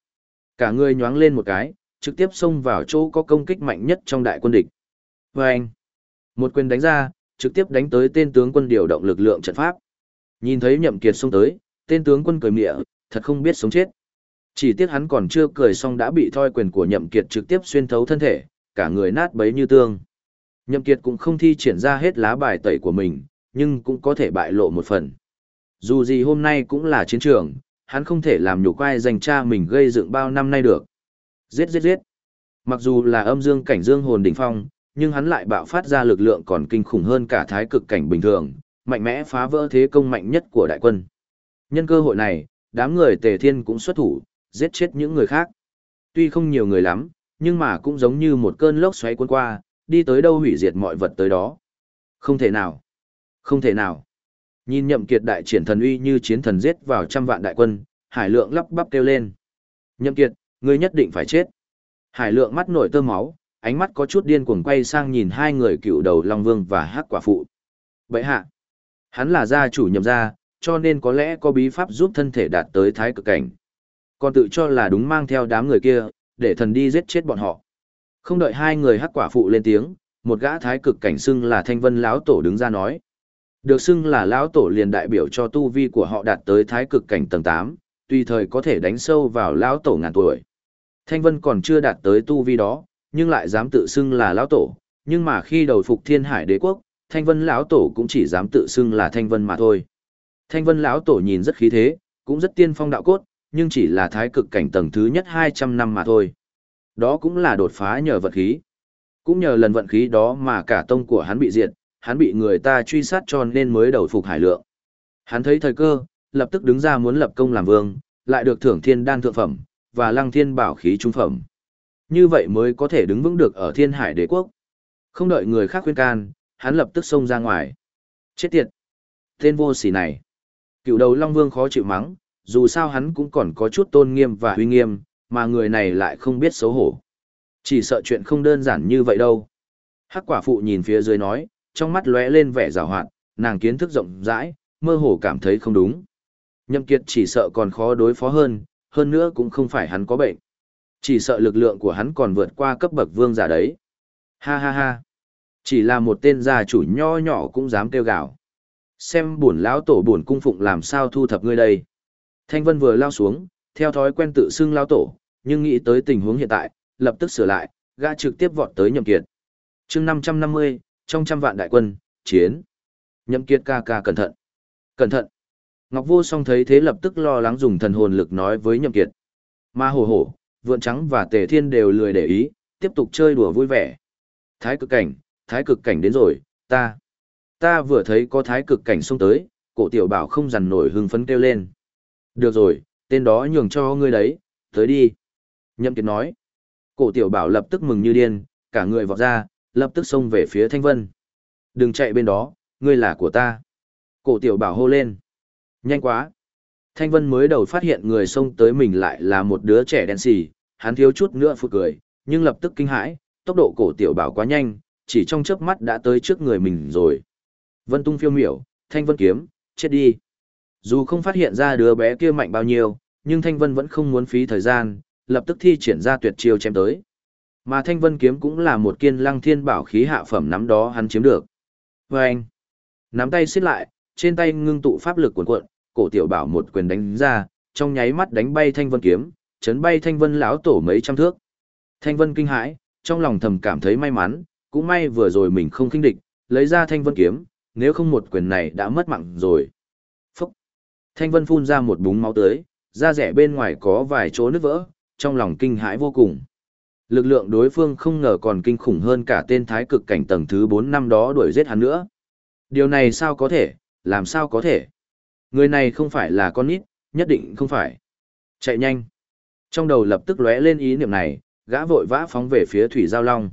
Cả người nhoáng lên một cái, trực tiếp xông vào chỗ có công kích mạnh nhất trong đại quân địch. Và anh, một quyền đánh ra, trực tiếp đánh tới tên tướng quân điều động lực lượng trận pháp. Nhìn thấy nhậm kiệt xông tới, tên tướng quân cười mỉa, thật không biết sống chết. Chỉ tiếc hắn còn chưa cười xong đã bị thoi quyền của nhậm kiệt trực tiếp xuyên thấu thân thể, cả người nát bấy như tương. Nhậm kiệt cũng không thi triển ra hết lá bài tẩy của mình, nhưng cũng có thể bại lộ một phần. Dù gì hôm nay cũng là chiến trường, hắn không thể làm nhục ai dành cha mình gây dựng bao năm nay được. Giết giết giết. Mặc dù là âm dương cảnh dương hồn đỉnh phong, nhưng hắn lại bạo phát ra lực lượng còn kinh khủng hơn cả thái cực cảnh bình thường, mạnh mẽ phá vỡ thế công mạnh nhất của đại quân. Nhân cơ hội này, đám người tề thiên cũng xuất thủ, giết chết những người khác. Tuy không nhiều người lắm, nhưng mà cũng giống như một cơn lốc xoáy cuốn qua, đi tới đâu hủy diệt mọi vật tới đó. Không thể nào. Không thể nào. Nhìn nhậm kiệt đại triển thần uy như chiến thần giết vào trăm vạn đại quân, hải lượng lắp bắp kêu lên. Nhậm kiệt, ngươi nhất định phải chết. Hải lượng mắt nổi tơ máu, ánh mắt có chút điên cuồng quay sang nhìn hai người cựu đầu Long Vương và Hắc Quả Phụ. Bậy hạ. Hắn là gia chủ nhậm gia, cho nên có lẽ có bí pháp giúp thân thể đạt tới thái cực cảnh. Còn tự cho là đúng mang theo đám người kia, để thần đi giết chết bọn họ. Không đợi hai người hắc quả phụ lên tiếng, một gã thái cực cảnh xưng là thanh vân lão tổ đứng ra nói. Được xưng là lão tổ liền đại biểu cho tu vi của họ đạt tới thái cực cảnh tầng 8, tùy thời có thể đánh sâu vào lão tổ ngàn tuổi. Thanh vân còn chưa đạt tới tu vi đó, nhưng lại dám tự xưng là lão tổ, nhưng mà khi đầu phục thiên hải đế quốc, thanh vân lão tổ cũng chỉ dám tự xưng là thanh vân mà thôi. Thanh vân lão tổ nhìn rất khí thế, cũng rất tiên phong đạo cốt, nhưng chỉ là thái cực cảnh tầng thứ nhất 200 năm mà thôi. Đó cũng là đột phá nhờ vận khí. Cũng nhờ lần vận khí đó mà cả tông của hắn bị diệt, hắn bị người ta truy sát cho nên mới đầu phục hải lượng. Hắn thấy thời cơ, lập tức đứng ra muốn lập công làm vương, lại được thưởng thiên đan thượng phẩm, và lăng thiên bảo khí trung phẩm. Như vậy mới có thể đứng vững được ở thiên hải đế quốc. Không đợi người khác khuyên can, hắn lập tức xông ra ngoài. Chết tiệt! Tên vô sỉ này! Cựu đầu Long Vương khó chịu mắng, dù sao hắn cũng còn có chút tôn nghiêm và uy nghiêm, mà người này lại không biết xấu hổ. Chỉ sợ chuyện không đơn giản như vậy đâu. Hắc quả phụ nhìn phía dưới nói, trong mắt lóe lên vẻ rào hoạt, nàng kiến thức rộng rãi, mơ hồ cảm thấy không đúng. Nhậm Kiệt chỉ sợ còn khó đối phó hơn, hơn nữa cũng không phải hắn có bệnh. Chỉ sợ lực lượng của hắn còn vượt qua cấp bậc vương giả đấy. Ha ha ha. Chỉ là một tên gia chủ nho nhỏ cũng dám kêu gào. Xem buồn lão tổ buồn cung phụng làm sao thu thập ngươi đây. Thanh Vân vừa lao xuống, theo thói quen tự xưng lao tổ, nhưng nghĩ tới tình huống hiện tại, lập tức sửa lại, gã trực tiếp vọt tới Nhậm Kiệt. Chương 550, trong trăm vạn đại quân, chiến. Nhậm Kiệt ca ca cẩn thận. Cẩn thận. Ngọc Vô Song thấy thế lập tức lo lắng dùng thần hồn lực nói với Nhậm Kiệt. Ma hổ hổ, vượn trắng và tề thiên đều lười để ý, tiếp tục chơi đùa vui vẻ. Thái cực cảnh, thái cực cảnh đến rồi, ta. Ta vừa thấy có thái cực cảnh xông tới, cổ tiểu bảo không dằn nổi hưng phấn kêu lên. Được rồi, tên đó nhường cho ngươi đấy, tới đi. Nhậm Kiệt nói. Cổ tiểu bảo lập tức mừng như điên, cả người vọt ra, lập tức xông về phía Thanh Vân. Đừng chạy bên đó, ngươi là của ta. Cổ tiểu bảo hô lên. Nhanh quá. Thanh Vân mới đầu phát hiện người xông tới mình lại là một đứa trẻ đen xì, hắn thiếu chút nữa phụt cười, nhưng lập tức kinh hãi, tốc độ cổ tiểu bảo quá nhanh, chỉ trong chớp mắt đã tới trước người mình rồi. Vân tung phiêu miểu, Thanh Vân kiếm, chết đi. Dù không phát hiện ra đứa bé kia mạnh bao nhiêu, nhưng Thanh Vân vẫn không muốn phí thời gian, lập tức thi triển ra tuyệt chiêu chém tới. Mà Thanh Vân kiếm cũng là một kiên lăng thiên bảo khí hạ phẩm nắm đó hắn chiếm được. Và anh, nắm tay xiết lại, trên tay ngưng tụ pháp lực cuộn cuộn, cổ tiểu bảo một quyền đánh ra, trong nháy mắt đánh bay Thanh Vân kiếm, chấn bay Thanh Vân lão tổ mấy trăm thước. Thanh Vân kinh hãi, trong lòng thầm cảm thấy may mắn, cũng may vừa rồi mình không khinh địch, lấy ra Thanh Vân kiếm, nếu không một quyền này đã mất mạng rồi. Thanh Vân phun ra một búng máu tới, da rẻ bên ngoài có vài chỗ nứt vỡ, trong lòng kinh hãi vô cùng. Lực lượng đối phương không ngờ còn kinh khủng hơn cả tên thái cực cảnh tầng thứ 4 năm đó đuổi giết hắn nữa. Điều này sao có thể, làm sao có thể? Người này không phải là con nít, nhất định không phải. Chạy nhanh. Trong đầu lập tức lóe lên ý niệm này, gã vội vã phóng về phía Thủy Giao Long.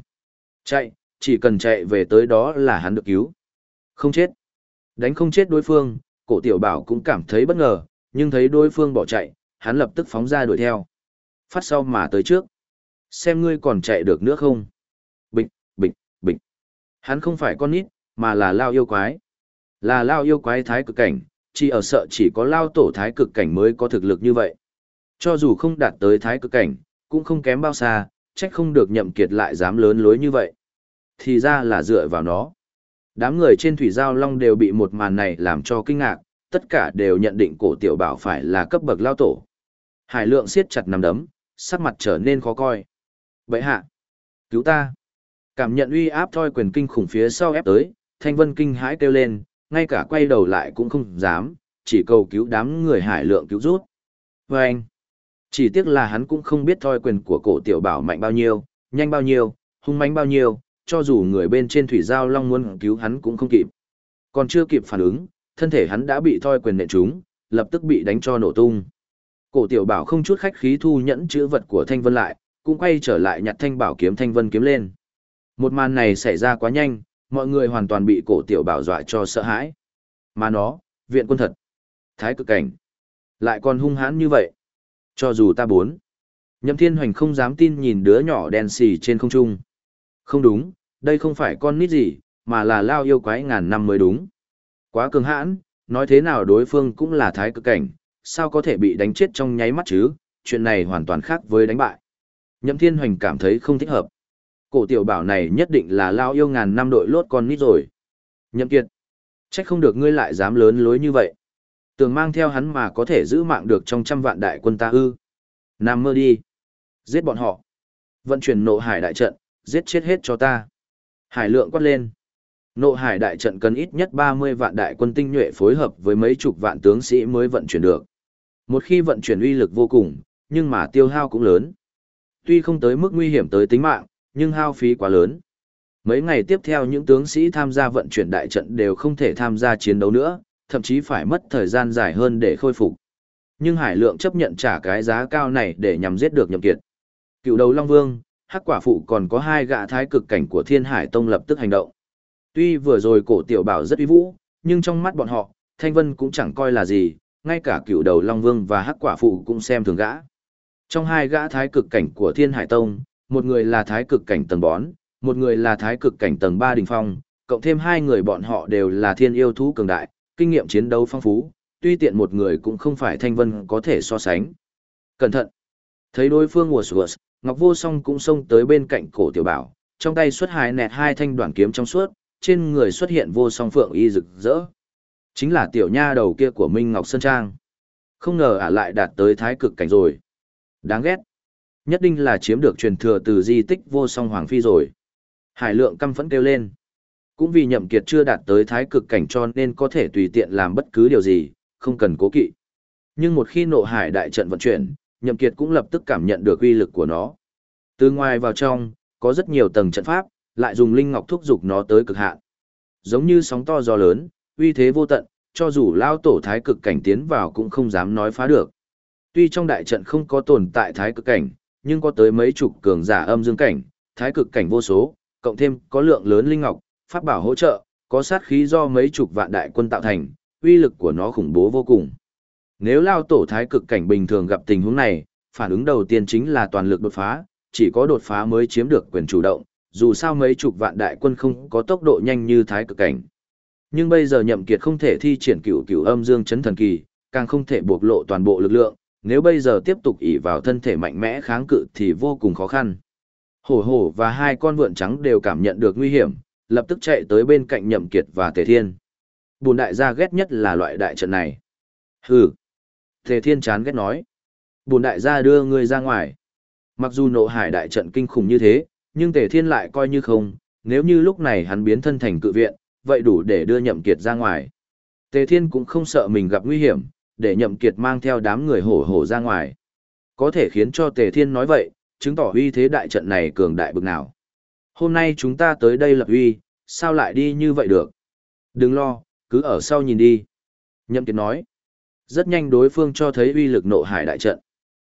Chạy, chỉ cần chạy về tới đó là hắn được cứu. Không chết. Đánh không chết đối phương, cổ tiểu bảo cũng cảm thấy bất ngờ, nhưng thấy đối phương bỏ chạy, hắn lập tức phóng ra đuổi theo. Phát sau mà tới trước. Xem ngươi còn chạy được nữa không? Bịch, bịch, bịch. Hắn không phải con nít, mà là lao yêu quái. Là lao yêu quái thái cực cảnh, chỉ ở sợ chỉ có lao tổ thái cực cảnh mới có thực lực như vậy. Cho dù không đạt tới thái cực cảnh, cũng không kém bao xa, trách không được nhậm kiệt lại dám lớn lối như vậy. Thì ra là dựa vào nó. Đám người trên thủy giao long đều bị một màn này làm cho kinh ngạc, tất cả đều nhận định cổ tiểu bảo phải là cấp bậc lao tổ. Hải lượng siết chặt nằm đấm, sắc mặt trở nên khó coi. Vậy hạ, cứu ta. Cảm nhận uy áp thoi quyền kinh khủng phía sau ép tới, thanh vân kinh hãi kêu lên, ngay cả quay đầu lại cũng không dám, chỉ cầu cứu đám người hải lượng cứu rút. Và anh, chỉ tiếc là hắn cũng không biết thoi quyền của cổ tiểu bảo mạnh bao nhiêu, nhanh bao nhiêu, hung mãnh bao nhiêu, cho dù người bên trên thủy giao long muốn cứu hắn cũng không kịp. Còn chưa kịp phản ứng, thân thể hắn đã bị thoi quyền nện trúng, lập tức bị đánh cho nổ tung. Cổ tiểu bảo không chút khách khí thu nhẫn chữ vật của Thanh Vân lại, cũng quay trở lại nhặt thanh bảo kiếm Thanh Vân kiếm lên. Một màn này xảy ra quá nhanh, mọi người hoàn toàn bị cổ tiểu bảo dọa cho sợ hãi. Mà nó, viện quân thật. Thái cực cảnh. Lại còn hung hãn như vậy. Cho dù ta bốn. Nhậm Thiên Hoành không dám tin nhìn đứa nhỏ đen xì trên không trung. Không đúng, đây không phải con nít gì, mà là lao yêu quái ngàn năm mới đúng. Quá cường hãn, nói thế nào đối phương cũng là thái cực cảnh, sao có thể bị đánh chết trong nháy mắt chứ, chuyện này hoàn toàn khác với đánh bại. Nhậm Thiên Hoành cảm thấy không thích hợp. Cổ tiểu bảo này nhất định là lao yêu ngàn năm đội lốt con nít rồi. Nhậm Kiệt, trách không được ngươi lại dám lớn lối như vậy. Tưởng mang theo hắn mà có thể giữ mạng được trong trăm vạn đại quân ta ư. Nam mơ đi. Giết bọn họ. Vận chuyển nộ hải đại trận, giết chết hết cho ta. Hải lượng quát lên. Nộ hải đại trận cần ít nhất 30 vạn đại quân tinh nhuệ phối hợp với mấy chục vạn tướng sĩ mới vận chuyển được. Một khi vận chuyển uy lực vô cùng, nhưng mà tiêu hao cũng lớn. Tuy không tới mức nguy hiểm tới tính mạng, nhưng hao phí quá lớn. Mấy ngày tiếp theo những tướng sĩ tham gia vận chuyển đại trận đều không thể tham gia chiến đấu nữa, thậm chí phải mất thời gian dài hơn để khôi phục. Nhưng Hải Lượng chấp nhận trả cái giá cao này để nhằm giết được Nhậm Kiệt. Cựu đầu Long Vương, Hắc Quả Phụ còn có hai gã thái cực cảnh của Thiên Hải Tông lập tức hành động. Tuy vừa rồi cổ tiểu bảo rất uy vũ, nhưng trong mắt bọn họ, Thanh Vân cũng chẳng coi là gì, ngay cả cựu đầu Long Vương và Hắc Quả Phụ cũng xem thường gã. Trong hai gã thái cực cảnh của Thiên Hải Tông, một người là thái cực cảnh tầng bón, một người là thái cực cảnh tầng ba đình phong, cộng thêm hai người bọn họ đều là thiên yêu thú cường đại, kinh nghiệm chiến đấu phong phú, tuy tiện một người cũng không phải Thanh Vân có thể so sánh. Cẩn thận! Thấy đối phương mùa sủa, Ngọc Vô Song cũng xông tới bên cạnh cổ tiểu bảo, trong tay xuất hai nẹt hai thanh đoạn kiếm trong suốt, trên người xuất hiện vô song phượng y rực rỡ. Chính là tiểu nha đầu kia của Minh Ngọc Sơn Trang. Không ngờ ả lại đạt tới thái cực cảnh rồi. Đáng ghét. Nhất định là chiếm được truyền thừa từ di tích vô song Hoàng Phi rồi. Hải lượng căm phẫn kêu lên. Cũng vì nhậm kiệt chưa đạt tới thái cực cảnh cho nên có thể tùy tiện làm bất cứ điều gì, không cần cố kỵ. Nhưng một khi nộ hải đại trận vận chuyển, nhậm kiệt cũng lập tức cảm nhận được uy lực của nó. Từ ngoài vào trong, có rất nhiều tầng trận pháp, lại dùng linh ngọc thúc dục nó tới cực hạn. Giống như sóng to gió lớn, uy thế vô tận, cho dù lao tổ thái cực cảnh tiến vào cũng không dám nói phá được. Tuy trong đại trận không có tồn tại thái cực cảnh, nhưng có tới mấy chục cường giả âm dương cảnh, thái cực cảnh vô số, cộng thêm có lượng lớn linh ngọc, pháp bảo hỗ trợ, có sát khí do mấy chục vạn đại quân tạo thành, uy lực của nó khủng bố vô cùng. Nếu lao tổ thái cực cảnh bình thường gặp tình huống này, phản ứng đầu tiên chính là toàn lực đột phá, chỉ có đột phá mới chiếm được quyền chủ động, dù sao mấy chục vạn đại quân không có tốc độ nhanh như thái cực cảnh. Nhưng bây giờ nhậm kiệt không thể thi triển cửu cửu âm dương chấn thần kỳ, càng không thể bộc lộ toàn bộ lực lượng, nếu bây giờ tiếp tục ỷ vào thân thể mạnh mẽ kháng cự thì vô cùng khó khăn. Hổ hổ và hai con vượn trắng đều cảm nhận được nguy hiểm, lập tức chạy tới bên cạnh nhậm kiệt và tề thiên. Bùn đại gia ghét nhất là loại đại trận này. Hừ. Tề thiên chán ghét nói. Bùn đại gia đưa ngươi ra ngoài. Mặc dù nộ hải đại trận kinh khủng như thế, nhưng tề thiên lại coi như không, nếu như lúc này hắn biến thân thành cự viện, vậy đủ để đưa nhậm kiệt ra ngoài. Tề thiên cũng không sợ mình gặp nguy hiểm, để nhậm kiệt mang theo đám người hổ hổ ra ngoài. Có thể khiến cho tề thiên nói vậy, chứng tỏ uy thế đại trận này cường đại bực nào. Hôm nay chúng ta tới đây lập uy, sao lại đi như vậy được? Đừng lo, cứ ở sau nhìn đi. Nhậm Kiệt nói. Rất nhanh đối phương cho thấy uy lực nộ hải đại trận.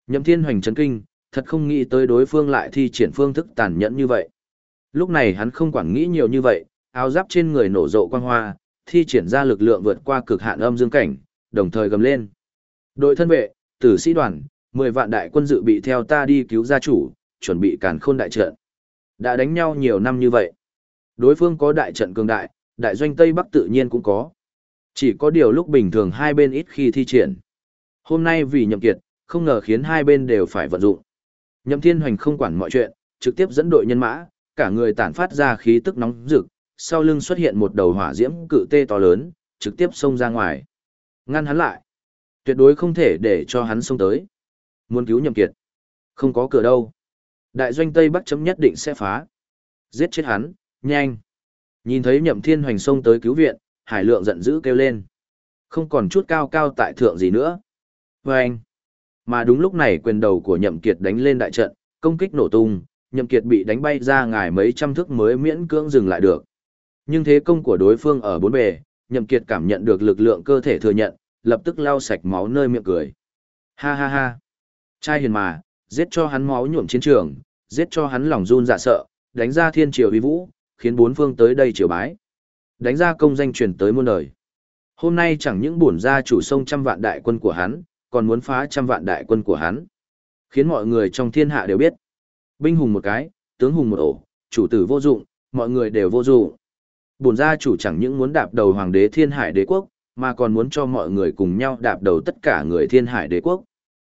Nhậm Thiên Hoành chấn kinh, thật không nghĩ tới đối phương lại thi triển phương thức tàn nhẫn như vậy. Lúc này hắn không quản nghĩ nhiều như vậy, áo giáp trên người nổ rộ quang hoa, thi triển ra lực lượng vượt qua cực hạn âm dương cảnh, đồng thời gầm lên. Đội thân vệ, tử sĩ đoàn, 10 vạn đại quân dự bị theo ta đi cứu gia chủ, chuẩn bị càn khôn đại trận. Đã đánh nhau nhiều năm như vậy. Đối phương có đại trận cường đại, đại doanh Tây Bắc tự nhiên cũng có. Chỉ có điều lúc bình thường hai bên ít khi thi triển. Hôm nay vì nhậm kiệt, không ngờ khiến hai bên đều phải vận dụng. Nhậm Thiên Hoành không quản mọi chuyện, trực tiếp dẫn đội nhân mã, cả người tản phát ra khí tức nóng rực, sau lưng xuất hiện một đầu hỏa diễm cự tê to lớn, trực tiếp xông ra ngoài. Ngăn hắn lại. Tuyệt đối không thể để cho hắn xông tới. Muốn cứu nhậm kiệt. Không có cửa đâu. Đại doanh Tây Bắc chấm nhất định sẽ phá. Giết chết hắn, nhanh. Nhìn thấy nhậm thiên hoành xông tới cứu viện, hải lượng giận dữ kêu lên. Không còn chút cao cao tại thượng gì nữa. Và anh. Mà đúng lúc này quyền đầu của nhậm kiệt đánh lên đại trận, công kích nổ tung, nhậm kiệt bị đánh bay ra ngài mấy trăm thước mới miễn cưỡng dừng lại được. Nhưng thế công của đối phương ở bốn bề, nhậm kiệt cảm nhận được lực lượng cơ thể thừa nhận, lập tức lau sạch máu nơi miệng cười. Ha ha ha. Trai hiền mà, giết cho hắn máu nhuộm chiến trường, giết cho hắn lòng run dạ sợ, đánh ra thiên triều uy vũ, khiến bốn phương tới đây triều bái. Đánh ra công danh truyền tới muôn đời. Hôm nay chẳng những bổn gia chủ sông trăm vạn đại quân của hắn, còn muốn phá trăm vạn đại quân của hắn. Khiến mọi người trong thiên hạ đều biết. Binh hùng một cái, tướng hùng một ổ, chủ tử vô dụng, mọi người đều vô dụng. Bổn gia chủ chẳng những muốn đạp đầu hoàng đế thiên hải đế quốc, mà còn muốn cho mọi người cùng nhau đạp đầu tất cả người thiên hải đế quốc.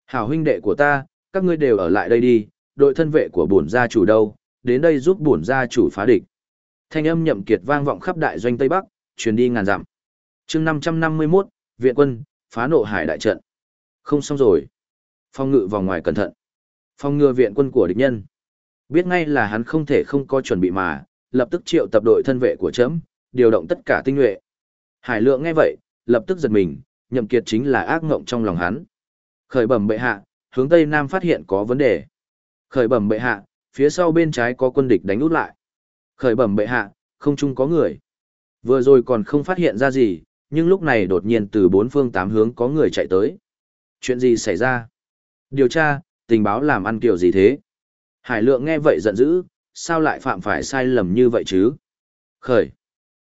Hảo huynh đệ của ta, các ngươi đều ở lại đây đi, đội thân vệ của bổn gia chủ đâu, đến đây giúp bổn gia chủ phá địch. Thanh âm nhậm kiệt vang vọng khắp đại doanh Tây Bắc, truyền đi ngàn dặm. Chương 551, viện quân, phá nộ hải đại trận. Không xong rồi. Phong ngự vào ngoài cẩn thận. Phong ngừa viện quân của địch nhân. Biết ngay là hắn không thể không có chuẩn bị mà, lập tức triệu tập đội thân vệ của chấm, điều động tất cả tinh nhuệ. Hải lượng nghe vậy, lập tức giật mình, nhậm kiệt chính là ác ngộng trong lòng hắn. Khởi bẩm bệ hạ, hướng tây nam phát hiện có vấn đề. Khởi bẩm bệ hạ, phía sau bên trái có quân địch đánh út lại. Khởi bẩm bệ hạ, không chung có người. Vừa rồi còn không phát hiện ra gì, nhưng lúc này đột nhiên từ bốn phương tám hướng có người chạy tới. Chuyện gì xảy ra? Điều tra, tình báo làm ăn kiểu gì thế? Hải lượng nghe vậy giận dữ, sao lại phạm phải sai lầm như vậy chứ? Khởi.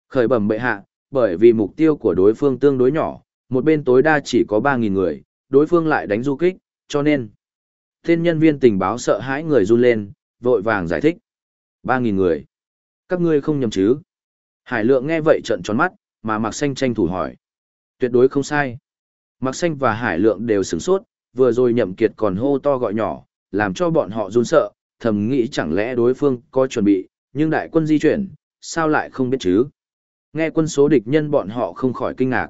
Khởi bẩm bệ hạ, bởi vì mục tiêu của đối phương tương đối nhỏ, một bên tối đa chỉ có 3.000 người, đối phương lại đánh du kích, cho nên. Tên nhân viên tình báo sợ hãi người run lên, vội vàng giải thích. 3.000 người. Các ngươi không nhầm chứ? Hải lượng nghe vậy trận tròn mắt, mà Mạc Xanh tranh thủ hỏi. Tuyệt đối không sai. Mạc Xanh và Hải lượng đều sửng sốt, vừa rồi nhậm kiệt còn hô to gọi nhỏ, làm cho bọn họ run sợ, thầm nghĩ chẳng lẽ đối phương có chuẩn bị, nhưng đại quân di chuyển, sao lại không biết chứ? Nghe quân số địch nhân bọn họ không khỏi kinh ngạc.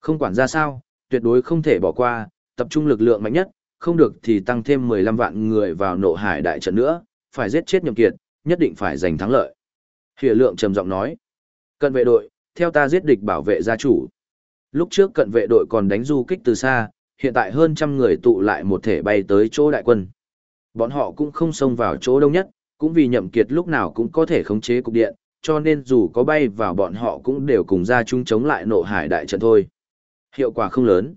Không quản ra sao, tuyệt đối không thể bỏ qua, tập trung lực lượng mạnh nhất, không được thì tăng thêm 15 vạn người vào nộ hải đại trận nữa, phải giết chết nhậm kiệt, nhất định phải giành thắng lợi. Hiểu lượng trầm giọng nói. Cận vệ đội, theo ta giết địch bảo vệ gia chủ. Lúc trước cận vệ đội còn đánh du kích từ xa, hiện tại hơn trăm người tụ lại một thể bay tới chỗ đại quân. Bọn họ cũng không xông vào chỗ đông nhất, cũng vì nhậm kiệt lúc nào cũng có thể khống chế cục điện, cho nên dù có bay vào bọn họ cũng đều cùng ra chung chống lại nộ hải đại trận thôi. Hiệu quả không lớn.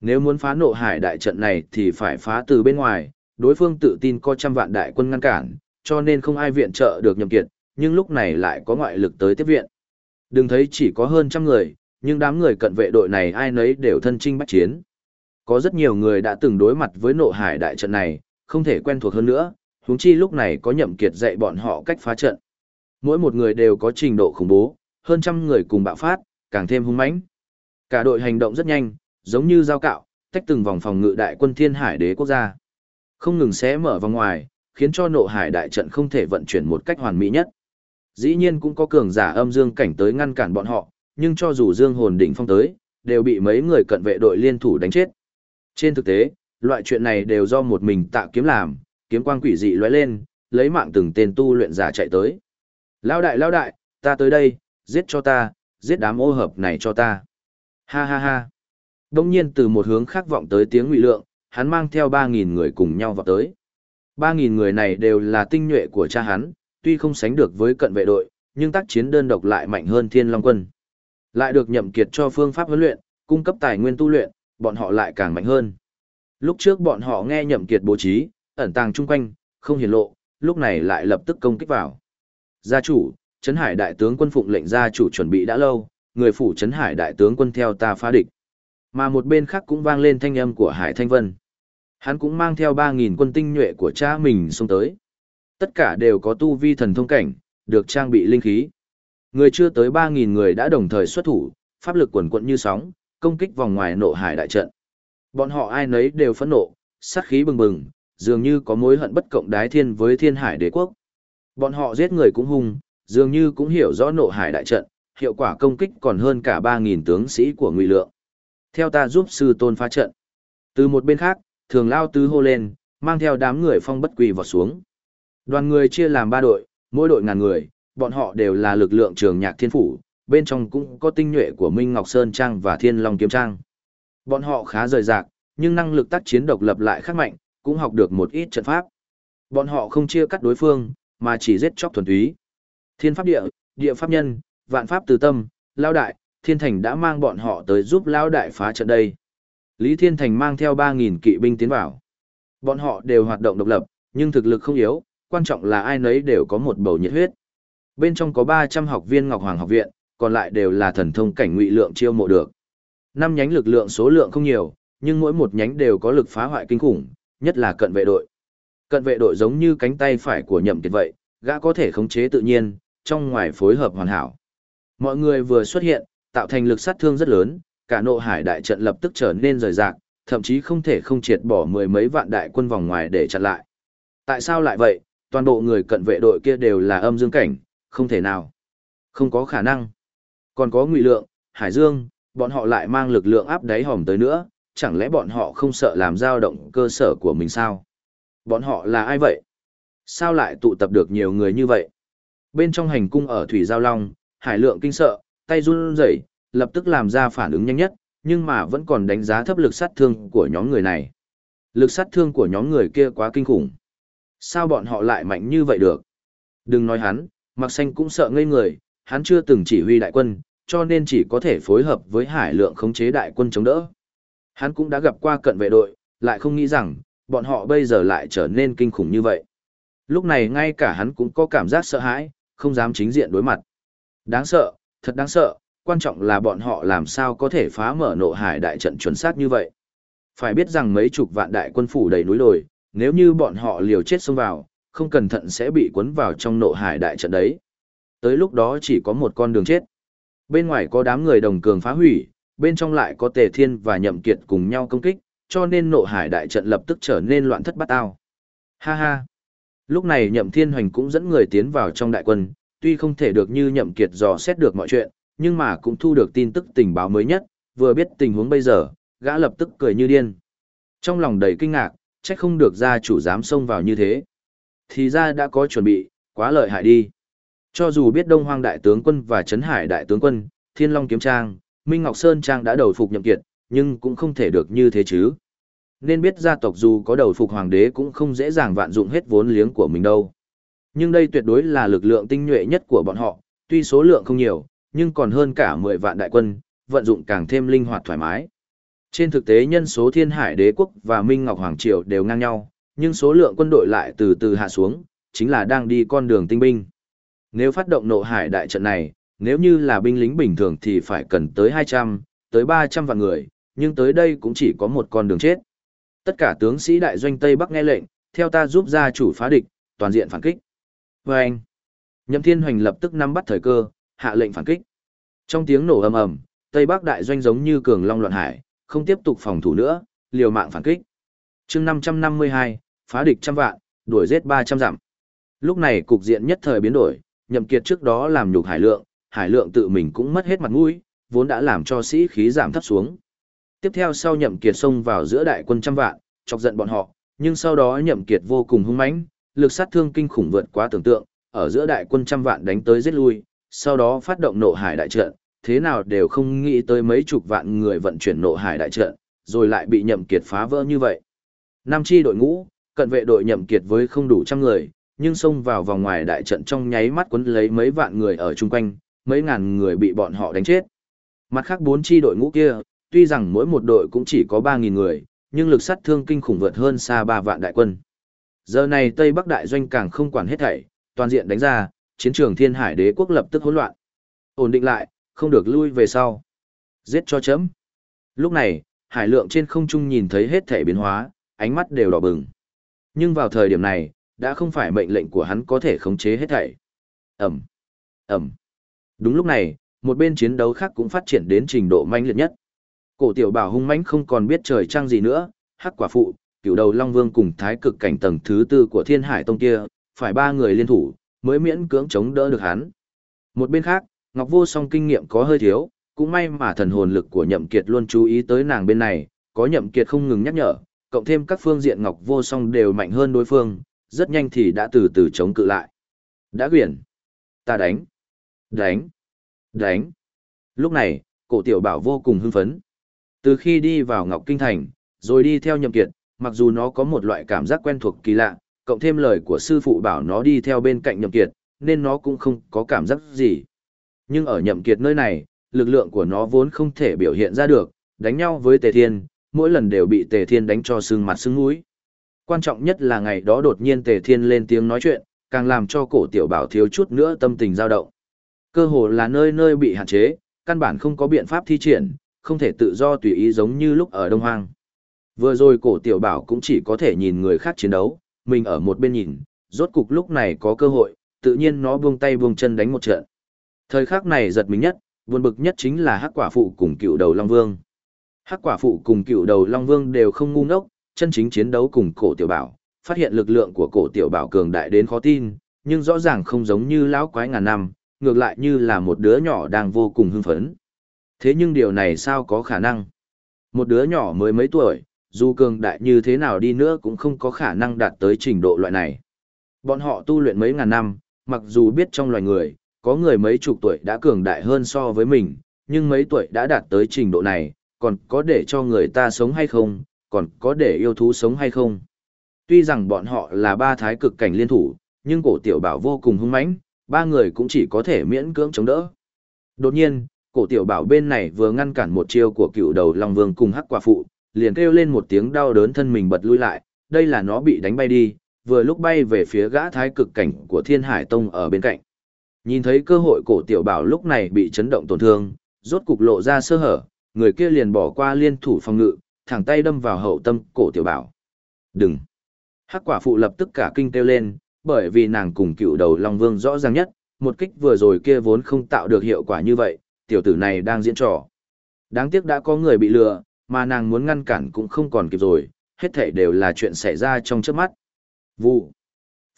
Nếu muốn phá nộ hải đại trận này thì phải phá từ bên ngoài, đối phương tự tin có trăm vạn đại quân ngăn cản, cho nên không ai viện trợ được nhậm kiệt, nhưng lúc này lại có ngoại lực tới tiếp viện. Đừng thấy chỉ có hơn trăm người, nhưng đám người cận vệ đội này ai nấy đều thân chinh bách chiến. Có rất nhiều người đã từng đối mặt với nộ hải đại trận này, không thể quen thuộc hơn nữa, huống chi lúc này có nhậm kiệt dạy bọn họ cách phá trận. Mỗi một người đều có trình độ khủng bố, hơn trăm người cùng bạo phát, càng thêm hung mãnh. Cả đội hành động rất nhanh, giống như giao cạo, tách từng vòng phòng ngự đại quân thiên hải đế quốc gia. Không ngừng xé mở vòng ngoài, khiến cho nộ hải đại trận không thể vận chuyển một cách hoàn mỹ nhất. Dĩ nhiên cũng có cường giả âm dương cảnh tới ngăn cản bọn họ, nhưng cho dù dương hồn đỉnh phong tới, đều bị mấy người cận vệ đội liên thủ đánh chết. Trên thực tế, loại chuyện này đều do một mình tạ kiếm làm, kiếm quang quỷ dị lóe lên, lấy mạng từng tên tu luyện giả chạy tới. Lao đại lao đại, ta tới đây, giết cho ta, giết đám ô hợp này cho ta. Ha ha ha. Đông nhiên từ một hướng khác vọng tới tiếng ngụy lượng, hắn mang theo 3.000 người cùng nhau vào tới. 3.000 người này đều là tinh nhuệ của cha hắn, tuy không sánh được với cận vệ đội, nhưng tác chiến đơn độc lại mạnh hơn thiên long quân. Lại được nhậm kiệt cho phương pháp huấn luyện, cung cấp tài nguyên tu luyện, bọn họ lại càng mạnh hơn. Lúc trước bọn họ nghe nhậm kiệt bố trí, ẩn tàng chung quanh, không hiển lộ, lúc này lại lập tức công kích vào. Gia chủ, Trấn Hải đại tướng quân phụng lệnh gia chủ chuẩn bị đã lâu, người phủ Trấn Hải đại tướng quân theo ta phá địch. Mà một bên khác cũng vang lên thanh âm của Hải Thanh Vân. Hắn cũng mang theo 3.000 quân tinh nhuệ của cha mình xông tới. Tất cả đều có tu vi thần thông cảnh, được trang bị linh khí. Người chưa tới 3.000 người đã đồng thời xuất thủ, pháp lực quần quận như sóng, công kích vòng ngoài nộ hải đại trận. Bọn họ ai nấy đều phẫn nộ, sát khí bừng bừng, dường như có mối hận bất cộng đái thiên với thiên hải đế quốc. Bọn họ giết người cũng hung, dường như cũng hiểu rõ nộ hải đại trận, hiệu quả công kích còn hơn cả 3.000 tướng sĩ của ngụy lượng. Theo ta giúp sư tôn phá trận. Từ một bên khác, thường lao tứ hô lên, mang theo đám người phong bất quỳ vào xuống. Đoàn người chia làm ba đội, mỗi đội ngàn người, bọn họ đều là lực lượng trường nhạc thiên phủ, bên trong cũng có tinh nhuệ của Minh Ngọc Sơn Trang và Thiên Long Kiếm Trang. Bọn họ khá rời rạc, nhưng năng lực tác chiến độc lập lại khác mạnh, cũng học được một ít trận pháp. Bọn họ không chia cắt đối phương, mà chỉ giết chóc thuần túy. Thiên pháp địa, địa pháp nhân, vạn pháp từ tâm, lao đại, thiên thành đã mang bọn họ tới giúp lao đại phá trận đây. Lý Thiên Thành mang theo 3.000 kỵ binh tiến vào. Bọn họ đều hoạt động độc lập, nhưng thực lực không yếu, quan trọng là ai nấy đều có một bầu nhiệt huyết. Bên trong có 300 học viên Ngọc Hoàng học viện, còn lại đều là thần thông cảnh ngụy lượng chiêu mộ được. Năm nhánh lực lượng số lượng không nhiều, nhưng mỗi một nhánh đều có lực phá hoại kinh khủng, nhất là cận vệ đội. Cận vệ đội giống như cánh tay phải của nhậm kiệt vậy, gã có thể khống chế tự nhiên, trong ngoài phối hợp hoàn hảo. Mọi người vừa xuất hiện, tạo thành lực sát thương rất lớn, cả nộ hải đại trận lập tức trở nên rời rạc, thậm chí không thể không triệt bỏ mười mấy vạn đại quân vòng ngoài để chặn lại. Tại sao lại vậy? Toàn bộ người cận vệ đội kia đều là âm dương cảnh, không thể nào. Không có khả năng. Còn có Ngụy Lượng, Hải Dương, bọn họ lại mang lực lượng áp đáy hòm tới nữa, chẳng lẽ bọn họ không sợ làm dao động cơ sở của mình sao? Bọn họ là ai vậy? Sao lại tụ tập được nhiều người như vậy? Bên trong hành cung ở Thủy Giao Long, Hải Lượng kinh sợ, tay run rẩy, lập tức làm ra phản ứng nhanh nhất, nhưng mà vẫn còn đánh giá thấp lực sát thương của nhóm người này. Lực sát thương của nhóm người kia quá kinh khủng. Sao bọn họ lại mạnh như vậy được? Đừng nói hắn, Mạc Xanh cũng sợ ngây người, hắn chưa từng chỉ huy đại quân, cho nên chỉ có thể phối hợp với hải lượng khống chế đại quân chống đỡ. Hắn cũng đã gặp qua cận vệ đội, lại không nghĩ rằng, bọn họ bây giờ lại trở nên kinh khủng như vậy. Lúc này ngay cả hắn cũng có cảm giác sợ hãi, không dám chính diện đối mặt. Đáng sợ, thật đáng sợ, quan trọng là bọn họ làm sao có thể phá mở nộ hải đại trận chuẩn xác như vậy. Phải biết rằng mấy chục vạn đại quân phủ đầy núi đồi, nếu như bọn họ liều chết xông vào, không cẩn thận sẽ bị cuốn vào trong nộ hải đại trận đấy. Tới lúc đó chỉ có một con đường chết. Bên ngoài có đám người đồng cường phá hủy, bên trong lại có tề thiên và nhậm kiệt cùng nhau công kích, cho nên nộ hải đại trận lập tức trở nên loạn thất bát ao. Ha ha! Lúc này nhậm thiên hoành cũng dẫn người tiến vào trong đại quân, tuy không thể được như nhậm kiệt dò xét được mọi chuyện, nhưng mà cũng thu được tin tức tình báo mới nhất, vừa biết tình huống bây giờ, gã lập tức cười như điên. Trong lòng đầy kinh ngạc, trách không được gia chủ dám xông vào như thế. Thì ra đã có chuẩn bị, quá lợi hại đi. Cho dù biết Đông Hoang đại tướng quân và Trấn Hải đại tướng quân, Thiên Long kiếm trang, Minh Ngọc Sơn trang đã đầu phục nhậm kiệt, nhưng cũng không thể được như thế chứ. Nên biết gia tộc dù có đầu phục hoàng đế cũng không dễ dàng vạn dụng hết vốn liếng của mình đâu. Nhưng đây tuyệt đối là lực lượng tinh nhuệ nhất của bọn họ, tuy số lượng không nhiều, nhưng còn hơn cả 10 vạn đại quân, vận dụng càng thêm linh hoạt thoải mái. Trên thực tế nhân số Thiên Hải Đế quốc và Minh Ngọc Hoàng triều đều ngang nhau, nhưng số lượng quân đội lại từ từ hạ xuống, chính là đang đi con đường tinh binh. Nếu phát động nộ hải đại trận này, nếu như là binh lính bình thường thì phải cần tới 200, tới 300 vạn người, nhưng tới đây cũng chỉ có một con đường chết. Tất cả tướng sĩ đại doanh Tây Bắc nghe lệnh, theo ta giúp gia chủ phá địch, toàn diện phản kích. Và anh, Nhậm Thiên Hoành lập tức nắm bắt thời cơ, hạ lệnh phản kích. Trong tiếng nổ ầm ầm, Tây Bắc đại doanh giống như cường long loạn hải, không tiếp tục phòng thủ nữa, liều mạng phản kích. Chương 552, phá địch trăm vạn, đuổi giết 300 dặm. Lúc này cục diện nhất thời biến đổi, Nhậm Kiệt trước đó làm nhục Hải Lượng, Hải Lượng tự mình cũng mất hết mặt mũi, vốn đã làm cho sĩ khí giảm thấp xuống. Tiếp theo sau Nhậm Kiệt xông vào giữa đại quân trăm vạn, chọc giận bọn họ, nhưng sau đó Nhậm Kiệt vô cùng hung mãnh, lực sát thương kinh khủng vượt quá tưởng tượng, ở giữa đại quân trăm vạn đánh tới giết lui, sau đó phát động nộ hải đại trận, thế nào đều không nghĩ tới mấy chục vạn người vận chuyển nộ hải đại trận, rồi lại bị Nhậm Kiệt phá vỡ như vậy. Nam chi đội ngũ, cận vệ đội Nhậm Kiệt với không đủ trăm người, nhưng xông vào vòng ngoài đại trận trong nháy mắt quấn lấy mấy vạn người ở chung quanh, mấy ngàn người bị bọn họ đánh chết. Mặt khác bốn chi đội ngũ kia, tuy rằng mỗi một đội cũng chỉ có 3.000 người, nhưng lực sát thương kinh khủng vượt hơn xa 3 vạn đại quân. Giờ này Tây Bắc đại doanh càng không quản hết thảy, toàn diện đánh ra, chiến trường Thiên Hải Đế quốc lập tức hỗn loạn. Ổn định lại, không được lui về sau. Giết cho chấm. Lúc này, Hải Lượng trên không trung nhìn thấy hết thể biến hóa, ánh mắt đều đỏ bừng. Nhưng vào thời điểm này, đã không phải mệnh lệnh của hắn có thể khống chế hết thảy. Ẩm, Ẩm. Đúng lúc này, một bên chiến đấu khác cũng phát triển đến trình độ manh liệt nhất. Cổ tiểu bảo hung mãnh không còn biết trời trăng gì nữa, hắc quả phụ, cửu đầu Long Vương cùng thái cực cảnh tầng thứ tư của thiên hải tông kia, phải ba người liên thủ, mới miễn cưỡng chống đỡ được hắn. Một bên khác, Ngọc Vô song kinh nghiệm có hơi thiếu, cũng may mà thần hồn lực của Nhậm Kiệt luôn chú ý tới nàng bên này, có Nhậm Kiệt không ngừng nhắc nhở, cộng thêm các phương diện Ngọc Vô song đều mạnh hơn đối phương, rất nhanh thì đã từ từ chống cự lại. Đã quyển. Ta đánh. Đánh. Đánh. Lúc này, cổ tiểu bảo vô cùng hưng phấn. Từ khi đi vào Ngọc Kinh Thành, rồi đi theo nhậm kiệt, mặc dù nó có một loại cảm giác quen thuộc kỳ lạ, cộng thêm lời của sư phụ bảo nó đi theo bên cạnh nhậm kiệt, nên nó cũng không có cảm giác gì. Nhưng ở nhậm kiệt nơi này, lực lượng của nó vốn không thể biểu hiện ra được, đánh nhau với Tề Thiên, mỗi lần đều bị Tề Thiên đánh cho sưng mặt sưng mũi. Quan trọng nhất là ngày đó đột nhiên Tề Thiên lên tiếng nói chuyện, càng làm cho cổ tiểu bảo thiếu chút nữa tâm tình dao động. Cơ hồ là nơi nơi bị hạn chế, căn bản không có biện pháp thi triển, không thể tự do tùy ý giống như lúc ở Đông Hoang. Vừa rồi cổ tiểu bảo cũng chỉ có thể nhìn người khác chiến đấu, mình ở một bên nhìn, rốt cục lúc này có cơ hội, tự nhiên nó buông tay buông chân đánh một trận. Thời khắc này giật mình nhất, buồn bực nhất chính là hắc quả phụ cùng cựu đầu Long Vương. Hắc quả phụ cùng cựu đầu Long Vương đều không ngu ngốc, chân chính chiến đấu cùng cổ tiểu bảo, phát hiện lực lượng của cổ tiểu bảo cường đại đến khó tin, nhưng rõ ràng không giống như lão quái ngàn năm, ngược lại như là một đứa nhỏ đang vô cùng hưng phấn. Thế nhưng điều này sao có khả năng? Một đứa nhỏ mới mấy tuổi, dù cường đại như thế nào đi nữa cũng không có khả năng đạt tới trình độ loại này. Bọn họ tu luyện mấy ngàn năm, mặc dù biết trong loài người, có người mấy chục tuổi đã cường đại hơn so với mình, nhưng mấy tuổi đã đạt tới trình độ này, còn có để cho người ta sống hay không, còn có để yêu thú sống hay không. Tuy rằng bọn họ là ba thái cực cảnh liên thủ, nhưng cổ tiểu bảo vô cùng hung mãnh, ba người cũng chỉ có thể miễn cưỡng chống đỡ. Đột nhiên, cổ tiểu bảo bên này vừa ngăn cản một chiêu của cựu đầu Long Vương cùng hắc quả phụ, liền kêu lên một tiếng đau đớn thân mình bật lui lại, đây là nó bị đánh bay đi, vừa lúc bay về phía gã thái cực cảnh của Thiên Hải Tông ở bên cạnh. Nhìn thấy cơ hội cổ tiểu bảo lúc này bị chấn động tổn thương, rốt cục lộ ra sơ hở, người kia liền bỏ qua liên thủ phòng ngự, thẳng tay đâm vào hậu tâm cổ tiểu bảo. Đừng! Hắc quả phụ lập tức cả kinh kêu lên, bởi vì nàng cùng cựu đầu Long Vương rõ ràng nhất, một kích vừa rồi kia vốn không tạo được hiệu quả như vậy, tiểu tử này đang diễn trò. Đáng tiếc đã có người bị lừa, mà nàng muốn ngăn cản cũng không còn kịp rồi, hết thảy đều là chuyện xảy ra trong chớp mắt. Vụ.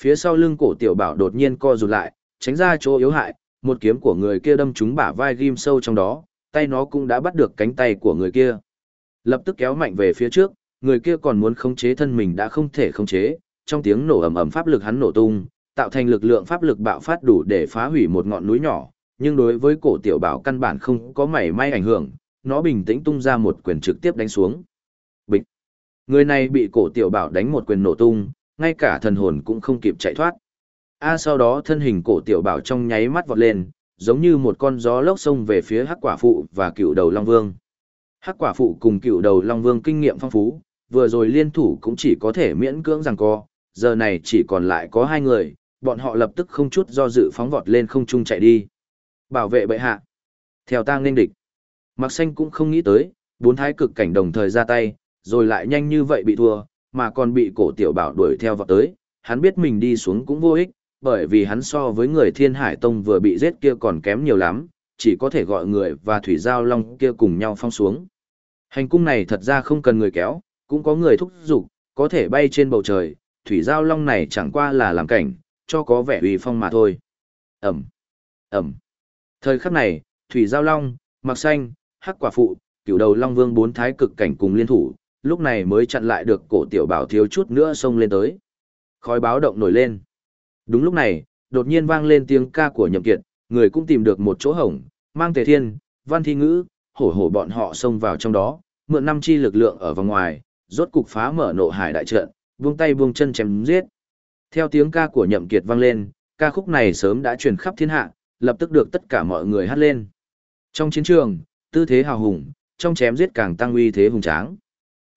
Phía sau lưng cổ tiểu bảo đột nhiên co rụt lại, tránh ra chỗ yếu hại, một kiếm của người kia đâm trúng bả vai ghim sâu trong đó, tay nó cũng đã bắt được cánh tay của người kia. Lập tức kéo mạnh về phía trước, người kia còn muốn khống chế thân mình đã không thể khống chế, trong tiếng nổ ầm ầm pháp lực hắn nổ tung, tạo thành lực lượng pháp lực bạo phát đủ để phá hủy một ngọn núi nhỏ, nhưng đối với cổ tiểu bảo căn bản không có mảy may ảnh hưởng, nó bình tĩnh tung ra một quyền trực tiếp đánh xuống. Bịch. Người này bị cổ tiểu bảo đánh một quyền nổ tung, ngay cả thần hồn cũng không kịp chạy thoát. A sau đó thân hình cổ tiểu bảo trong nháy mắt vọt lên, giống như một con gió lốc xông về phía hắc quả phụ và cựu đầu Long Vương. Hắc quả phụ cùng cựu đầu Long Vương kinh nghiệm phong phú, vừa rồi liên thủ cũng chỉ có thể miễn cưỡng rằng co, giờ này chỉ còn lại có hai người, bọn họ lập tức không chút do dự phóng vọt lên không trung chạy đi. Bảo vệ bệ hạ. Theo tang nên địch. Mặc Xanh cũng không nghĩ tới, bốn thái cực cảnh đồng thời ra tay, rồi lại nhanh như vậy bị thua, mà còn bị cổ tiểu bảo đuổi theo vọt tới, hắn biết mình đi xuống cũng vô ích, bởi vì hắn so với người Thiên Hải Tông vừa bị giết kia còn kém nhiều lắm, chỉ có thể gọi người và Thủy Giao Long kia cùng nhau phong xuống. Hành cung này thật ra không cần người kéo, cũng có người thúc giục, có thể bay trên bầu trời, Thủy Giao Long này chẳng qua là làm cảnh, cho có vẻ uy phong mà thôi. Ẩm, Ẩm. Thời khắc này, Thủy Giao Long, Mặc Xanh, Hắc Quả Phụ, cửu đầu Long Vương bốn thái cực cảnh cùng liên thủ, lúc này mới chặn lại được cổ tiểu bảo thiếu chút nữa xông lên tới. Khói báo động nổi lên. Đúng lúc này, đột nhiên vang lên tiếng ca của nhậm kiệt, người cũng tìm được một chỗ hổng, mang tề thiên, văn thi ngữ, hổ hổ bọn họ xông vào trong đó, mượn năm chi lực lượng ở vòng ngoài, rốt cục phá mở nộ hải đại trận, buông tay buông chân chém giết. Theo tiếng ca của nhậm kiệt vang lên, ca khúc này sớm đã truyền khắp thiên hạ, lập tức được tất cả mọi người hát lên. Trong chiến trường, tư thế hào hùng, trong chém giết càng tăng uy thế hùng tráng.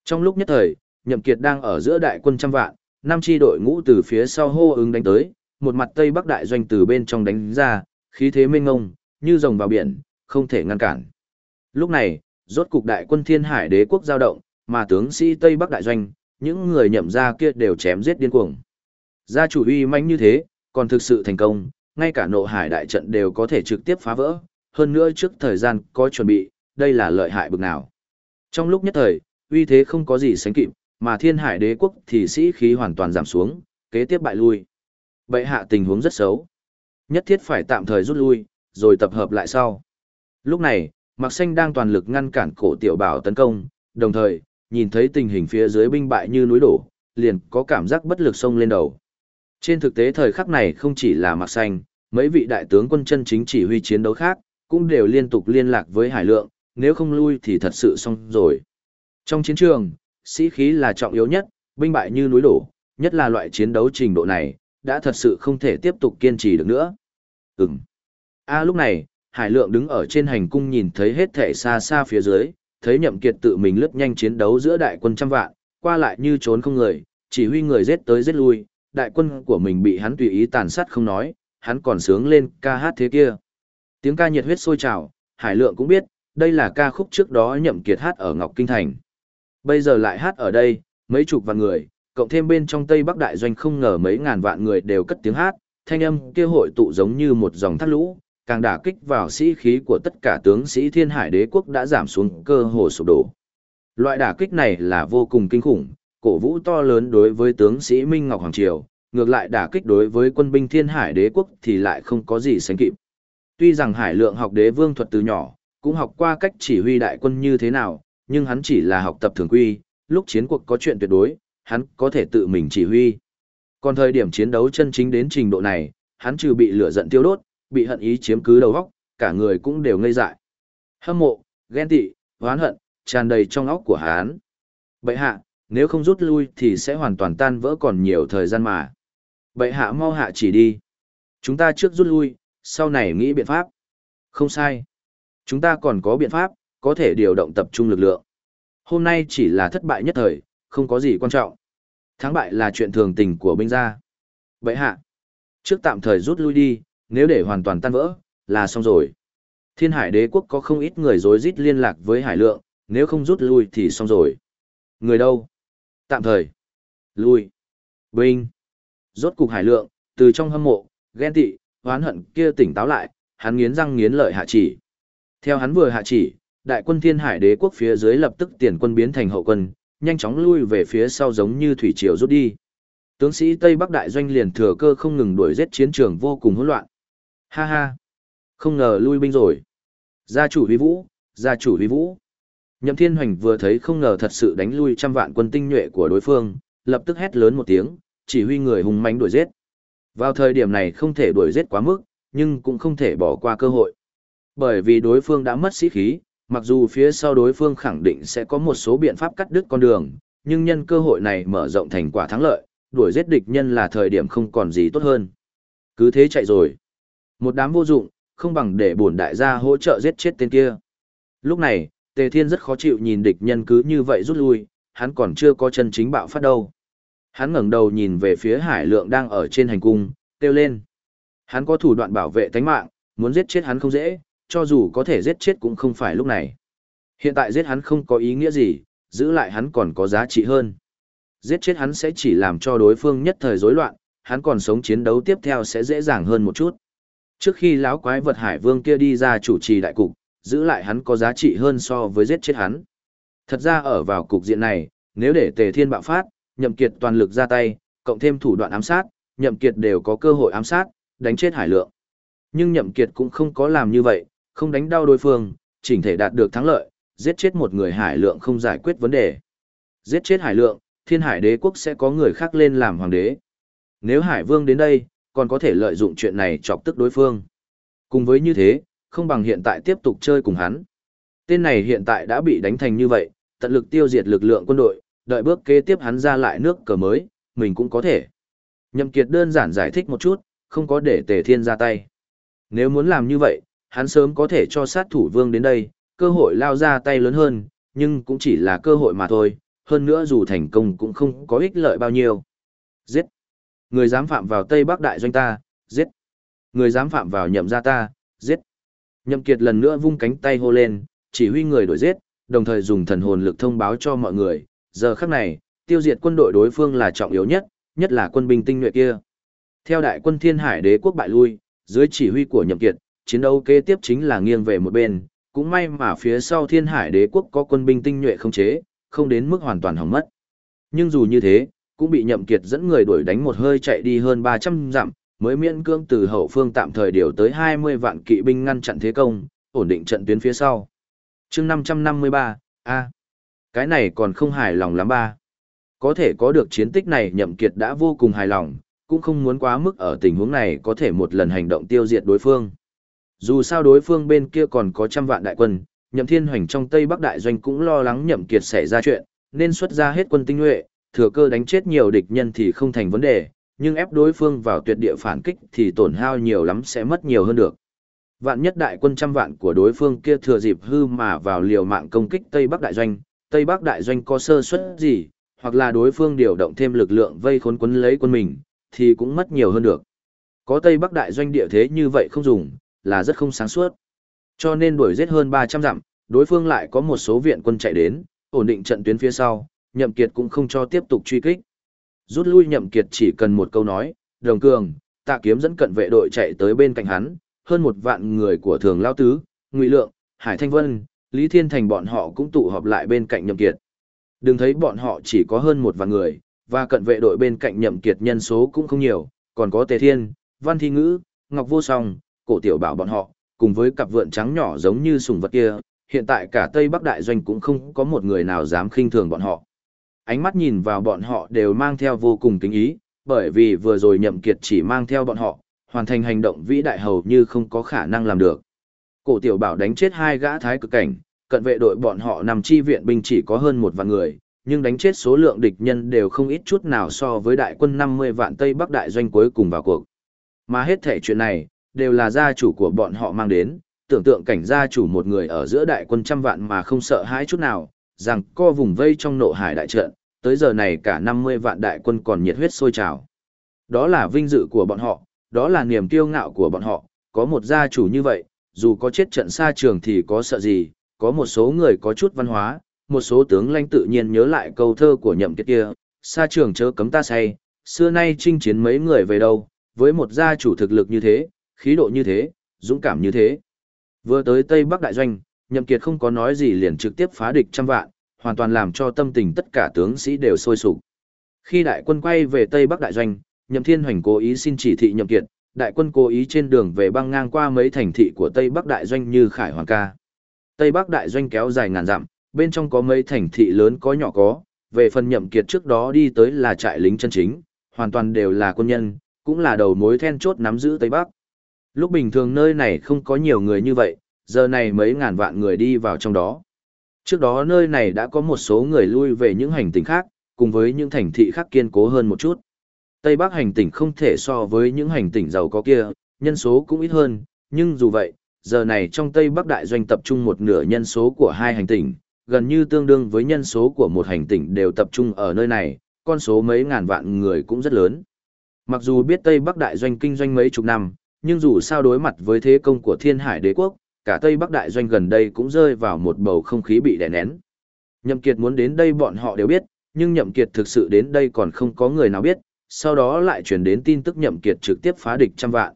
Trong lúc nhất thời, nhậm kiệt đang ở giữa đại quân trăm vạn, năm chi đội ngũ từ phía sau hô ứng đánh tới, một mặt tây bắc đại doanh từ bên trong đánh ra, khí thế mênh ngông, như rồng vào biển, không thể ngăn cản. Lúc này, rốt cục đại quân thiên hải đế quốc giao động, mà tướng sĩ tây bắc đại doanh, những người nhậm ra kia đều chém giết điên cuồng. Gia chủ uy mãnh như thế, còn thực sự thành công, ngay cả nộ hải đại trận đều có thể trực tiếp phá vỡ, hơn nữa trước thời gian có chuẩn bị, đây là lợi hại bực nào. Trong lúc nhất thời, uy thế không có gì sánh kịp, mà thiên hải đế quốc thì sĩ khí hoàn toàn giảm xuống, kế tiếp bại lui. Bệ hạ tình huống rất xấu. Nhất thiết phải tạm thời rút lui, rồi tập hợp lại sau. Lúc này, Mạc Xanh đang toàn lực ngăn cản cổ tiểu bảo tấn công, đồng thời, nhìn thấy tình hình phía dưới binh bại như núi đổ, liền có cảm giác bất lực sông lên đầu. Trên thực tế thời khắc này không chỉ là Mạc Xanh, mấy vị đại tướng quân chân chính chỉ huy chiến đấu khác, cũng đều liên tục liên lạc với Hải Lượng, nếu không lui thì thật sự xong rồi. Trong chiến trường, sĩ khí là trọng yếu nhất, binh bại như núi đổ, nhất là loại chiến đấu trình độ này, đã thật sự không thể tiếp tục kiên trì được nữa. Ừm. A lúc này, Hải Lượng đứng ở trên hành cung nhìn thấy hết thể xa xa phía dưới, thấy Nhậm Kiệt tự mình lướt nhanh chiến đấu giữa đại quân trăm vạn, qua lại như trốn không người, chỉ huy người giết tới giết lui, đại quân của mình bị hắn tùy ý tàn sát không nói, hắn còn sướng lên ca hát thế kia. Tiếng ca nhiệt huyết sôi trào, Hải Lượng cũng biết, đây là ca khúc trước đó Nhậm Kiệt hát ở Ngọc Kinh Thành. Bây giờ lại hát ở đây, mấy chục vạn người, cộng thêm bên trong Tây Bắc Đại Doanh không ngờ mấy ngàn vạn người đều cất tiếng hát, thanh âm kia hội tụ giống như một dòng thác lũ, càng đả kích vào sĩ khí của tất cả tướng sĩ thiên hải đế quốc đã giảm xuống cơ hồ sụp đổ. Loại đả kích này là vô cùng kinh khủng, cổ vũ to lớn đối với tướng sĩ Minh Ngọc Hoàng Triều, ngược lại đả kích đối với quân binh thiên hải đế quốc thì lại không có gì sánh kịp. Tuy rằng hải lượng học đế vương thuật từ nhỏ, cũng học qua cách chỉ huy đại quân như thế nào, nhưng hắn chỉ là học tập thường quy, lúc chiến cuộc có chuyện tuyệt đối, hắn có thể tự mình chỉ huy. Còn thời điểm chiến đấu chân chính đến trình độ này, hắn trừ bị lửa giận tiêu đốt, bị hận ý chiếm cứ đầu óc, cả người cũng đều ngây dại. Hâm mộ, ghen tị, oán hận, tràn đầy trong óc của hắn. Bệ hạ, nếu không rút lui thì sẽ hoàn toàn tan vỡ còn nhiều thời gian mà. Bệ hạ mau hạ chỉ đi. Chúng ta trước rút lui, sau này nghĩ biện pháp. Không sai. Chúng ta còn có biện pháp, có thể điều động tập trung lực lượng. Hôm nay chỉ là thất bại nhất thời, không có gì quan trọng. Thắng bại là chuyện thường tình của binh gia. vậy hạ, trước tạm thời rút lui đi, nếu để hoàn toàn tan vỡ, là xong rồi. Thiên hải đế quốc có không ít người rối rít liên lạc với hải lượng, nếu không rút lui thì xong rồi. Người đâu? Tạm thời. Lui. Binh. Rốt cục hải lượng, từ trong hâm mộ, ghen tị, hoán hận kia tỉnh táo lại, hắn nghiến răng nghiến lợi hạ chỉ. Theo hắn vừa hạ chỉ, đại quân thiên hải đế quốc phía dưới lập tức tiền quân biến thành hậu quân, nhanh chóng lui về phía sau giống như thủy triều rút đi. Tướng sĩ Tây Bắc đại doanh liền thừa cơ không ngừng đuổi giết chiến trường vô cùng hỗn loạn. Ha ha, không ngờ lui binh rồi. Gia chủ vi vũ, gia chủ vi vũ. Nhậm Thiên Hoành vừa thấy không ngờ thật sự đánh lui trăm vạn quân tinh nhuệ của đối phương, lập tức hét lớn một tiếng, chỉ huy người hùng mãnh đuổi giết. Vào thời điểm này không thể đuổi giết quá mức, nhưng cũng không thể bỏ qua cơ hội. Bởi vì đối phương đã mất sĩ khí, mặc dù phía sau đối phương khẳng định sẽ có một số biện pháp cắt đứt con đường, nhưng nhân cơ hội này mở rộng thành quả thắng lợi, đuổi giết địch nhân là thời điểm không còn gì tốt hơn. Cứ thế chạy rồi. Một đám vô dụng, không bằng để bổn đại gia hỗ trợ giết chết tên kia. Lúc này, Tề Thiên rất khó chịu nhìn địch nhân cứ như vậy rút lui, hắn còn chưa có chân chính bạo phát đâu. Hắn ngẩng đầu nhìn về phía Hải Lượng đang ở trên hành cung, kêu lên. Hắn có thủ đoạn bảo vệ tánh mạng, muốn giết chết hắn không dễ, cho dù có thể giết chết cũng không phải lúc này. Hiện tại giết hắn không có ý nghĩa gì, giữ lại hắn còn có giá trị hơn. Giết chết hắn sẽ chỉ làm cho đối phương nhất thời rối loạn, hắn còn sống chiến đấu tiếp theo sẽ dễ dàng hơn một chút. Trước khi lão quái vật hải vương kia đi ra chủ trì đại cục, giữ lại hắn có giá trị hơn so với giết chết hắn. Thật ra ở vào cục diện này, nếu để tề thiên bạo phát, nhậm kiệt toàn lực ra tay, cộng thêm thủ đoạn ám sát, nhậm kiệt đều có cơ hội ám sát, đánh chết hải lượng. Nhưng nhậm kiệt cũng không có làm như vậy, không đánh đau đối phương, chỉnh thể đạt được thắng lợi, giết chết một người hải lượng không giải quyết vấn đề. Giết chết hải lượng, thiên hải đế quốc sẽ có người khác lên làm hoàng đế. Nếu hải vương đến đây, còn có thể lợi dụng chuyện này chọc tức đối phương. Cùng với như thế, không bằng hiện tại tiếp tục chơi cùng hắn. Tên này hiện tại đã bị đánh thành như vậy, tận lực tiêu diệt lực lượng quân đội, đợi bước kế tiếp hắn ra lại nước cờ mới, mình cũng có thể. Nhậm Kiệt đơn giản giải thích một chút, không có để Tề Thiên ra tay. Nếu muốn làm như vậy, hắn sớm có thể cho sát thủ vương đến đây, cơ hội lao ra tay lớn hơn, nhưng cũng chỉ là cơ hội mà thôi, hơn nữa dù thành công cũng không có ích lợi bao nhiêu. Giết! Người dám phạm vào Tây Bắc Đại Doanh ta, giết! Người dám phạm vào nhậm gia ta, giết! Nhậm Kiệt lần nữa vung cánh tay hô lên, chỉ huy người đuổi giết, đồng thời dùng thần hồn lực thông báo cho mọi người, giờ khắc này, tiêu diệt quân đội đối phương là trọng yếu nhất, nhất là quân binh tinh nhuệ kia. Theo đại quân Thiên Hải Đế quốc bại lui, dưới chỉ huy của Nhậm Kiệt, chiến đấu kế tiếp chính là nghiêng về một bên, cũng may mà phía sau Thiên Hải Đế quốc có quân binh tinh nhuệ không chế, không đến mức hoàn toàn hỏng mất. Nhưng dù như thế, cũng bị Nhậm Kiệt dẫn người đuổi đánh một hơi chạy đi hơn 300 dặm, mới miễn cưỡng từ hậu phương tạm thời điều tới 20 vạn kỵ binh ngăn chặn thế công, ổn định trận tuyến phía sau. Chương 553, a, cái này còn không hài lòng lắm ba. Có thể có được chiến tích này Nhậm Kiệt đã vô cùng hài lòng, cũng không muốn quá mức ở tình huống này có thể một lần hành động tiêu diệt đối phương. Dù sao đối phương bên kia còn có trăm vạn đại quân, Nhậm Thiên Hoành trong Tây Bắc đại doanh cũng lo lắng Nhậm Kiệt xảy ra chuyện, nên xuất ra hết quân tinh nhuệ, thừa cơ đánh chết nhiều địch nhân thì không thành vấn đề, nhưng ép đối phương vào tuyệt địa phản kích thì tổn hao nhiều lắm sẽ mất nhiều hơn được. Vạn nhất đại quân trăm vạn của đối phương kia thừa dịp hư mà vào liều mạng công kích Tây Bắc đại doanh, Tây Bắc đại doanh có sơ suất gì, hoặc là đối phương điều động thêm lực lượng vây khốn quấn lấy quân mình, thì cũng mất nhiều hơn được. Có Tây Bắc đại doanh địa thế như vậy không dùng, là rất không sáng suốt. Cho nên đuổi giết hơn 300 dặm, đối phương lại có một số viện quân chạy đến, ổn định trận tuyến phía sau, Nhậm Kiệt cũng không cho tiếp tục truy kích. Rút lui Nhậm Kiệt chỉ cần một câu nói, đồng cường, tạ kiếm dẫn cận vệ đội chạy tới bên cạnh hắn, hơn một vạn người của thường lao tứ, ngụy lượng, hải thanh vân, lý thiên thành bọn họ cũng tụ họp lại bên cạnh nhậm kiệt. Đừng thấy bọn họ chỉ có hơn một vạn người, và cận vệ đội bên cạnh nhậm kiệt nhân số cũng không nhiều, còn có tề thiên, văn thi ngữ, ngọc vô song, cổ tiểu bảo bọn họ, cùng với cặp vượn trắng nhỏ giống như sùng vật kia, hiện tại cả Tây Bắc Đại Doanh cũng không có một người nào dám khinh thường bọn họ. Ánh mắt nhìn vào bọn họ đều mang theo vô cùng kính ý, bởi vì vừa rồi nhậm kiệt chỉ mang theo bọn họ, hoàn thành hành động vĩ đại hầu như không có khả năng làm được. Cổ tiểu bảo đánh chết hai gã thái cực cảnh, cận vệ đội bọn họ nằm chi viện binh chỉ có hơn một vạn người, nhưng đánh chết số lượng địch nhân đều không ít chút nào so với đại quân 50 vạn Tây Bắc đại doanh cuối cùng vào cuộc. Mà hết thể chuyện này, đều là gia chủ của bọn họ mang đến, tưởng tượng cảnh gia chủ một người ở giữa đại quân trăm vạn mà không sợ hãi chút nào, rằng co vùng vây trong nộ hải đại trận, tới giờ này cả 50 vạn đại quân còn nhiệt huyết sôi trào. Đó là vinh dự của bọn họ, đó là niềm kiêu ngạo của bọn họ, có một gia chủ như vậy, dù có chết trận xa trường thì có sợ gì, có một số người có chút văn hóa, một số tướng lãnh tự nhiên nhớ lại câu thơ của nhậm kiệt kia, xa trường chớ cấm ta say, xưa nay chinh chiến mấy người về đâu, với một gia chủ thực lực như thế, khí độ như thế, dũng cảm như thế. Vừa tới Tây Bắc Đại Doanh, nhậm kiệt không có nói gì liền trực tiếp phá địch trăm vạn, hoàn toàn làm cho tâm tình tất cả tướng sĩ đều sôi sục. Khi đại quân quay về Tây Bắc Đại Doanh, nhậm thiên hoành cố ý xin chỉ thị nhậm kiệt, đại quân cố ý trên đường về băng ngang qua mấy thành thị của Tây Bắc Đại Doanh như Khải Hoàng Ca. Tây Bắc Đại Doanh kéo dài ngàn dặm, bên trong có mấy thành thị lớn có nhỏ có, về phần nhậm kiệt trước đó đi tới là trại lính chân chính, hoàn toàn đều là quân nhân, cũng là đầu mối then chốt nắm giữ Tây Bắc. Lúc bình thường nơi này không có nhiều người như vậy, giờ này mấy ngàn vạn người đi vào trong đó. Trước đó nơi này đã có một số người lui về những hành tinh khác, cùng với những thành thị khác kiên cố hơn một chút. Tây Bắc hành tinh không thể so với những hành tinh giàu có kia, nhân số cũng ít hơn, nhưng dù vậy, giờ này trong Tây Bắc đại doanh tập trung một nửa nhân số của hai hành tinh, gần như tương đương với nhân số của một hành tinh đều tập trung ở nơi này, con số mấy ngàn vạn người cũng rất lớn. Mặc dù biết Tây Bắc đại doanh kinh doanh mấy chục năm, nhưng dù sao đối mặt với thế công của thiên hải đế quốc, cả Tây Bắc đại doanh gần đây cũng rơi vào một bầu không khí bị đè nén. Nhậm Kiệt muốn đến đây bọn họ đều biết, nhưng Nhậm Kiệt thực sự đến đây còn không có người nào biết, sau đó lại truyền đến tin tức Nhậm Kiệt trực tiếp phá địch trăm vạn.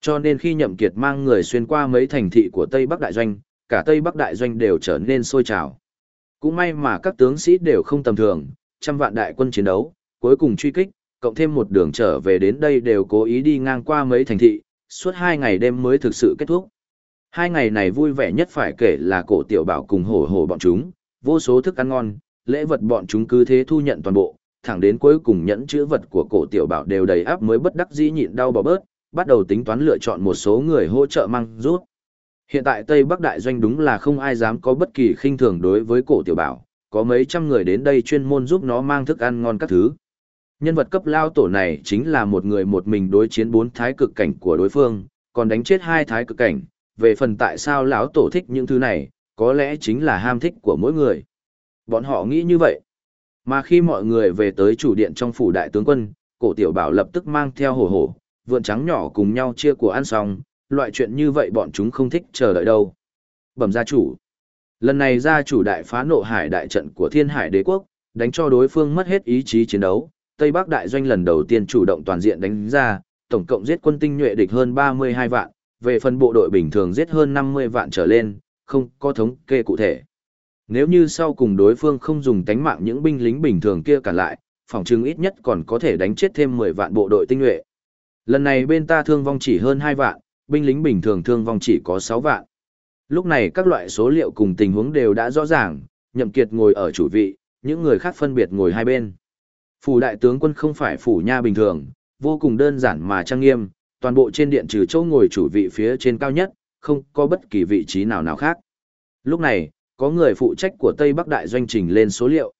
Cho nên khi Nhậm Kiệt mang người xuyên qua mấy thành thị của Tây Bắc đại doanh, cả Tây Bắc đại doanh đều trở nên sôi trào. Cũng may mà các tướng sĩ đều không tầm thường, trăm vạn đại quân chiến đấu, cuối cùng truy kích, cộng thêm một đường trở về đến đây đều cố ý đi ngang qua mấy thành thị, suốt hai ngày đêm mới thực sự kết thúc. Hai ngày này vui vẻ nhất phải kể là cổ tiểu bảo cùng hổ hổ bọn chúng, vô số thức ăn ngon, lễ vật bọn chúng cứ thế thu nhận toàn bộ, thẳng đến cuối cùng nhẫn chữ vật của cổ tiểu bảo đều đầy áp mới bất đắc dĩ nhịn đau bỏ bớt, bắt đầu tính toán lựa chọn một số người hỗ trợ mang rút. Hiện tại Tây Bắc Đại Doanh đúng là không ai dám có bất kỳ khinh thường đối với cổ tiểu bảo, có mấy trăm người đến đây chuyên môn giúp nó mang thức ăn ngon các thứ. Nhân vật cấp lao tổ này chính là một người một mình đối chiến bốn thái cực cảnh của đối phương, còn đánh chết hai thái cực cảnh, về phần tại sao lão tổ thích những thứ này, có lẽ chính là ham thích của mỗi người. Bọn họ nghĩ như vậy. Mà khi mọi người về tới chủ điện trong phủ đại tướng quân, cổ tiểu bảo lập tức mang theo hổ hổ, vượn trắng nhỏ cùng nhau chia của ăn xong, loại chuyện như vậy bọn chúng không thích chờ đợi đâu. Bẩm gia chủ. Lần này gia chủ đại phá nộ hải đại trận của thiên hải đế quốc, đánh cho đối phương mất hết ý chí chiến đấu, Tây Bắc đại doanh lần đầu tiên chủ động toàn diện đánh ra, tổng cộng giết quân tinh nhuệ địch hơn 32 vạn, về phần bộ đội bình thường giết hơn 50 vạn trở lên, không có thống kê cụ thể. Nếu như sau cùng đối phương không dùng tánh mạng những binh lính bình thường kia cả lại, phòng chứng ít nhất còn có thể đánh chết thêm 10 vạn bộ đội tinh nhuệ. Lần này bên ta thương vong chỉ hơn 2 vạn, binh lính bình thường thương vong chỉ có 6 vạn. Lúc này các loại số liệu cùng tình huống đều đã rõ ràng, Nhậm Kiệt ngồi ở chủ vị, những người khác phân biệt ngồi hai bên. Phủ đại tướng quân không phải phủ nha bình thường, vô cùng đơn giản mà trang nghiêm, toàn bộ trên điện trừ chỗ ngồi chủ vị phía trên cao nhất, không có bất kỳ vị trí nào nào khác. Lúc này, có người phụ trách của Tây Bắc Đại Doanh trình lên số liệu.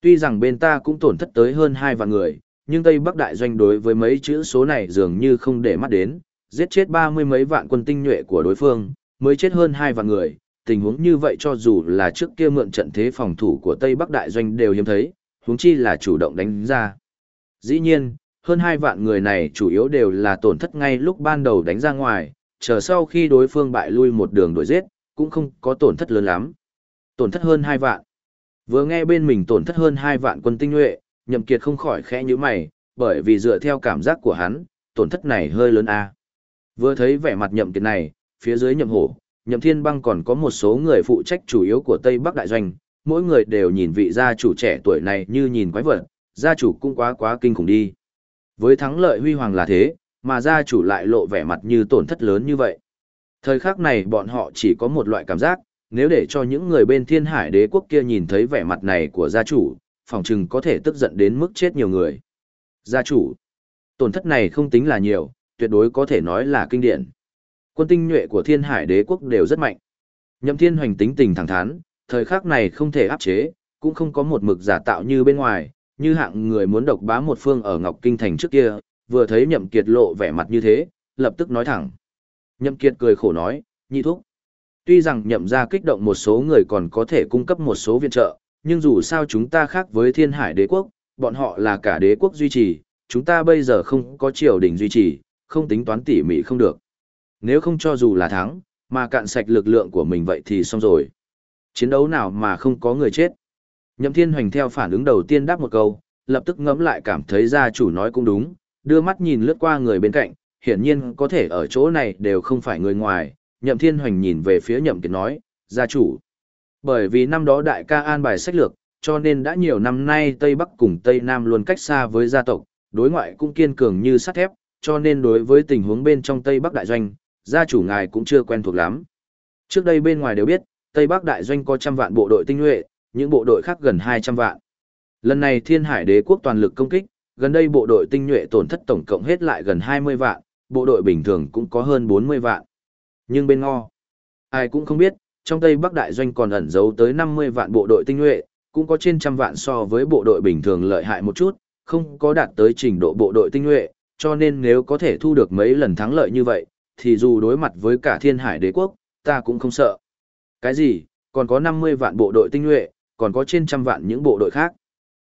Tuy rằng bên ta cũng tổn thất tới hơn hai vạn người, nhưng Tây Bắc Đại Doanh đối với mấy chữ số này dường như không để mắt đến, giết chết ba mươi mấy vạn quân tinh nhuệ của đối phương, mới chết hơn hai vạn người. Tình huống như vậy cho dù là trước kia mượn trận thế phòng thủ của Tây Bắc Đại Doanh đều hiếm thấy, huống chi là chủ động đánh ra. Dĩ nhiên, hơn hai vạn người này chủ yếu đều là tổn thất ngay lúc ban đầu đánh ra ngoài, chờ sau khi đối phương bại lui một đường đuổi giết, cũng không có tổn thất lớn lắm. Tổn thất hơn hai vạn. Vừa nghe bên mình tổn thất hơn hai vạn quân tinh nhuệ, Nhậm Kiệt không khỏi khẽ nhíu mày, bởi vì dựa theo cảm giác của hắn, tổn thất này hơi lớn a. Vừa thấy vẻ mặt nhậm kiệt này, phía dưới nhậm hổ, nhậm thiên băng còn có một số người phụ trách chủ yếu của Tây Bắc Đại Doanh, mỗi người đều nhìn vị gia chủ trẻ tuổi này như nhìn quái vật, gia chủ cũng quá quá kinh khủng đi. Với thắng lợi huy hoàng là thế, mà gia chủ lại lộ vẻ mặt như tổn thất lớn như vậy. Thời khắc này bọn họ chỉ có một loại cảm giác, nếu để cho những người bên thiên hải đế quốc kia nhìn thấy vẻ mặt này của gia chủ, phòng chừng có thể tức giận đến mức chết nhiều người. Gia chủ, tổn thất này không tính là nhiều, tuyệt đối có thể nói là kinh điển. Quân tinh nhuệ của thiên hải đế quốc đều rất mạnh. Nhậm thiên hoành tính tình thẳng thắn, thời khắc này không thể áp chế, cũng không có một mực giả tạo như bên ngoài, như hạng người muốn độc bá một phương ở Ngọc Kinh Thành trước kia, vừa thấy nhậm kiệt lộ vẻ mặt như thế, lập tức nói thẳng. Nhậm kiệt cười khổ nói, nhị thúc. Tuy rằng nhậm ra kích động một số người còn có thể cung cấp một số viện trợ, nhưng dù sao chúng ta khác với thiên hải đế quốc, bọn họ là cả đế quốc duy trì, chúng ta bây giờ không có triều đình duy trì, không tính toán tỉ mỉ không được. Nếu không cho dù là thắng, mà cạn sạch lực lượng của mình vậy thì xong rồi. Chiến đấu nào mà không có người chết. Nhậm Thiên Hoành theo phản ứng đầu tiên đáp một câu, lập tức ngẫm lại cảm thấy gia chủ nói cũng đúng, đưa mắt nhìn lướt qua người bên cạnh, hiển nhiên có thể ở chỗ này đều không phải người ngoài. Nhậm Thiên Hoành nhìn về phía Nhậm Kiệt nói, gia chủ. Bởi vì năm đó đại ca an bài sách lược, cho nên đã nhiều năm nay Tây Bắc cùng Tây Nam luôn cách xa với gia tộc, đối ngoại cũng kiên cường như sắt thép, cho nên đối với tình huống bên trong Tây Bắc đại doanh, gia chủ ngài cũng chưa quen thuộc lắm. Trước đây bên ngoài đều biết, Tây Bắc đại doanh có trăm vạn bộ đội tinh nhuệ, những bộ đội khác gần 200 vạn. Lần này Thiên Hải Đế quốc toàn lực công kích, gần đây bộ đội tinh nhuệ tổn thất tổng cộng hết lại gần 20 vạn, bộ đội bình thường cũng có hơn 40 vạn. Nhưng bên ngo, ai cũng không biết, trong Tây Bắc đại doanh còn ẩn giấu tới 50 vạn bộ đội tinh nhuệ, cũng có trên trăm vạn so với bộ đội bình thường lợi hại một chút, không có đạt tới trình độ bộ đội tinh nhuệ, cho nên nếu có thể thu được mấy lần thắng lợi như vậy, thì dù đối mặt với cả thiên hải đế quốc, ta cũng không sợ. Cái gì, còn có 50 vạn bộ đội tinh nhuệ, còn có trên trăm vạn những bộ đội khác.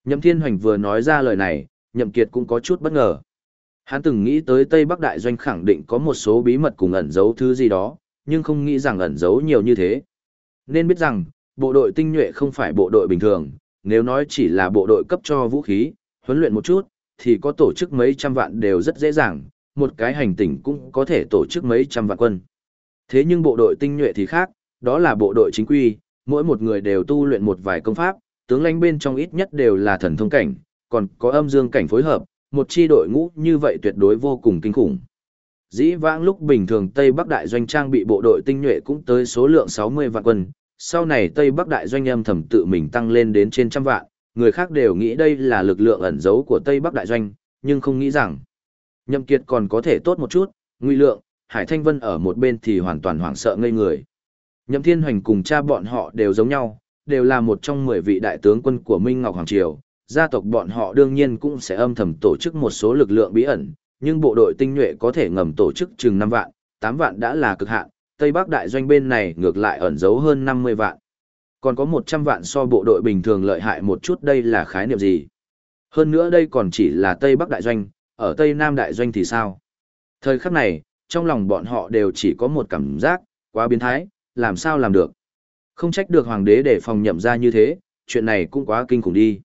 Nhậm Thiên Hoành vừa nói ra lời này, Nhậm Kiệt cũng có chút bất ngờ. Hắn từng nghĩ tới Tây Bắc Đại Doanh khẳng định có một số bí mật cùng ẩn giấu thứ gì đó, nhưng không nghĩ rằng ẩn giấu nhiều như thế. Nên biết rằng, bộ đội tinh nhuệ không phải bộ đội bình thường, nếu nói chỉ là bộ đội cấp cho vũ khí, huấn luyện một chút, thì có tổ chức mấy trăm vạn đều rất dễ dàng, một cái hành tỉnh cũng có thể tổ chức mấy trăm vạn quân. Thế nhưng bộ đội tinh nhuệ thì khác, đó là bộ đội chính quy, mỗi một người đều tu luyện một vài công pháp, tướng lãnh bên trong ít nhất đều là thần thông cảnh, còn có âm dương cảnh phối hợp, một chi đội ngũ như vậy tuyệt đối vô cùng kinh khủng. Dĩ vãng lúc bình thường Tây Bắc Đại Doanh trang bị bộ đội tinh nhuệ cũng tới số lượng 60 vạn quân, sau này Tây Bắc Đại Doanh âm thầm tự mình tăng lên đến trên trăm vạn, người khác đều nghĩ đây là lực lượng ẩn giấu của Tây Bắc Đại Doanh, nhưng không nghĩ rằng Nhậm Kiệt còn có thể tốt một chút, Ngụy Lượng, Hải Thanh Vân ở một bên thì hoàn toàn hoảng sợ ngây người. Nhậm Thiên Hoành cùng cha bọn họ đều giống nhau, đều là một trong 10 vị đại tướng quân của Minh Ngọc Hoàng Triều, gia tộc bọn họ đương nhiên cũng sẽ âm thầm tổ chức một số lực lượng bí ẩn, nhưng bộ đội tinh nhuệ có thể ngầm tổ chức chừng 5 vạn, 8 vạn đã là cực hạn, Tây Bắc đại doanh bên này ngược lại ẩn giấu hơn 50 vạn. Còn có 100 vạn so bộ đội bình thường lợi hại một chút đây là khái niệm gì? Hơn nữa đây còn chỉ là Tây Bắc đại doanh, ở Tây Nam đại doanh thì sao? Thời khắc này, trong lòng bọn họ đều chỉ có một cảm giác, quá biến thái, làm sao làm được? Không trách được hoàng đế để phòng nhậm ra như thế, chuyện này cũng quá kinh khủng đi.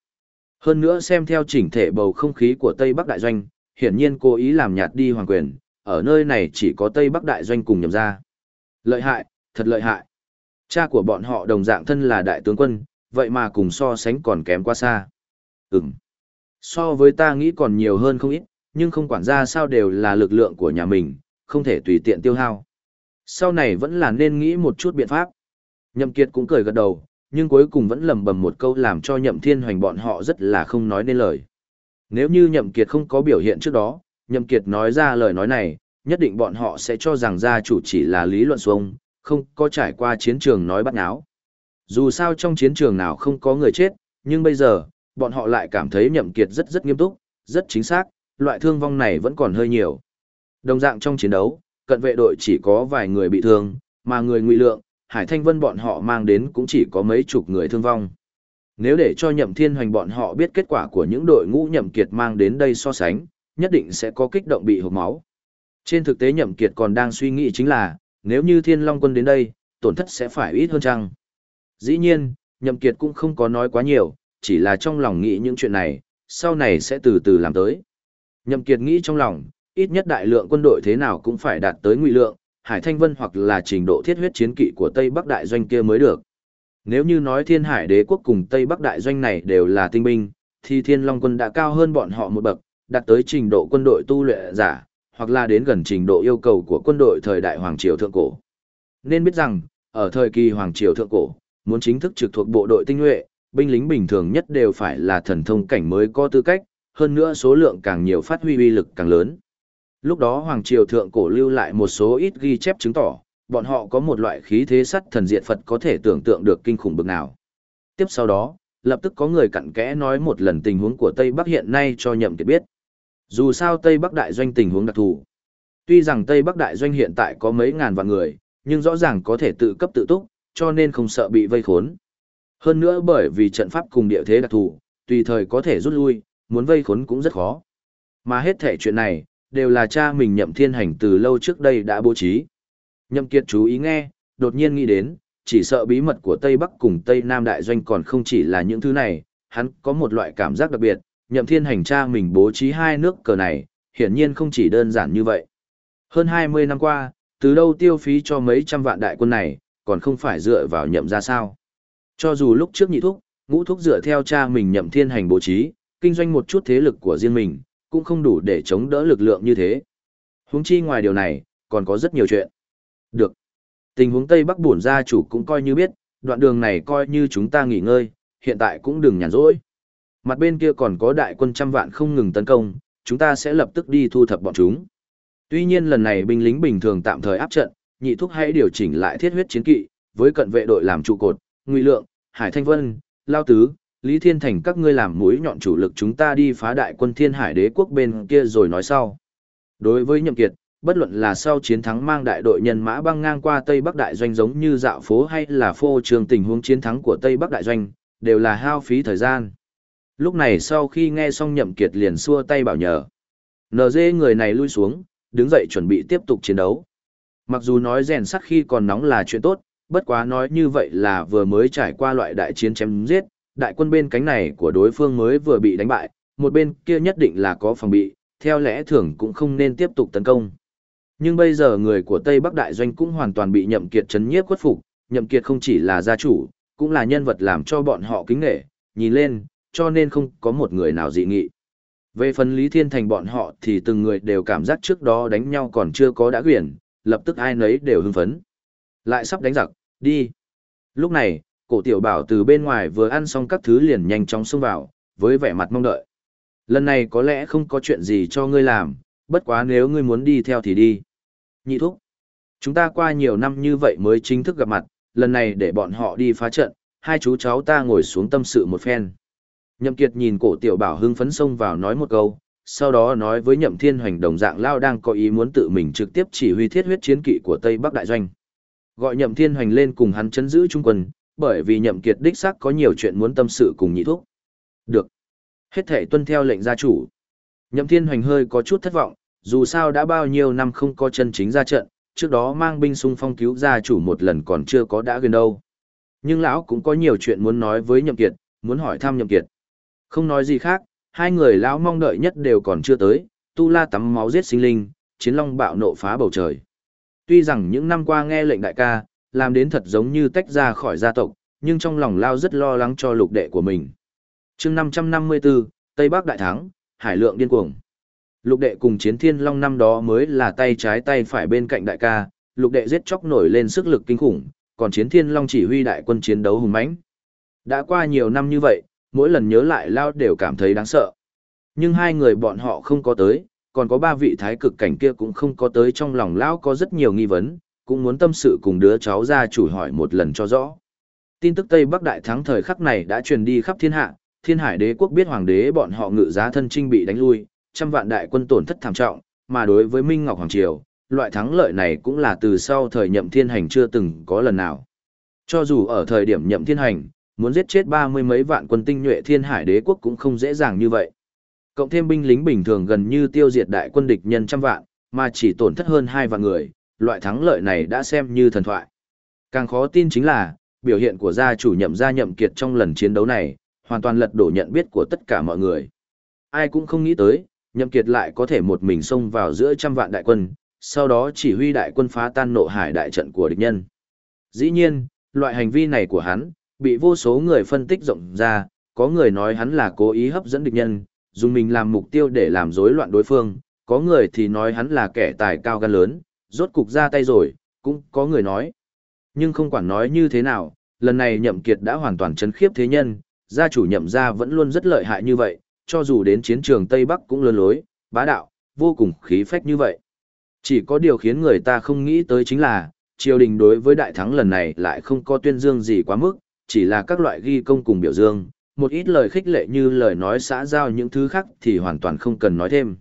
Hơn nữa xem theo chỉnh thể bầu không khí của Tây Bắc đại doanh, hiển nhiên cố ý làm nhạt đi hoàng quyền, ở nơi này chỉ có Tây Bắc đại doanh cùng nhậm ra. Lợi hại, thật lợi hại. Cha của bọn họ đồng dạng thân là đại tướng quân, vậy mà cùng so sánh còn kém quá xa. Ừm. So với ta nghĩ còn nhiều hơn không ít, nhưng không quản ra sao đều là lực lượng của nhà mình, không thể tùy tiện tiêu hao. Sau này vẫn là nên nghĩ một chút biện pháp. Nhậm Kiệt cũng cười gật đầu, nhưng cuối cùng vẫn lầm bầm một câu làm cho Nhậm Thiên Hoành bọn họ rất là không nói nên lời. Nếu như Nhậm Kiệt không có biểu hiện trước đó, Nhậm Kiệt nói ra lời nói này, nhất định bọn họ sẽ cho rằng gia chủ chỉ là lý luận xuông, không có trải qua chiến trường nói bắt náo. Dù sao trong chiến trường nào không có người chết, nhưng bây giờ, bọn họ lại cảm thấy Nhậm Kiệt rất rất nghiêm túc, rất chính xác, loại thương vong này vẫn còn hơi nhiều. Đồng dạng trong chiến đấu, cận vệ đội chỉ có vài người bị thương, mà người ngụy lượng, Hải Thanh Vân bọn họ mang đến cũng chỉ có mấy chục người thương vong. Nếu để cho Nhậm Thiên Hoành bọn họ biết kết quả của những đội ngũ Nhậm Kiệt mang đến đây so sánh, nhất định sẽ có kích động bị hộp máu. Trên thực tế Nhậm Kiệt còn đang suy nghĩ chính là, nếu như Thiên Long quân đến đây, tổn thất sẽ phải ít hơn chăng? Dĩ nhiên, Nhậm Kiệt cũng không có nói quá nhiều, chỉ là trong lòng nghĩ những chuyện này, sau này sẽ từ từ làm tới. Nhậm Kiệt nghĩ trong lòng, ít nhất đại lượng quân đội thế nào cũng phải đạt tới ngụy lượng, Hải Thanh Vân hoặc là trình độ thiết huyết chiến kỵ của Tây Bắc đại doanh kia mới được. Nếu như nói Thiên Hải Đế quốc cùng Tây Bắc đại doanh này đều là tinh binh, thì Thiên Long quân đã cao hơn bọn họ một bậc, đạt tới trình độ quân đội tu luyện giả, hoặc là đến gần trình độ yêu cầu của quân đội thời đại Hoàng Triều Thượng Cổ. Nên biết rằng, ở thời kỳ Hoàng Triều Thượng Cổ, muốn chính thức trực thuộc bộ đội tinh nhuệ, binh lính bình thường nhất đều phải là thần thông cảnh mới có tư cách, hơn nữa số lượng càng nhiều phát huy uy lực càng lớn. Lúc đó Hoàng Triều Thượng Cổ lưu lại một số ít ghi chép chứng tỏ, bọn họ có một loại khí thế sắt thần diệt Phật có thể tưởng tượng được kinh khủng bực nào. Tiếp sau đó, lập tức có người cặn kẽ nói một lần tình huống của Tây Bắc hiện nay cho nhậm kiệt biết. Dù sao Tây Bắc đại doanh tình huống đặc thù. Tuy rằng Tây Bắc đại doanh hiện tại có mấy ngàn vạn người, nhưng rõ ràng có thể tự cấp tự túc, cho nên không sợ bị vây khốn. Hơn nữa bởi vì trận pháp cùng địa thế đặc thù, tùy thời có thể rút lui, muốn vây khốn cũng rất khó. Mà hết thể chuyện này, đều là cha mình nhậm thiên hành từ lâu trước đây đã bố trí. Nhậm kiệt chú ý nghe, đột nhiên nghĩ đến, chỉ sợ bí mật của Tây Bắc cùng Tây Nam đại doanh còn không chỉ là những thứ này, hắn có một loại cảm giác đặc biệt, nhậm thiên hành cha mình bố trí hai nước cờ này, hiển nhiên không chỉ đơn giản như vậy. Hơn 20 năm qua, từ đâu tiêu phí cho mấy trăm vạn đại quân này, còn không phải dựa vào nhậm ra sao. Cho dù lúc trước nhị thúc, ngũ thúc dựa theo cha mình nhậm thiên hành bố trí, kinh doanh một chút thế lực của riêng mình, cũng không đủ để chống đỡ lực lượng như thế. Huống chi ngoài điều này, còn có rất nhiều chuyện. Được. Tình huống Tây Bắc bổn gia chủ cũng coi như biết, đoạn đường này coi như chúng ta nghỉ ngơi, hiện tại cũng đừng nhàn rỗi. Mặt bên kia còn có đại quân trăm vạn không ngừng tấn công, chúng ta sẽ lập tức đi thu thập bọn chúng. Tuy nhiên lần này binh lính bình thường tạm thời áp trận, nhị thúc hãy điều chỉnh lại thiết huyết chiến kỵ, với cận vệ đội làm trụ cột, Ngụy Lượng, Hải Thanh Vân, Lao Tứ, Lý Thiên Thành các ngươi làm mũi nhọn chủ lực chúng ta đi phá đại quân Thiên Hải Đế quốc bên kia rồi nói sau. Đối với Nhậm Kiệt, bất luận là sau chiến thắng mang đại đội nhân mã băng ngang qua Tây Bắc đại doanh giống như dạo phố hay là phô trường tình huống chiến thắng của Tây Bắc đại doanh, đều là hao phí thời gian. Lúc này sau khi nghe xong Nhậm Kiệt liền xua tay bảo nhờ. NG người này lui xuống, đứng dậy chuẩn bị tiếp tục chiến đấu. Mặc dù nói rèn sắt khi còn nóng là chuyện tốt, bất quá nói như vậy là vừa mới trải qua loại đại chiến chém giết, đại quân bên cánh này của đối phương mới vừa bị đánh bại, một bên kia nhất định là có phòng bị, theo lẽ thường cũng không nên tiếp tục tấn công. Nhưng bây giờ người của Tây Bắc Đại Doanh cũng hoàn toàn bị nhậm kiệt chấn nhiếp khuất phục, nhậm kiệt không chỉ là gia chủ, cũng là nhân vật làm cho bọn họ kính nghệ, nhìn lên, cho nên không có một người nào dị nghị. Về phần Lý Thiên Thành bọn họ thì từng người đều cảm giác trước đó đánh nhau còn chưa có đã quyển, lập tức ai nấy đều hưng phấn. Lại sắp đánh giặc, đi. Lúc này, cổ tiểu bảo từ bên ngoài vừa ăn xong các thứ liền nhanh chóng xông vào, với vẻ mặt mong đợi. Lần này có lẽ không có chuyện gì cho ngươi làm, bất quá nếu ngươi muốn đi theo thì đi. Nhị thúc. Chúng ta qua nhiều năm như vậy mới chính thức gặp mặt, lần này để bọn họ đi phá trận, hai chú cháu ta ngồi xuống tâm sự một phen. Nhậm Kiệt nhìn cổ tiểu bảo hưng phấn xông vào nói một câu, sau đó nói với Nhậm Thiên Hoành đồng dạng lao đang có ý muốn tự mình trực tiếp chỉ huy thiết huyết chiến kỵ của Tây Bắc Đại Doanh. Gọi Nhậm Thiên Hoành lên cùng hắn chấn giữ trung quân, bởi vì Nhậm Kiệt đích xác có nhiều chuyện muốn tâm sự cùng nhị thúc. Được. Hết thể tuân theo lệnh gia chủ. Nhậm Thiên Hoành hơi có chút thất vọng, dù sao đã bao nhiêu năm không có chân chính ra trận, trước đó mang binh xung phong cứu gia chủ một lần còn chưa có đã gần đâu. Nhưng lão cũng có nhiều chuyện muốn nói với Nhậm Kiệt, muốn hỏi thăm Nhậm Kiệt. Không nói gì khác, hai người lão mong đợi nhất đều còn chưa tới, tu la tắm máu giết sinh linh, chiến long bạo nộ phá bầu trời. Tuy rằng những năm qua nghe lệnh đại ca, làm đến thật giống như tách ra khỏi gia tộc, nhưng trong lòng lao rất lo lắng cho lục đệ của mình. chương 554, Tây Bắc Đại Thắng, Hải Lượng điên cuồng. Lục đệ cùng chiến thiên long năm đó mới là tay trái tay phải bên cạnh đại ca, lục đệ giết chóc nổi lên sức lực kinh khủng, còn chiến thiên long chỉ huy đại quân chiến đấu hùng mãnh. Đã qua nhiều năm như vậy, mỗi lần nhớ lại lao đều cảm thấy đáng sợ. Nhưng hai người bọn họ không có tới, còn có ba vị thái cực cảnh kia cũng không có tới trong lòng lão có rất nhiều nghi vấn, cũng muốn tâm sự cùng đứa cháu ra chủ hỏi một lần cho rõ. Tin tức Tây Bắc Đại thắng thời khắc này đã truyền đi khắp thiên hạ, thiên hải đế quốc biết hoàng đế bọn họ ngự giá thân trinh bị đánh lui, trăm vạn đại quân tổn thất thảm trọng, mà đối với Minh Ngọc Hoàng Triều, loại thắng lợi này cũng là từ sau thời nhậm thiên hành chưa từng có lần nào. Cho dù ở thời điểm nhậm thiên hành, muốn giết chết ba mươi mấy vạn quân tinh nhuệ thiên hải đế quốc cũng không dễ dàng như vậy. Cộng thêm binh lính bình thường gần như tiêu diệt đại quân địch nhân trăm vạn, mà chỉ tổn thất hơn hai vạn người, loại thắng lợi này đã xem như thần thoại. Càng khó tin chính là, biểu hiện của gia chủ nhậm gia nhậm kiệt trong lần chiến đấu này, hoàn toàn lật đổ nhận biết của tất cả mọi người. Ai cũng không nghĩ tới, Nhậm Kiệt lại có thể một mình xông vào giữa trăm vạn đại quân, sau đó chỉ huy đại quân phá tan nộ hải đại trận của địch nhân. Dĩ nhiên, loại hành vi này của hắn, bị vô số người phân tích rộng ra, có người nói hắn là cố ý hấp dẫn địch nhân, dùng mình làm mục tiêu để làm rối loạn đối phương, có người thì nói hắn là kẻ tài cao gan lớn, rốt cục ra tay rồi, cũng có người nói. Nhưng không quản nói như thế nào, lần này nhậm kiệt đã hoàn toàn chấn khiếp thế nhân, gia chủ nhậm gia vẫn luôn rất lợi hại như vậy, cho dù đến chiến trường Tây Bắc cũng lươn lối, bá đạo, vô cùng khí phách như vậy. Chỉ có điều khiến người ta không nghĩ tới chính là, triều đình đối với đại thắng lần này lại không có tuyên dương gì quá mức, chỉ là các loại ghi công cùng biểu dương, một ít lời khích lệ như lời nói xã giao những thứ khác thì hoàn toàn không cần nói thêm.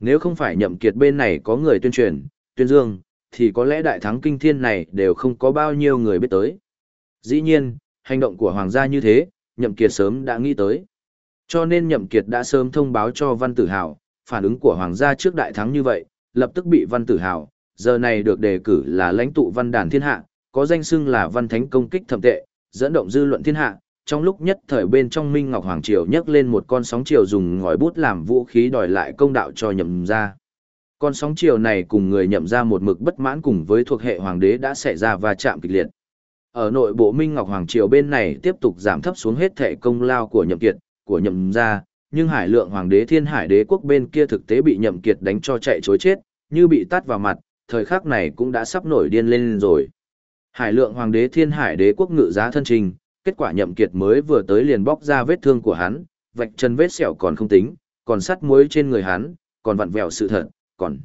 Nếu không phải nhậm kiệt bên này có người tuyên truyền, tuyên dương, thì có lẽ đại thắng kinh thiên này đều không có bao nhiêu người biết tới. Dĩ nhiên, hành động của hoàng gia như thế, nhậm kiệt sớm đã nghĩ tới. Cho nên nhậm kiệt đã sớm thông báo cho văn tử hào, phản ứng của hoàng gia trước đại thắng như vậy, lập tức bị văn tử hào, giờ này được đề cử là lãnh tụ văn đàn thiên hạ, có danh xưng là văn thánh công kích thẩm tệ, dẫn động dư luận thiên hạ. Trong lúc nhất thời bên trong Minh Ngọc Hoàng Triều nhấc lên một con sóng triều dùng ngòi bút làm vũ khí đòi lại công đạo cho nhậm gia. Con sóng chiều này cùng người nhậm ra một mực bất mãn cùng với thuộc hệ hoàng đế đã xảy ra va chạm kịch liệt. Ở nội bộ Minh Ngọc Hoàng triều bên này tiếp tục giảm thấp xuống hết thể công lao của nhậm kiệt, của nhậm gia, nhưng hải lượng hoàng đế thiên hải đế quốc bên kia thực tế bị nhậm kiệt đánh cho chạy chối chết, như bị tát vào mặt, thời khắc này cũng đã sắp nổi điên lên rồi. Hải lượng hoàng đế thiên hải đế quốc ngự giá thân trình, kết quả nhậm kiệt mới vừa tới liền bóc ra vết thương của hắn, vạch chân vết sẹo còn không tính, còn sắt muối trên người hắn, còn vặn vẹo sự thật, còn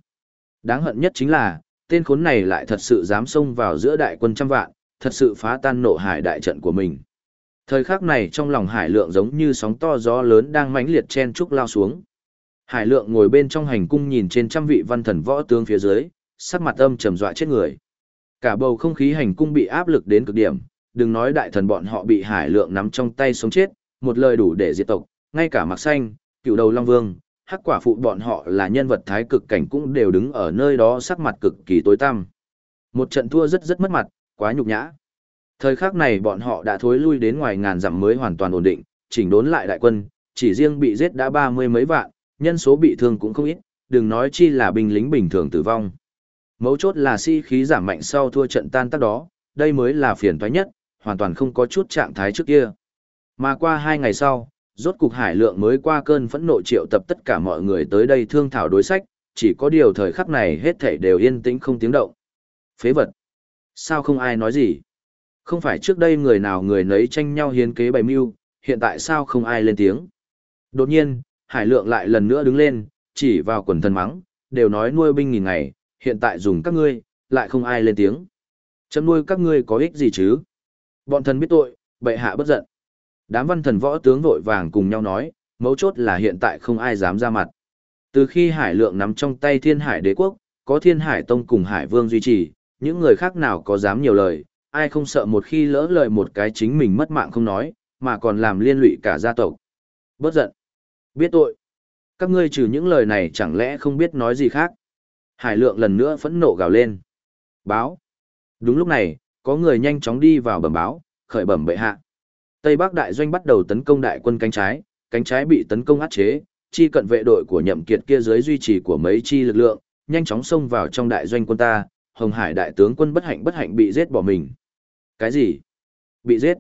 đáng hận nhất chính là, tên khốn này lại thật sự dám xông vào giữa đại quân trăm vạn, thật sự phá tan nộ hải đại trận của mình. Thời khắc này trong lòng hải lượng giống như sóng to gió lớn đang mãnh liệt chen trúc lao xuống. Hải lượng ngồi bên trong hành cung nhìn trên trăm vị văn thần võ tướng phía dưới, sắc mặt âm trầm dọa chết người. Cả bầu không khí hành cung bị áp lực đến cực điểm, đừng nói đại thần bọn họ bị hải lượng nắm trong tay sống chết, một lời đủ để diệt tộc, ngay cả mặc xanh, cựu đầu Long Vương, hắc quả phụ bọn họ là nhân vật thái cực cảnh cũng đều đứng ở nơi đó sắc mặt cực kỳ tối tăm. Một trận thua rất rất mất mặt, quá nhục nhã. Thời khắc này bọn họ đã thối lui đến ngoài ngàn dặm mới hoàn toàn ổn định, chỉnh đốn lại đại quân, chỉ riêng bị giết đã ba mươi mấy vạn, nhân số bị thương cũng không ít, đừng nói chi là binh lính bình thường tử vong. Mấu chốt là si khí giảm mạnh sau thua trận tan tác đó, đây mới là phiền toái nhất, hoàn toàn không có chút trạng thái trước kia. Mà qua hai ngày sau, rốt cục hải lượng mới qua cơn phẫn nộ triệu tập tất cả mọi người tới đây thương thảo đối sách, chỉ có điều thời khắc này hết thảy đều yên tĩnh không tiếng động. Phế vật. Sao không ai nói gì? Không phải trước đây người nào người nấy tranh nhau hiến kế bày mưu, hiện tại sao không ai lên tiếng? Đột nhiên, hải lượng lại lần nữa đứng lên, chỉ vào quần thần mắng, đều nói nuôi binh nghìn ngày, hiện tại dùng các ngươi, lại không ai lên tiếng. Chấm nuôi các ngươi có ích gì chứ? Bọn thần biết tội, bệ hạ bất giận. Đám văn thần võ tướng vội vàng cùng nhau nói, mấu chốt là hiện tại không ai dám ra mặt. Từ khi hải lượng nắm trong tay thiên hải đế quốc, có thiên hải tông cùng hải vương duy trì, những người khác nào có dám nhiều lời, ai không sợ một khi lỡ lời một cái chính mình mất mạng không nói, mà còn làm liên lụy cả gia tộc. Bớt giận. Biết tội. Các ngươi trừ những lời này chẳng lẽ không biết nói gì khác. Hải lượng lần nữa phẫn nộ gào lên. Báo. Đúng lúc này, có người nhanh chóng đi vào bẩm báo, khởi bẩm bệ hạ. Tây Bắc đại doanh bắt đầu tấn công đại quân cánh trái, cánh trái bị tấn công áp chế, chi cận vệ đội của nhậm kiệt kia dưới duy trì của mấy chi lực lượng, nhanh chóng xông vào trong đại doanh quân ta, Hồng Hải đại tướng quân bất hạnh bất hạnh bị giết bỏ mình. Cái gì? Bị giết?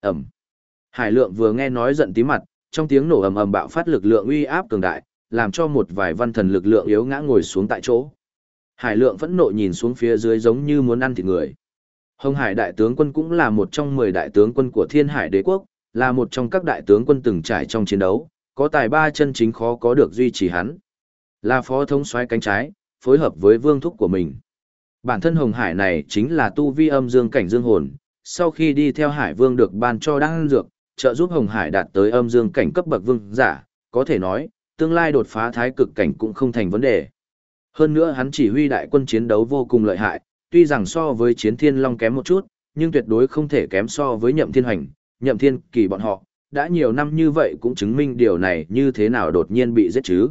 ầm! Hải lượng vừa nghe nói giận tí mặt, trong tiếng nổ ầm ầm bạo phát lực lượng uy áp cường đại, làm cho một vài văn thần lực lượng yếu ngã ngồi xuống tại chỗ. Hải lượng vẫn nộ nhìn xuống phía dưới giống như muốn ăn thịt người. Hồng Hải đại tướng quân cũng là một trong 10 đại tướng quân của Thiên Hải đế quốc, là một trong các đại tướng quân từng trải trong chiến đấu, có tài ba chân chính khó có được duy trì hắn. Là phó thống soái cánh trái, phối hợp với vương thúc của mình. Bản thân Hồng Hải này chính là tu vi âm dương cảnh dương hồn, sau khi đi theo Hải Vương được ban cho đan dược, trợ giúp Hồng Hải đạt tới âm dương cảnh cấp bậc vương giả, có thể nói, tương lai đột phá thái cực cảnh cũng không thành vấn đề. Hơn nữa hắn chỉ huy đại quân chiến đấu vô cùng lợi hại, tuy rằng so với chiến thiên long kém một chút, nhưng tuyệt đối không thể kém so với nhậm thiên hành, nhậm thiên kỳ bọn họ, đã nhiều năm như vậy cũng chứng minh điều này như thế nào đột nhiên bị giết chứ.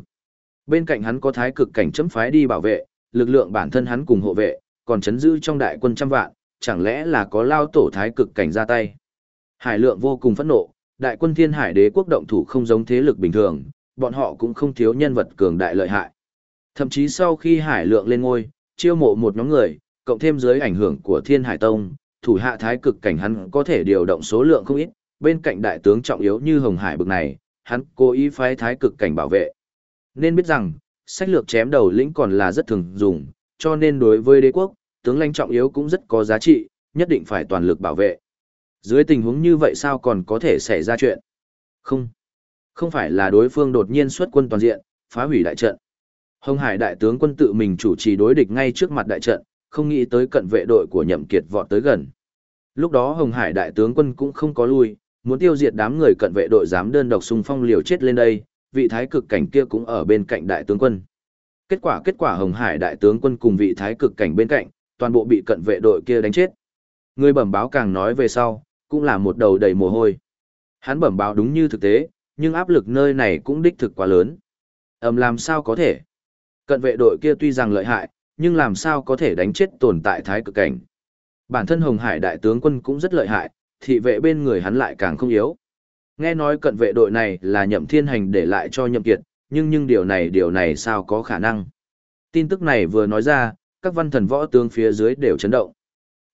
Bên cạnh hắn có thái cực cảnh chấm phái đi bảo vệ, lực lượng bản thân hắn cùng hộ vệ, còn chấn giữ trong đại quân trăm vạn, chẳng lẽ là có lao tổ thái cực cảnh ra tay. Hải lượng vô cùng phẫn nộ, đại quân thiên hải đế quốc động thủ không giống thế lực bình thường, bọn họ cũng không thiếu nhân vật cường đại lợi hại. Thậm chí sau khi Hải Lượng lên ngôi, chiêu mộ một nhóm người, cộng thêm dưới ảnh hưởng của Thiên Hải Tông, thủ hạ thái cực cảnh hắn có thể điều động số lượng không ít, bên cạnh đại tướng trọng yếu như Hồng Hải bực này, hắn cố ý phái thái cực cảnh bảo vệ. Nên biết rằng, sách lược chém đầu lĩnh còn là rất thường dùng, cho nên đối với đế quốc, tướng lãnh trọng yếu cũng rất có giá trị, nhất định phải toàn lực bảo vệ. Dưới tình huống như vậy sao còn có thể xảy ra chuyện? Không. Không phải là đối phương đột nhiên xuất quân toàn diện, phá hủy đại trận. Hồng Hải đại tướng quân tự mình chủ trì đối địch ngay trước mặt đại trận, không nghĩ tới cận vệ đội của Nhậm Kiệt vọt tới gần. Lúc đó Hồng Hải đại tướng quân cũng không có lui, muốn tiêu diệt đám người cận vệ đội dám đơn độc xung phong liều chết lên đây, vị thái cực cảnh kia cũng ở bên cạnh đại tướng quân. Kết quả kết quả Hồng Hải đại tướng quân cùng vị thái cực cảnh bên cạnh, toàn bộ bị cận vệ đội kia đánh chết. Người bẩm báo càng nói về sau, cũng là một đầu đầy mồ hôi. Hắn bẩm báo đúng như thực tế, nhưng áp lực nơi này cũng đích thực quá lớn. Ầm làm sao có thể? Cận vệ đội kia tuy rằng lợi hại, nhưng làm sao có thể đánh chết tồn tại thái cực cảnh. Bản thân Hồng Hải đại tướng quân cũng rất lợi hại, thị vệ bên người hắn lại càng không yếu. Nghe nói cận vệ đội này là nhậm thiên hành để lại cho nhậm kiệt, nhưng nhưng điều này điều này sao có khả năng. Tin tức này vừa nói ra, các văn thần võ tướng phía dưới đều chấn động.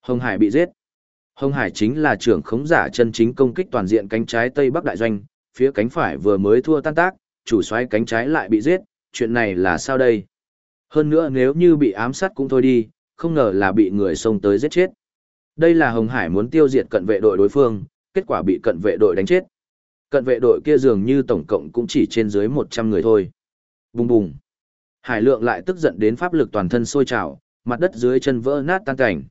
Hồng Hải bị giết. Hồng Hải chính là trưởng khống giả chân chính công kích toàn diện cánh trái Tây Bắc Đại Doanh, phía cánh phải vừa mới thua tan tác, chủ soái cánh trái lại bị giết, chuyện này là sao đây? Hơn nữa nếu như bị ám sát cũng thôi đi, không ngờ là bị người xông tới giết chết. Đây là Hồng Hải muốn tiêu diệt cận vệ đội đối phương, kết quả bị cận vệ đội đánh chết. Cận vệ đội kia dường như tổng cộng cũng chỉ trên dưới 100 người thôi. Bùng bùng. Hải lượng lại tức giận đến pháp lực toàn thân sôi trào, mặt đất dưới chân vỡ nát tan cảnh.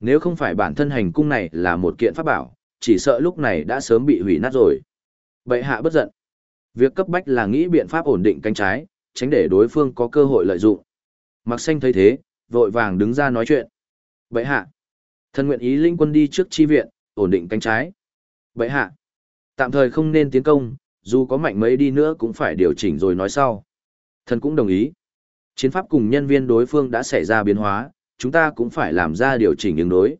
Nếu không phải bản thân hành cung này là một kiện pháp bảo, chỉ sợ lúc này đã sớm bị hủy nát rồi. Bệ hạ bất giận. Việc cấp bách là nghĩ biện pháp ổn định cánh trái, tránh để đối phương có cơ hội lợi dụng. Mặc xanh thấy thế, vội vàng đứng ra nói chuyện. Bệ hạ. Thần nguyện ý linh quân đi trước chi viện, ổn định cánh trái. Bệ hạ. Tạm thời không nên tiến công, dù có mạnh mấy đi nữa cũng phải điều chỉnh rồi nói sau. Thần cũng đồng ý. Chiến pháp cùng nhân viên đối phương đã xảy ra biến hóa, chúng ta cũng phải làm ra điều chỉnh ứng đối.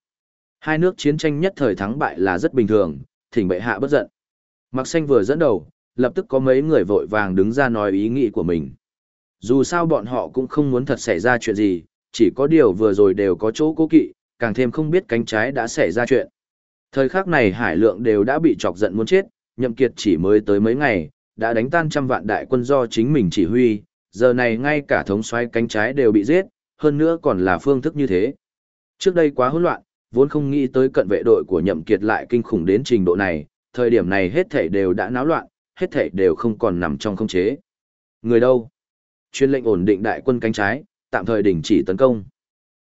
Hai nước chiến tranh nhất thời thắng bại là rất bình thường, thỉnh bệ hạ bất giận. Mặc xanh vừa dẫn đầu, lập tức có mấy người vội vàng đứng ra nói ý nghĩ của mình. Dù sao bọn họ cũng không muốn thật xảy ra chuyện gì, chỉ có điều vừa rồi đều có chỗ cố kỵ, càng thêm không biết cánh trái đã xảy ra chuyện. Thời khắc này hải lượng đều đã bị chọc giận muốn chết, nhậm kiệt chỉ mới tới mấy ngày, đã đánh tan trăm vạn đại quân do chính mình chỉ huy, giờ này ngay cả thống soái cánh trái đều bị giết, hơn nữa còn là phương thức như thế. Trước đây quá hỗn loạn, vốn không nghĩ tới cận vệ đội của nhậm kiệt lại kinh khủng đến trình độ này, thời điểm này hết thảy đều đã náo loạn, hết thảy đều không còn nằm trong không chế. Người đâu? Chuyên lệnh ổn định đại quân cánh trái, tạm thời đình chỉ tấn công.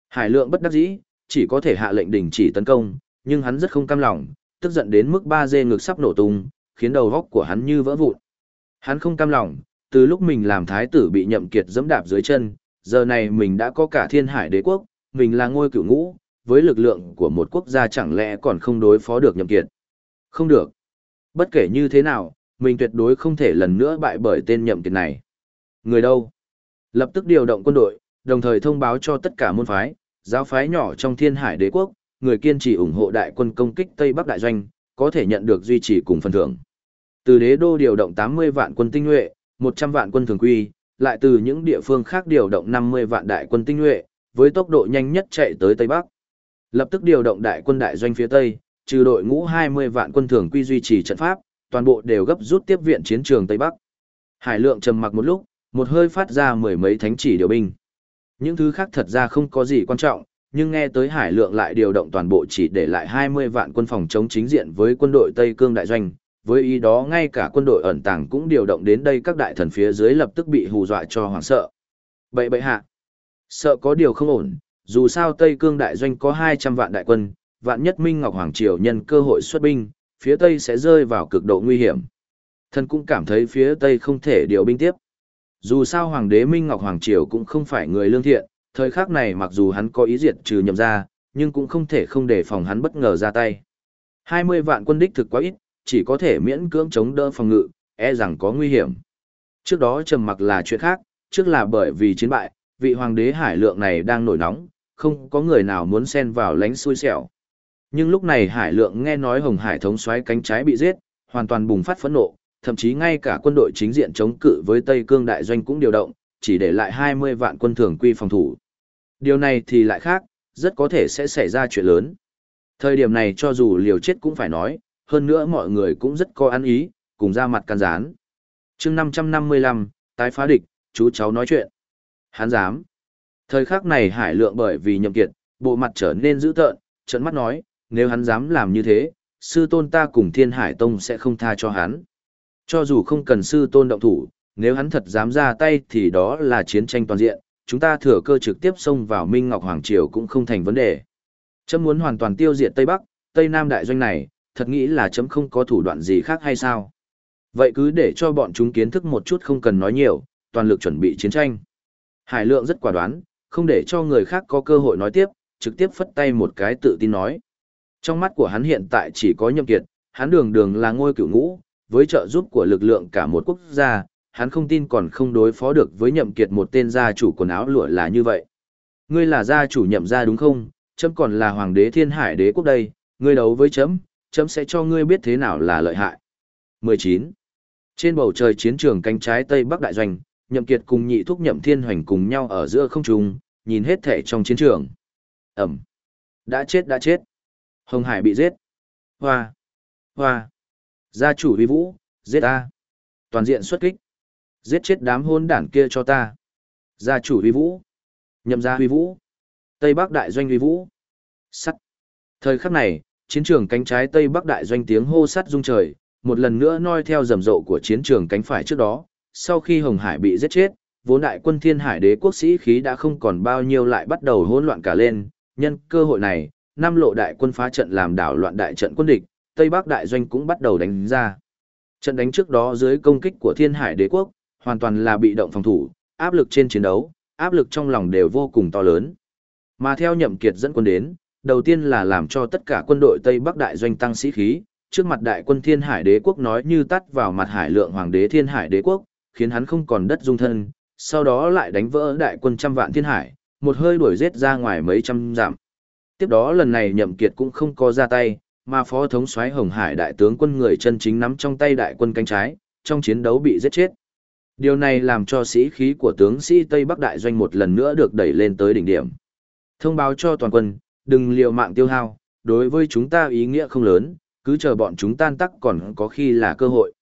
Hải lượng bất đắc dĩ, chỉ có thể hạ lệnh đình chỉ tấn công, nhưng hắn rất không cam lòng, tức giận đến mức ba dê ngực sắp nổ tung, khiến đầu góc của hắn như vỡ vụn. Hắn không cam lòng, từ lúc mình làm thái tử bị nhậm kiệt dẫm đạp dưới chân, giờ này mình đã có cả thiên hải đế quốc, mình là ngôi cửu ngũ, với lực lượng của một quốc gia chẳng lẽ còn không đối phó được nhậm kiệt. Không được. Bất kể như thế nào, mình tuyệt đối không thể lần nữa bại bởi tên nhậm kiệt này. Người đâu? Lập tức điều động quân đội, đồng thời thông báo cho tất cả môn phái, giáo phái nhỏ trong thiên hải đế quốc, người kiên trì ủng hộ đại quân công kích Tây Bắc Đại Doanh, có thể nhận được duy trì cùng phần thưởng. Từ đế đô điều động 80 vạn quân tinh nhuệ, 100 vạn quân thường quy, lại từ những địa phương khác điều động 50 vạn đại quân tinh nhuệ, với tốc độ nhanh nhất chạy tới Tây Bắc. Lập tức điều động đại quân đại doanh phía Tây, trừ đội ngũ 20 vạn quân thường quy duy trì trận pháp, toàn bộ đều gấp rút tiếp viện chiến trường Tây Bắc. Hải lượng trầm mặc một lúc, một hơi phát ra mười mấy thánh chỉ điều binh. Những thứ khác thật ra không có gì quan trọng, nhưng nghe tới Hải lượng lại điều động toàn bộ chỉ để lại 20 vạn quân phòng chống chính diện với quân đội Tây Cương đại doanh, với ý đó ngay cả quân đội ẩn tàng cũng điều động đến đây các đại thần phía dưới lập tức bị hù dọa cho hoảng sợ. Bậy bậy hạ. Sợ có điều không ổn, dù sao Tây Cương đại doanh có 200 vạn đại quân, vạn nhất Minh Ngọc Hoàng Triều nhân cơ hội xuất binh, phía Tây sẽ rơi vào cực độ nguy hiểm. Thần cũng cảm thấy phía Tây không thể điều binh tiếp. Dù sao Hoàng đế Minh Ngọc Hoàng Triều cũng không phải người lương thiện, thời khắc này mặc dù hắn có ý diệt trừ nhầm ra, nhưng cũng không thể không để phòng hắn bất ngờ ra tay. 20 vạn quân đích thực quá ít, chỉ có thể miễn cưỡng chống đỡ phòng ngự, e rằng có nguy hiểm. Trước đó trầm mặc là chuyện khác, trước là bởi vì chiến bại, vị hoàng đế hải lượng này đang nổi nóng, không có người nào muốn xen vào lánh xui xẻo. Nhưng lúc này hải lượng nghe nói hồng hải thống xoáy cánh trái bị giết, hoàn toàn bùng phát phẫn nộ, thậm chí ngay cả quân đội chính diện chống cự với Tây Cương đại doanh cũng điều động, chỉ để lại 20 vạn quân thường quy phòng thủ. Điều này thì lại khác, rất có thể sẽ xảy ra chuyện lớn. Thời điểm này cho dù liều chết cũng phải nói, hơn nữa mọi người cũng rất có ăn ý, cùng ra mặt can gián. chương 555, tái phá địch, chú cháu nói chuyện. Hán dám. Thời khắc này hải lượng bởi vì nhậm kiệt, bộ mặt trở nên dữ tợn, trận mắt nói, nếu hắn dám làm như thế, sư tôn ta cùng thiên hải tông sẽ không tha cho hắn. Cho dù không cần sư tôn động thủ, nếu hắn thật dám ra tay thì đó là chiến tranh toàn diện, chúng ta thừa cơ trực tiếp xông vào Minh Ngọc Hoàng Triều cũng không thành vấn đề. Chấm muốn hoàn toàn tiêu diệt Tây Bắc, Tây Nam đại doanh này, thật nghĩ là chấm không có thủ đoạn gì khác hay sao? Vậy cứ để cho bọn chúng kiến thức một chút không cần nói nhiều, toàn lực chuẩn bị chiến tranh. Hải lượng rất quả đoán, không để cho người khác có cơ hội nói tiếp, trực tiếp phất tay một cái tự tin nói. Trong mắt của hắn hiện tại chỉ có nhậm kiệt, hắn đường đường là ngôi cửu ngũ, với trợ giúp của lực lượng cả một quốc gia, hắn không tin còn không đối phó được với nhậm kiệt một tên gia chủ quần áo lụa là như vậy. Ngươi là gia chủ nhậm gia đúng không? Chấm còn là hoàng đế thiên hải đế quốc đây, ngươi đấu với chấm, chấm sẽ cho ngươi biết thế nào là lợi hại. 19. Trên bầu trời chiến trường cánh trái tây bắc đại doanh, nhậm kiệt cùng nhị thúc nhậm thiên hoành cùng nhau ở giữa không trung, nhìn hết thể trong chiến trường. Ẩm. Đã chết đã chết. Hồng Hải bị giết. Hoa. Hoa. Gia chủ vi vũ, giết ta. Toàn diện xuất kích. Giết chết đám hôn đản kia cho ta. Gia chủ vi vũ. Nhậm gia vi vũ. Tây Bắc đại doanh vi vũ. Sắt. Thời khắc này, chiến trường cánh trái Tây Bắc đại doanh tiếng hô sắt rung trời, một lần nữa noi theo rầm rộ của chiến trường cánh phải trước đó. Sau khi Hồng Hải bị giết chết, vốn đại quân thiên hải đế quốc sĩ khí đã không còn bao nhiêu lại bắt đầu hỗn loạn cả lên. Nhân cơ hội này, năm lộ đại quân phá trận làm đảo loạn đại trận quân địch, Tây Bắc đại doanh cũng bắt đầu đánh ra. Trận đánh trước đó dưới công kích của thiên hải đế quốc, hoàn toàn là bị động phòng thủ, áp lực trên chiến đấu, áp lực trong lòng đều vô cùng to lớn. Mà theo nhậm kiệt dẫn quân đến, đầu tiên là làm cho tất cả quân đội Tây Bắc đại doanh tăng sĩ khí, trước mặt đại quân Thiên Hải Đế quốc nói như tắt vào mặt Hải Lượng Hoàng đế Thiên Hải Đế quốc, khiến hắn không còn đất dung thân, sau đó lại đánh vỡ đại quân trăm vạn Thiên Hải, một hơi đuổi giết ra ngoài mấy trăm dặm. Tiếp đó lần này Nhậm Kiệt cũng không có ra tay, mà phó thống soái Hồng Hải đại tướng quân người chân chính nắm trong tay đại quân cánh trái, trong chiến đấu bị giết chết. Điều này làm cho sĩ khí của tướng sĩ Tây Bắc Đại Doanh một lần nữa được đẩy lên tới đỉnh điểm. Thông báo cho toàn quân, đừng liều mạng tiêu hao, đối với chúng ta ý nghĩa không lớn, cứ chờ bọn chúng tan tắc còn có khi là cơ hội.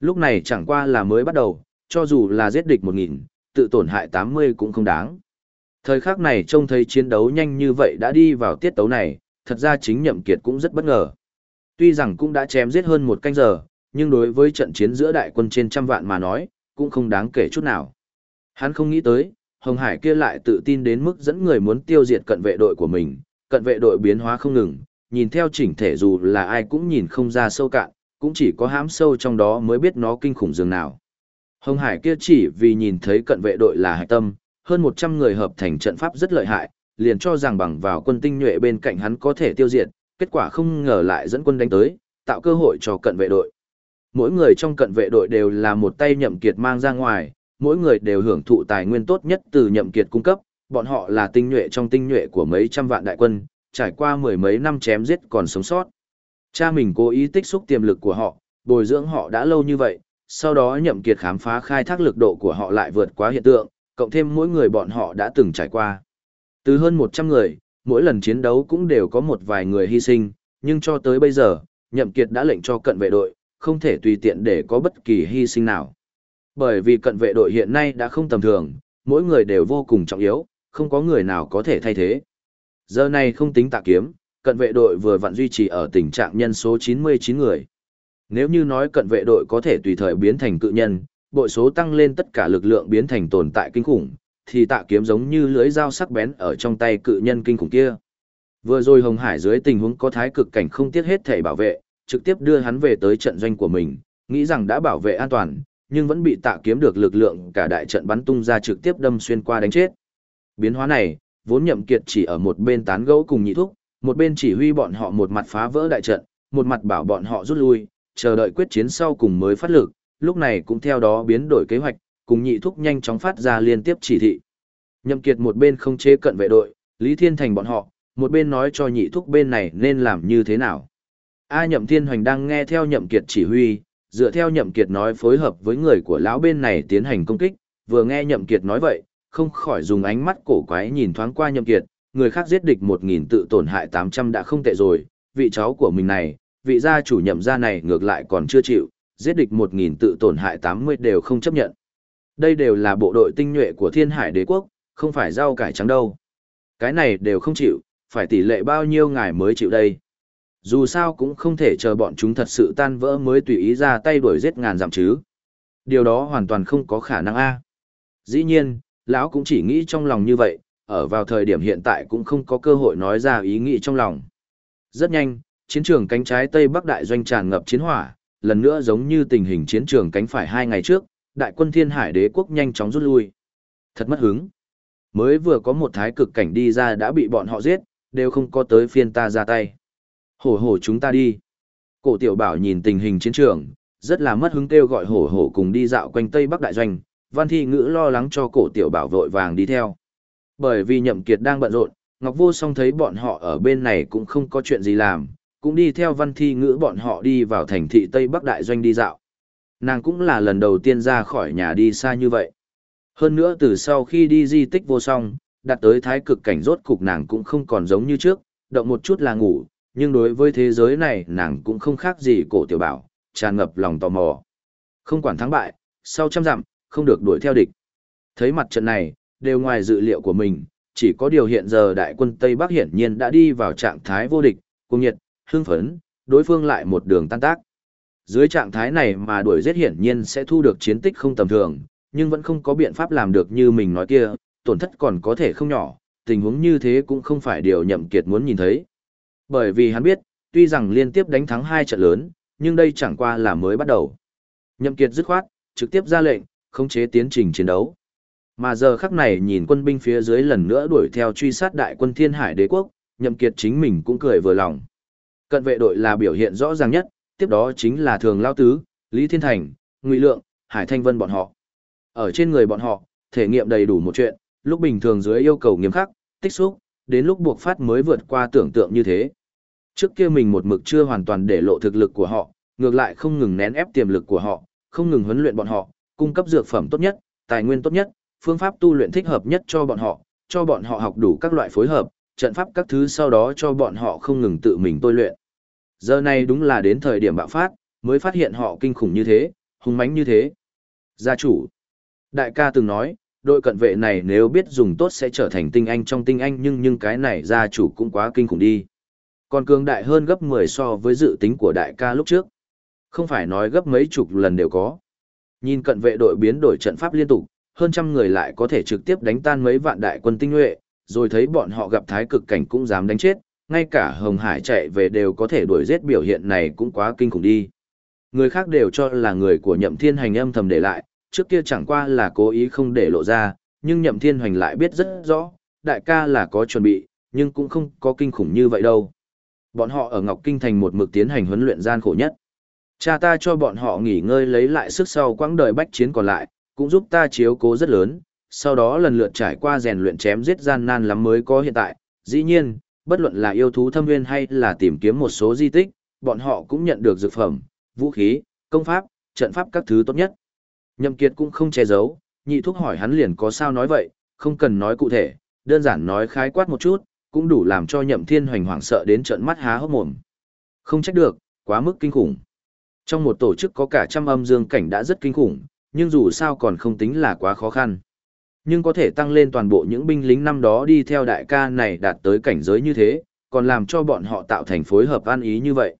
Lúc này chẳng qua là mới bắt đầu, cho dù là giết địch 1.000, tự tổn hại 80 cũng không đáng. Thời khắc này trông thấy chiến đấu nhanh như vậy đã đi vào tiết tấu này, thật ra chính nhậm kiệt cũng rất bất ngờ. Tuy rằng cũng đã chém giết hơn một canh giờ, nhưng đối với trận chiến giữa đại quân trên trăm vạn mà nói, cũng không đáng kể chút nào. Hắn không nghĩ tới, Hồng Hải kia lại tự tin đến mức dẫn người muốn tiêu diệt cận vệ đội của mình, cận vệ đội biến hóa không ngừng, nhìn theo chỉnh thể dù là ai cũng nhìn không ra sâu cạn, cũng chỉ có hãm sâu trong đó mới biết nó kinh khủng dường nào. Hồng Hải kia chỉ vì nhìn thấy cận vệ đội là hạch tâm, hơn 100 người hợp thành trận pháp rất lợi hại, liền cho rằng bằng vào quân tinh nhuệ bên cạnh hắn có thể tiêu diệt, kết quả không ngờ lại dẫn quân đánh tới, tạo cơ hội cho cận vệ đội. Mỗi người trong cận vệ đội đều là một tay nhậm kiệt mang ra ngoài, mỗi người đều hưởng thụ tài nguyên tốt nhất từ nhậm kiệt cung cấp, bọn họ là tinh nhuệ trong tinh nhuệ của mấy trăm vạn đại quân, trải qua mười mấy năm chém giết còn sống sót. Cha mình cố ý tích xúc tiềm lực của họ, bồi dưỡng họ đã lâu như vậy, sau đó nhậm kiệt khám phá khai thác lực độ của họ lại vượt quá hiện tượng, cộng thêm mỗi người bọn họ đã từng trải qua. Từ hơn 100 người, mỗi lần chiến đấu cũng đều có một vài người hy sinh, nhưng cho tới bây giờ, nhậm kiệt đã lệnh cho cận vệ đội, không thể tùy tiện để có bất kỳ hy sinh nào. Bởi vì cận vệ đội hiện nay đã không tầm thường, mỗi người đều vô cùng trọng yếu, không có người nào có thể thay thế. Giờ này không tính tạ kiếm, cận vệ đội vừa vặn duy trì ở tình trạng nhân số 99 người. Nếu như nói cận vệ đội có thể tùy thời biến thành cự nhân, bội số tăng lên tất cả lực lượng biến thành tồn tại kinh khủng, thì tạ kiếm giống như lưới dao sắc bén ở trong tay cự nhân kinh khủng kia. Vừa rồi Hồng Hải dưới tình huống có thái cực cảnh không tiếc hết thể bảo vệ, trực tiếp đưa hắn về tới trận doanh của mình, nghĩ rằng đã bảo vệ an toàn, nhưng vẫn bị tạ kiếm được lực lượng cả đại trận bắn tung ra trực tiếp đâm xuyên qua đánh chết. Biến hóa này, vốn nhậm kiệt chỉ ở một bên tán gẫu cùng nhị thúc, một bên chỉ huy bọn họ một mặt phá vỡ đại trận, một mặt bảo bọn họ rút lui, chờ đợi quyết chiến sau cùng mới phát lực, lúc này cũng theo đó biến đổi kế hoạch, cùng nhị thúc nhanh chóng phát ra liên tiếp chỉ thị. Nhậm kiệt một bên không chế cận vệ đội, Lý Thiên Thành bọn họ, một bên nói cho nhị thúc bên này nên làm như thế nào. A Nhậm Thiên Hoành đang nghe theo Nhậm Kiệt chỉ huy, dựa theo Nhậm Kiệt nói phối hợp với người của lão bên này tiến hành công kích, vừa nghe Nhậm Kiệt nói vậy, không khỏi dùng ánh mắt cổ quái nhìn thoáng qua Nhậm Kiệt, người khác giết địch 1000 tự tổn hại 800 đã không tệ rồi, vị cháu của mình này, vị gia chủ nhậm gia này ngược lại còn chưa chịu, giết địch 1000 tự tổn hại 80 đều không chấp nhận. Đây đều là bộ đội tinh nhuệ của Thiên Hải Đế quốc, không phải rau cải trắng đâu. Cái này đều không chịu, phải tỷ lệ bao nhiêu ngài mới chịu đây. Dù sao cũng không thể chờ bọn chúng thật sự tan vỡ mới tùy ý ra tay đuổi giết ngàn dặm chứ. Điều đó hoàn toàn không có khả năng a. Dĩ nhiên, lão cũng chỉ nghĩ trong lòng như vậy, ở vào thời điểm hiện tại cũng không có cơ hội nói ra ý nghĩ trong lòng. Rất nhanh, chiến trường cánh trái Tây Bắc đại doanh tràn ngập chiến hỏa, lần nữa giống như tình hình chiến trường cánh phải hai ngày trước, đại quân Thiên Hải Đế quốc nhanh chóng rút lui. Thật mất hứng. Mới vừa có một thái cực cảnh đi ra đã bị bọn họ giết, đều không có tới phiên ta ra tay. Hổ hổ chúng ta đi. Cổ tiểu bảo nhìn tình hình chiến trường, rất là mất hứng kêu gọi hổ hổ cùng đi dạo quanh Tây Bắc đại doanh, văn thi ngữ lo lắng cho cổ tiểu bảo vội vàng đi theo. Bởi vì nhậm kiệt đang bận rộn, Ngọc Vô Song thấy bọn họ ở bên này cũng không có chuyện gì làm, cũng đi theo văn thi ngữ bọn họ đi vào thành thị Tây Bắc Đại Doanh đi dạo. Nàng cũng là lần đầu tiên ra khỏi nhà đi xa như vậy. Hơn nữa từ sau khi đi di tích vô song, đặt tới thái cực cảnh rốt cục nàng cũng không còn giống như trước, động một chút là ngủ, nhưng đối với thế giới này nàng cũng không khác gì cổ tiểu bảo, tràn ngập lòng tò mò. Không quản thắng bại, sau trăm dặm, không được đuổi theo địch. Thấy mặt trận này, đều ngoài dự liệu của mình, chỉ có điều hiện giờ đại quân Tây Bắc hiển nhiên đã đi vào trạng thái vô địch, cùng nhiệt, hưng phấn, đối phương lại một đường tan tác. Dưới trạng thái này mà đuổi giết hiển nhiên sẽ thu được chiến tích không tầm thường, nhưng vẫn không có biện pháp làm được như mình nói kia, tổn thất còn có thể không nhỏ, tình huống như thế cũng không phải điều nhậm kiệt muốn nhìn thấy. Bởi vì hắn biết, tuy rằng liên tiếp đánh thắng hai trận lớn, nhưng đây chẳng qua là mới bắt đầu. Nhậm kiệt dứt khoát, trực tiếp ra lệnh, khống chế tiến trình chiến đấu. Mà giờ khắc này nhìn quân binh phía dưới lần nữa đuổi theo truy sát đại quân thiên hải đế quốc, nhậm kiệt chính mình cũng cười vừa lòng. Cận vệ đội là biểu hiện rõ ràng nhất, tiếp đó chính là thường lao tứ, Lý Thiên Thành, Ngụy Lượng, Hải Thanh Vân bọn họ. Ở trên người bọn họ, thể nghiệm đầy đủ một chuyện, lúc bình thường dưới yêu cầu nghiêm khắc, tích xúc, đến lúc buộc phát mới vượt qua tưởng tượng như thế. Trước kia mình một mực chưa hoàn toàn để lộ thực lực của họ, ngược lại không ngừng nén ép tiềm lực của họ, không ngừng huấn luyện bọn họ, cung cấp dược phẩm tốt nhất, tài nguyên tốt nhất, phương pháp tu luyện thích hợp nhất cho bọn họ, cho bọn họ học đủ các loại phối hợp, trận pháp các thứ sau đó cho bọn họ không ngừng tự mình tôi luyện. Giờ này đúng là đến thời điểm bạo phát, mới phát hiện họ kinh khủng như thế, hung mãnh như thế. Gia chủ. Đại ca từng nói, đội cận vệ này nếu biết dùng tốt sẽ trở thành tinh anh trong tinh anh nhưng nhưng cái này gia chủ cũng quá kinh khủng đi. Còn cường đại hơn gấp 10 so với dự tính của đại ca lúc trước. Không phải nói gấp mấy chục lần đều có. Nhìn cận vệ đội biến đổi trận pháp liên tục, hơn trăm người lại có thể trực tiếp đánh tan mấy vạn đại quân tinh nhuệ, rồi thấy bọn họ gặp thái cực cảnh cũng dám đánh chết, ngay cả Hồng Hải chạy về đều có thể đuổi giết biểu hiện này cũng quá kinh khủng đi. Người khác đều cho là người của nhậm thiên hành âm thầm để lại, trước kia chẳng qua là cố ý không để lộ ra, nhưng nhậm thiên hành lại biết rất rõ, đại ca là có chuẩn bị, nhưng cũng không có kinh khủng như vậy đâu. Bọn họ ở Ngọc Kinh Thành một mực tiến hành huấn luyện gian khổ nhất. Cha ta cho bọn họ nghỉ ngơi lấy lại sức sau quãng đời bách chiến còn lại, cũng giúp ta chiếu cố rất lớn, sau đó lần lượt trải qua rèn luyện chém giết gian nan lắm mới có hiện tại. Dĩ nhiên, bất luận là yêu thú thâm nguyên hay là tìm kiếm một số di tích, bọn họ cũng nhận được dược phẩm, vũ khí, công pháp, trận pháp các thứ tốt nhất. Nhậm Kiệt cũng không che giấu, nhị thúc hỏi hắn liền có sao nói vậy, không cần nói cụ thể, đơn giản nói khái quát một chút, cũng đủ làm cho Nhậm Thiên Hoành hoảng sợ đến trợn mắt há hốc mồm. Không trách được, quá mức kinh khủng. Trong một tổ chức có cả trăm âm dương cảnh đã rất kinh khủng, nhưng dù sao còn không tính là quá khó khăn. Nhưng có thể tăng lên toàn bộ những binh lính năm đó đi theo đại ca này đạt tới cảnh giới như thế, còn làm cho bọn họ tạo thành phối hợp an ý như vậy.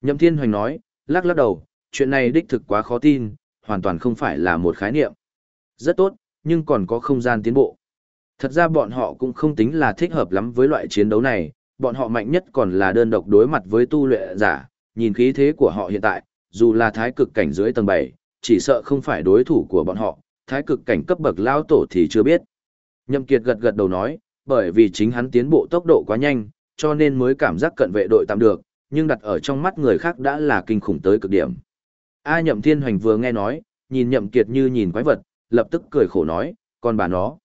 Nhậm Thiên Hoành nói, lắc lắc đầu, chuyện này đích thực quá khó tin, hoàn toàn không phải là một khái niệm. Rất tốt, nhưng còn có không gian tiến bộ. Thật ra bọn họ cũng không tính là thích hợp lắm với loại chiến đấu này, bọn họ mạnh nhất còn là đơn độc đối mặt với tu luyện giả, nhìn khí thế của họ hiện tại, dù là thái cực cảnh dưới tầng 7, chỉ sợ không phải đối thủ của bọn họ, thái cực cảnh cấp bậc lao tổ thì chưa biết. Nhậm Kiệt gật gật đầu nói, bởi vì chính hắn tiến bộ tốc độ quá nhanh, cho nên mới cảm giác cận vệ đội tạm được, nhưng đặt ở trong mắt người khác đã là kinh khủng tới cực điểm. A Nhậm Thiên Hoành vừa nghe nói, nhìn Nhậm Kiệt như nhìn quái vật, lập tức cười khổ nói, còn bà nó.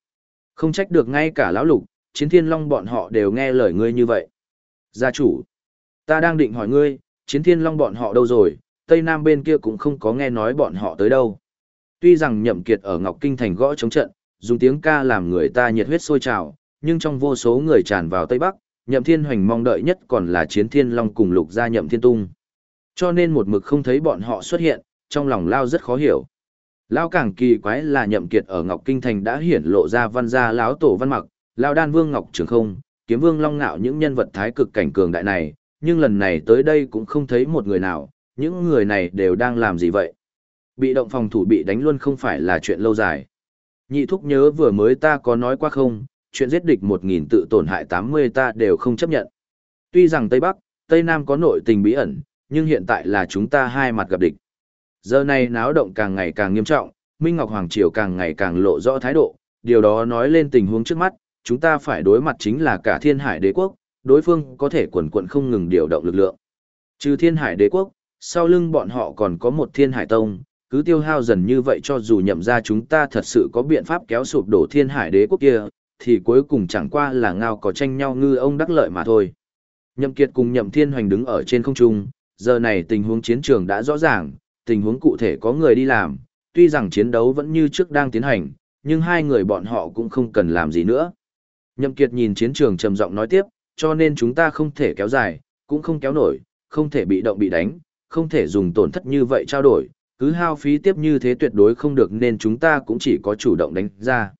Không trách được ngay cả lão lục, chiến thiên long bọn họ đều nghe lời ngươi như vậy. Gia chủ, ta đang định hỏi ngươi, chiến thiên long bọn họ đâu rồi, Tây Nam bên kia cũng không có nghe nói bọn họ tới đâu. Tuy rằng nhậm kiệt ở Ngọc Kinh thành gõ chống trận, dùng tiếng ca làm người ta nhiệt huyết sôi trào, nhưng trong vô số người tràn vào Tây Bắc, nhậm thiên hoành mong đợi nhất còn là chiến thiên long cùng lục gia nhậm thiên tung. Cho nên một mực không thấy bọn họ xuất hiện, trong lòng Lao rất khó hiểu. Lao càng kỳ quái là nhậm kiệt ở Ngọc Kinh Thành đã hiển lộ ra văn gia lão tổ văn mặc, Lao đan vương Ngọc Trường Không, kiếm vương Long Nạo những nhân vật thái cực cảnh cường đại này, nhưng lần này tới đây cũng không thấy một người nào, những người này đều đang làm gì vậy? Bị động phòng thủ bị đánh luôn không phải là chuyện lâu dài. Nhị thúc nhớ vừa mới ta có nói qua không, chuyện giết địch một nghìn tự tổn hại tám mươi ta đều không chấp nhận. Tuy rằng Tây Bắc, Tây Nam có nội tình bí ẩn, nhưng hiện tại là chúng ta hai mặt gặp địch. Giờ này náo động càng ngày càng nghiêm trọng, Minh Ngọc Hoàng Triều càng ngày càng lộ rõ thái độ, điều đó nói lên tình huống trước mắt, chúng ta phải đối mặt chính là cả thiên hải đế quốc, đối phương có thể quần quận không ngừng điều động lực lượng. Trừ thiên hải đế quốc, sau lưng bọn họ còn có một thiên hải tông, cứ tiêu hao dần như vậy cho dù nhậm ra chúng ta thật sự có biện pháp kéo sụp đổ thiên hải đế quốc kia, thì cuối cùng chẳng qua là ngao có tranh nhau ngư ông đắc lợi mà thôi. Nhậm Kiệt cùng Nhậm Thiên Hoành đứng ở trên không trung, giờ này tình huống chiến trường đã rõ ràng, tình huống cụ thể có người đi làm, tuy rằng chiến đấu vẫn như trước đang tiến hành, nhưng hai người bọn họ cũng không cần làm gì nữa. Nhậm Kiệt nhìn chiến trường trầm giọng nói tiếp, cho nên chúng ta không thể kéo dài, cũng không kéo nổi, không thể bị động bị đánh, không thể dùng tổn thất như vậy trao đổi, cứ hao phí tiếp như thế tuyệt đối không được nên chúng ta cũng chỉ có chủ động đánh ra.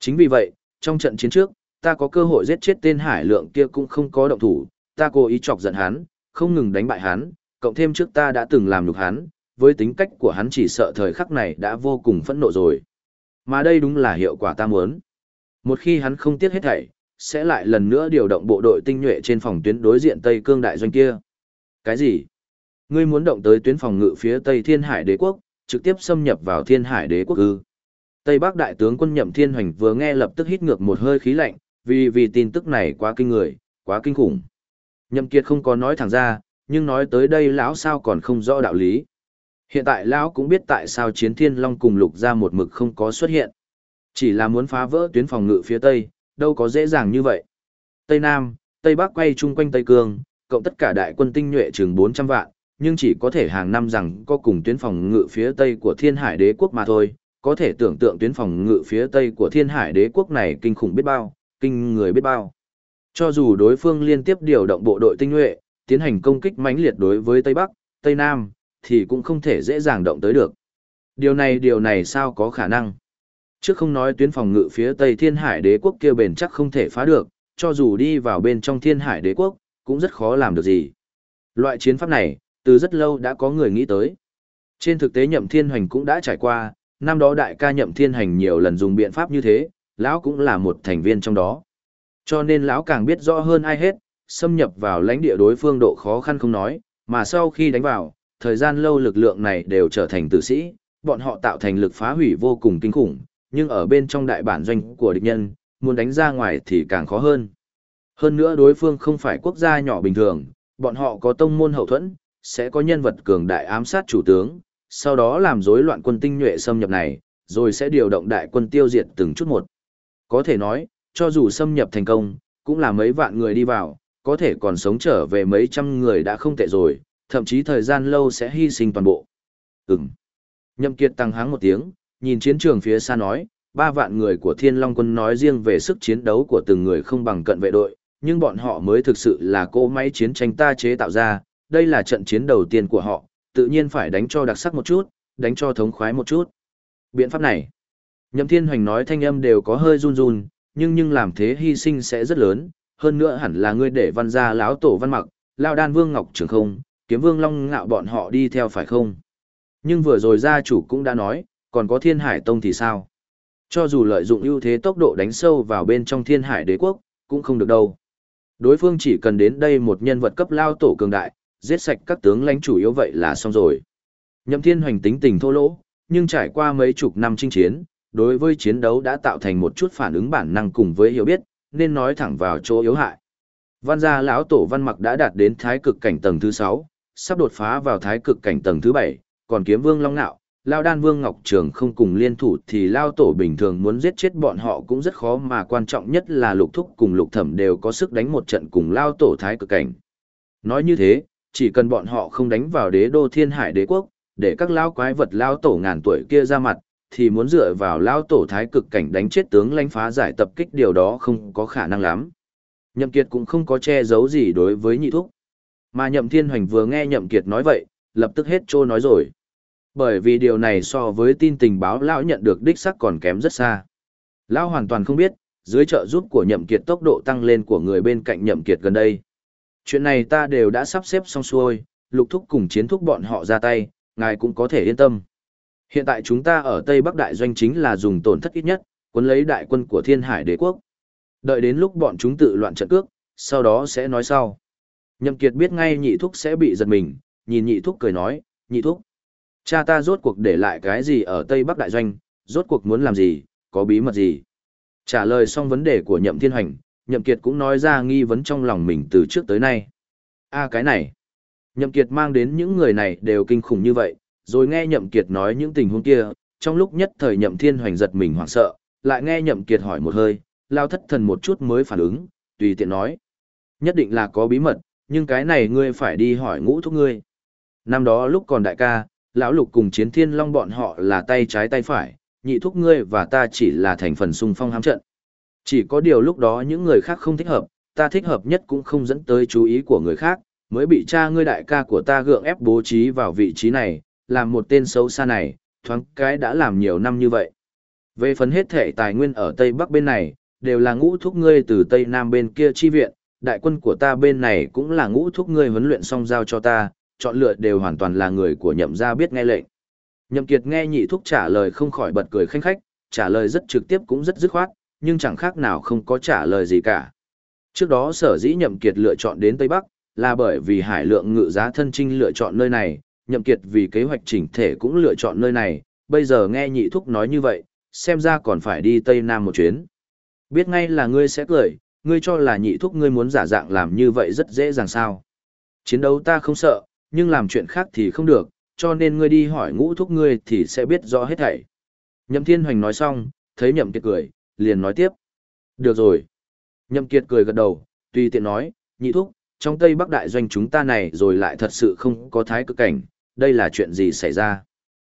Chính vì vậy, trong trận chiến trước, ta có cơ hội giết chết tên hải lượng kia cũng không có động thủ, ta cố ý chọc giận hắn, không ngừng đánh bại hắn, cộng thêm trước ta đã từng làm nhục hắn, với tính cách của hắn chỉ sợ thời khắc này đã vô cùng phẫn nộ rồi. Mà đây đúng là hiệu quả ta muốn. Một khi hắn không tiếc hết thảy, sẽ lại lần nữa điều động bộ đội tinh nhuệ trên phòng tuyến đối diện Tây Cương đại doanh kia. Cái gì? Ngươi muốn động tới tuyến phòng ngự phía Tây Thiên Hải Đế quốc, trực tiếp xâm nhập vào Thiên Hải Đế quốc ư? Tây Bắc đại tướng quân Nhậm Thiên Hoành vừa nghe lập tức hít ngược một hơi khí lạnh, vì vì tin tức này quá kinh người, quá kinh khủng. Nhậm Kiệt không có nói thẳng ra, nhưng nói tới đây lão sao còn không rõ đạo lý. Hiện tại lão cũng biết tại sao Chiến Thiên Long cùng Lục gia một mực không có xuất hiện. Chỉ là muốn phá vỡ tuyến phòng ngự phía Tây, đâu có dễ dàng như vậy. Tây Nam, Tây Bắc quay chung quanh Tây Cương, cộng tất cả đại quân tinh nhuệ chừng 400 vạn, nhưng chỉ có thể hàng năm rằng có cùng tuyến phòng ngự phía Tây của Thiên Hải Đế quốc mà thôi, có thể tưởng tượng tuyến phòng ngự phía Tây của Thiên Hải Đế quốc này kinh khủng biết bao, kinh người biết bao. Cho dù đối phương liên tiếp điều động bộ đội tinh nhuệ, tiến hành công kích mãnh liệt đối với Tây Bắc, Tây Nam, thì cũng không thể dễ dàng động tới được. Điều này điều này sao có khả năng? Trước không nói tuyến phòng ngự phía Tây Thiên Hải Đế quốc kia bền chắc không thể phá được, cho dù đi vào bên trong Thiên Hải Đế quốc, cũng rất khó làm được gì. Loại chiến pháp này, từ rất lâu đã có người nghĩ tới. Trên thực tế Nhậm Thiên hành cũng đã trải qua, năm đó đại ca Nhậm Thiên Hành nhiều lần dùng biện pháp như thế, lão cũng là một thành viên trong đó. Cho nên lão càng biết rõ hơn ai hết, xâm nhập vào lãnh địa đối phương độ khó khăn không nói, mà sau khi đánh vào, thời gian lâu lực lượng này đều trở thành tử sĩ, bọn họ tạo thành lực phá hủy vô cùng kinh khủng, nhưng ở bên trong đại bản doanh của địch nhân, muốn đánh ra ngoài thì càng khó hơn. Hơn nữa đối phương không phải quốc gia nhỏ bình thường, bọn họ có tông môn hậu thuẫn, sẽ có nhân vật cường đại ám sát chủ tướng, sau đó làm rối loạn quân tinh nhuệ xâm nhập này, rồi sẽ điều động đại quân tiêu diệt từng chút một. Có thể nói, cho dù xâm nhập thành công, cũng là mấy vạn người đi vào, có thể còn sống trở về mấy trăm người đã không tệ rồi, thậm chí thời gian lâu sẽ hy sinh toàn bộ. Ừm. Nhậm Kiệt tăng háng một tiếng, nhìn chiến trường phía xa nói, ba vạn người của Thiên Long quân nói riêng về sức chiến đấu của từng người không bằng cận vệ đội, nhưng bọn họ mới thực sự là cỗ máy chiến tranh ta chế tạo ra, đây là trận chiến đầu tiên của họ, tự nhiên phải đánh cho đặc sắc một chút, đánh cho thống khoái một chút. Biện pháp này, Nhậm Thiên Hoành nói thanh âm đều có hơi run run, nhưng nhưng làm thế hy sinh sẽ rất lớn, hơn nữa hẳn là ngươi để văn gia lão tổ văn mặc, lao đan vương ngọc trường không, kiếm vương long ngạo bọn họ đi theo phải không? Nhưng vừa rồi gia chủ cũng đã nói, còn có thiên hải tông thì sao? Cho dù lợi dụng ưu thế tốc độ đánh sâu vào bên trong thiên hải đế quốc, cũng không được đâu. Đối phương chỉ cần đến đây một nhân vật cấp lao tổ cường đại, giết sạch các tướng lãnh chủ yếu vậy là xong rồi. Nhậm Thiên Hoành tính tình thô lỗ, nhưng trải qua mấy chục năm chinh chiến, đối với chiến đấu đã tạo thành một chút phản ứng bản năng cùng với hiểu biết, nên nói thẳng vào chỗ yếu hại. Văn gia lão tổ Văn Mặc đã đạt đến thái cực cảnh tầng thứ 6, sắp đột phá vào thái cực cảnh tầng thứ 7, còn Kiếm Vương Long Nạo, Lao Đan Vương Ngọc Trường không cùng liên thủ thì Lao Tổ bình thường muốn giết chết bọn họ cũng rất khó mà quan trọng nhất là Lục Thúc cùng Lục Thẩm đều có sức đánh một trận cùng Lao Tổ thái cực cảnh. Nói như thế, chỉ cần bọn họ không đánh vào đế đô thiên hải đế quốc, để các lao quái vật lao tổ ngàn tuổi kia ra mặt, thì muốn dựa vào lao tổ thái cực cảnh đánh chết tướng lãnh phá giải tập kích điều đó không có khả năng lắm. Nhậm Kiệt cũng không có che giấu gì đối với nhị thúc. Mà Nhậm Thiên Hoành vừa nghe Nhậm Kiệt nói vậy, lập tức hết trô nói rồi. Bởi vì điều này so với tin tình báo lão nhận được đích xác còn kém rất xa. Lão hoàn toàn không biết, dưới trợ giúp của Nhậm Kiệt tốc độ tăng lên của người bên cạnh Nhậm Kiệt gần đây. Chuyện này ta đều đã sắp xếp xong xuôi, lục thúc cùng chiến thúc bọn họ ra tay, ngài cũng có thể yên tâm. Hiện tại chúng ta ở Tây Bắc Đại Doanh chính là dùng tổn thất ít nhất, quân lấy đại quân của thiên hải đế quốc. Đợi đến lúc bọn chúng tự loạn trận cước, sau đó sẽ nói sau. Nhậm Kiệt biết ngay nhị thúc sẽ bị giật mình, nhìn nhị thúc cười nói, nhị thúc. Cha ta rốt cuộc để lại cái gì ở Tây Bắc Đại Doanh, rốt cuộc muốn làm gì, có bí mật gì. Trả lời xong vấn đề của Nhậm Thiên Hoành, Nhậm Kiệt cũng nói ra nghi vấn trong lòng mình từ trước tới nay. a cái này. Nhậm Kiệt mang đến những người này đều kinh khủng như vậy, rồi nghe Nhậm Kiệt nói những tình huống kia, trong lúc nhất thời Nhậm Thiên Hoành giật mình hoảng sợ, lại nghe Nhậm Kiệt hỏi một hơi, lao thất thần một chút mới phản ứng, tùy tiện nói. Nhất định là có bí mật, nhưng cái này ngươi phải đi hỏi ngũ thúc ngươi. Năm đó lúc còn đại ca, lão lục cùng chiến thiên long bọn họ là tay trái tay phải, nhị thúc ngươi và ta chỉ là thành phần xung phong hám trận. Chỉ có điều lúc đó những người khác không thích hợp, ta thích hợp nhất cũng không dẫn tới chú ý của người khác, mới bị cha ngươi đại ca của ta gượng ép bố trí vào vị trí này, làm một tên xấu xa này, thoáng cái đã làm nhiều năm như vậy. Về phần hết thể tài nguyên ở Tây Bắc bên này, đều là ngũ thúc ngươi từ Tây Nam bên kia chi viện, đại quân của ta bên này cũng là ngũ thúc ngươi huấn luyện xong giao cho ta, chọn lựa đều hoàn toàn là người của nhậm gia biết nghe lệnh. Nhậm Kiệt nghe nhị thúc trả lời không khỏi bật cười khanh khách, trả lời rất trực tiếp cũng rất dứt khoát, nhưng chẳng khác nào không có trả lời gì cả. Trước đó sở dĩ Nhậm Kiệt lựa chọn đến Tây Bắc, là bởi vì hải lượng ngự giá thân trinh lựa chọn nơi này, Nhậm Kiệt vì kế hoạch chỉnh thể cũng lựa chọn nơi này, bây giờ nghe nhị thúc nói như vậy, xem ra còn phải đi Tây Nam một chuyến. Biết ngay là ngươi sẽ cười, ngươi cho là nhị thúc ngươi muốn giả dạng làm như vậy rất dễ dàng sao. Chiến đấu ta không sợ, nhưng làm chuyện khác thì không được, cho nên ngươi đi hỏi ngũ thúc ngươi thì sẽ biết rõ hết thảy. Nhậm Thiên Hoành nói xong, thấy Nhậm Kiệt cười, liền nói tiếp. Được rồi. Nhậm Kiệt cười gật đầu, tùy tiện nói, nhị thúc, trong Tây Bắc Đại Doanh chúng ta này rồi lại thật sự không có thái cực cảnh, đây là chuyện gì xảy ra.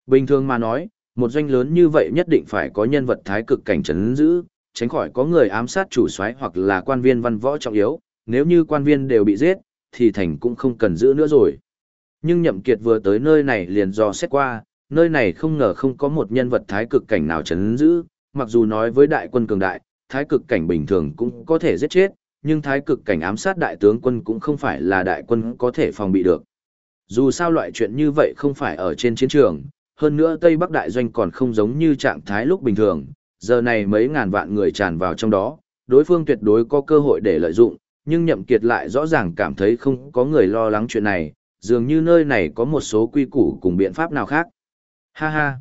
Bình thường mà nói, một doanh lớn như vậy nhất định phải có nhân vật thái cực cảnh chấn giữ, tránh khỏi có người ám sát chủ soái hoặc là quan viên văn võ trọng yếu, nếu như quan viên đều bị giết, thì thành cũng không cần giữ nữa rồi. Nhưng Nhậm Kiệt vừa tới nơi này liền dò xét qua, nơi này không ngờ không có một nhân vật thái cực cảnh nào chấn giữ, mặc dù nói với đại quân cường đại, thái cực cảnh bình thường cũng có thể giết chết, nhưng thái cực cảnh ám sát đại tướng quân cũng không phải là đại quân có thể phòng bị được. Dù sao loại chuyện như vậy không phải ở trên chiến trường, hơn nữa Tây Bắc đại doanh còn không giống như trạng thái lúc bình thường, giờ này mấy ngàn vạn người tràn vào trong đó, đối phương tuyệt đối có cơ hội để lợi dụng, nhưng Nhậm Kiệt lại rõ ràng cảm thấy không có người lo lắng chuyện này, dường như nơi này có một số quy củ cùng biện pháp nào khác. Ha ha!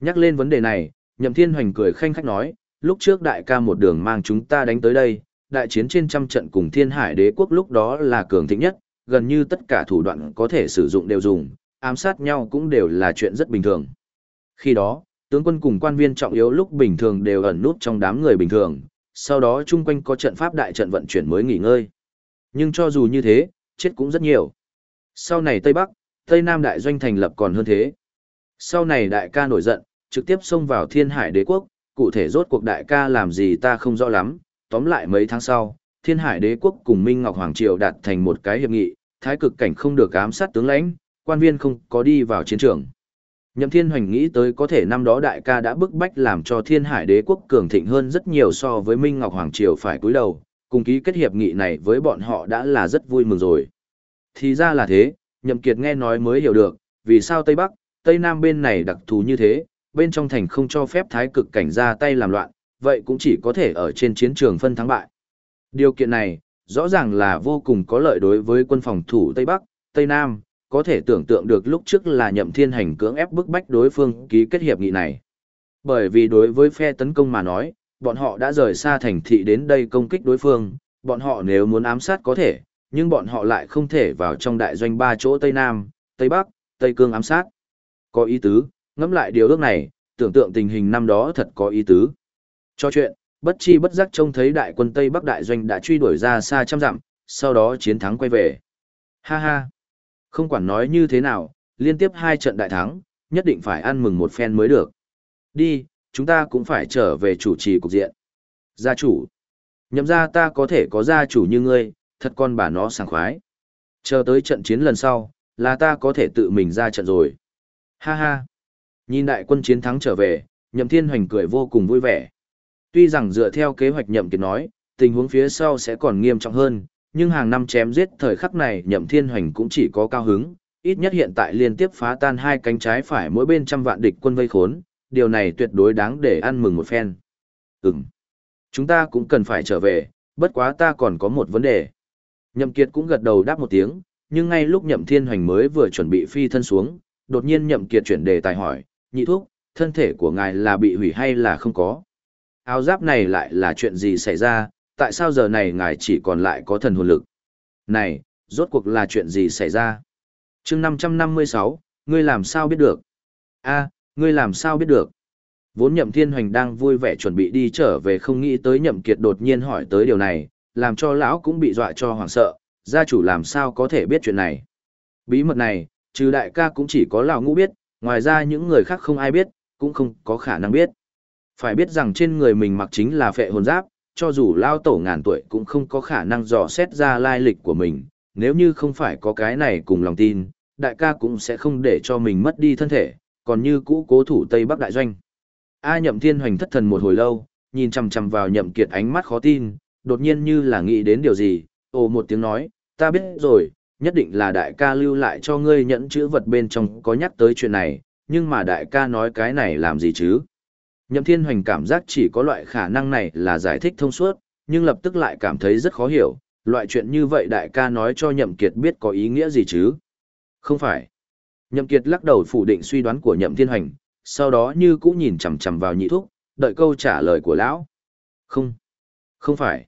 Nhắc lên vấn đề này, Nhậm Thiên Hoành cười khanh khách nói, lúc trước đại ca một đường mang chúng ta đánh tới đây, đại chiến trên trăm trận cùng thiên hải đế quốc lúc đó là cường thịnh nhất, gần như tất cả thủ đoạn có thể sử dụng đều dùng, ám sát nhau cũng đều là chuyện rất bình thường. Khi đó, tướng quân cùng quan viên trọng yếu lúc bình thường đều ẩn nút trong đám người bình thường, sau đó chung quanh có trận pháp đại trận vận chuyển mới nghỉ ngơi. Nhưng cho dù như thế, chết cũng rất nhiều. Sau này Tây Bắc, Tây Nam đại doanh thành lập còn hơn thế. Sau này đại ca nổi giận, trực tiếp xông vào thiên hải đế quốc, cụ thể rốt cuộc đại ca làm gì ta không rõ lắm, tóm lại mấy tháng sau, thiên hải đế quốc cùng Minh Ngọc Hoàng Triều đạt thành một cái hiệp nghị, thái cực cảnh không được ám sát tướng lãnh, quan viên không có đi vào chiến trường. Nhậm Thiên Hoành nghĩ tới có thể năm đó đại ca đã bức bách làm cho thiên hải đế quốc cường thịnh hơn rất nhiều so với Minh Ngọc Hoàng Triều phải cúi đầu, cùng ký kết hiệp nghị này với bọn họ đã là rất vui mừng rồi. Thì ra là thế, Nhậm Kiệt nghe nói mới hiểu được, vì sao Tây Bắc, Tây Nam bên này đặc thù như thế, bên trong thành không cho phép thái cực cảnh ra tay làm loạn, vậy cũng chỉ có thể ở trên chiến trường phân thắng bại. Điều kiện này, rõ ràng là vô cùng có lợi đối với quân phòng thủ Tây Bắc, Tây Nam, có thể tưởng tượng được lúc trước là nhậm thiên hành cưỡng ép bức bách đối phương ký kết hiệp nghị này. Bởi vì đối với phe tấn công mà nói, bọn họ đã rời xa thành thị đến đây công kích đối phương, bọn họ nếu muốn ám sát có thể, nhưng bọn họ lại không thể vào trong đại doanh ba chỗ Tây Nam, Tây Bắc, Tây Cương ám sát. Có ý tứ, ngẫm lại điều ước này, tưởng tượng tình hình năm đó thật có ý tứ. Cho chuyện, bất chi bất giác trông thấy đại quân Tây Bắc đại doanh đã truy đuổi ra xa trăm dặm, sau đó chiến thắng quay về. Ha ha! Không quản nói như thế nào, liên tiếp hai trận đại thắng, nhất định phải ăn mừng một phen mới được. Đi, chúng ta cũng phải trở về chủ trì cục diện. Gia chủ. Nhậm ra ta có thể có gia chủ như ngươi, thật con bà nó sảng khoái. Chờ tới trận chiến lần sau, là ta có thể tự mình ra trận rồi. Ha ha. Nhìn đại quân chiến thắng trở về, nhậm thiên hoành cười vô cùng vui vẻ. Tuy rằng dựa theo kế hoạch nhậm kiệt nói, tình huống phía sau sẽ còn nghiêm trọng hơn, nhưng hàng năm chém giết thời khắc này nhậm thiên hoành cũng chỉ có cao hứng, ít nhất hiện tại liên tiếp phá tan hai cánh trái phải mỗi bên trăm vạn địch quân vây khốn, điều này tuyệt đối đáng để ăn mừng một phen. Ừm, chúng ta cũng cần phải trở về, bất quá ta còn có một vấn đề. Nhậm Kiệt cũng gật đầu đáp một tiếng, nhưng ngay lúc Nhậm Thiên Hoành mới vừa chuẩn bị phi thân xuống, đột nhiên Nhậm Kiệt chuyển đề tài hỏi, nhị thuốc, thân thể của ngài là bị hủy hay là không có? Áo giáp này lại là chuyện gì xảy ra, tại sao giờ này ngài chỉ còn lại có thần hồn lực? Này, rốt cuộc là chuyện gì xảy ra? chương 556, ngươi làm sao biết được? a ngươi làm sao biết được? Vốn nhậm thiên hoành đang vui vẻ chuẩn bị đi trở về không nghĩ tới nhậm kiệt đột nhiên hỏi tới điều này, làm cho lão cũng bị dọa cho hoảng sợ, gia chủ làm sao có thể biết chuyện này. Bí mật này, trừ đại ca cũng chỉ có lão ngũ biết, ngoài ra những người khác không ai biết, cũng không có khả năng biết. Phải biết rằng trên người mình mặc chính là phệ hồn giáp, cho dù lao tổ ngàn tuổi cũng không có khả năng dò xét ra lai lịch của mình, nếu như không phải có cái này cùng lòng tin, đại ca cũng sẽ không để cho mình mất đi thân thể, còn như cũ cố thủ Tây Bắc Đại Doanh. A nhậm thiên hoành thất thần một hồi lâu, nhìn chằm chằm vào nhậm kiệt ánh mắt khó tin, đột nhiên như là nghĩ đến điều gì, ồ một tiếng nói, ta biết rồi, nhất định là đại ca lưu lại cho ngươi nhận chữ vật bên trong có nhắc tới chuyện này, nhưng mà đại ca nói cái này làm gì chứ? Nhậm thiên hoành cảm giác chỉ có loại khả năng này là giải thích thông suốt, nhưng lập tức lại cảm thấy rất khó hiểu, loại chuyện như vậy đại ca nói cho nhậm kiệt biết có ý nghĩa gì chứ? Không phải. Nhậm kiệt lắc đầu phủ định suy đoán của nhậm thiên hoành, sau đó như cũ nhìn chằm chằm vào nhị thúc, đợi câu trả lời của lão. Không. Không phải.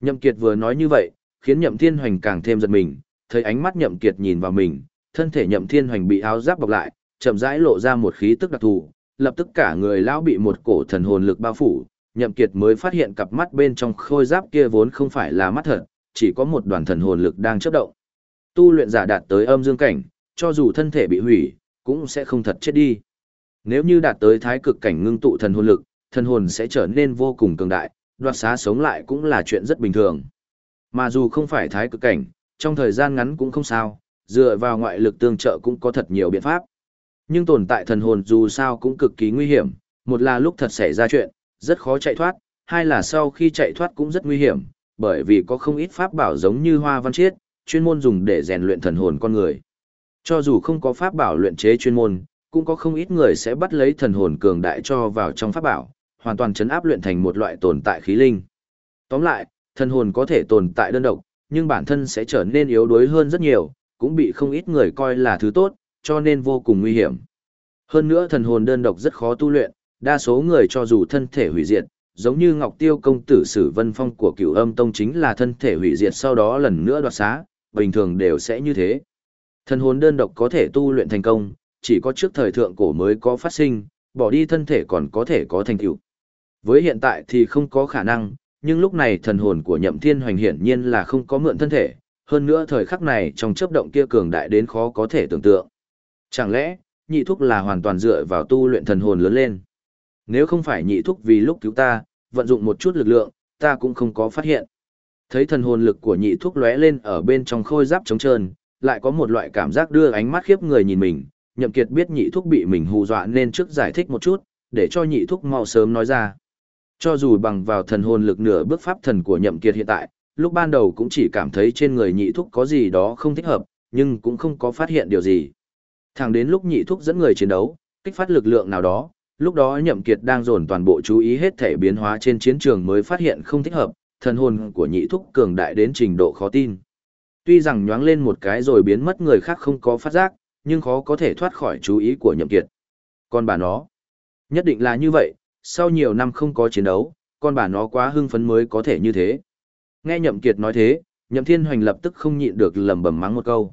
Nhậm kiệt vừa nói như vậy, khiến nhậm thiên hoành càng thêm giật mình, thấy ánh mắt nhậm kiệt nhìn vào mình, thân thể nhậm thiên hoành bị áo giáp bọc lại, chậm rãi lộ ra một khí tức đặc thù, lập tức cả người lão bị một cổ thần hồn lực bao phủ, nhậm kiệt mới phát hiện cặp mắt bên trong khôi giáp kia vốn không phải là mắt thật, chỉ có một đoàn thần hồn lực đang chớp động. Tu luyện giả đạt tới âm dương cảnh, cho dù thân thể bị hủy, cũng sẽ không thật chết đi. Nếu như đạt tới thái cực cảnh ngưng tụ thần hồn lực, thần hồn sẽ trở nên vô cùng cường đại, đoạt xá sống lại cũng là chuyện rất bình thường. Mà dù không phải thái cực cảnh, trong thời gian ngắn cũng không sao, dựa vào ngoại lực tương trợ cũng có thật nhiều biện pháp. Nhưng tồn tại thần hồn dù sao cũng cực kỳ nguy hiểm, một là lúc thật xảy ra chuyện, rất khó chạy thoát, hai là sau khi chạy thoát cũng rất nguy hiểm, bởi vì có không ít pháp bảo giống như hoa văn chiết, chuyên môn dùng để rèn luyện thần hồn con người. Cho dù không có pháp bảo luyện chế chuyên môn, cũng có không ít người sẽ bắt lấy thần hồn cường đại cho vào trong pháp bảo, hoàn toàn chấn áp luyện thành một loại tồn tại khí linh. Tóm lại, thần hồn có thể tồn tại đơn độc, nhưng bản thân sẽ trở nên yếu đuối hơn rất nhiều, cũng bị không ít người coi là thứ tốt, cho nên vô cùng nguy hiểm. Hơn nữa thần hồn đơn độc rất khó tu luyện, đa số người cho dù thân thể hủy diệt, giống như Ngọc Tiêu công tử Sử Vân Phong của Cửu Âm Tông chính là thân thể hủy diệt sau đó lần nữa đoạt xá, bình thường đều sẽ như thế. Thần hồn đơn độc có thể tu luyện thành công, chỉ có trước thời thượng cổ mới có phát sinh, bỏ đi thân thể còn có thể có thành tựu. Với hiện tại thì không có khả năng, nhưng lúc này thần hồn của Nhậm Thiên Hoành hiển nhiên là không có mượn thân thể, hơn nữa thời khắc này trong chớp động kia cường đại đến khó có thể tưởng tượng. Chẳng lẽ, nhị thúc là hoàn toàn dựa vào tu luyện thần hồn lớn lên? Nếu không phải nhị thúc vì lúc cứu ta, vận dụng một chút lực lượng, ta cũng không có phát hiện. Thấy thần hồn lực của nhị thúc lóe lên ở bên trong khôi giáp trống trơn, lại có một loại cảm giác đưa ánh mắt khiếp người nhìn mình, nhậm kiệt biết nhị thúc bị mình hù dọa nên trước giải thích một chút, để cho nhị thúc mau sớm nói ra. Cho dù bằng vào thần hồn lực nửa bước pháp thần của nhậm kiệt hiện tại, lúc ban đầu cũng chỉ cảm thấy trên người nhị thúc có gì đó không thích hợp, nhưng cũng không có phát hiện điều gì. Thẳng đến lúc nhị thúc dẫn người chiến đấu, kích phát lực lượng nào đó, lúc đó nhậm kiệt đang dồn toàn bộ chú ý hết thể biến hóa trên chiến trường mới phát hiện không thích hợp, thần hồn của nhị thúc cường đại đến trình độ khó tin. Tuy rằng nhoáng lên một cái rồi biến mất người khác không có phát giác, nhưng khó có thể thoát khỏi chú ý của nhậm kiệt. Còn bà nó, nhất định là như vậy, sau nhiều năm không có chiến đấu, con bà nó quá hưng phấn mới có thể như thế. Nghe nhậm kiệt nói thế, nhậm thiên hoành lập tức không nhịn được lẩm bẩm mắng một câu.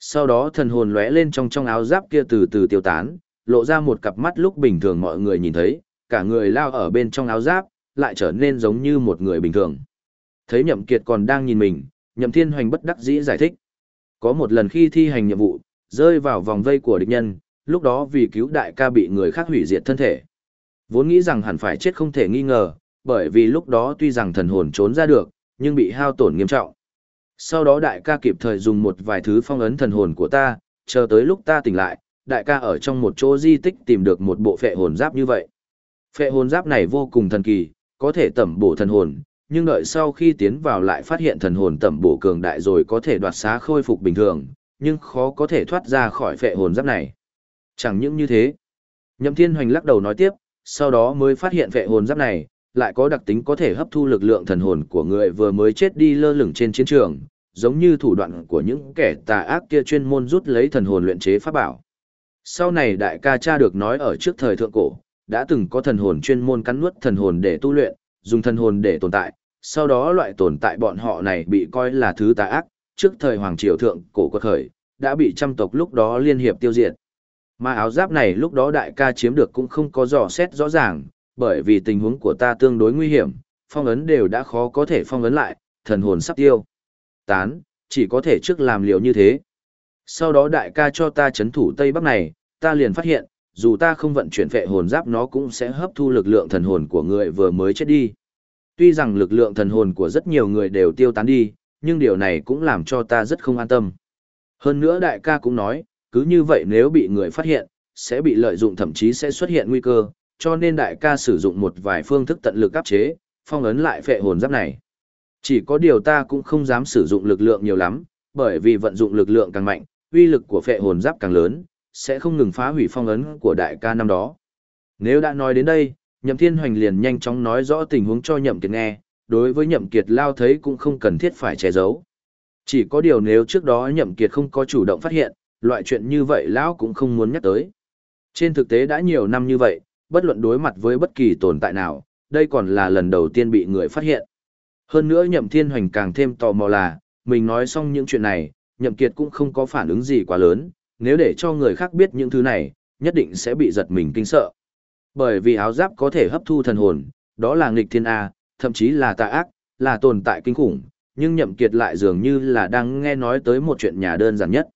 Sau đó thần hồn lóe lên trong trong áo giáp kia từ từ tiêu tán, lộ ra một cặp mắt lúc bình thường mọi người nhìn thấy, cả người lao ở bên trong áo giáp, lại trở nên giống như một người bình thường. Thấy nhậm kiệt còn đang nhìn mình, nhậm thiên hoành bất đắc dĩ giải thích. Có một lần khi thi hành nhiệm vụ, rơi vào vòng vây của địch nhân, lúc đó vì cứu đại ca bị người khác hủy diệt thân thể. Vốn nghĩ rằng hẳn phải chết không thể nghi ngờ, bởi vì lúc đó tuy rằng thần hồn trốn ra được, nhưng bị hao tổn nghiêm trọng. Sau đó đại ca kịp thời dùng một vài thứ phong ấn thần hồn của ta, chờ tới lúc ta tỉnh lại, đại ca ở trong một chỗ di tích tìm được một bộ phệ hồn giáp như vậy. Phệ hồn giáp này vô cùng thần kỳ, có thể tẩm bổ thần hồn, nhưng đợi sau khi tiến vào lại phát hiện thần hồn tẩm bổ cường đại rồi có thể đoạt xá khôi phục bình thường, nhưng khó có thể thoát ra khỏi phệ hồn giáp này. Chẳng những như thế. Nhậm Thiên Hoành lắc đầu nói tiếp, sau đó mới phát hiện vệ hồn giáp này, lại có đặc tính có thể hấp thu lực lượng thần hồn của người vừa mới chết đi lơ lửng trên chiến trường, giống như thủ đoạn của những kẻ tà ác kia chuyên môn rút lấy thần hồn luyện chế pháp bảo. Sau này đại ca cha được nói ở trước thời thượng cổ, đã từng có thần hồn chuyên môn cắn nuốt thần hồn để tu luyện, dùng thần hồn để tồn tại, sau đó loại tồn tại bọn họ này bị coi là thứ tà ác, trước thời hoàng triều thượng cổ quật khởi, đã bị trăm tộc lúc đó liên hiệp tiêu diệt. Mà áo giáp này lúc đó đại ca chiếm được cũng không có dò xét rõ ràng, bởi vì tình huống của ta tương đối nguy hiểm, phong ấn đều đã khó có thể phong ấn lại, thần hồn sắp tiêu. Tán, chỉ có thể trước làm liều như thế. Sau đó đại ca cho ta chấn thủ Tây Bắc này, ta liền phát hiện, dù ta không vận chuyển vệ hồn giáp nó cũng sẽ hấp thu lực lượng thần hồn của người vừa mới chết đi. Tuy rằng lực lượng thần hồn của rất nhiều người đều tiêu tán đi, nhưng điều này cũng làm cho ta rất không an tâm. Hơn nữa đại ca cũng nói, cứ như vậy nếu bị người phát hiện, sẽ bị lợi dụng thậm chí sẽ xuất hiện nguy cơ, cho nên đại ca sử dụng một vài phương thức tận lực áp chế, phong ấn lại phệ hồn giáp này. Chỉ có điều ta cũng không dám sử dụng lực lượng nhiều lắm, bởi vì vận dụng lực lượng càng mạnh, uy lực của phệ hồn giáp càng lớn, sẽ không ngừng phá hủy phong ấn của đại ca năm đó. Nếu đã nói đến đây, Nhậm Thiên Hoành liền nhanh chóng nói rõ tình huống cho Nhậm Kiệt nghe, đối với Nhậm Kiệt lao thấy cũng không cần thiết phải che giấu. Chỉ có điều nếu trước đó Nhậm Kiệt không có chủ động phát hiện, loại chuyện như vậy lão cũng không muốn nhắc tới. Trên thực tế đã nhiều năm như vậy, bất luận đối mặt với bất kỳ tồn tại nào, đây còn là lần đầu tiên bị người phát hiện. Hơn nữa Nhậm Thiên Hoành càng thêm tò mò là, mình nói xong những chuyện này, Nhậm Kiệt cũng không có phản ứng gì quá lớn, nếu để cho người khác biết những thứ này, nhất định sẽ bị giật mình kinh sợ. Bởi vì áo giáp có thể hấp thu thần hồn, đó là nghịch thiên A, thậm chí là tà ác, là tồn tại kinh khủng, nhưng Nhậm Kiệt lại dường như là đang nghe nói tới một chuyện nhà đơn giản nhất.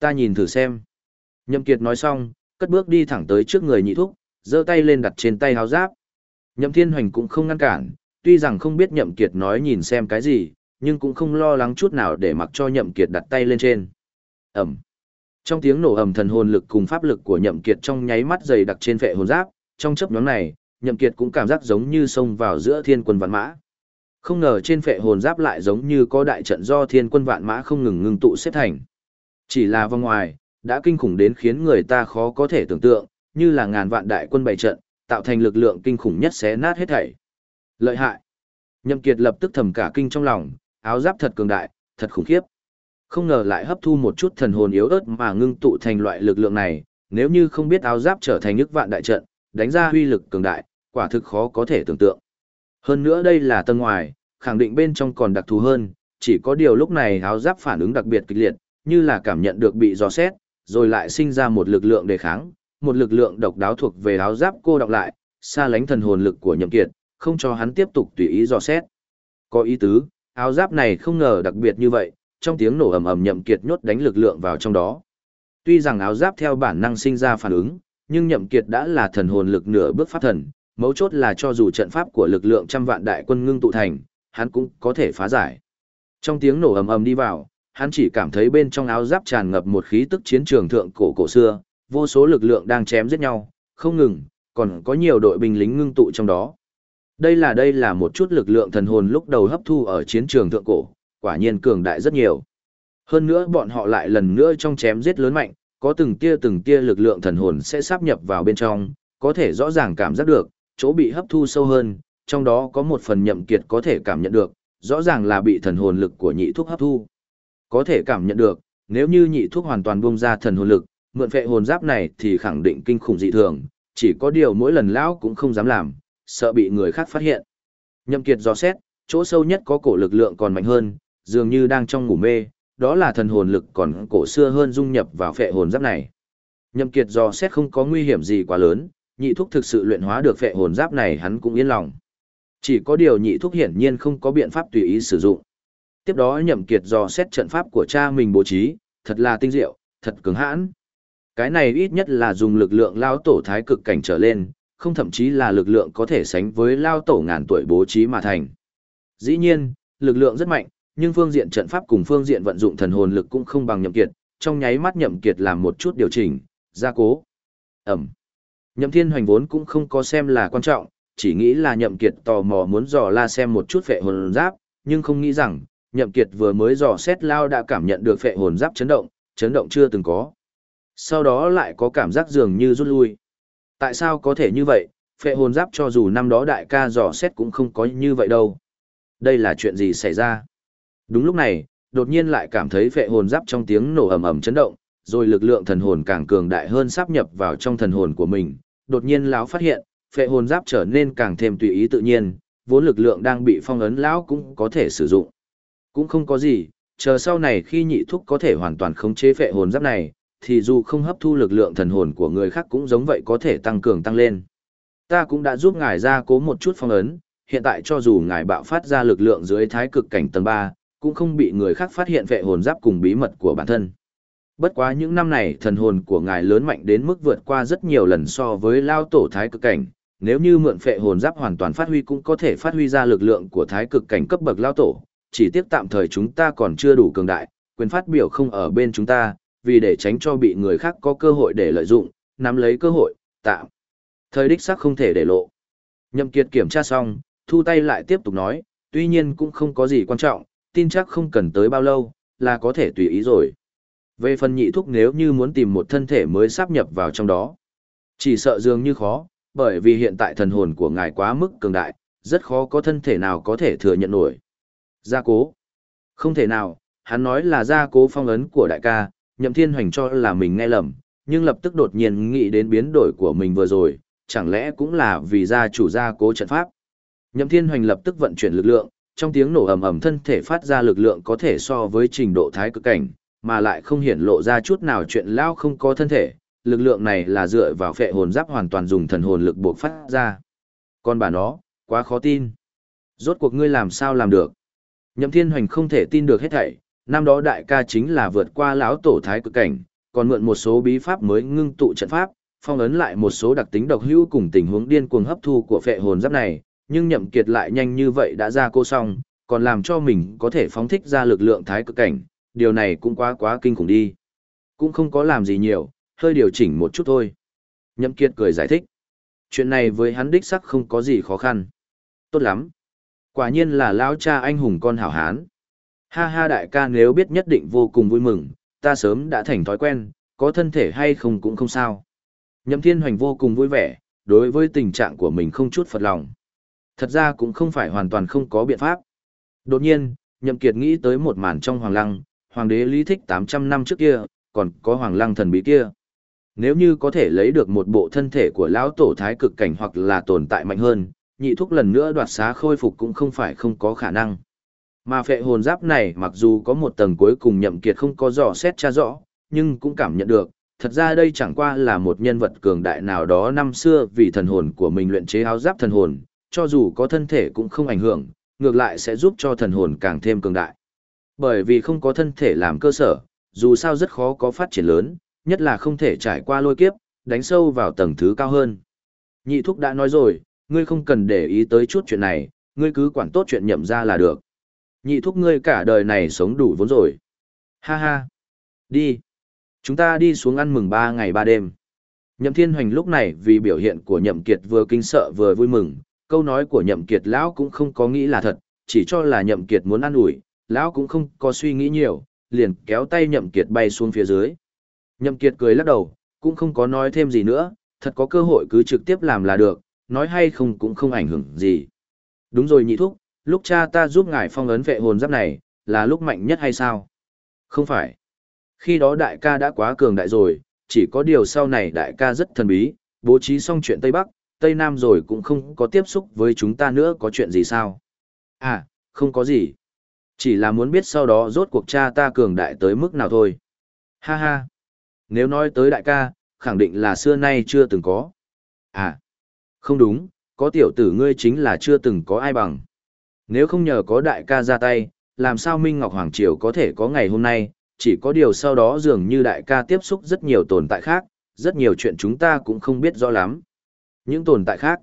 Ta nhìn thử xem. Nhậm Kiệt nói xong, cất bước đi thẳng tới trước người nhị thúc, giơ tay lên đặt trên tay áo giáp. Nhậm Thiên Hoành cũng không ngăn cản, tuy rằng không biết Nhậm Kiệt nói nhìn xem cái gì, nhưng cũng không lo lắng chút nào để mặc cho Nhậm Kiệt đặt tay lên trên. Ầm. Trong tiếng nổ ầm thần hồn lực cùng pháp lực của Nhậm Kiệt trong nháy mắt dày đặc trên phệ hồn giáp, trong chớp nhoáng này, Nhậm Kiệt cũng cảm giác giống như xông vào giữa thiên quân vạn mã. Không ngờ trên phệ hồn giáp lại giống như có đại trận do thiên quân vạn mã không ngừng ngưng tụ xếp thành. Chỉ là vòng ngoài, đã kinh khủng đến khiến người ta khó có thể tưởng tượng, như là ngàn vạn đại quân bày trận, tạo thành lực lượng kinh khủng nhất xé nát hết thảy. Lợi hại. Nhậm Kiệt lập tức thầm cả kinh trong lòng, áo giáp thật cường đại, thật khủng khiếp. Không ngờ lại hấp thu một chút thần hồn yếu ớt mà ngưng tụ thành loại lực lượng này, nếu như không biết áo giáp trở thành nước vạn đại trận, đánh ra huy lực cường đại, quả thực khó có thể tưởng tượng. Hơn nữa đây là tầng ngoài, khẳng định bên trong còn đặc thù hơn, chỉ có điều lúc này áo giáp phản ứng đặc biệt kịch liệt, như là cảm nhận được bị dò xét, rồi lại sinh ra một lực lượng đề kháng, một lực lượng độc đáo thuộc về áo giáp cô đọc lại, xa lánh thần hồn lực của nhậm kiệt, không cho hắn tiếp tục tùy ý dò xét. Có ý tứ, áo giáp này không ngờ đặc biệt như vậy, trong tiếng nổ ầm ầm nhậm kiệt nhốt đánh lực lượng vào trong đó. Tuy rằng áo giáp theo bản năng sinh ra phản ứng, nhưng nhậm kiệt đã là thần hồn lực nửa bước pháp thần, mấu chốt là cho dù trận pháp của lực lượng trăm vạn đại quân ngưng tụ thành, hắn cũng có thể phá giải. Trong tiếng nổ ầm ầm đi vào, hắn chỉ cảm thấy bên trong áo giáp tràn ngập một khí tức chiến trường thượng cổ cổ xưa, vô số lực lượng đang chém giết nhau, không ngừng, còn có nhiều đội binh lính ngưng tụ trong đó. Đây là đây là một chút lực lượng thần hồn lúc đầu hấp thu ở chiến trường thượng cổ, quả nhiên cường đại rất nhiều. Hơn nữa bọn họ lại lần nữa trong chém giết lớn mạnh, có từng tia từng tia lực lượng thần hồn sẽ sáp nhập vào bên trong, có thể rõ ràng cảm giác được, chỗ bị hấp thu sâu hơn, trong đó có một phần nhậm kiệt có thể cảm nhận được, rõ ràng là bị thần hồn lực của nhị thuốc hấp thu. Có thể cảm nhận được, nếu như nhị thuốc hoàn toàn buông ra thần hồn lực, mượn phệ hồn giáp này thì khẳng định kinh khủng dị thường, chỉ có điều mỗi lần lão cũng không dám làm, sợ bị người khác phát hiện. Nhậm kiệt dò xét, chỗ sâu nhất có cổ lực lượng còn mạnh hơn, dường như đang trong ngủ mê, đó là thần hồn lực còn cổ xưa hơn dung nhập vào phệ hồn giáp này. Nhậm Kiệt do xét không có nguy hiểm gì quá lớn, nhị thúc thực sự luyện hóa được phệ hồn giáp này hắn cũng yên lòng. Chỉ có điều nhị thúc hiển nhiên không có biện pháp tùy ý sử dụng. Tiếp đó nhậm kiệt dò xét trận pháp của cha mình bố trí, thật là tinh diệu, thật cứng hãn. Cái này ít nhất là dùng lực lượng lao tổ thái cực cảnh trở lên, không thậm chí là lực lượng có thể sánh với lao tổ ngàn tuổi bố trí mà thành. Dĩ nhiên, lực lượng rất mạnh, nhưng phương diện trận pháp cùng phương diện vận dụng thần hồn lực cũng không bằng nhậm kiệt, trong nháy mắt nhậm kiệt làm một chút điều chỉnh, gia cố. Ẩm. Nhậm thiên hoành vốn cũng không có xem là quan trọng, chỉ nghĩ là nhậm kiệt tò mò muốn dò la xem một chút phệ hồn giáp, nhưng không nghĩ rằng, nhậm kiệt vừa mới dò xét lao đã cảm nhận được phệ hồn giáp chấn động, chấn động chưa từng có. Sau đó lại có cảm giác dường như rút lui. Tại sao có thể như vậy, phệ hồn giáp cho dù năm đó đại ca dò xét cũng không có như vậy đâu. Đây là chuyện gì xảy ra? Đúng lúc này, đột nhiên lại cảm thấy phệ hồn giáp trong tiếng nổ ầm ầm chấn động, rồi lực lượng thần hồn càng cường đại hơn sắp nhập vào trong thần hồn của mình. Đột nhiên lão phát hiện, phệ hồn giáp trở nên càng thêm tùy ý tự nhiên, vốn lực lượng đang bị phong ấn lão cũng có thể sử dụng. Cũng không có gì, chờ sau này khi nhị thúc có thể hoàn toàn khống chế phệ hồn giáp này, thì dù không hấp thu lực lượng thần hồn của người khác cũng giống vậy có thể tăng cường tăng lên. Ta cũng đã giúp ngài ra cố một chút phong ấn, hiện tại cho dù ngài bạo phát ra lực lượng dưới thái cực cảnh tầng 3, cũng không bị người khác phát hiện vệ hồn giáp cùng bí mật của bản thân. Bất quá những năm này thần hồn của ngài lớn mạnh đến mức vượt qua rất nhiều lần so với lao tổ thái cực cảnh, nếu như mượn phệ hồn giáp hoàn toàn phát huy cũng có thể phát huy ra lực lượng của thái cực cảnh cấp bậc lao tổ, chỉ tiếc tạm thời chúng ta còn chưa đủ cường đại, quyền phát biểu không ở bên chúng ta, vì để tránh cho bị người khác có cơ hội để lợi dụng, nắm lấy cơ hội, tạm. Thời đích xác không thể để lộ. Nhậm Kiệt kiểm tra xong, thu tay lại tiếp tục nói, tuy nhiên cũng không có gì quan trọng, tin chắc không cần tới bao lâu, là có thể tùy ý rồi. Về phần nhị thúc nếu như muốn tìm một thân thể mới sắp nhập vào trong đó, chỉ sợ dường như khó, bởi vì hiện tại thần hồn của ngài quá mức cường đại, rất khó có thân thể nào có thể thừa nhận nổi. Gia cố. Không thể nào, hắn nói là gia cố phong ấn của đại ca, nhậm thiên hoành cho là mình nghe lầm, nhưng lập tức đột nhiên nghĩ đến biến đổi của mình vừa rồi, chẳng lẽ cũng là vì gia chủ gia cố trận pháp. Nhậm thiên hoành lập tức vận chuyển lực lượng, trong tiếng nổ ầm ầm thân thể phát ra lực lượng có thể so với trình độ thái cực cảnh, mà lại không hiển lộ ra chút nào chuyện lao không có thân thể, lực lượng này là dựa vào phệ hồn giáp hoàn toàn dùng thần hồn lực buộc phát ra. Còn bà nó, quá khó tin. Rốt cuộc ngươi làm sao làm được? Nhậm Thiên Hoành không thể tin được hết thảy, năm đó đại ca chính là vượt qua lão tổ thái cực cảnh, còn mượn một số bí pháp mới ngưng tụ trận pháp, phong ấn lại một số đặc tính độc hữu cùng tình huống điên cuồng hấp thu của phệ hồn giáp này, nhưng nhậm kiệt lại nhanh như vậy đã ra cô xong, còn làm cho mình có thể phóng thích ra lực lượng thái cực cảnh, điều này cũng quá quá kinh khủng đi. Cũng không có làm gì nhiều, hơi điều chỉnh một chút thôi. Nhậm kiệt cười giải thích. Chuyện này với hắn đích sắc không có gì khó khăn. Tốt lắm. Quả nhiên là lão cha anh hùng con hảo hán. Ha ha đại ca nếu biết nhất định vô cùng vui mừng, ta sớm đã thành thói quen, có thân thể hay không cũng không sao. Nhậm thiên hoành vô cùng vui vẻ, đối với tình trạng của mình không chút phật lòng. Thật ra cũng không phải hoàn toàn không có biện pháp. Đột nhiên, Nhậm Kiệt nghĩ tới một màn trong Hoàng Lăng, Hoàng đế Lý Thích 800 năm trước kia, còn có Hoàng Lăng thần bí kia. Nếu như có thể lấy được một bộ thân thể của lão tổ thái cực cảnh hoặc là tồn tại mạnh hơn, nhị thúc lần nữa đoạt xá khôi phục cũng không phải không có khả năng. Mà phệ hồn giáp này mặc dù có một tầng cuối cùng Nhậm Kiệt không có dò xét tra rõ, nhưng cũng cảm nhận được, thật ra đây chẳng qua là một nhân vật cường đại nào đó năm xưa vì thần hồn của mình luyện chế áo giáp thần hồn, cho dù có thân thể cũng không ảnh hưởng, ngược lại sẽ giúp cho thần hồn càng thêm cường đại. Bởi vì không có thân thể làm cơ sở, dù sao rất khó có phát triển lớn, nhất là không thể trải qua lôi kiếp, đánh sâu vào tầng thứ cao hơn. Nhị thúc đã nói rồi, ngươi không cần để ý tới chút chuyện này, ngươi cứ quản tốt chuyện nhậm ra là được. Nhị thúc ngươi cả đời này sống đủ vốn rồi. Ha ha. Đi. Chúng ta đi xuống ăn mừng ba ngày ba đêm. Nhậm Thiên Hoành lúc này vì biểu hiện của Nhậm Kiệt vừa kinh sợ vừa vui mừng, câu nói của nhậm kiệt lão cũng không có nghĩ là thật, chỉ cho là nhậm kiệt muốn ăn ủi, lão cũng không có suy nghĩ nhiều, liền kéo tay nhậm kiệt bay xuống phía dưới. Nhậm kiệt cười lắc đầu, cũng không có nói thêm gì nữa, thật có cơ hội cứ trực tiếp làm là được, nói hay không cũng không ảnh hưởng gì. Đúng rồi nhị thúc, lúc cha ta giúp ngài phong ấn vệ hồn giáp này, là lúc mạnh nhất hay sao? Không phải. Khi đó đại ca đã quá cường đại rồi, chỉ có điều sau này đại ca rất thần bí, bố trí xong chuyện Tây Bắc, Tây Nam rồi cũng không có tiếp xúc với chúng ta nữa có chuyện gì sao? À, không có gì. Chỉ là muốn biết sau đó rốt cuộc cha ta cường đại tới mức nào thôi. Ha ha. Nếu nói tới đại ca, khẳng định là xưa nay chưa từng có. À, không đúng, có tiểu tử ngươi chính là chưa từng có ai bằng. Nếu không nhờ có đại ca ra tay, làm sao Minh Ngọc Hoàng Triều có thể có ngày hôm nay, chỉ có điều sau đó dường như đại ca tiếp xúc rất nhiều tồn tại khác, rất nhiều chuyện chúng ta cũng không biết rõ lắm. Những tồn tại khác,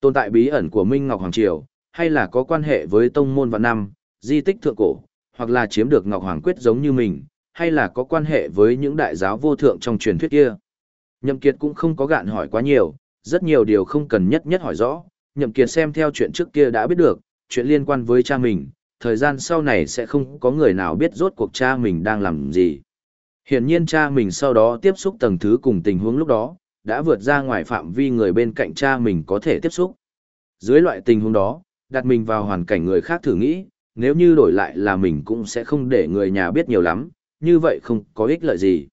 tồn tại bí ẩn của Minh Ngọc Hoàng Triều, hay là có quan hệ với tông môn và năm, di tích thượng cổ, hoặc là chiếm được Ngọc Hoàng Quyết giống như mình, hay là có quan hệ với những đại giáo vô thượng trong truyền thuyết kia. Nhậm Kiệt cũng không có gạn hỏi quá nhiều, rất nhiều điều không cần nhất nhất hỏi rõ, Nhậm Kiệt xem theo chuyện trước kia đã biết được, chuyện liên quan với cha mình, thời gian sau này sẽ không có người nào biết rốt cuộc cha mình đang làm gì. Hiển nhiên cha mình sau đó tiếp xúc tầng thứ cùng tình huống lúc đó, đã vượt ra ngoài phạm vi người bên cạnh cha mình có thể tiếp xúc. Dưới loại tình huống đó, đặt mình vào hoàn cảnh người khác thử nghĩ, nếu như đổi lại là mình cũng sẽ không để người nhà biết nhiều lắm, như vậy không có ích lợi gì.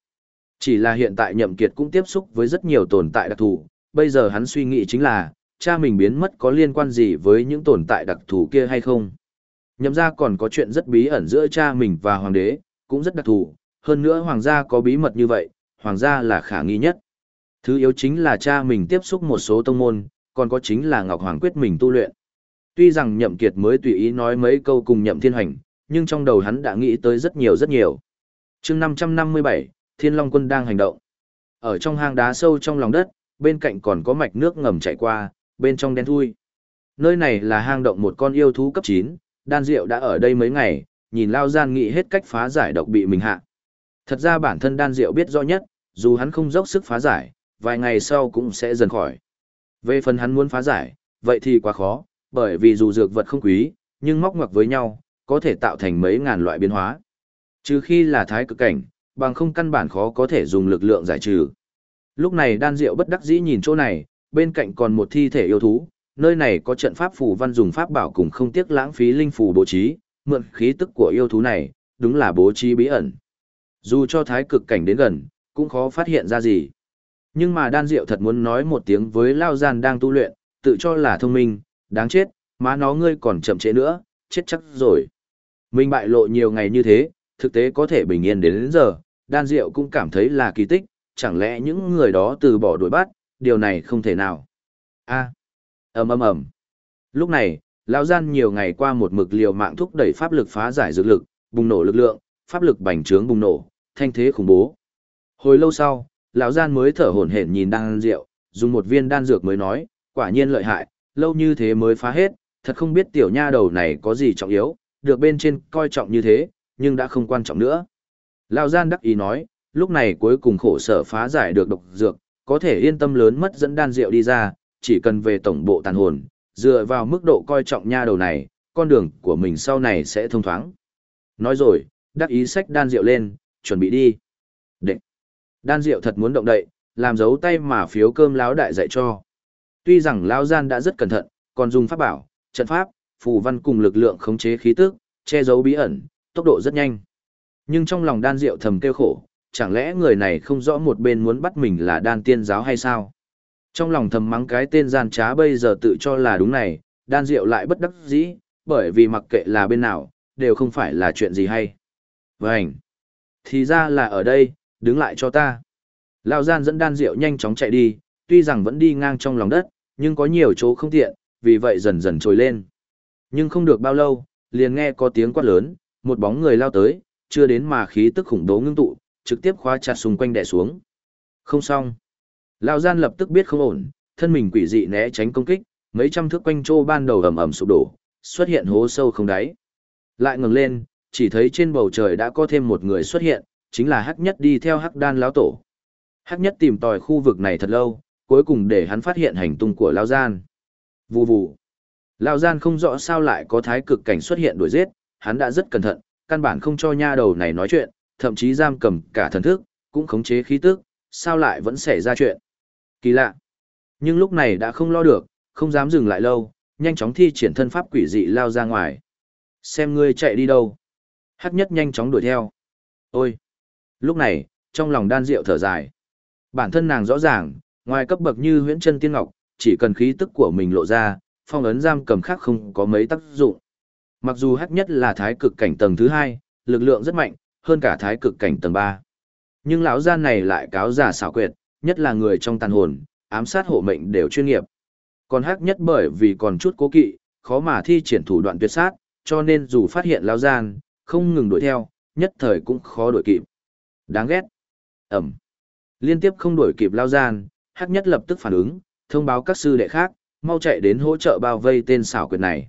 Chỉ là hiện tại Nhậm Kiệt cũng tiếp xúc với rất nhiều tồn tại đặc thù, bây giờ hắn suy nghĩ chính là, cha mình biến mất có liên quan gì với những tồn tại đặc thù kia hay không. Nhậm ra còn có chuyện rất bí ẩn giữa cha mình và hoàng đế, cũng rất đặc thù, hơn nữa hoàng gia có bí mật như vậy, hoàng gia là khả nghi nhất. Thứ yếu chính là cha mình tiếp xúc một số tông môn, còn có chính là Ngọc Hoàng quyết mình tu luyện. Tuy rằng Nhậm Kiệt mới tùy ý nói mấy câu cùng Nhậm Thiên Hành, nhưng trong đầu hắn đã nghĩ tới rất nhiều rất nhiều. Chương 557, Thiên Long quân đang hành động. Ở trong hang đá sâu trong lòng đất, bên cạnh còn có mạch nước ngầm chảy qua, bên trong đen thui. Nơi này là hang động một con yêu thú cấp 9, đan diệu đã ở đây mấy ngày, nhìn Lao Gian nghĩ hết cách phá giải độc bị mình hạ. Thật ra bản thân đan diệu biết rõ nhất, dù hắn không dốc sức phá giải, vài ngày sau cũng sẽ dần khỏi. Về phần hắn muốn phá giải, vậy thì quá khó, bởi vì dù dược vật không quý, nhưng móc ngoặc với nhau, có thể tạo thành mấy ngàn loại biến hóa. Trừ khi là thái cực cảnh, bằng không căn bản khó có thể dùng lực lượng giải trừ. Lúc này đan diệu bất đắc dĩ nhìn chỗ này, bên cạnh còn một thi thể yêu thú, nơi này có trận pháp phù văn dùng pháp bảo cùng không tiếc lãng phí linh phù bố trí, mượn khí tức của yêu thú này, đúng là bố trí bí ẩn. Dù cho thái cực cảnh đến gần, cũng khó phát hiện ra gì. Nhưng mà đan diệu thật muốn nói một tiếng với Lao Gian đang tu luyện, tự cho là thông minh, đáng chết, má nó ngươi còn chậm trễ nữa, chết chắc rồi. Mình bại lộ nhiều ngày như thế, thực tế có thể bình yên đến, đến giờ, đan diệu cũng cảm thấy là kỳ tích, chẳng lẽ những người đó từ bỏ đuổi bắt, điều này không thể nào. a ầm ầm ầm Lúc này, lão gian nhiều ngày qua một mực liều mạng thúc đẩy pháp lực phá giải dược lực, bùng nổ lực lượng, pháp lực bành trướng bùng nổ, thanh thế khủng bố. Hồi lâu sau, lão gian mới thở hổn hển nhìn đan rượu, dùng một viên đan dược mới nói, quả nhiên lợi hại, lâu như thế mới phá hết, thật không biết tiểu nha đầu này có gì trọng yếu, được bên trên coi trọng như thế, nhưng đã không quan trọng nữa. Lão gian đắc ý nói, lúc này cuối cùng khổ sở phá giải được độc dược, có thể yên tâm lớn mất dẫn đan rượu đi ra, chỉ cần về tổng bộ tàn hồn, dựa vào mức độ coi trọng nha đầu này, con đường của mình sau này sẽ thông thoáng. Nói rồi, đắc ý sách đan rượu lên, chuẩn bị đi. Định. Đan rượu thật muốn động đậy, làm dấu tay mà phiếu cơm lão đại dạy cho. Tuy rằng lão gian đã rất cẩn thận, còn dùng pháp bảo, trận pháp, phù văn cùng lực lượng khống chế khí tức, che giấu bí ẩn, tốc độ rất nhanh. Nhưng trong lòng đan rượu thầm kêu khổ, chẳng lẽ người này không rõ một bên muốn bắt mình là đan tiên giáo hay sao? Trong lòng thầm mắng cái tên gian trá bây giờ tự cho là đúng này, đan rượu lại bất đắc dĩ, bởi vì mặc kệ là bên nào, đều không phải là chuyện gì hay. Vânh! Thì ra là ở đây, đứng lại cho ta. Lão gian dẫn đan rượu nhanh chóng chạy đi, tuy rằng vẫn đi ngang trong lòng đất, nhưng có nhiều chỗ không tiện, vì vậy dần dần trồi lên. Nhưng không được bao lâu, liền nghe có tiếng quát lớn, một bóng người lao tới, chưa đến mà khí tức khủng bố ngưng tụ, trực tiếp khóa chặt xung quanh đè xuống. Không xong. Lão gian lập tức biết không ổn, thân mình quỷ dị né tránh công kích, mấy trăm thước quanh trô ban đầu ầm ầm sụp đổ, xuất hiện hố sâu không đáy. Lại ngẩng lên, chỉ thấy trên bầu trời đã có thêm một người xuất hiện, chính là Hắc Nhất đi theo Hắc Đan lão tổ. Hắc Nhất tìm tòi khu vực này thật lâu, cuối cùng để hắn phát hiện hành tung của lão gian. Vù vù. Lão gian không rõ sao lại có thái cực cảnh xuất hiện đuổi giết, hắn đã rất cẩn thận, căn bản không cho nha đầu này nói chuyện, thậm chí giam cầm cả thần thức, cũng khống chế khí tức, sao lại vẫn xảy ra chuyện. Kỳ lạ. Nhưng lúc này đã không lo được, không dám dừng lại lâu, nhanh chóng thi triển thân pháp quỷ dị lao ra ngoài. Xem ngươi chạy đi đâu. Hắc nhất nhanh chóng đuổi theo. Ôi! Lúc này, trong lòng đan rượu thở dài. Bản thân nàng rõ ràng, ngoài cấp bậc như huyễn chân tiên ngọc, chỉ cần khí tức của mình lộ ra, phong ấn giam cầm khác không có mấy tác dụng. Mặc dù hắc nhất là thái cực cảnh tầng thứ hai, lực lượng rất mạnh, hơn cả thái cực cảnh tầng ba. Nhưng lão gian này lại cáo giả xảo quyệt, nhất là người trong tàn hồn, ám sát hộ mệnh đều chuyên nghiệp. Còn hắc nhất bởi vì còn chút cố kỵ, khó mà thi triển thủ đoạn tuyệt sát, cho nên dù phát hiện lão gian, không ngừng đuổi theo, nhất thời cũng khó đuổi kịp. Đáng ghét. Ẩm. Liên tiếp không đuổi kịp lão gian, hắc nhất lập tức phản ứng, thông báo các sư đệ khác, mau chạy đến hỗ trợ bao vây tên xảo quyệt này.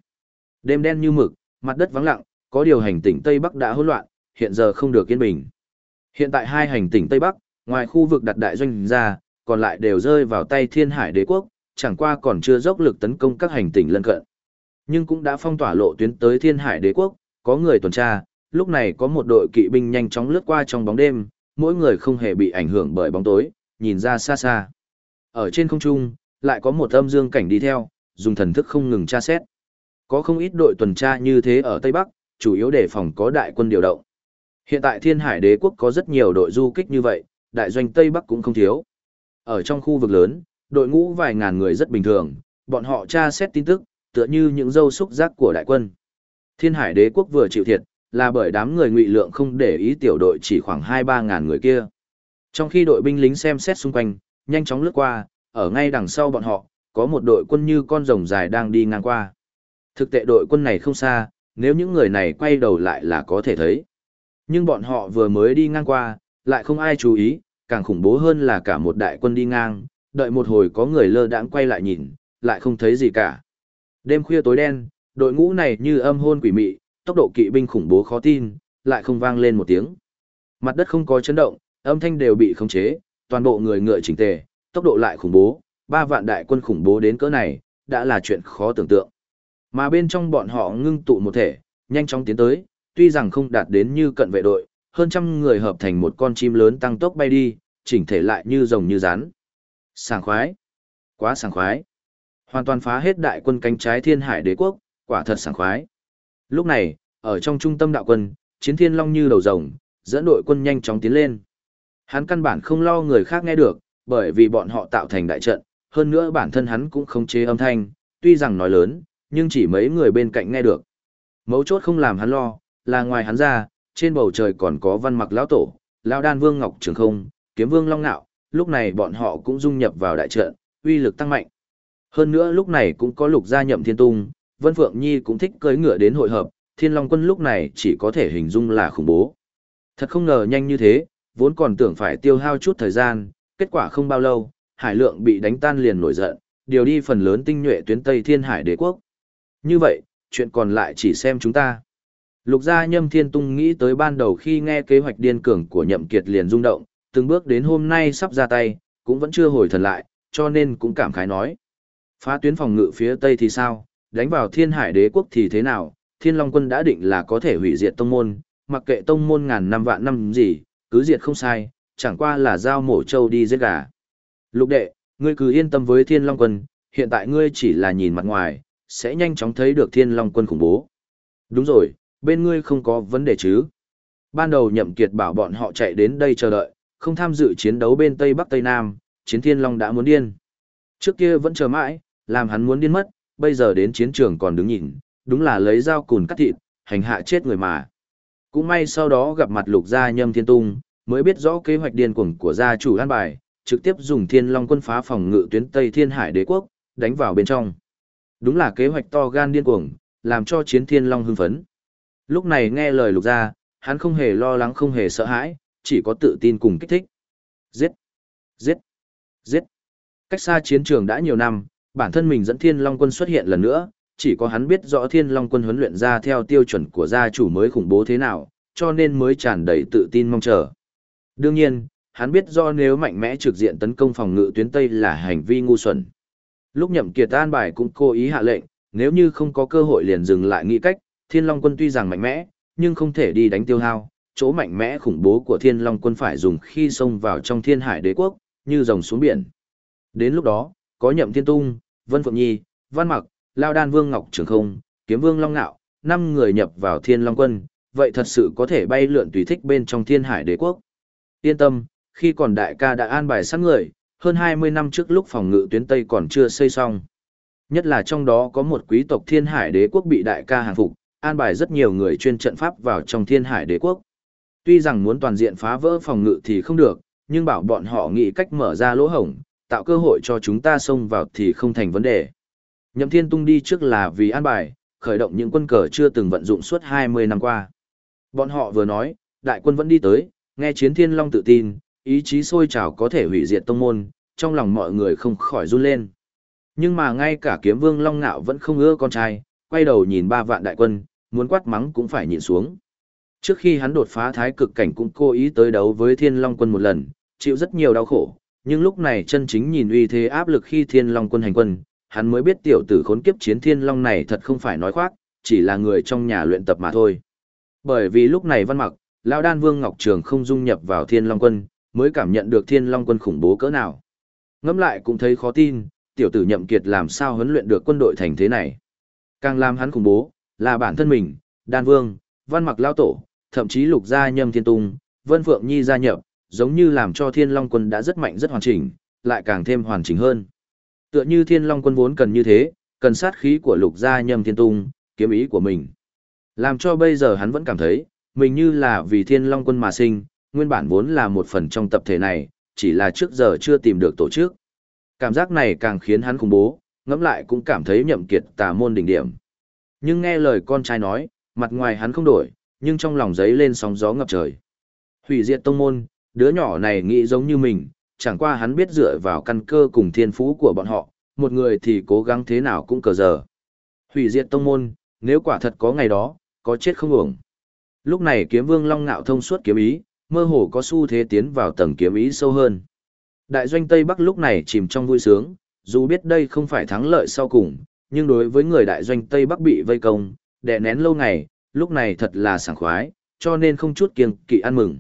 Đêm đen như mực, mặt đất vắng lặng, có điều hành tỉnh Tây Bắc đã hỗn loạn, hiện giờ không được yên bình. Hiện tại hai hành tỉnh Tây Bắc, ngoài khu vực đặt đại doanh ra, còn lại đều rơi vào tay Thiên Hải Đế quốc, chẳng qua còn chưa dốc lực tấn công các hành tỉnh lân cận. Nhưng cũng đã phong tỏa lộ tuyến tới Thiên Hải Đế quốc, có người tuần tra, lúc này có một đội kỵ binh nhanh chóng lướt qua trong bóng đêm, mỗi người không hề bị ảnh hưởng bởi bóng tối, nhìn ra xa xa. Ở trên không trung, lại có một âm dương cảnh đi theo, dùng thần thức không ngừng tra xét. Có không ít đội tuần tra như thế ở Tây Bắc, chủ yếu để phòng có đại quân điều động. Hiện tại Thiên Hải Đế quốc có rất nhiều đội du kích như vậy, đại doanh Tây Bắc cũng không thiếu. Ở trong khu vực lớn, đội ngũ vài ngàn người rất bình thường, bọn họ tra xét tin tức, tựa như những dâu xúc giác của đại quân. Thiên Hải Đế quốc vừa chịu thiệt, là bởi đám người ngụy lượng không để ý tiểu đội chỉ khoảng 2-3 ngàn người kia. Trong khi đội binh lính xem xét xung quanh, nhanh chóng lướt qua, ở ngay đằng sau bọn họ, có một đội quân như con rồng dài đang đi ngang qua. Thực tệ đội quân này không xa, nếu những người này quay đầu lại là có thể thấy. Nhưng bọn họ vừa mới đi ngang qua, lại không ai chú ý, càng khủng bố hơn là cả một đại quân đi ngang, đợi một hồi có người lơ đãng quay lại nhìn, lại không thấy gì cả. Đêm khuya tối đen, đội ngũ này như âm hôn quỷ mị, tốc độ kỵ binh khủng bố khó tin, lại không vang lên một tiếng. Mặt đất không có chấn động, âm thanh đều bị khống chế, toàn bộ người ngựa chỉnh tề, tốc độ lại khủng bố, ba vạn đại quân khủng bố đến cỡ này, đã là chuyện khó tưởng tượng. Mà bên trong bọn họ ngưng tụ một thể, nhanh chóng tiến tới, tuy rằng không đạt đến như cận vệ đội, hơn trăm người hợp thành một con chim lớn tăng tốc bay đi, chỉnh thể lại như rồng như rắn. Sảng khoái. Quá sảng khoái. Hoàn toàn phá hết đại quân cánh trái thiên hải đế quốc, quả thật sảng khoái. Lúc này, ở trong trung tâm đạo quân, chiến thiên long như đầu rồng, dẫn đội quân nhanh chóng tiến lên. Hắn căn bản không lo người khác nghe được, bởi vì bọn họ tạo thành đại trận, hơn nữa bản thân hắn cũng không chế âm thanh, tuy rằng nói lớn, nhưng chỉ mấy người bên cạnh nghe được. Mấu chốt không làm hắn lo, là ngoài hắn ra, trên bầu trời còn có văn mặc lão tổ, lão đan vương ngọc trường không, kiếm vương long nạo, lúc này bọn họ cũng dung nhập vào đại trận, uy lực tăng mạnh. Hơn nữa lúc này cũng có lục gia nhậm thiên tung, Vân Phượng Nhi cũng thích cưỡi ngựa đến hội hợp, thiên long quân lúc này chỉ có thể hình dung là khủng bố. Thật không ngờ nhanh như thế, vốn còn tưởng phải tiêu hao chút thời gian, kết quả không bao lâu, hải lượng bị đánh tan liền nổi giận, điều đi phần lớn tinh nhuệ tuyến Tây Thiên Hải đế quốc. Như vậy, chuyện còn lại chỉ xem chúng ta. Lục gia nhâm thiên tung nghĩ tới ban đầu khi nghe kế hoạch điên cường của nhậm kiệt liền rung động, từng bước đến hôm nay sắp ra tay, cũng vẫn chưa hồi thần lại, cho nên cũng cảm khái nói. Phá tuyến phòng ngự phía Tây thì sao, đánh vào thiên hải đế quốc thì thế nào, thiên long quân đã định là có thể hủy diệt tông môn, mặc kệ tông môn ngàn năm vạn năm gì, cứ diệt không sai, chẳng qua là giao mổ châu đi giết gà. Lục đệ, ngươi cứ yên tâm với thiên long quân, hiện tại ngươi chỉ là nhìn mặt ngoài, sẽ nhanh chóng thấy được thiên long quân khủng bố. Đúng rồi, bên ngươi không có vấn đề chứ. Ban đầu nhậm kiệt bảo bọn họ chạy đến đây chờ đợi, không tham dự chiến đấu bên Tây Bắc Tây Nam, chiến thiên long đã muốn điên. Trước kia vẫn chờ mãi, làm hắn muốn điên mất, bây giờ đến chiến trường còn đứng nhìn, đúng là lấy dao cùn cắt thịt, hành hạ chết người mà. Cũng may sau đó gặp mặt lục gia nhâm thiên tung, mới biết rõ kế hoạch điên cuồng của gia chủ an bài, trực tiếp dùng thiên long quân phá phòng ngự tuyến Tây Thiên Hải đế quốc, đánh vào bên trong. Đúng là kế hoạch to gan điên cuồng, làm cho chiến thiên long hưng phấn. Lúc này nghe lời lục gia, hắn không hề lo lắng không hề sợ hãi, chỉ có tự tin cùng kích thích. Giết! Giết! Giết! Cách xa chiến trường đã nhiều năm, bản thân mình dẫn thiên long quân xuất hiện lần nữa, chỉ có hắn biết rõ thiên long quân huấn luyện ra theo tiêu chuẩn của gia chủ mới khủng bố thế nào, cho nên mới tràn đầy tự tin mong chờ. Đương nhiên, hắn biết do nếu mạnh mẽ trực diện tấn công phòng ngự tuyến Tây là hành vi ngu xuẩn. Lúc nhậm kiệt an bài cũng cố ý hạ lệnh, nếu như không có cơ hội liền dừng lại nghĩ cách, thiên long quân tuy rằng mạnh mẽ, nhưng không thể đi đánh tiêu hao, chỗ mạnh mẽ khủng bố của thiên long quân phải dùng khi xông vào trong thiên hải đế quốc, như rồng xuống biển. Đến lúc đó, có nhậm thiên tung, vân phượng nhi, văn mặc, lao đan vương ngọc trường không, kiếm vương long nạo, năm người nhập vào thiên long quân, vậy thật sự có thể bay lượn tùy thích bên trong thiên hải đế quốc. Yên tâm, khi còn đại ca đã an bài sẵn người, hơn 20 năm trước lúc phòng ngự tuyến Tây còn chưa xây xong. Nhất là trong đó có một quý tộc thiên hải đế quốc bị đại ca hàng phục, an bài rất nhiều người chuyên trận pháp vào trong thiên hải đế quốc. Tuy rằng muốn toàn diện phá vỡ phòng ngự thì không được, nhưng bảo bọn họ nghĩ cách mở ra lỗ hổng, tạo cơ hội cho chúng ta xông vào thì không thành vấn đề. Nhậm Thiên Tung đi trước là vì an bài, khởi động những quân cờ chưa từng vận dụng suốt 20 năm qua. Bọn họ vừa nói, đại quân vẫn đi tới, nghe chiến thiên long tự tin, ý chí sôi trào có thể hủy diệt tông môn, trong lòng mọi người không khỏi run lên. Nhưng mà ngay cả kiếm vương long ngạo vẫn không ưa con trai, quay đầu nhìn ba vạn đại quân, muốn quát mắng cũng phải nhìn xuống. Trước khi hắn đột phá thái cực cảnh cũng cố ý tới đấu với thiên long quân một lần, chịu rất nhiều đau khổ, nhưng lúc này chân chính nhìn uy thế áp lực khi thiên long quân hành quân, hắn mới biết tiểu tử khốn kiếp chiến thiên long này thật không phải nói khoác, chỉ là người trong nhà luyện tập mà thôi. Bởi vì lúc này văn mặc, lão đan vương Ngọc Trường không dung nhập vào thiên long quân, mới cảm nhận được thiên long quân khủng bố cỡ nào. Ngẫm lại cũng thấy khó tin, tiểu tử nhậm kiệt làm sao huấn luyện được quân đội thành thế này. Càng làm hắn khủng bố, là bản thân mình, đan vương, văn mặc lao tổ, thậm chí lục gia nhâm thiên tung, vân phượng nhi gia nhập, giống như làm cho thiên long quân đã rất mạnh rất hoàn chỉnh, lại càng thêm hoàn chỉnh hơn. Tựa như thiên long quân vốn cần như thế, cần sát khí của lục gia nhâm thiên tung, kiếm ý của mình. Làm cho bây giờ hắn vẫn cảm thấy, mình như là vì thiên long quân mà sinh, nguyên bản vốn là một phần trong tập thể này, chỉ là trước giờ chưa tìm được tổ chức. Cảm giác này càng khiến hắn khủng bố, ngẫm lại cũng cảm thấy nhậm kiệt tà môn đỉnh điểm. Nhưng nghe lời con trai nói, mặt ngoài hắn không đổi, nhưng trong lòng giấy lên sóng gió ngập trời. Hủy diệt tông môn, đứa nhỏ này nghĩ giống như mình, chẳng qua hắn biết dựa vào căn cơ cùng thiên phú của bọn họ, một người thì cố gắng thế nào cũng cờ giờ. Hủy diệt tông môn, nếu quả thật có ngày đó, có chết không ổng. Lúc này kiếm vương long ngạo thông suốt kiếm ý, mơ hồ có xu thế tiến vào tầng kiếm ý sâu hơn. Đại doanh Tây Bắc lúc này chìm trong vui sướng, dù biết đây không phải thắng lợi sau cùng, nhưng đối với người đại doanh Tây Bắc bị vây công, đè nén lâu ngày, lúc này thật là sảng khoái, cho nên không chút kiêng kỵ ăn mừng.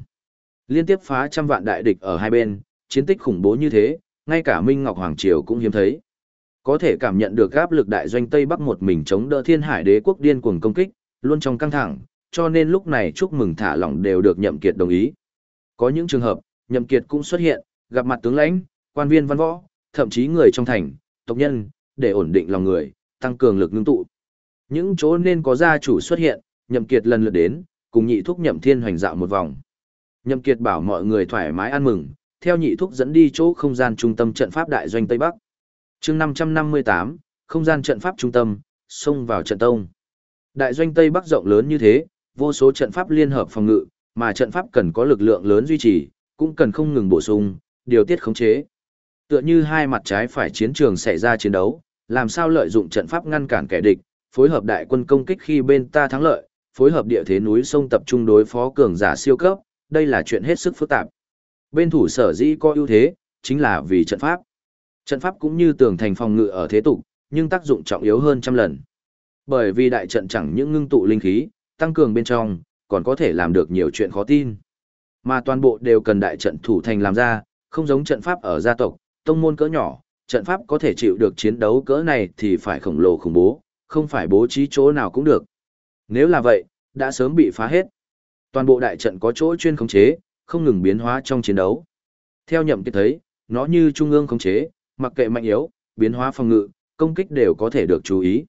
Liên tiếp phá trăm vạn đại địch ở hai bên, chiến tích khủng bố như thế, ngay cả Minh Ngọc Hoàng Triều cũng hiếm thấy. Có thể cảm nhận được áp lực đại doanh Tây Bắc một mình chống đỡ thiên hải đế quốc điên cuồng công kích, luôn trong căng thẳng, cho nên lúc này chúc mừng thả lỏng đều được nhậm kiệt đồng ý. Có những trường hợp, nhậm kiệt cũng xuất hiện, gặp mặt tướng lãnh, quan viên văn võ, thậm chí người trong thành, tộc nhân, để ổn định lòng người, tăng cường lực ngưng tụ. Những chỗ nên có gia chủ xuất hiện, nhậm kiệt lần lượt đến, cùng nhị thúc nhậm thiên hoành dạo một vòng. Nhậm kiệt bảo mọi người thoải mái ăn mừng, theo nhị thúc dẫn đi chỗ không gian trung tâm trận pháp đại doanh Tây Bắc. Chương 558, không gian trận pháp trung tâm, xông vào trận tông. Đại doanh Tây Bắc rộng lớn như thế, vô số trận pháp liên hợp phòng ngự, mà trận pháp cần có lực lượng lớn duy trì, cũng cần không ngừng bổ sung, điều tiết khống chế. Tựa như hai mặt trái phải chiến trường xảy ra chiến đấu, làm sao lợi dụng trận pháp ngăn cản kẻ địch, phối hợp đại quân công kích khi bên ta thắng lợi, phối hợp địa thế núi sông tập trung đối phó cường giả siêu cấp, đây là chuyện hết sức phức tạp. Bên thủ sở dĩ có ưu thế, chính là vì trận pháp. Trận pháp cũng như tường thành phòng ngự ở thế tục, nhưng tác dụng trọng yếu hơn trăm lần. Bởi vì đại trận chẳng những ngưng tụ linh khí, tăng cường bên trong, còn có thể làm được nhiều chuyện khó tin. Mà toàn bộ đều cần đại trận thủ thành làm ra, không giống trận pháp ở gia tộc, tông môn cỡ nhỏ, trận pháp có thể chịu được chiến đấu cỡ này thì phải khổng lồ khủng bố, không phải bố trí chỗ nào cũng được. Nếu là vậy, đã sớm bị phá hết. Toàn bộ đại trận có chỗ chuyên khống chế, không ngừng biến hóa trong chiến đấu. Theo nhậm kiệt thấy, nó như trung ương khống chế, mặc kệ mạnh yếu, biến hóa phòng ngự, công kích đều có thể được chú ý.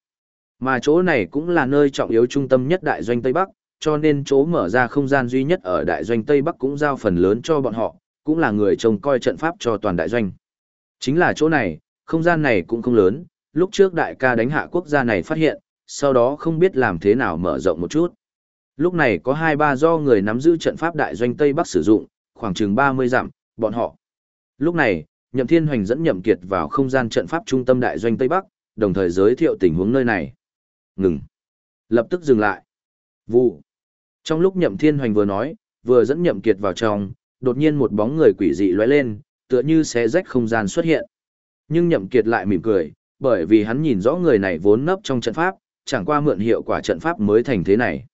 Mà chỗ này cũng là nơi trọng yếu trung tâm nhất đại doanh Tây Bắc, cho nên chỗ mở ra không gian duy nhất ở đại doanh Tây Bắc cũng giao phần lớn cho bọn họ, cũng là người trông coi trận pháp cho toàn đại doanh. Chính là chỗ này, không gian này cũng không lớn, lúc trước đại ca đánh hạ quốc gia này phát hiện, sau đó không biết làm thế nào mở rộng một chút. Lúc này có hai ba do người nắm giữ trận pháp đại doanh Tây Bắc sử dụng, khoảng chừng 30 dặm, bọn họ. Lúc này, Nhậm Thiên Hoành dẫn Nhậm Kiệt vào không gian trận pháp trung tâm đại doanh Tây Bắc, đồng thời giới thiệu tình huống nơi này. Ngừng. Lập tức dừng lại. Vụ. Trong lúc Nhậm Thiên Hoành vừa nói, vừa dẫn Nhậm Kiệt vào trong, đột nhiên một bóng người quỷ dị lóe lên, tựa như xé rách không gian xuất hiện. Nhưng Nhậm Kiệt lại mỉm cười, bởi vì hắn nhìn rõ người này vốn nấp trong trận pháp, chẳng qua mượn hiệu quả trận pháp mới thành thế này.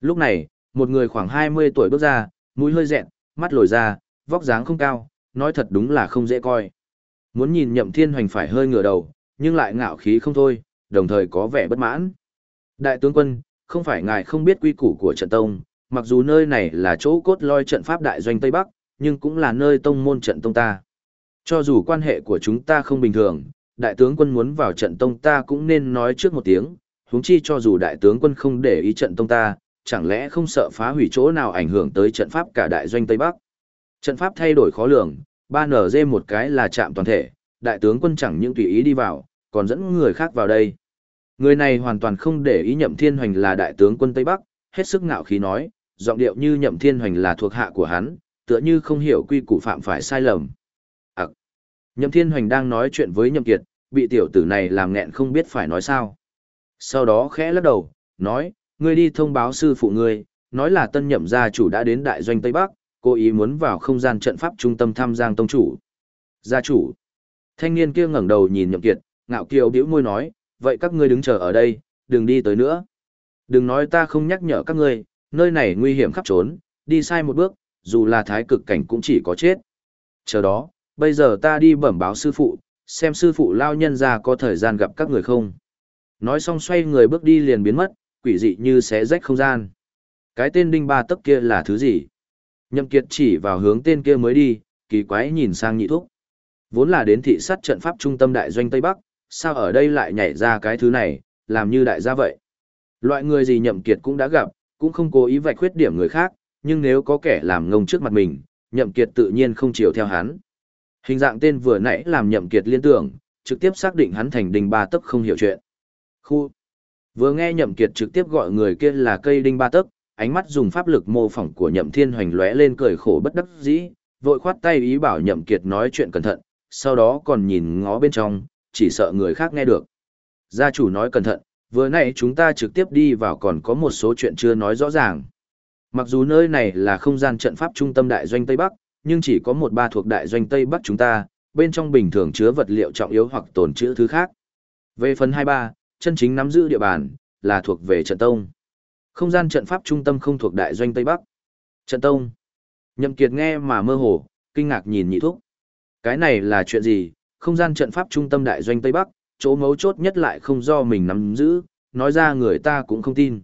Lúc này, một người khoảng 20 tuổi bước ra, mũi hơi dẹn, mắt lồi ra, vóc dáng không cao, nói thật đúng là không dễ coi. Muốn nhìn Nhậm Thiên Hoành phải hơi ngửa đầu, nhưng lại ngạo khí không thôi, đồng thời có vẻ bất mãn. Đại tướng quân, không phải ngài không biết quy củ của trận tông, mặc dù nơi này là chỗ cốt loi trận pháp đại doanh Tây Bắc, nhưng cũng là nơi tông môn trận tông ta. Cho dù quan hệ của chúng ta không bình thường, đại tướng quân muốn vào trận tông ta cũng nên nói trước một tiếng, huống chi cho dù đại tướng quân không để ý trận tông ta, chẳng lẽ không sợ phá hủy chỗ nào ảnh hưởng tới trận pháp cả đại doanh Tây Bắc. Trận pháp thay đổi khó lường, ba nở dê một cái là chạm toàn thể, đại tướng quân chẳng những tùy ý đi vào, còn dẫn người khác vào đây. Người này hoàn toàn không để ý Nhậm Thiên Hoành là đại tướng quân Tây Bắc, hết sức ngạo khí nói, giọng điệu như Nhậm Thiên Hoành là thuộc hạ của hắn, tựa như không hiểu quy củ phạm phải sai lầm. Ặc. Nhậm Thiên Hoành đang nói chuyện với Nhậm Kiệt, bị tiểu tử này làm nghẹn không biết phải nói sao. Sau đó khẽ lắc đầu, nói, ngươi đi thông báo sư phụ ngươi, nói là tân nhậm gia chủ đã đến đại doanh Tây Bắc, cố ý muốn vào không gian trận pháp trung tâm tham giang tông chủ. Gia chủ. Thanh niên kia ngẩng đầu nhìn Nhậm Kiệt, ngạo kiều bĩu môi nói, vậy các ngươi đứng chờ ở đây, đừng đi tới nữa. Đừng nói ta không nhắc nhở các ngươi, nơi này nguy hiểm khắp trốn, đi sai một bước, dù là thái cực cảnh cũng chỉ có chết. Chờ đó, bây giờ ta đi bẩm báo sư phụ, xem sư phụ lao nhân ra có thời gian gặp các người không. Nói xong xoay người bước đi liền biến mất, quỷ dị như xé rách không gian. Cái tên đinh ba tấc kia là thứ gì? Nhậm Kiệt chỉ vào hướng tên kia mới đi, kỳ quái nhìn sang nhị thúc. Vốn là đến thị sát trận pháp trung tâm đại doanh Tây Bắc, sao ở đây lại nhảy ra cái thứ này, làm như đại gia vậy. Loại người gì Nhậm Kiệt cũng đã gặp, cũng không cố ý vạch khuyết điểm người khác, nhưng nếu có kẻ làm ngông trước mặt mình, Nhậm Kiệt tự nhiên không chiều theo hắn. Hình dạng tên vừa nãy làm Nhậm Kiệt liên tưởng, trực tiếp xác định hắn thành đinh ba tấc không hiểu chuyện. Khu. Vừa nghe Nhậm Kiệt trực tiếp gọi người kia là cây đinh ba tấc, ánh mắt dùng pháp lực mô phỏng của Nhậm Thiên Hoành lóe lên cười khổ bất đắc dĩ, vội khoát tay ý bảo Nhậm Kiệt nói chuyện cẩn thận, sau đó còn nhìn ngó bên trong, chỉ sợ người khác nghe được. Gia chủ nói cẩn thận, vừa nãy chúng ta trực tiếp đi vào còn có một số chuyện chưa nói rõ ràng. Mặc dù nơi này là không gian trận pháp trung tâm đại doanh Tây Bắc, nhưng chỉ có một ba thuộc đại doanh Tây Bắc chúng ta, bên trong bình thường chứa vật liệu trọng yếu hoặc tồn trữ thứ khác. Về phần 23, chân chính nắm giữ địa bàn, là thuộc về trận tông. Không gian trận pháp trung tâm không thuộc đại doanh Tây Bắc. Trận tông. Nhậm Kiệt nghe mà mơ hồ, kinh ngạc nhìn nhị thúc. Cái này là chuyện gì? Không gian trận pháp trung tâm đại doanh Tây Bắc, chỗ mấu chốt nhất lại không do mình nắm giữ, nói ra người ta cũng không tin.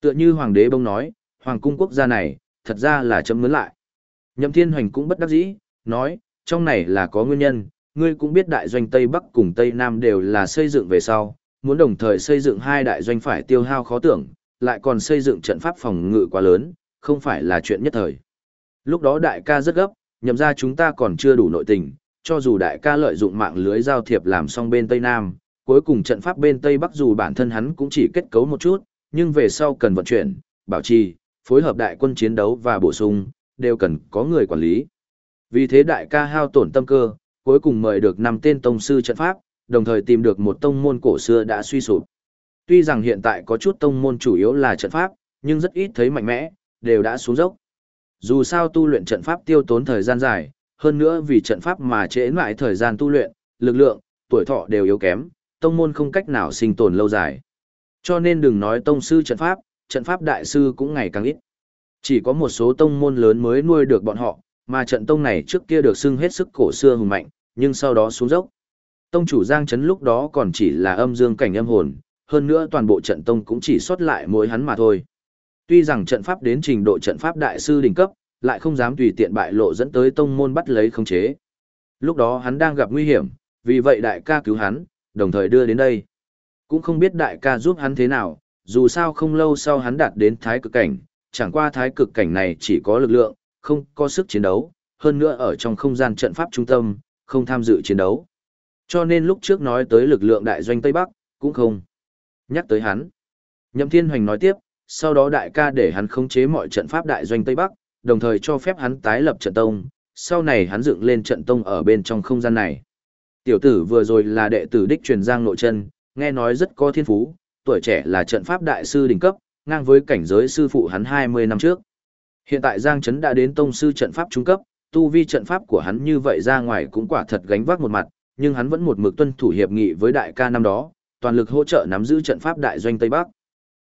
Tựa như hoàng đế bông nói, hoàng cung quốc gia này, thật ra là chấm mướn lại. Nhậm Thiên Hoành cũng bất đắc dĩ, nói, trong này là có nguyên nhân, ngươi cũng biết đại doanh Tây Bắc cùng Tây Nam đều là xây dựng về sau, muốn đồng thời xây dựng hai đại doanh phải tiêu hao khó tưởng, lại còn xây dựng trận pháp phòng ngự quá lớn, không phải là chuyện nhất thời. Lúc đó đại ca rất gấp, nhậm ra chúng ta còn chưa đủ nội tình, cho dù đại ca lợi dụng mạng lưới giao thiệp làm xong bên Tây Nam, cuối cùng trận pháp bên Tây Bắc dù bản thân hắn cũng chỉ kết cấu một chút, nhưng về sau cần vận chuyển, bảo trì, phối hợp đại quân chiến đấu và bổ sung, đều cần có người quản lý. Vì thế đại ca hao tổn tâm cơ, cuối cùng mời được năm tên tông sư trận pháp, đồng thời tìm được một tông môn cổ xưa đã suy sụp. Tuy rằng hiện tại có chút tông môn chủ yếu là trận pháp, nhưng rất ít thấy mạnh mẽ, đều đã xuống dốc. Dù sao tu luyện trận pháp tiêu tốn thời gian dài, hơn nữa vì trận pháp mà trễ lại thời gian tu luyện, lực lượng, tuổi thọ đều yếu kém, tông môn không cách nào sinh tồn lâu dài. Cho nên đừng nói tông sư trận pháp, trận pháp đại sư cũng ngày càng ít. Chỉ có một số tông môn lớn mới nuôi được bọn họ, mà trận tông này trước kia được xưng hết sức cổ xưa hùng mạnh, nhưng sau đó xuống dốc. Tông chủ Giang Trấn lúc đó còn chỉ là âm dương cảnh âm hồn, hơn nữa toàn bộ trận tông cũng chỉ xuất lại mỗi hắn mà thôi. Tuy rằng trận pháp đến trình độ trận pháp đại sư đỉnh cấp, lại không dám tùy tiện bại lộ dẫn tới tông môn bắt lấy khống chế. Lúc đó hắn đang gặp nguy hiểm, vì vậy đại ca cứu hắn, đồng thời đưa đến đây. Cũng không biết đại ca giúp hắn thế nào, dù sao không lâu sau hắn đạt đến thái cực cảnh, chẳng qua thái cực cảnh này chỉ có lực lượng, không có sức chiến đấu, hơn nữa ở trong không gian trận pháp trung tâm, không tham dự chiến đấu. Cho nên lúc trước nói tới lực lượng đại doanh Tây Bắc, cũng không. Nhắc tới hắn. Nhậm Thiên Hoành nói tiếp, sau đó đại ca để hắn khống chế mọi trận pháp đại doanh Tây Bắc, đồng thời cho phép hắn tái lập trận tông, sau này hắn dựng lên trận tông ở bên trong không gian này. Tiểu tử vừa rồi là đệ tử đích truyền giang nội chân, nghe nói rất có thiên phú, tuổi trẻ là trận pháp đại sư đỉnh cấp, ngang với cảnh giới sư phụ hắn 20 năm trước. Hiện tại Giang Trấn đã đến tông sư trận pháp trung cấp, tu vi trận pháp của hắn như vậy ra ngoài cũng quả thật gánh vác một mặt, nhưng hắn vẫn một mực tuân thủ hiệp nghị với đại ca năm đó, toàn lực hỗ trợ nắm giữ trận pháp đại doanh Tây Bắc.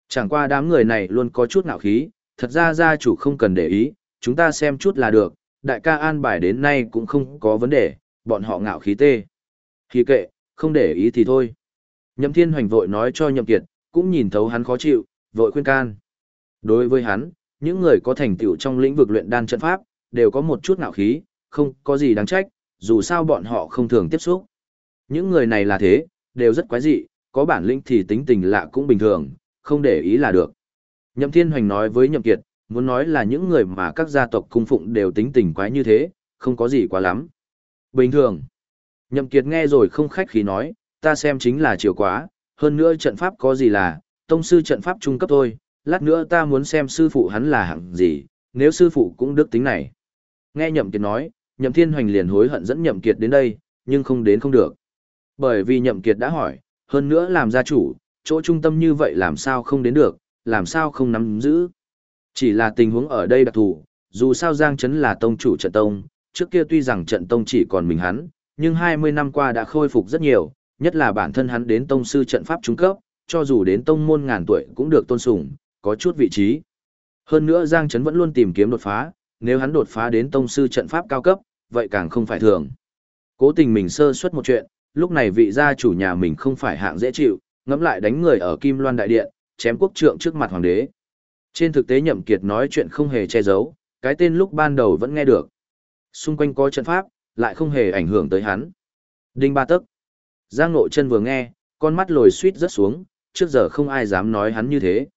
Chẳng qua đám người này luôn có chút ngạo khí, thật ra gia chủ không cần để ý, chúng ta xem chút là được, đại ca an bài đến nay cũng không có vấn đề, bọn họ ngạo khí tê. Khí kệ, không để ý thì thôi. Nhậm Thiên Hoành vội nói cho Nhậm Kiệt, cũng nhìn thấu hắn khó chịu, vội khuyên can. Đối với hắn, những người có thành tựu trong lĩnh vực luyện đan trận pháp, đều có một chút ngạo khí, không có gì đáng trách, dù sao bọn họ không thường tiếp xúc. Những người này là thế, đều rất quái dị, có bản lĩnh thì tính tình lạ cũng bình thường, không để ý là được. Nhậm Thiên Hoành nói với Nhậm Kiệt, muốn nói là những người mà các gia tộc cung phụng đều tính tình quái như thế, không có gì quá lắm. Bình thường. Nhậm Kiệt nghe rồi không khách khí nói, ta xem chính là chiều quá, hơn nữa trận pháp có gì là, tông sư trận pháp trung cấp thôi, lát nữa ta muốn xem sư phụ hắn là hạng gì, nếu sư phụ cũng đức tính này. Nghe Nhậm Kiệt nói, Nhậm Thiên Hoành liền hối hận dẫn Nhậm Kiệt đến đây, nhưng không đến không được. Bởi vì Nhậm Kiệt đã hỏi, hơn nữa làm gia chủ, chỗ trung tâm như vậy làm sao không đến được, làm sao không nắm giữ. Chỉ là tình huống ở đây đặc thù, dù sao Giang Trấn là tông chủ trận tông, trước kia tuy rằng trận tông chỉ còn mình hắn, nhưng 20 năm qua đã khôi phục rất nhiều, nhất là bản thân hắn đến tông sư trận pháp trung cấp, cho dù đến tông môn ngàn tuổi cũng được tôn sùng, có chút vị trí. Hơn nữa Giang Trấn vẫn luôn tìm kiếm đột phá, nếu hắn đột phá đến tông sư trận pháp cao cấp, vậy càng không phải thường. Cố tình mình sơ suất một chuyện, lúc này vị gia chủ nhà mình không phải hạng dễ chịu, ngẫm lại đánh người ở Kim Loan Đại Điện, chém quốc trượng trước mặt hoàng đế. Trên thực tế Nhậm Kiệt nói chuyện không hề che giấu, cái tên lúc ban đầu vẫn nghe được. Xung quanh có trận pháp, lại không hề ảnh hưởng tới hắn. Đinh ba tức. Giang Nội chân vừa nghe, con mắt lồi suýt rất xuống, trước giờ không ai dám nói hắn như thế.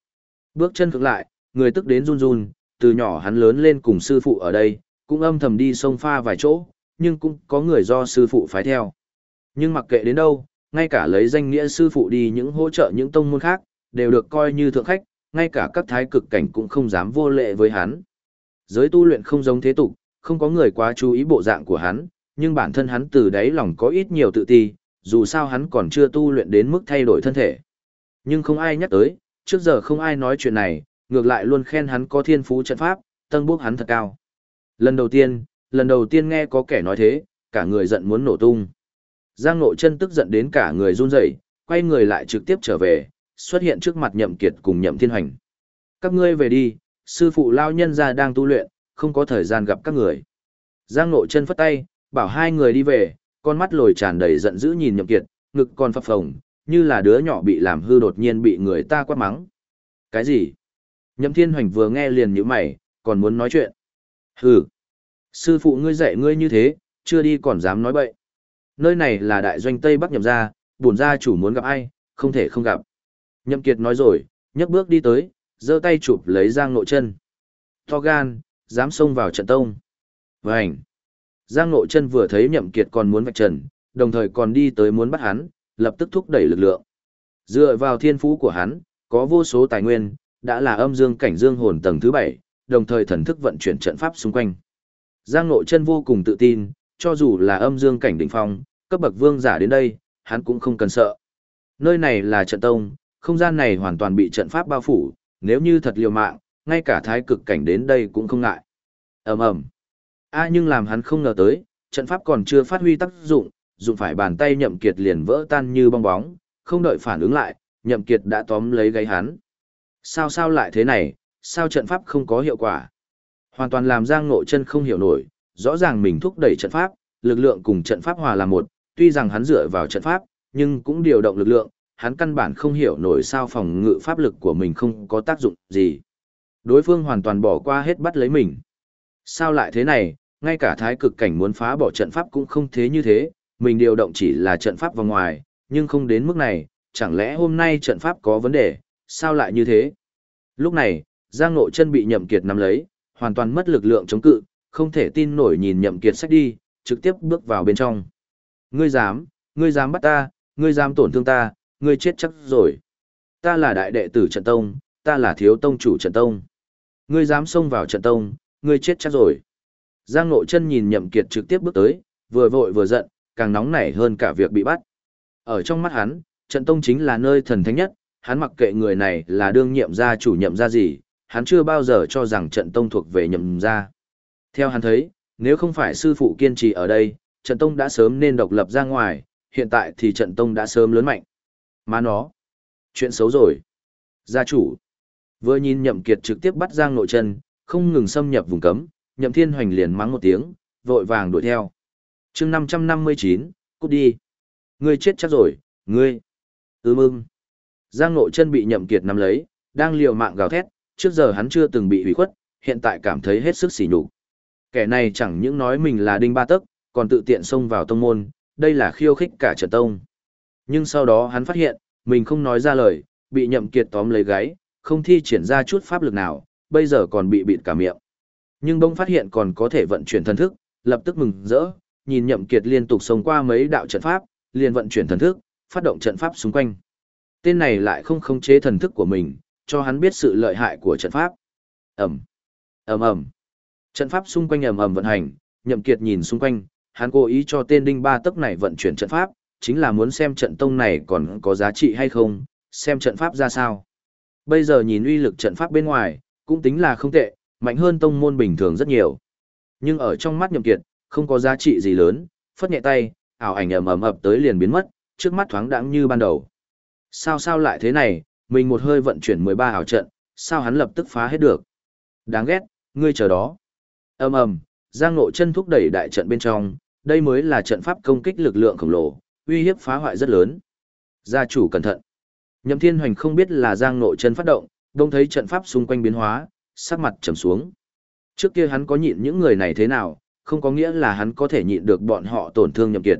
Bước chân ngược lại, người tức đến run run, từ nhỏ hắn lớn lên cùng sư phụ ở đây, cũng âm thầm đi sông pha vài chỗ, nhưng cũng có người do sư phụ phái theo. Nhưng mặc kệ đến đâu, ngay cả lấy danh nghĩa sư phụ đi những hỗ trợ những tông môn khác, đều được coi như thượng khách, ngay cả các thái cực cảnh cũng không dám vô lệ với hắn. Giới tu luyện không giống thế tục, không có người quá chú ý bộ dạng của hắn, nhưng bản thân hắn từ đáy lòng có ít nhiều tự ti, dù sao hắn còn chưa tu luyện đến mức thay đổi thân thể. Nhưng không ai nhắc tới, trước giờ không ai nói chuyện này, ngược lại luôn khen hắn có thiên phú trận pháp, tân bước hắn thật cao. Lần đầu tiên, lần đầu tiên nghe có kẻ nói thế, cả người giận muốn nổ tung. Giang Nội chân tức giận đến cả người run rẩy, quay người lại trực tiếp trở về, xuất hiện trước mặt Nhậm Kiệt cùng Nhậm Thiên Hành. Các ngươi về đi, sư phụ lao nhân gia đang tu luyện, không có thời gian gặp các người. Giang Nội chân phất tay, bảo hai người đi về, con mắt lồi tràn đầy giận dữ nhìn Nhậm Kiệt, ngực còn phập phồng, như là đứa nhỏ bị làm hư đột nhiên bị người ta quát mắng. Cái gì? Nhậm Thiên Hoành vừa nghe liền nhíu mày, còn muốn nói chuyện. Hừ. Sư phụ ngươi dạy ngươi như thế, chưa đi còn dám nói bậy. Nơi này là đại doanh Tây Bắc nhậm gia, bổn gia chủ muốn gặp ai, không thể không gặp. Nhậm Kiệt nói rồi, nhấc bước đi tới, giơ tay chụp lấy Giang Nội Chân. To gan, dám xông vào trận tông. Vành. Giang Nội Chân vừa thấy Nhậm Kiệt còn muốn vạch trần, đồng thời còn đi tới muốn bắt hắn, lập tức thúc đẩy lực lượng. Dựa vào thiên phú của hắn, có vô số tài nguyên, đã là âm dương cảnh dương hồn tầng thứ bảy, đồng thời thần thức vận chuyển trận pháp xung quanh. Giang Nội Chân vô cùng tự tin, cho dù là âm dương cảnh đỉnh phong, cấp bậc vương giả đến đây, hắn cũng không cần sợ. Nơi này là trận tông, không gian này hoàn toàn bị trận pháp bao phủ, nếu như thật liều mạng, ngay cả thái cực cảnh đến đây cũng không ngại. ầm ầm. A nhưng làm hắn không ngờ tới, trận pháp còn chưa phát huy tác dụng, dụng phải bàn tay nhậm kiệt liền vỡ tan như bong bóng, không đợi phản ứng lại, nhậm kiệt đã tóm lấy gáy hắn. Sao sao lại thế này, sao trận pháp không có hiệu quả? Hoàn toàn làm Giang Ngộ chân không hiểu nổi, rõ ràng mình thúc đẩy trận pháp, lực lượng cùng trận pháp hòa là một, tuy rằng hắn dựa vào trận pháp, nhưng cũng điều động lực lượng, hắn căn bản không hiểu nổi sao phòng ngự pháp lực của mình không có tác dụng gì. Đối phương hoàn toàn bỏ qua hết bắt lấy mình. Sao lại thế này, ngay cả thái cực cảnh muốn phá bỏ trận pháp cũng không thế như thế, mình điều động chỉ là trận pháp vào ngoài, nhưng không đến mức này, chẳng lẽ hôm nay trận pháp có vấn đề, sao lại như thế? Lúc này, Giang Nội chân bị Nhậm Kiệt nắm lấy, hoàn toàn mất lực lượng chống cự, không thể tin nổi nhìn Nhậm Kiệt sách đi, trực tiếp bước vào bên trong. Ngươi dám, ngươi dám bắt ta, ngươi dám tổn thương ta, ngươi chết chắc rồi. Ta là đại đệ tử trận tông, ta là thiếu tông chủ trận tông. Ngươi dám xông vào trận tông, ngươi chết chắc rồi. Giang Nội chân nhìn Nhậm Kiệt trực tiếp bước tới, vừa vội vừa giận, càng nóng nảy hơn cả việc bị bắt. Ở trong mắt hắn, trận tông chính là nơi thần thánh nhất, hắn mặc kệ người này là đương nhiệm gia chủ nhậm gia gì, hắn chưa bao giờ cho rằng trận tông thuộc về nhậm gia. Theo hắn thấy, nếu không phải sư phụ kiên trì ở đây, trận tông đã sớm nên độc lập ra ngoài, hiện tại thì trận tông đã sớm lớn mạnh. Mà nó, chuyện xấu rồi. Gia chủ, vừa nhìn nhậm kiệt trực tiếp bắt Giang nội chân, không ngừng xâm nhập vùng cấm, nhậm thiên hoành liền mắng một tiếng, vội vàng đuổi theo. chương 559, cút đi. Ngươi chết chắc rồi, ngươi. Ừ ưm ưm. Giang nội chân bị nhậm kiệt nắm lấy, đang liều mạng gào thét, trước giờ hắn chưa từng bị hủy khuất, hiện tại cảm thấy hết sức sỉ nhục. Kẻ này chẳng những nói mình là đinh ba tức, còn tự tiện xông vào tông môn, đây là khiêu khích cả trận tông. Nhưng sau đó hắn phát hiện, mình không nói ra lời, bị nhậm kiệt tóm lấy gáy, không thi triển ra chút pháp lực nào, bây giờ còn bị bịt cả miệng. Nhưng bỗng phát hiện còn có thể vận chuyển thần thức, lập tức mừng rỡ, nhìn nhậm kiệt liên tục xông qua mấy đạo trận pháp, liền vận chuyển thần thức, phát động trận pháp xung quanh. Tên này lại không khống chế thần thức của mình, cho hắn biết sự lợi hại của trận pháp. ầm ầm ầm. Trận pháp xung quanh ầm ầm vận hành, Nhậm Kiệt nhìn xung quanh, hắn cố ý cho tên đinh ba tấc này vận chuyển trận pháp, chính là muốn xem trận tông này còn có giá trị hay không, xem trận pháp ra sao. Bây giờ nhìn uy lực trận pháp bên ngoài, cũng tính là không tệ, mạnh hơn tông môn bình thường rất nhiều. Nhưng ở trong mắt Nhậm Kiệt, không có giá trị gì lớn, phất nhẹ tay, ảo ảnh ầm ầm ập tới liền biến mất, trước mắt thoáng đãng như ban đầu. Sao sao lại thế này, mình một hơi vận chuyển 13 ảo trận, sao hắn lập tức phá hết được. Đáng ghét, ngươi chờ đó. ầm ầm, Giang Nội chân thúc đẩy đại trận bên trong, đây mới là trận pháp công kích lực lượng khổng lồ, uy hiếp phá hoại rất lớn. Gia chủ cẩn thận. Nhậm Thiên Hoành không biết là Giang Nội chân phát động, đông thấy trận pháp xung quanh biến hóa, sắc mặt trầm xuống. Trước kia hắn có nhịn những người này thế nào, không có nghĩa là hắn có thể nhịn được bọn họ tổn thương Nhậm Kiệt.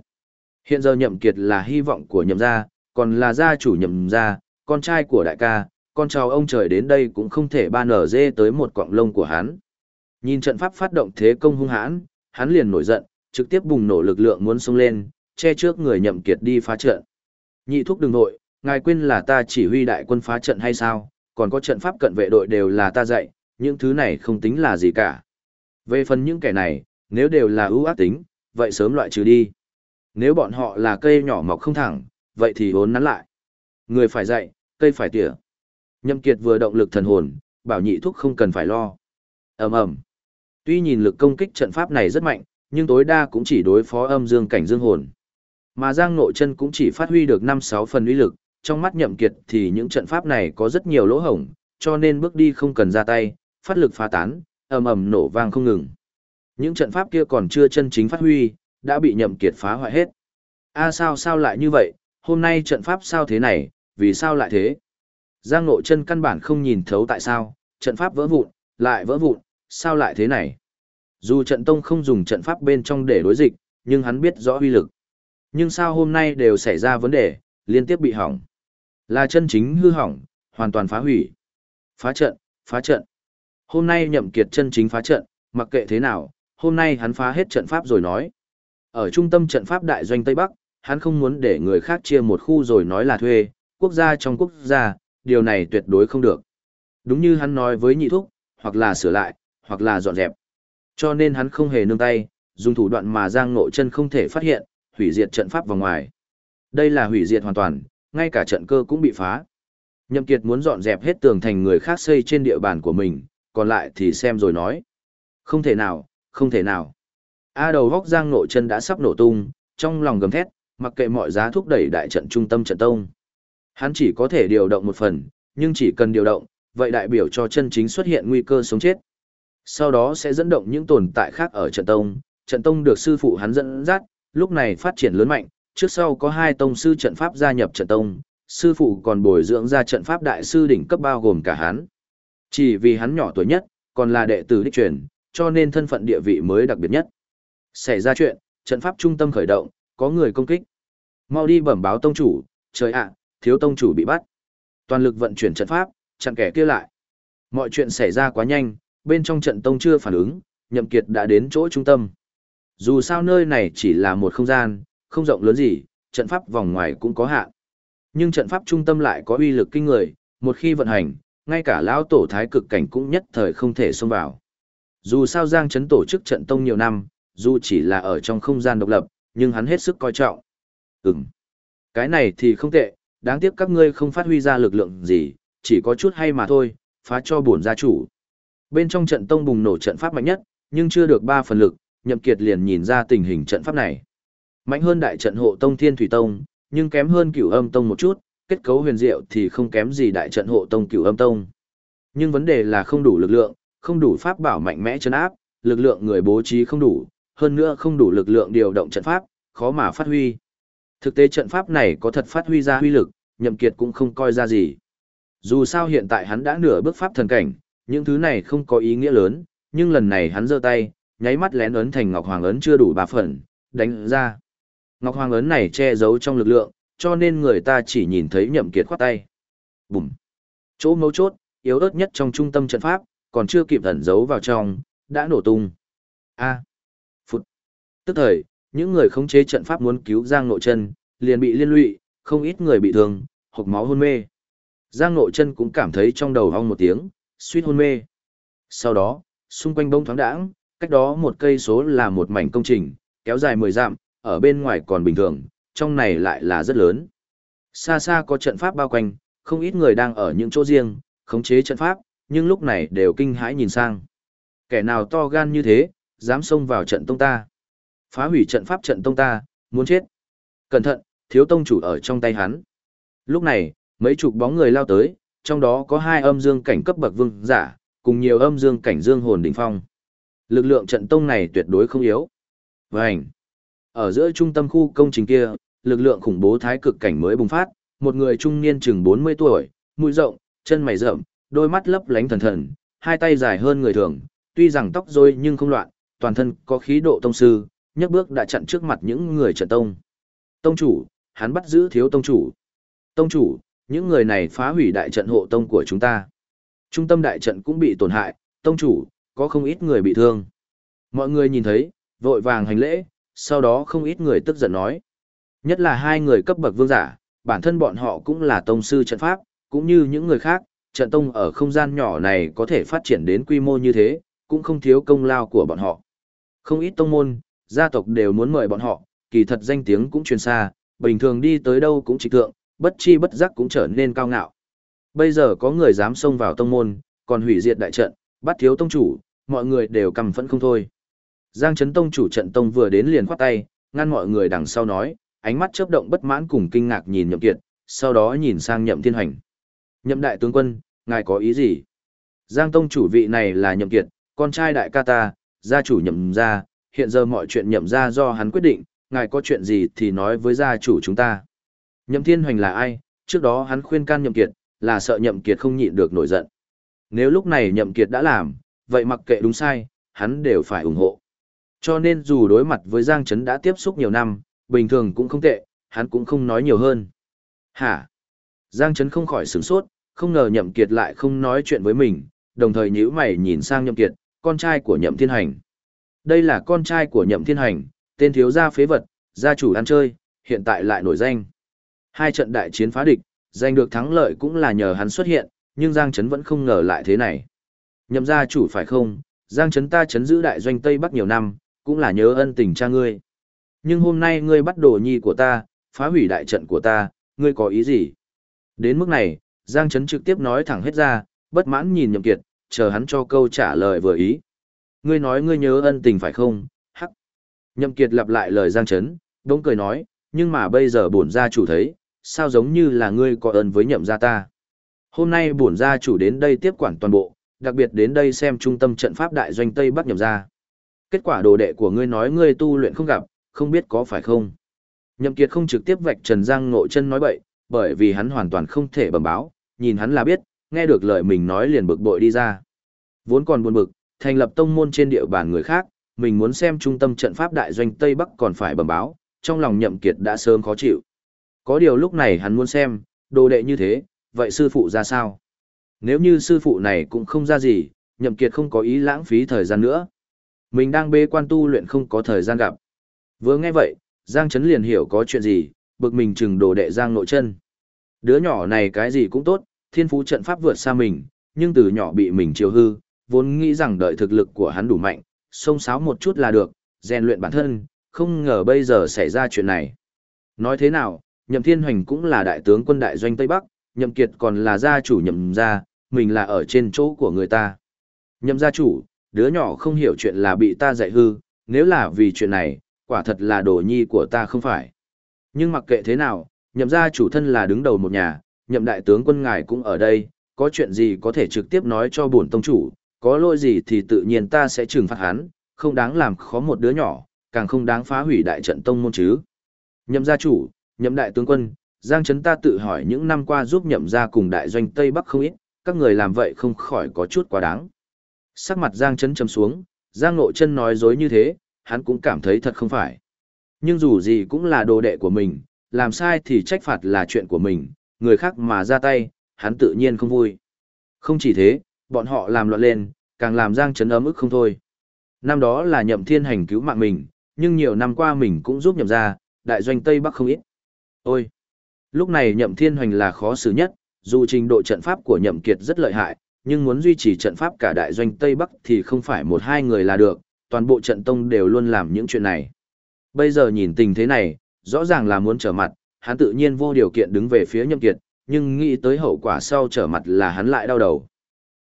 Hiện giờ Nhậm Kiệt là hy vọng của Nhậm gia, còn là gia chủ Nhậm gia, con trai của đại ca, con cháu ông trời đến đây cũng không thể ban ở dê tới một quọng lông của hắn. Nhìn trận pháp phát động thế công hung hãn, hắn liền nổi giận, trực tiếp bùng nổ lực lượng muốn xông lên, che trước người nhậm kiệt đi phá trận. Nhị thúc đừng nội, ngài quên là ta chỉ huy đại quân phá trận hay sao, còn có trận pháp cận vệ đội đều là ta dạy, những thứ này không tính là gì cả. Về phần những kẻ này, nếu đều là ưu ác tính, vậy sớm loại trừ đi. Nếu bọn họ là cây nhỏ mọc không thẳng, vậy thì hốn nắn lại. Người phải dạy, cây phải tỉa. nhâm kiệt vừa động lực thần hồn, bảo nhị thúc không cần phải lo. ầm ầm. Tuy nhìn lực công kích trận pháp này rất mạnh, nhưng tối đa cũng chỉ đối phó âm dương cảnh dương hồn. Mà Giang Nội chân cũng chỉ phát huy được 5-6 phần uy lực, trong mắt nhậm kiệt thì những trận pháp này có rất nhiều lỗ hổng, cho nên bước đi không cần ra tay, phát lực phá tán, ầm ầm nổ vang không ngừng. Những trận pháp kia còn chưa chân chính phát huy, đã bị nhậm kiệt phá hoại hết. A à, sao sao lại như vậy, hôm nay trận pháp sao thế này, vì sao lại thế? Giang Nội chân căn bản không nhìn thấu tại sao, trận pháp vỡ vụn, lại vỡ vụn, sao lại thế này? Dù trận tông không dùng trận pháp bên trong để đối dịch, nhưng hắn biết rõ uy lực. Nhưng sao hôm nay đều xảy ra vấn đề, liên tiếp bị hỏng. Là chân chính hư hỏng, hoàn toàn phá hủy. Phá trận, phá trận. Hôm nay nhậm kiệt chân chính phá trận, mặc kệ thế nào, hôm nay hắn phá hết trận pháp rồi nói. Ở trung tâm trận pháp đại doanh Tây Bắc, hắn không muốn để người khác chia một khu rồi nói là thuê, quốc gia trong quốc gia, điều này tuyệt đối không được. Đúng như hắn nói với nhị thúc, hoặc là sửa lại, hoặc là dọn dẹp. Cho nên hắn không hề nương tay, dùng thủ đoạn mà Giang Ngộ Chân không thể phát hiện, hủy diệt trận pháp vào ngoài. Đây là hủy diệt hoàn toàn, ngay cả trận cơ cũng bị phá. Nhậm Kiệt muốn dọn dẹp hết tường thành người khác xây trên địa bàn của mình, còn lại thì xem rồi nói. Không thể nào, không thể nào. A đầu góc Giang nội Chân đã sắp nổ tung, trong lòng gầm thét, mặc kệ mọi giá thúc đẩy đại trận trung tâm trận tông. Hắn chỉ có thể điều động một phần, nhưng chỉ cần điều động, vậy đại biểu cho chân chính xuất hiện nguy cơ sống chết. Sau đó sẽ dẫn động những tồn tại khác ở trận tông, trận tông được sư phụ hắn dẫn dắt, lúc này phát triển lớn mạnh, trước sau có hai tông sư trận pháp gia nhập trận tông, sư phụ còn bồi dưỡng ra trận pháp đại sư đỉnh cấp bao gồm cả hắn. Chỉ vì hắn nhỏ tuổi nhất, còn là đệ tử đích truyền, cho nên thân phận địa vị mới đặc biệt nhất. Xảy ra chuyện, trận pháp trung tâm khởi động, có người công kích. Mau đi bẩm báo tông chủ, trời ạ, thiếu tông chủ bị bắt. Toàn lực vận chuyển trận pháp, chặn kẻ kia lại. Mọi chuyện xảy ra quá nhanh, bên trong trận tông chưa phản ứng, Nhậm Kiệt đã đến chỗ trung tâm. Dù sao nơi này chỉ là một không gian, không rộng lớn gì, trận pháp vòng ngoài cũng có hạn. Nhưng trận pháp trung tâm lại có uy lực kinh người, một khi vận hành, ngay cả lão tổ thái cực cảnh cũng nhất thời không thể xông vào. Dù sao Giang Trấn tổ chức trận tông nhiều năm, dù chỉ là ở trong không gian độc lập, nhưng hắn hết sức coi trọng. Ừm, cái này thì không tệ, đáng tiếc các ngươi không phát huy ra lực lượng gì, chỉ có chút hay mà thôi, phá cho bổn gia chủ. Bên trong trận tông bùng nổ trận pháp mạnh nhất, nhưng chưa được ba phần lực, Nhậm Kiệt liền nhìn ra tình hình trận pháp này. Mạnh hơn đại trận hộ tông Thiên Thủy Tông, nhưng kém hơn Cửu Âm Tông một chút, kết cấu huyền diệu thì không kém gì đại trận hộ tông Cửu Âm Tông. Nhưng vấn đề là không đủ lực lượng, không đủ pháp bảo mạnh mẽ chấn áp, lực lượng người bố trí không đủ, hơn nữa không đủ lực lượng điều động trận pháp, khó mà phát huy. Thực tế trận pháp này có thật phát huy ra huy lực, Nhậm Kiệt cũng không coi ra gì. Dù sao hiện tại hắn đã nửa bước pháp thần cảnh, những thứ này không có ý nghĩa lớn, nhưng lần này hắn giơ tay, nháy mắt lén ấn thành Ngọc Hoàng ấn chưa đủ ba phần, đánh ra. Ngọc Hoàng ấn này che giấu trong lực lượng, cho nên người ta chỉ nhìn thấy nhậm kiệt khoát tay. Bùm. Chỗ mấu chốt, yếu ớt nhất trong trung tâm trận pháp, còn chưa kịp ẩn giấu vào trong, đã nổ tung. A. À. Phụt. Tức thời, những người khống chế trận pháp muốn cứu Giang Nội Chân, liền bị liên lụy, không ít người bị thương, hộc máu hôn mê. Giang Nội chân cũng cảm thấy trong đầu hong một tiếng, suýt hôn mê. Sau đó, xung quanh bông thoáng đãng, cách đó một cây số là một mảnh công trình, kéo dài 10 dặm, ở bên ngoài còn bình thường, trong này lại là rất lớn. Xa xa có trận pháp bao quanh, không ít người đang ở những chỗ riêng, khống chế trận pháp, nhưng lúc này đều kinh hãi nhìn sang. Kẻ nào to gan như thế, dám xông vào trận tông ta. Phá hủy trận pháp trận tông ta, muốn chết. Cẩn thận, thiếu tông chủ ở trong tay hắn. Lúc này, mấy chục bóng người lao tới, trong đó có hai âm dương cảnh cấp bậc vương giả, cùng nhiều âm dương cảnh dương hồn đỉnh phong. Lực lượng trận tông này tuyệt đối không yếu. Vành. Ở giữa trung tâm khu công trình kia, lực lượng khủng bố thái cực cảnh mới bùng phát, một người trung niên chừng 40 tuổi, mũi rộng, chân mày rậm, đôi mắt lấp lánh thần thần, hai tay dài hơn người thường, tuy rằng tóc rối nhưng không loạn, toàn thân có khí độ tông sư, nhấc bước đã chặn trước mặt những người trận tông. Tông chủ, hắn bắt giữ thiếu tông chủ. Tông chủ, những người này phá hủy đại trận hộ tông của chúng ta. Trung tâm đại trận cũng bị tổn hại, tông chủ, có không ít người bị thương. Mọi người nhìn thấy, vội vàng hành lễ, sau đó không ít người tức giận nói. Nhất là hai người cấp bậc vương giả, bản thân bọn họ cũng là tông sư trận pháp, cũng như những người khác, trận tông ở không gian nhỏ này có thể phát triển đến quy mô như thế, cũng không thiếu công lao của bọn họ. Không ít tông môn, gia tộc đều muốn mời bọn họ, kỳ thật danh tiếng cũng truyền xa, bình thường đi tới đâu cũng trịch thượng, bất chi bất giác cũng trở nên cao ngạo. Bây giờ có người dám xông vào tông môn, còn hủy diệt đại trận, bắt thiếu tông chủ, mọi người đều cầm phẫn không thôi. Giang Trấn Tông chủ trận tông vừa đến liền khoát tay, ngăn mọi người đằng sau nói, ánh mắt chớp động bất mãn cùng kinh ngạc nhìn Nhậm Kiệt, sau đó nhìn sang Nhậm Thiên Hành. Nhậm đại tướng quân, ngài có ý gì? Giang Tông chủ vị này là Nhậm Kiệt, con trai đại ca ta, gia chủ Nhậm gia, hiện giờ mọi chuyện Nhậm gia do hắn quyết định, ngài có chuyện gì thì nói với gia chủ chúng ta. Nhậm Thiên Hoành là ai? Trước đó hắn khuyên can Nhậm Kiệt, là sợ Nhậm Kiệt không nhịn được nổi giận. Nếu lúc này Nhậm Kiệt đã làm, vậy mặc kệ đúng sai, hắn đều phải ủng hộ. Cho nên dù đối mặt với Giang Trấn đã tiếp xúc nhiều năm, bình thường cũng không tệ, hắn cũng không nói nhiều hơn. Hả? Giang Trấn không khỏi sửng sốt, không ngờ Nhậm Kiệt lại không nói chuyện với mình, đồng thời nhíu mày nhìn sang Nhậm Kiệt, con trai của Nhậm Thiên Hành. Đây là con trai của Nhậm Thiên Hành, tên thiếu gia phế vật, gia chủ ăn chơi, hiện tại lại nổi danh. Hai trận đại chiến phá địch, giành được thắng lợi cũng là nhờ hắn xuất hiện, nhưng Giang Trấn vẫn không ngờ lại thế này. Nhậm gia chủ phải không, Giang Trấn ta chấn giữ đại doanh Tây Bắc nhiều năm, cũng là nhớ ân tình cha ngươi. Nhưng hôm nay ngươi bắt đồ nhi của ta, phá hủy đại trận của ta, ngươi có ý gì? Đến mức này, Giang Trấn trực tiếp nói thẳng hết ra, bất mãn nhìn Nhậm Kiệt, chờ hắn cho câu trả lời vừa ý. Ngươi nói ngươi nhớ ân tình phải không? Hắc. Nhậm Kiệt lặp lại lời Giang Trấn, đống cười nói, nhưng mà bây giờ bổn gia chủ thấy, sao giống như là ngươi có ơn với nhậm gia ta. Hôm nay bổn gia chủ đến đây tiếp quản toàn bộ, đặc biệt đến đây xem trung tâm trận pháp đại doanh Tây Bắc nhậm gia. Kết quả đồ đệ của ngươi nói ngươi tu luyện không gặp, không biết có phải không. Nhậm Kiệt không trực tiếp vạch Trần Giang Ngộ chân nói bậy, bởi vì hắn hoàn toàn không thể bẩm báo, nhìn hắn là biết, nghe được lời mình nói liền bực bội đi ra. Vốn còn buồn bực, thành lập tông môn trên địa bàn người khác, mình muốn xem trung tâm trận pháp đại doanh Tây Bắc còn phải bẩm báo, trong lòng Nhậm Kiệt đã sớm khó chịu. Có điều lúc này hắn muốn xem, đồ đệ như thế, vậy sư phụ ra sao? Nếu như sư phụ này cũng không ra gì, Nhậm Kiệt không có ý lãng phí thời gian nữa. Mình đang bê quan tu luyện không có thời gian gặp. Vừa nghe vậy, Giang Trấn liền hiểu có chuyện gì, bực mình chừng đồ đệ Giang nội chân. Đứa nhỏ này cái gì cũng tốt, thiên phú trận pháp vượt xa mình, nhưng từ nhỏ bị mình chiều hư, vốn nghĩ rằng đợi thực lực của hắn đủ mạnh, xông xáo một chút là được, rèn luyện bản thân, không ngờ bây giờ xảy ra chuyện này. Nói thế nào, Nhậm Thiên Hoành cũng là đại tướng quân đại doanh Tây Bắc, Nhậm Kiệt còn là gia chủ Nhậm gia, mình là ở trên chỗ của người ta. Nhậm gia chủ, đứa nhỏ không hiểu chuyện là bị ta dạy hư, nếu là vì chuyện này, quả thật là đồ nhi của ta không phải. Nhưng mặc kệ thế nào, nhậm gia chủ thân là đứng đầu một nhà, nhậm đại tướng quân ngài cũng ở đây, có chuyện gì có thể trực tiếp nói cho bổn tông chủ, có lỗi gì thì tự nhiên ta sẽ trừng phạt hắn, không đáng làm khó một đứa nhỏ, càng không đáng phá hủy đại trận tông môn chứ. Nhậm gia chủ, nhậm đại tướng quân, Giang Trấn ta tự hỏi những năm qua giúp nhậm gia cùng đại doanh Tây Bắc không ít, các người làm vậy không khỏi có chút quá đáng. Sắc mặt Giang Trấn trầm xuống, Giang Ngộ chân nói dối như thế, hắn cũng cảm thấy thật không phải. Nhưng dù gì cũng là đồ đệ của mình, làm sai thì trách phạt là chuyện của mình, người khác mà ra tay, hắn tự nhiên không vui. Không chỉ thế, bọn họ làm loạn lên, càng làm Giang Trấn ấm ức không thôi. Năm đó là nhậm thiên hành cứu mạng mình, nhưng nhiều năm qua mình cũng giúp nhậm ra, đại doanh Tây Bắc không ít. Ôi! Lúc này nhậm thiên hành là khó xử nhất, dù trình độ trận pháp của nhậm kiệt rất lợi hại, nhưng muốn duy trì trận pháp cả đại doanh Tây Bắc thì không phải một hai người là được, toàn bộ trận tông đều luôn làm những chuyện này. Bây giờ nhìn tình thế này, rõ ràng là muốn trở mặt, hắn tự nhiên vô điều kiện đứng về phía nhậm kiệt, nhưng nghĩ tới hậu quả sau trở mặt là hắn lại đau đầu.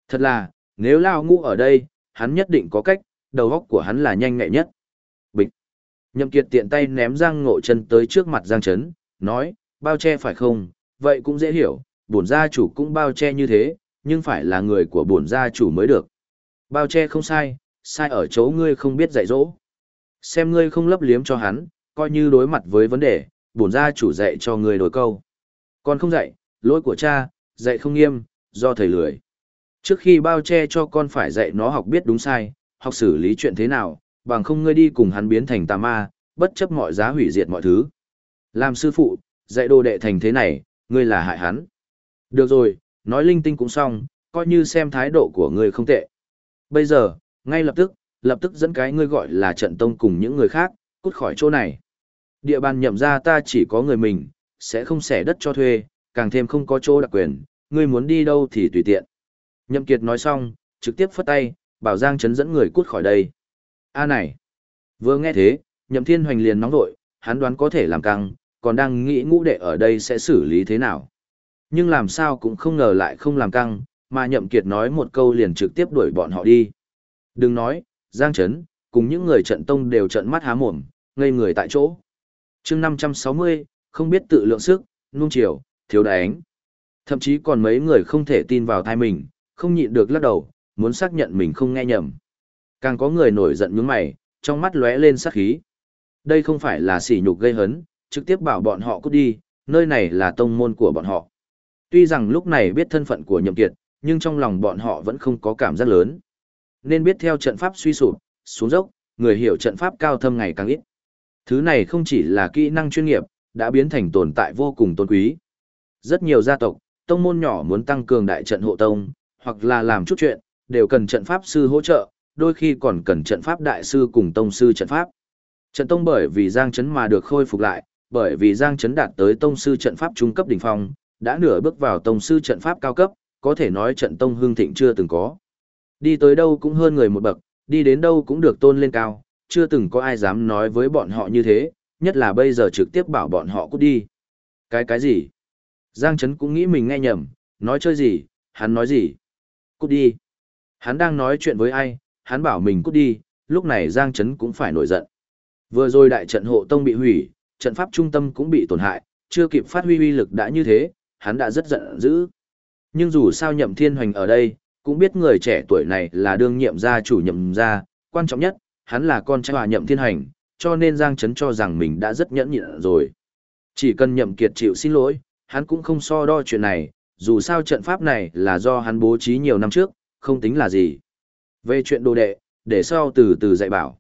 Thật là, nếu Lao Ngũ ở đây, hắn nhất định có cách, đầu óc của hắn là nhanh nhẹ nhất. Bịch. Nhậm Kiệt tiện tay ném Giang Ngộ Chân tới trước mặt Giang Chấn, nói, bao che phải không, vậy cũng dễ hiểu, bổn gia chủ cũng bao che như thế, nhưng phải là người của bổn gia chủ mới được. Bao che không sai, sai ở chỗ ngươi không biết dạy dỗ. Xem ngươi không lấp liếm cho hắn, coi như đối mặt với vấn đề, bổn gia chủ dạy cho ngươi đổi câu. Con không dạy, lỗi của cha, dạy không nghiêm, do thầy lười. Trước khi bao che cho con phải dạy nó học biết đúng sai, học xử lý chuyện thế nào, bằng không ngươi đi cùng hắn biến thành tà ma, bất chấp mọi giá hủy diệt mọi thứ. Làm sư phụ, dạy đồ đệ thành thế này, ngươi là hại hắn. Được rồi, nói linh tinh cũng xong, coi như xem thái độ của ngươi không tệ. Bây giờ, ngay lập tức, lập tức dẫn cái ngươi gọi là trận tông cùng những người khác, cút khỏi chỗ này. Địa bàn nhậm ra ta chỉ có người mình, sẽ không xẻ đất cho thuê, càng thêm không có chỗ đặc quyền, ngươi muốn đi đâu thì tùy tiện. Nhậm Kiệt nói xong, trực tiếp phất tay, bảo Giang Trấn dẫn người cút khỏi đây. A này! Vừa nghe thế, Nhậm Thiên Hoành liền nóng vội, hắn đoán có thể làm căng, còn đang nghĩ ngũ đệ ở đây sẽ xử lý thế nào. Nhưng làm sao cũng không ngờ lại không làm căng, mà Nhậm Kiệt nói một câu liền trực tiếp đuổi bọn họ đi. Đừng nói, Giang Trấn, cùng những người trận tông đều trận mắt há mồm, ngây người tại chỗ. Trưng 560, không biết tự lượng sức, nung chiều, thiếu đánh. Thậm chí còn mấy người không thể tin vào thai mình, không nhịn được lắc đầu, muốn xác nhận mình không nghe nhầm. Càng có người nổi giận nhướng mày, trong mắt lóe lên sát khí. Đây không phải là sỉ nhục gây hấn, trực tiếp bảo bọn họ cút đi, nơi này là tông môn của bọn họ. Tuy rằng lúc này biết thân phận của nhậm kiệt, nhưng trong lòng bọn họ vẫn không có cảm giác lớn. Nên biết theo trận pháp suy sụp, xuống dốc, người hiểu trận pháp cao thâm ngày càng ít. Thứ này không chỉ là kỹ năng chuyên nghiệp, đã biến thành tồn tại vô cùng tôn quý. Rất nhiều gia tộc, tông môn nhỏ muốn tăng cường đại trận hộ tông, hoặc là làm chút chuyện, đều cần trận pháp sư hỗ trợ, đôi khi còn cần trận pháp đại sư cùng tông sư trận pháp. Trận tông bởi vì Giang Trấn mà được khôi phục lại, bởi vì Giang Trấn đạt tới tông sư trận pháp trung cấp đỉnh phong, đã nửa bước vào tông sư trận pháp cao cấp, có thể nói trận tông hương thịnh chưa từng có. Đi tới đâu cũng hơn người một bậc, đi đến đâu cũng được tôn lên cao, chưa từng có ai dám nói với bọn họ như thế, nhất là bây giờ trực tiếp bảo bọn họ cút đi. Cái cái gì? Giang Trấn cũng nghĩ mình nghe nhầm, nói chơi gì, hắn nói gì? Cút đi. Hắn đang nói chuyện với ai, hắn bảo mình cút đi, lúc này Giang Trấn cũng phải nổi giận. Vừa rồi đại trận hộ tông bị hủy, trận pháp trung tâm cũng bị tổn hại, chưa kịp phát huy uy lực đã như thế, hắn đã rất giận dữ. Nhưng dù sao nhậm thiên hoành ở đây, cũng biết người trẻ tuổi này là đương nhiệm gia chủ nhậm gia, quan trọng nhất, hắn là con trai hòa nhậm thiên hành, cho nên Giang Trấn cho rằng mình đã rất nhẫn nhịn rồi. Chỉ cần nhậm kiệt chịu xin lỗi, hắn cũng không so đo chuyện này, dù sao trận pháp này là do hắn bố trí nhiều năm trước, không tính là gì. Về chuyện đồ đệ, để sau từ từ dạy bảo.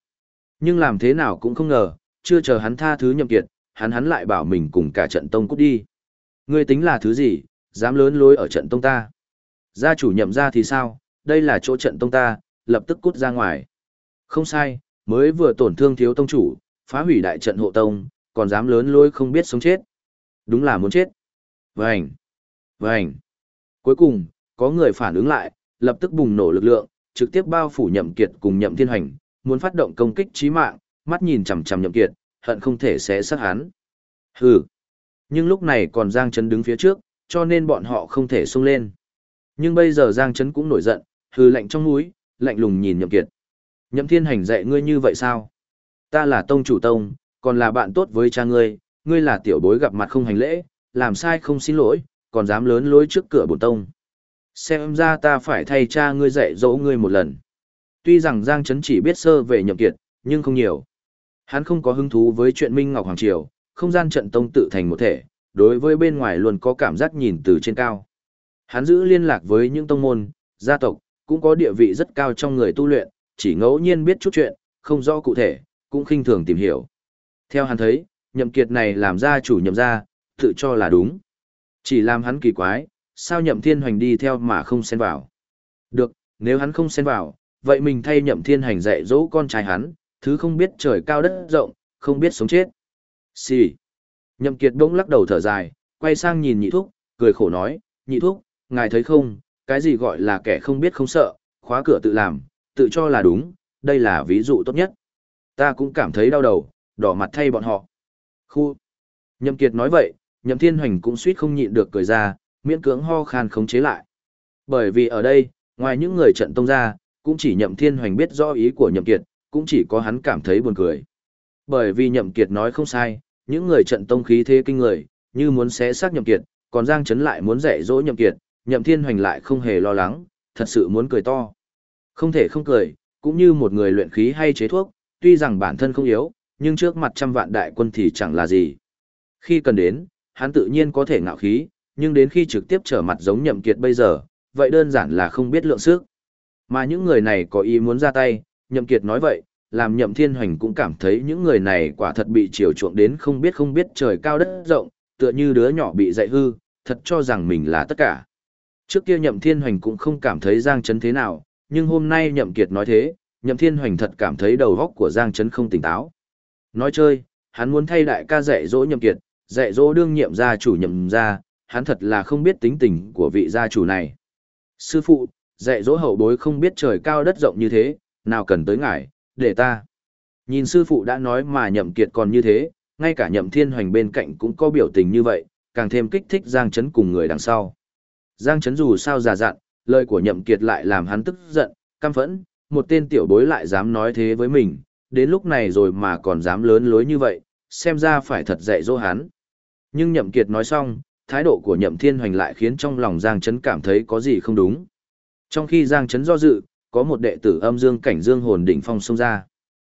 Nhưng làm thế nào cũng không ngờ, chưa chờ hắn tha thứ nhậm kiệt, hắn hắn lại bảo mình cùng cả trận tông cút đi. Ngươi tính là thứ gì, dám lớn lối ở trận tông ta. Gia chủ nhậm ra thì sao, đây là chỗ trận tông ta, lập tức cút ra ngoài. Không sai, mới vừa tổn thương thiếu tông chủ, phá hủy đại trận hộ tông, còn dám lớn lối không biết sống chết. Đúng là muốn chết. Vành. Vành. Cuối cùng, có người phản ứng lại, lập tức bùng nổ lực lượng, trực tiếp bao phủ nhậm kiệt cùng nhậm thiên hành, muốn phát động công kích chí mạng, mắt nhìn chằm chằm nhậm kiệt, hận không thể xé xác hắn. Hừ. Nhưng lúc này còn Giang Trấn đứng phía trước, cho nên bọn họ không thể xông lên. Nhưng bây giờ Giang Trấn cũng nổi giận, hừ lạnh trong núi, lạnh lùng nhìn nhậm kiệt. Nhậm thiên hành dạy ngươi như vậy sao? Ta là tông chủ tông, còn là bạn tốt với cha ngươi, ngươi là tiểu bối gặp mặt không hành lễ, làm sai không xin lỗi, còn dám lớn lối trước cửa bổn tông. Xem ra ta phải thay cha ngươi dạy dỗ ngươi một lần. Tuy rằng Giang Trấn chỉ biết sơ về nhậm kiệt, nhưng không nhiều. Hắn không có hứng thú với chuyện Minh Ngọc Hoàng Triều, không gian trận tông tự thành một thể, đối với bên ngoài luôn có cảm giác nhìn từ trên cao. Hắn giữ liên lạc với những tông môn, gia tộc, cũng có địa vị rất cao trong người tu luyện, chỉ ngẫu nhiên biết chút chuyện, không rõ cụ thể, cũng khinh thường tìm hiểu. Theo hắn thấy, nhậm kiệt này làm ra chủ nhậm gia, tự cho là đúng. Chỉ làm hắn kỳ quái, sao nhậm thiên hoành đi theo mà không xen vào. Được, nếu hắn không xen vào, vậy mình thay nhậm thiên hành dạy dỗ con trai hắn, thứ không biết trời cao đất rộng, không biết sống chết. Xì. Nhậm kiệt bỗng lắc đầu thở dài, quay sang nhìn nhị thúc, cười khổ nói, nhị thúc, ngài thấy không, cái gì gọi là kẻ không biết không sợ, khóa cửa tự làm, tự cho là đúng, đây là ví dụ tốt nhất. Ta cũng cảm thấy đau đầu, đỏ mặt thay bọn họ. Khu. Nhậm Kiệt nói vậy, Nhậm Thiên Hoành cũng suýt không nhịn được cười ra, miễn cưỡng ho khan khống chế lại. Bởi vì ở đây, ngoài những người trận tông ra, cũng chỉ Nhậm Thiên Hoành biết rõ ý của Nhậm Kiệt, cũng chỉ có hắn cảm thấy buồn cười. Bởi vì Nhậm Kiệt nói không sai, những người trận tông khí thế kinh người, như muốn xé xác Nhậm Kiệt, còn Giang Trấn lại muốn dạy dỗ Nhậm Kiệt, Nhậm Thiên Hoành lại không hề lo lắng, thật sự muốn cười to. Không thể không cười, cũng như một người luyện khí hay chế thuốc, tuy rằng bản thân không yếu, nhưng trước mặt trăm vạn đại quân thì chẳng là gì. Khi cần đến, hắn tự nhiên có thể ngạo khí, nhưng đến khi trực tiếp trở mặt giống Nhậm Kiệt bây giờ, vậy đơn giản là không biết lượng sức. Mà những người này có ý muốn ra tay, Nhậm Kiệt nói vậy, làm Nhậm Thiên Hoành cũng cảm thấy những người này quả thật bị chiều chuộng đến không biết không biết trời cao đất rộng, tựa như đứa nhỏ bị dạy hư, thật cho rằng mình là tất cả. Trước kia Nhậm Thiên Hoành cũng không cảm thấy Giang Trấn thế nào, nhưng hôm nay Nhậm Kiệt nói thế, Nhậm Thiên Hoành thật cảm thấy đầu óc của Giang Trấn không tỉnh táo. Nói chơi, hắn muốn thay đại ca dạy dỗ Nhậm Kiệt, dạy dỗ đương nhiệm gia chủ Nhậm gia, hắn thật là không biết tính tình của vị gia chủ này. Sư phụ, dạy dỗ hậu bối không biết trời cao đất rộng như thế, nào cần tới ngài, để ta. Nhìn sư phụ đã nói mà Nhậm Kiệt còn như thế, ngay cả Nhậm Thiên Hoành bên cạnh cũng có biểu tình như vậy, càng thêm kích thích Giang Chấn cùng người đằng sau. Giang Chấn dù sao già dặn, lời của Nhậm Kiệt lại làm hắn tức giận, căm phẫn, một tên tiểu bối lại dám nói thế với mình, đến lúc này rồi mà còn dám lớn lối như vậy, xem ra phải thật dạy dỗ hắn. Nhưng Nhậm Kiệt nói xong, thái độ của Nhậm Thiên Hoành lại khiến trong lòng Giang Chấn cảm thấy có gì không đúng. Trong khi Giang Chấn do dự, có một đệ tử âm dương cảnh dương hồn đỉnh phong xông ra.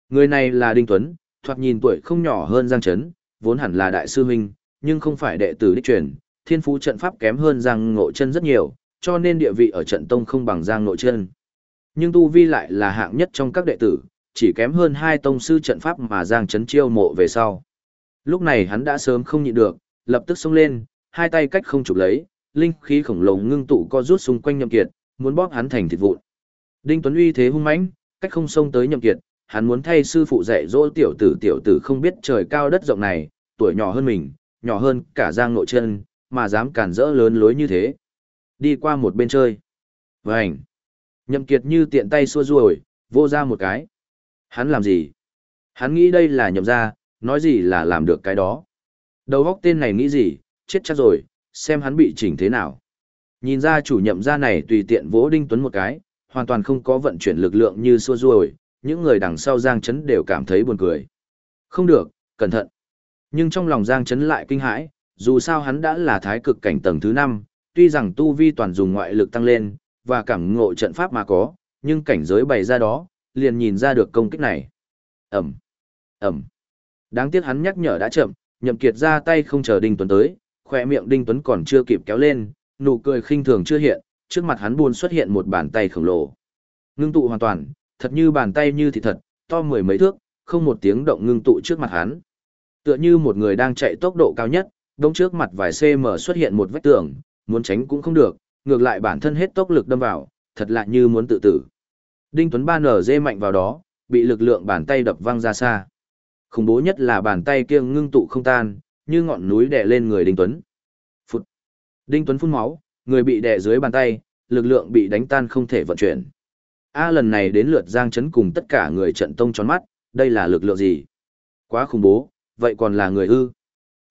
Người này là Đinh Tuấn, thoạt nhìn tuổi không nhỏ hơn Giang Chấn, vốn hẳn là đại sư huynh, nhưng không phải đệ tử đích truyền, thiên phú trận pháp kém hơn Giang Ngộ Chân rất nhiều, cho nên địa vị ở trận tông không bằng Giang Ngộ Chân. Nhưng tu vi lại là hạng nhất trong các đệ tử, chỉ kém hơn hai tông sư trận pháp mà Giang Chấn chiêu mộ về sau. Lúc này hắn đã sớm không nhịn được, lập tức xông lên, hai tay cách không chụp lấy, linh khí khổng lồ ngưng tụ co rút xung quanh Nhậm Kiệt, muốn bóp hắn thành thịt vụn. Đinh Tuấn uy thế hung mãnh, cách không xông tới Nhậm Kiệt, hắn muốn thay sư phụ dạy dỗ tiểu tử tiểu tử không biết trời cao đất rộng này, tuổi nhỏ hơn mình, nhỏ hơn cả Giang Nội Chân, mà dám cản rỡ lớn lối như thế. Đi qua một bên chơi. Vành. Nhậm Kiệt như tiện tay xua ruồi, vô ra một cái. Hắn làm gì? Hắn nghĩ đây là nhậm ra, nói gì là làm được cái đó. Đầu góc tên này nghĩ gì, chết chắc rồi, xem hắn bị chỉnh thế nào. Nhìn ra chủ nhậm ra này tùy tiện vỗ Đinh Tuấn một cái, hoàn toàn không có vận chuyển lực lượng như xua ruồi, những người đằng sau Giang Chấn đều cảm thấy buồn cười. Không được, cẩn thận. Nhưng trong lòng Giang Chấn lại kinh hãi, dù sao hắn đã là thái cực cảnh tầng thứ 5, tuy rằng tu vi toàn dùng ngoại lực tăng lên, và cảm ngộ trận pháp mà có, nhưng cảnh giới bày ra đó, liền nhìn ra được công kích này. Ẩm, Ẩm. Đáng tiếc hắn nhắc nhở đã chậm, nhậm kiệt ra tay không chờ Đinh Tuấn tới, khỏe miệng Đinh Tuấn còn chưa kịp kéo lên, nụ cười khinh thường chưa hiện, trước mặt hắn buôn xuất hiện một bàn tay khổng lồ. Ngưng tụ hoàn toàn, thật như bàn tay như thịt thật, to mười mấy thước, không một tiếng động ngưng tụ trước mặt hắn. Tựa như một người đang chạy tốc độ cao nhất, đông trước mặt vài cm xuất hiện một vách tường, muốn tránh cũng không được, ngược lại bản thân hết tốc lực đâm vào, thật lạ như muốn tự tử. Đinh Tuấn ba nở dê mạnh vào đó, bị lực lượng bàn tay đập văng ra xa. Khủng bố nhất là bàn tay kia ngưng tụ không tan, như ngọn núi đè lên người Đinh Tuấn. Phụt. Đinh Tuấn phun máu, người bị đè dưới bàn tay, lực lượng bị đánh tan không thể vận chuyển. A lần này đến lượt Giang Chấn cùng tất cả người trận tông tròn mắt, đây là lực lượng gì? Quá khủng bố, vậy còn là người ư?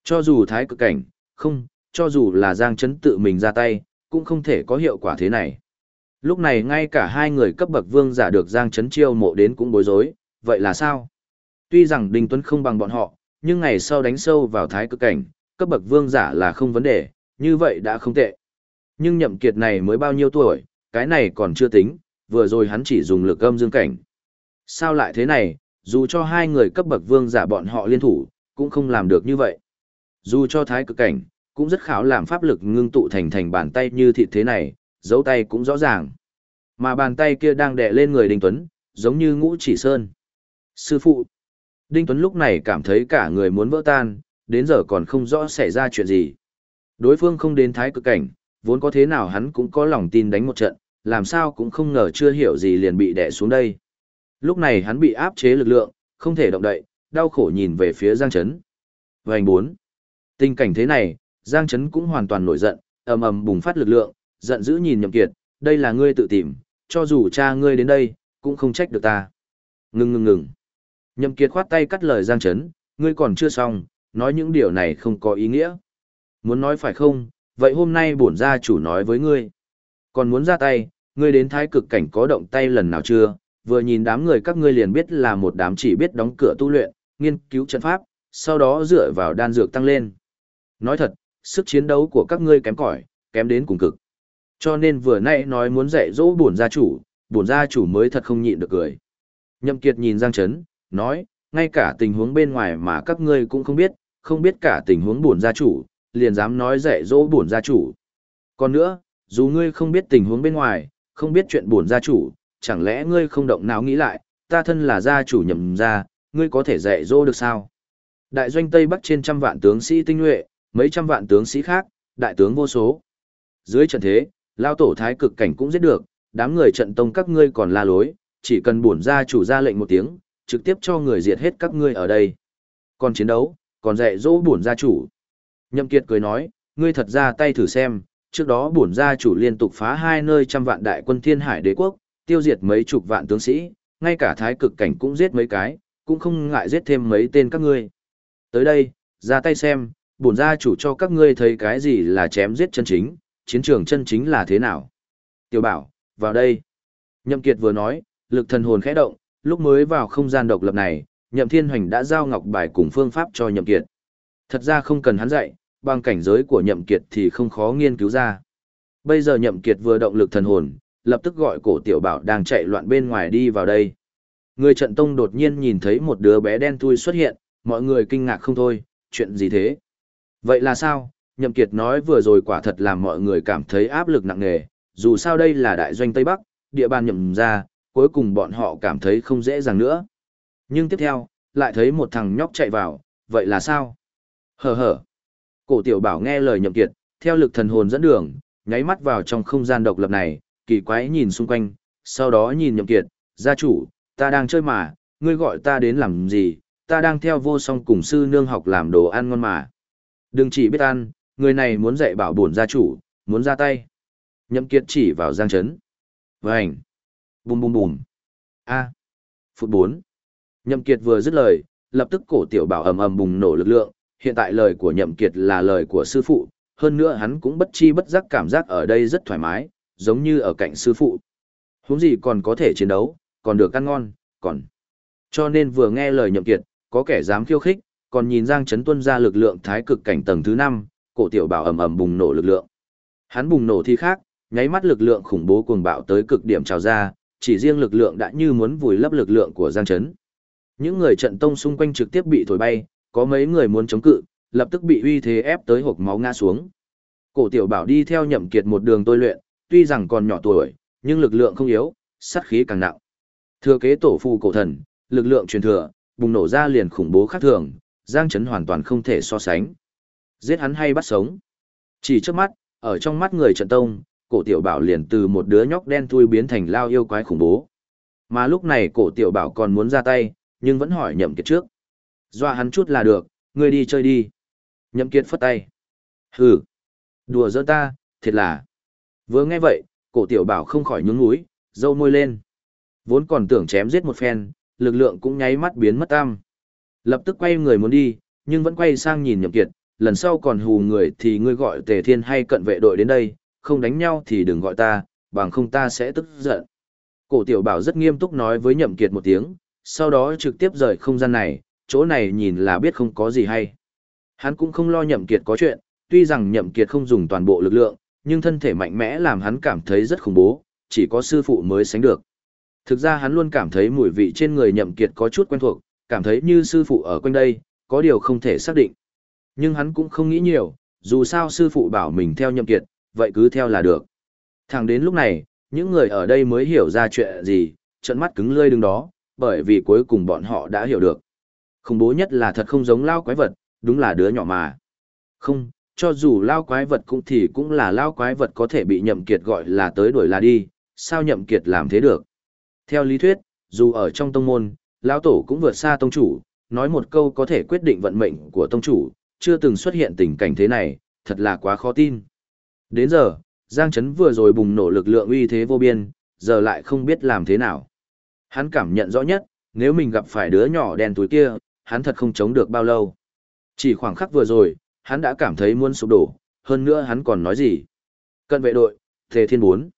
Cho dù thái cực cảnh, không, cho dù là Giang Chấn tự mình ra tay, cũng không thể có hiệu quả thế này. Lúc này ngay cả hai người cấp bậc vương giả được Giang Chấn chiêu mộ đến cũng bối rối, vậy là sao? Tuy rằng Đinh Tuấn không bằng bọn họ, nhưng ngày sau đánh sâu vào thái cực cảnh, cấp bậc vương giả là không vấn đề, như vậy đã không tệ. Nhưng nhậm kiệt này mới bao nhiêu tuổi, cái này còn chưa tính, vừa rồi hắn chỉ dùng lực âm dương cảnh. Sao lại thế này, dù cho hai người cấp bậc vương giả bọn họ liên thủ, cũng không làm được như vậy. Dù cho thái cực cảnh, cũng rất khảo làm pháp lực ngưng tụ thành thành bàn tay như thịt thế này, dấu tay cũng rõ ràng. Mà bàn tay kia đang đè lên người Đinh Tuấn, giống như ngũ chỉ sơn. Sư phụ. Đinh Tuấn lúc này cảm thấy cả người muốn vỡ tan, đến giờ còn không rõ xảy ra chuyện gì. Đối phương không đến thái cực cảnh, vốn có thế nào hắn cũng có lòng tin đánh một trận, làm sao cũng không ngờ chưa hiểu gì liền bị đè xuống đây. Lúc này hắn bị áp chế lực lượng, không thể động đậy, đau khổ nhìn về phía Giang Trấn. Vành bốn. Tình cảnh thế này, Giang Trấn cũng hoàn toàn nổi giận, ầm ầm bùng phát lực lượng, giận dữ nhìn Nhậm Kiệt, đây là ngươi tự tìm, cho dù cha ngươi đến đây, cũng không trách được ta. Ngừng ngừng ngừng. Nhậm Kiệt khoát tay cắt lời Giang Trấn, ngươi còn chưa xong, nói những điều này không có ý nghĩa. Muốn nói phải không, vậy hôm nay bổn gia chủ nói với ngươi. Còn muốn ra tay, ngươi đến thái cực cảnh có động tay lần nào chưa, vừa nhìn đám người các ngươi liền biết là một đám chỉ biết đóng cửa tu luyện, nghiên cứu trận pháp, sau đó dựa vào đan dược tăng lên. Nói thật, sức chiến đấu của các ngươi kém cỏi, kém đến cùng cực. Cho nên vừa nãy nói muốn dạy dỗ bổn gia chủ, bổn gia chủ mới thật không nhịn được cười. Nhậm Kiệt nhìn Giang Chấn, nói, ngay cả tình huống bên ngoài mà các ngươi cũng không biết, không biết cả tình huống bổn gia chủ, liền dám nói dạy dỗ bổn gia chủ. Còn nữa, dù ngươi không biết tình huống bên ngoài, không biết chuyện bổn gia chủ, chẳng lẽ ngươi không động não nghĩ lại, ta thân là gia chủ nhậm gia, ngươi có thể dạy dỗ được sao? Đại doanh Tây Bắc trên trăm vạn tướng sĩ tinh nhuệ, mấy trăm vạn tướng sĩ khác, đại tướng vô số. Dưới trận thế, lao tổ thái cực cảnh cũng giết được, đám người trận tông các ngươi còn la lối, chỉ cần bổn gia chủ ra lệnh một tiếng, trực tiếp cho người diệt hết các ngươi ở đây. Còn chiến đấu, còn dạy dỗ bổn gia chủ. Nhậm Kiệt cười nói, ngươi thật ra tay thử xem, trước đó bổn gia chủ liên tục phá hai nơi trăm vạn đại quân thiên hải đế quốc, tiêu diệt mấy chục vạn tướng sĩ, ngay cả thái cực cảnh cũng giết mấy cái, cũng không ngại giết thêm mấy tên các ngươi. Tới đây, ra tay xem, bổn gia chủ cho các ngươi thấy cái gì là chém giết chân chính, chiến trường chân chính là thế nào. Tiểu bảo, vào đây. Nhậm Kiệt vừa nói, lực thần hồn khẽ động, lúc mới vào không gian độc lập này, Nhậm Thiên Hoành đã giao ngọc bài cùng phương pháp cho Nhậm Kiệt. Thật ra không cần hắn dạy, bằng cảnh giới của Nhậm Kiệt thì không khó nghiên cứu ra. Bây giờ Nhậm Kiệt vừa động lực thần hồn, lập tức gọi cổ tiểu bảo đang chạy loạn bên ngoài đi vào đây. Người trận tông đột nhiên nhìn thấy một đứa bé đen thui xuất hiện, mọi người kinh ngạc không thôi, chuyện gì thế? Vậy là sao? Nhậm Kiệt nói vừa rồi quả thật làm mọi người cảm thấy áp lực nặng nề, dù sao đây là đại doanh Tây Bắc, địa bàn nhậm ra, cuối cùng bọn họ cảm thấy không dễ dàng nữa. Nhưng tiếp theo, lại thấy một thằng nhóc chạy vào, vậy là sao? Hờ hờ. Cổ tiểu bảo nghe lời Nhậm Kiệt, theo lực thần hồn dẫn đường, nháy mắt vào trong không gian độc lập này, kỳ quái nhìn xung quanh, sau đó nhìn Nhậm Kiệt, gia chủ, ta đang chơi mà, ngươi gọi ta đến làm gì, ta đang theo vô song cùng sư nương học làm đồ ăn ngon mà. Đừng chỉ biết ăn, người này muốn dạy bảo bổn gia chủ, muốn ra tay. Nhậm Kiệt chỉ vào Giang chấn. Vânh. Bùm bùm bùm. A. À. Phút 4. Nhậm Kiệt vừa dứt lời, lập tức cổ tiểu bảo ầm ầm bùng nổ lực lượng, hiện tại lời của Nhậm Kiệt là lời của sư phụ, hơn nữa hắn cũng bất chi bất giác cảm giác ở đây rất thoải mái, giống như ở cạnh sư phụ. Huống gì còn có thể chiến đấu, còn được ăn ngon, còn. Cho nên vừa nghe lời Nhậm Kiệt, có kẻ dám khiêu khích, còn nhìn Giang Chấn tuân ra lực lượng thái cực cảnh tầng thứ 5, cổ tiểu bảo ầm ầm bùng nổ lực lượng. Hắn bùng nổ thì khác, nháy mắt lực lượng khủng bố cuồng bạo tới cực điểm trào ra, chỉ riêng lực lượng đã như muốn vùi lấp lực lượng của Giang Chấn. Những người trận tông xung quanh trực tiếp bị thổi bay, có mấy người muốn chống cự, lập tức bị uy thế ép tới hộp máu ngã xuống. Cổ tiểu bảo đi theo nhậm kiệt một đường tôi luyện, tuy rằng còn nhỏ tuổi, nhưng lực lượng không yếu, sát khí càng nặng. Thừa kế tổ phù cổ thần, lực lượng truyền thừa, bùng nổ ra liền khủng bố khác thường, Giang Chấn hoàn toàn không thể so sánh. Giết hắn hay bắt sống. Chỉ trước mắt, ở trong mắt người trận tông, cổ tiểu bảo liền từ một đứa nhóc đen thui biến thành lao yêu quái khủng bố. Mà lúc này cổ tiểu bảo còn muốn ra tay, nhưng vẫn hỏi nhậm kiệt trước. Dọa hắn chút là được, ngươi đi chơi đi. Nhậm kiệt phất tay. Hừ. Đùa giỡn ta, thiệt là. Vừa nghe vậy, cổ tiểu bảo không khỏi nhướng mũi, dâu môi lên. Vốn còn tưởng chém giết một phen, lực lượng cũng nháy mắt biến mất tam. Lập tức quay người muốn đi, nhưng vẫn quay sang nhìn nhậm kiệt, lần sau còn hù người thì ngươi gọi tề thiên hay cận vệ đội đến đây, không đánh nhau thì đừng gọi ta, bằng không ta sẽ tức giận. Cổ tiểu bảo rất nghiêm túc nói với nhậm kiệt một tiếng, sau đó trực tiếp rời không gian này, chỗ này nhìn là biết không có gì hay. Hắn cũng không lo nhậm kiệt có chuyện, tuy rằng nhậm kiệt không dùng toàn bộ lực lượng, nhưng thân thể mạnh mẽ làm hắn cảm thấy rất khủng bố, chỉ có sư phụ mới sánh được. Thực ra hắn luôn cảm thấy mùi vị trên người nhậm kiệt có chút quen thuộc, cảm thấy như sư phụ ở quanh đây, có điều không thể xác định. Nhưng hắn cũng không nghĩ nhiều, dù sao sư phụ bảo mình theo nhậm kiệt, vậy cứ theo là được. Thẳng đến lúc này, những người ở đây mới hiểu ra chuyện gì, trận mắt cứng lơi đứng đó, bởi vì cuối cùng bọn họ đã hiểu được. Khủng bố nhất là thật không giống lao quái vật, đúng là đứa nhỏ mà. Không, cho dù lao quái vật cũng thì cũng là lao quái vật có thể bị nhậm kiệt gọi là tới đuổi là đi, sao nhậm kiệt làm thế được. Theo lý thuyết, dù ở trong tông môn, lão tổ cũng vượt xa tông chủ, nói một câu có thể quyết định vận mệnh của tông chủ, chưa từng xuất hiện tình cảnh thế này, thật là quá khó tin. Đến giờ, Giang Trấn vừa rồi bùng nổ lực lượng uy thế vô biên, giờ lại không biết làm thế nào. Hắn cảm nhận rõ nhất, nếu mình gặp phải đứa nhỏ đen túi kia, hắn thật không chống được bao lâu. Chỉ khoảng khắc vừa rồi, hắn đã cảm thấy muốn sụp đổ, hơn nữa hắn còn nói gì. Cận vệ đội, Thề Thiên bốn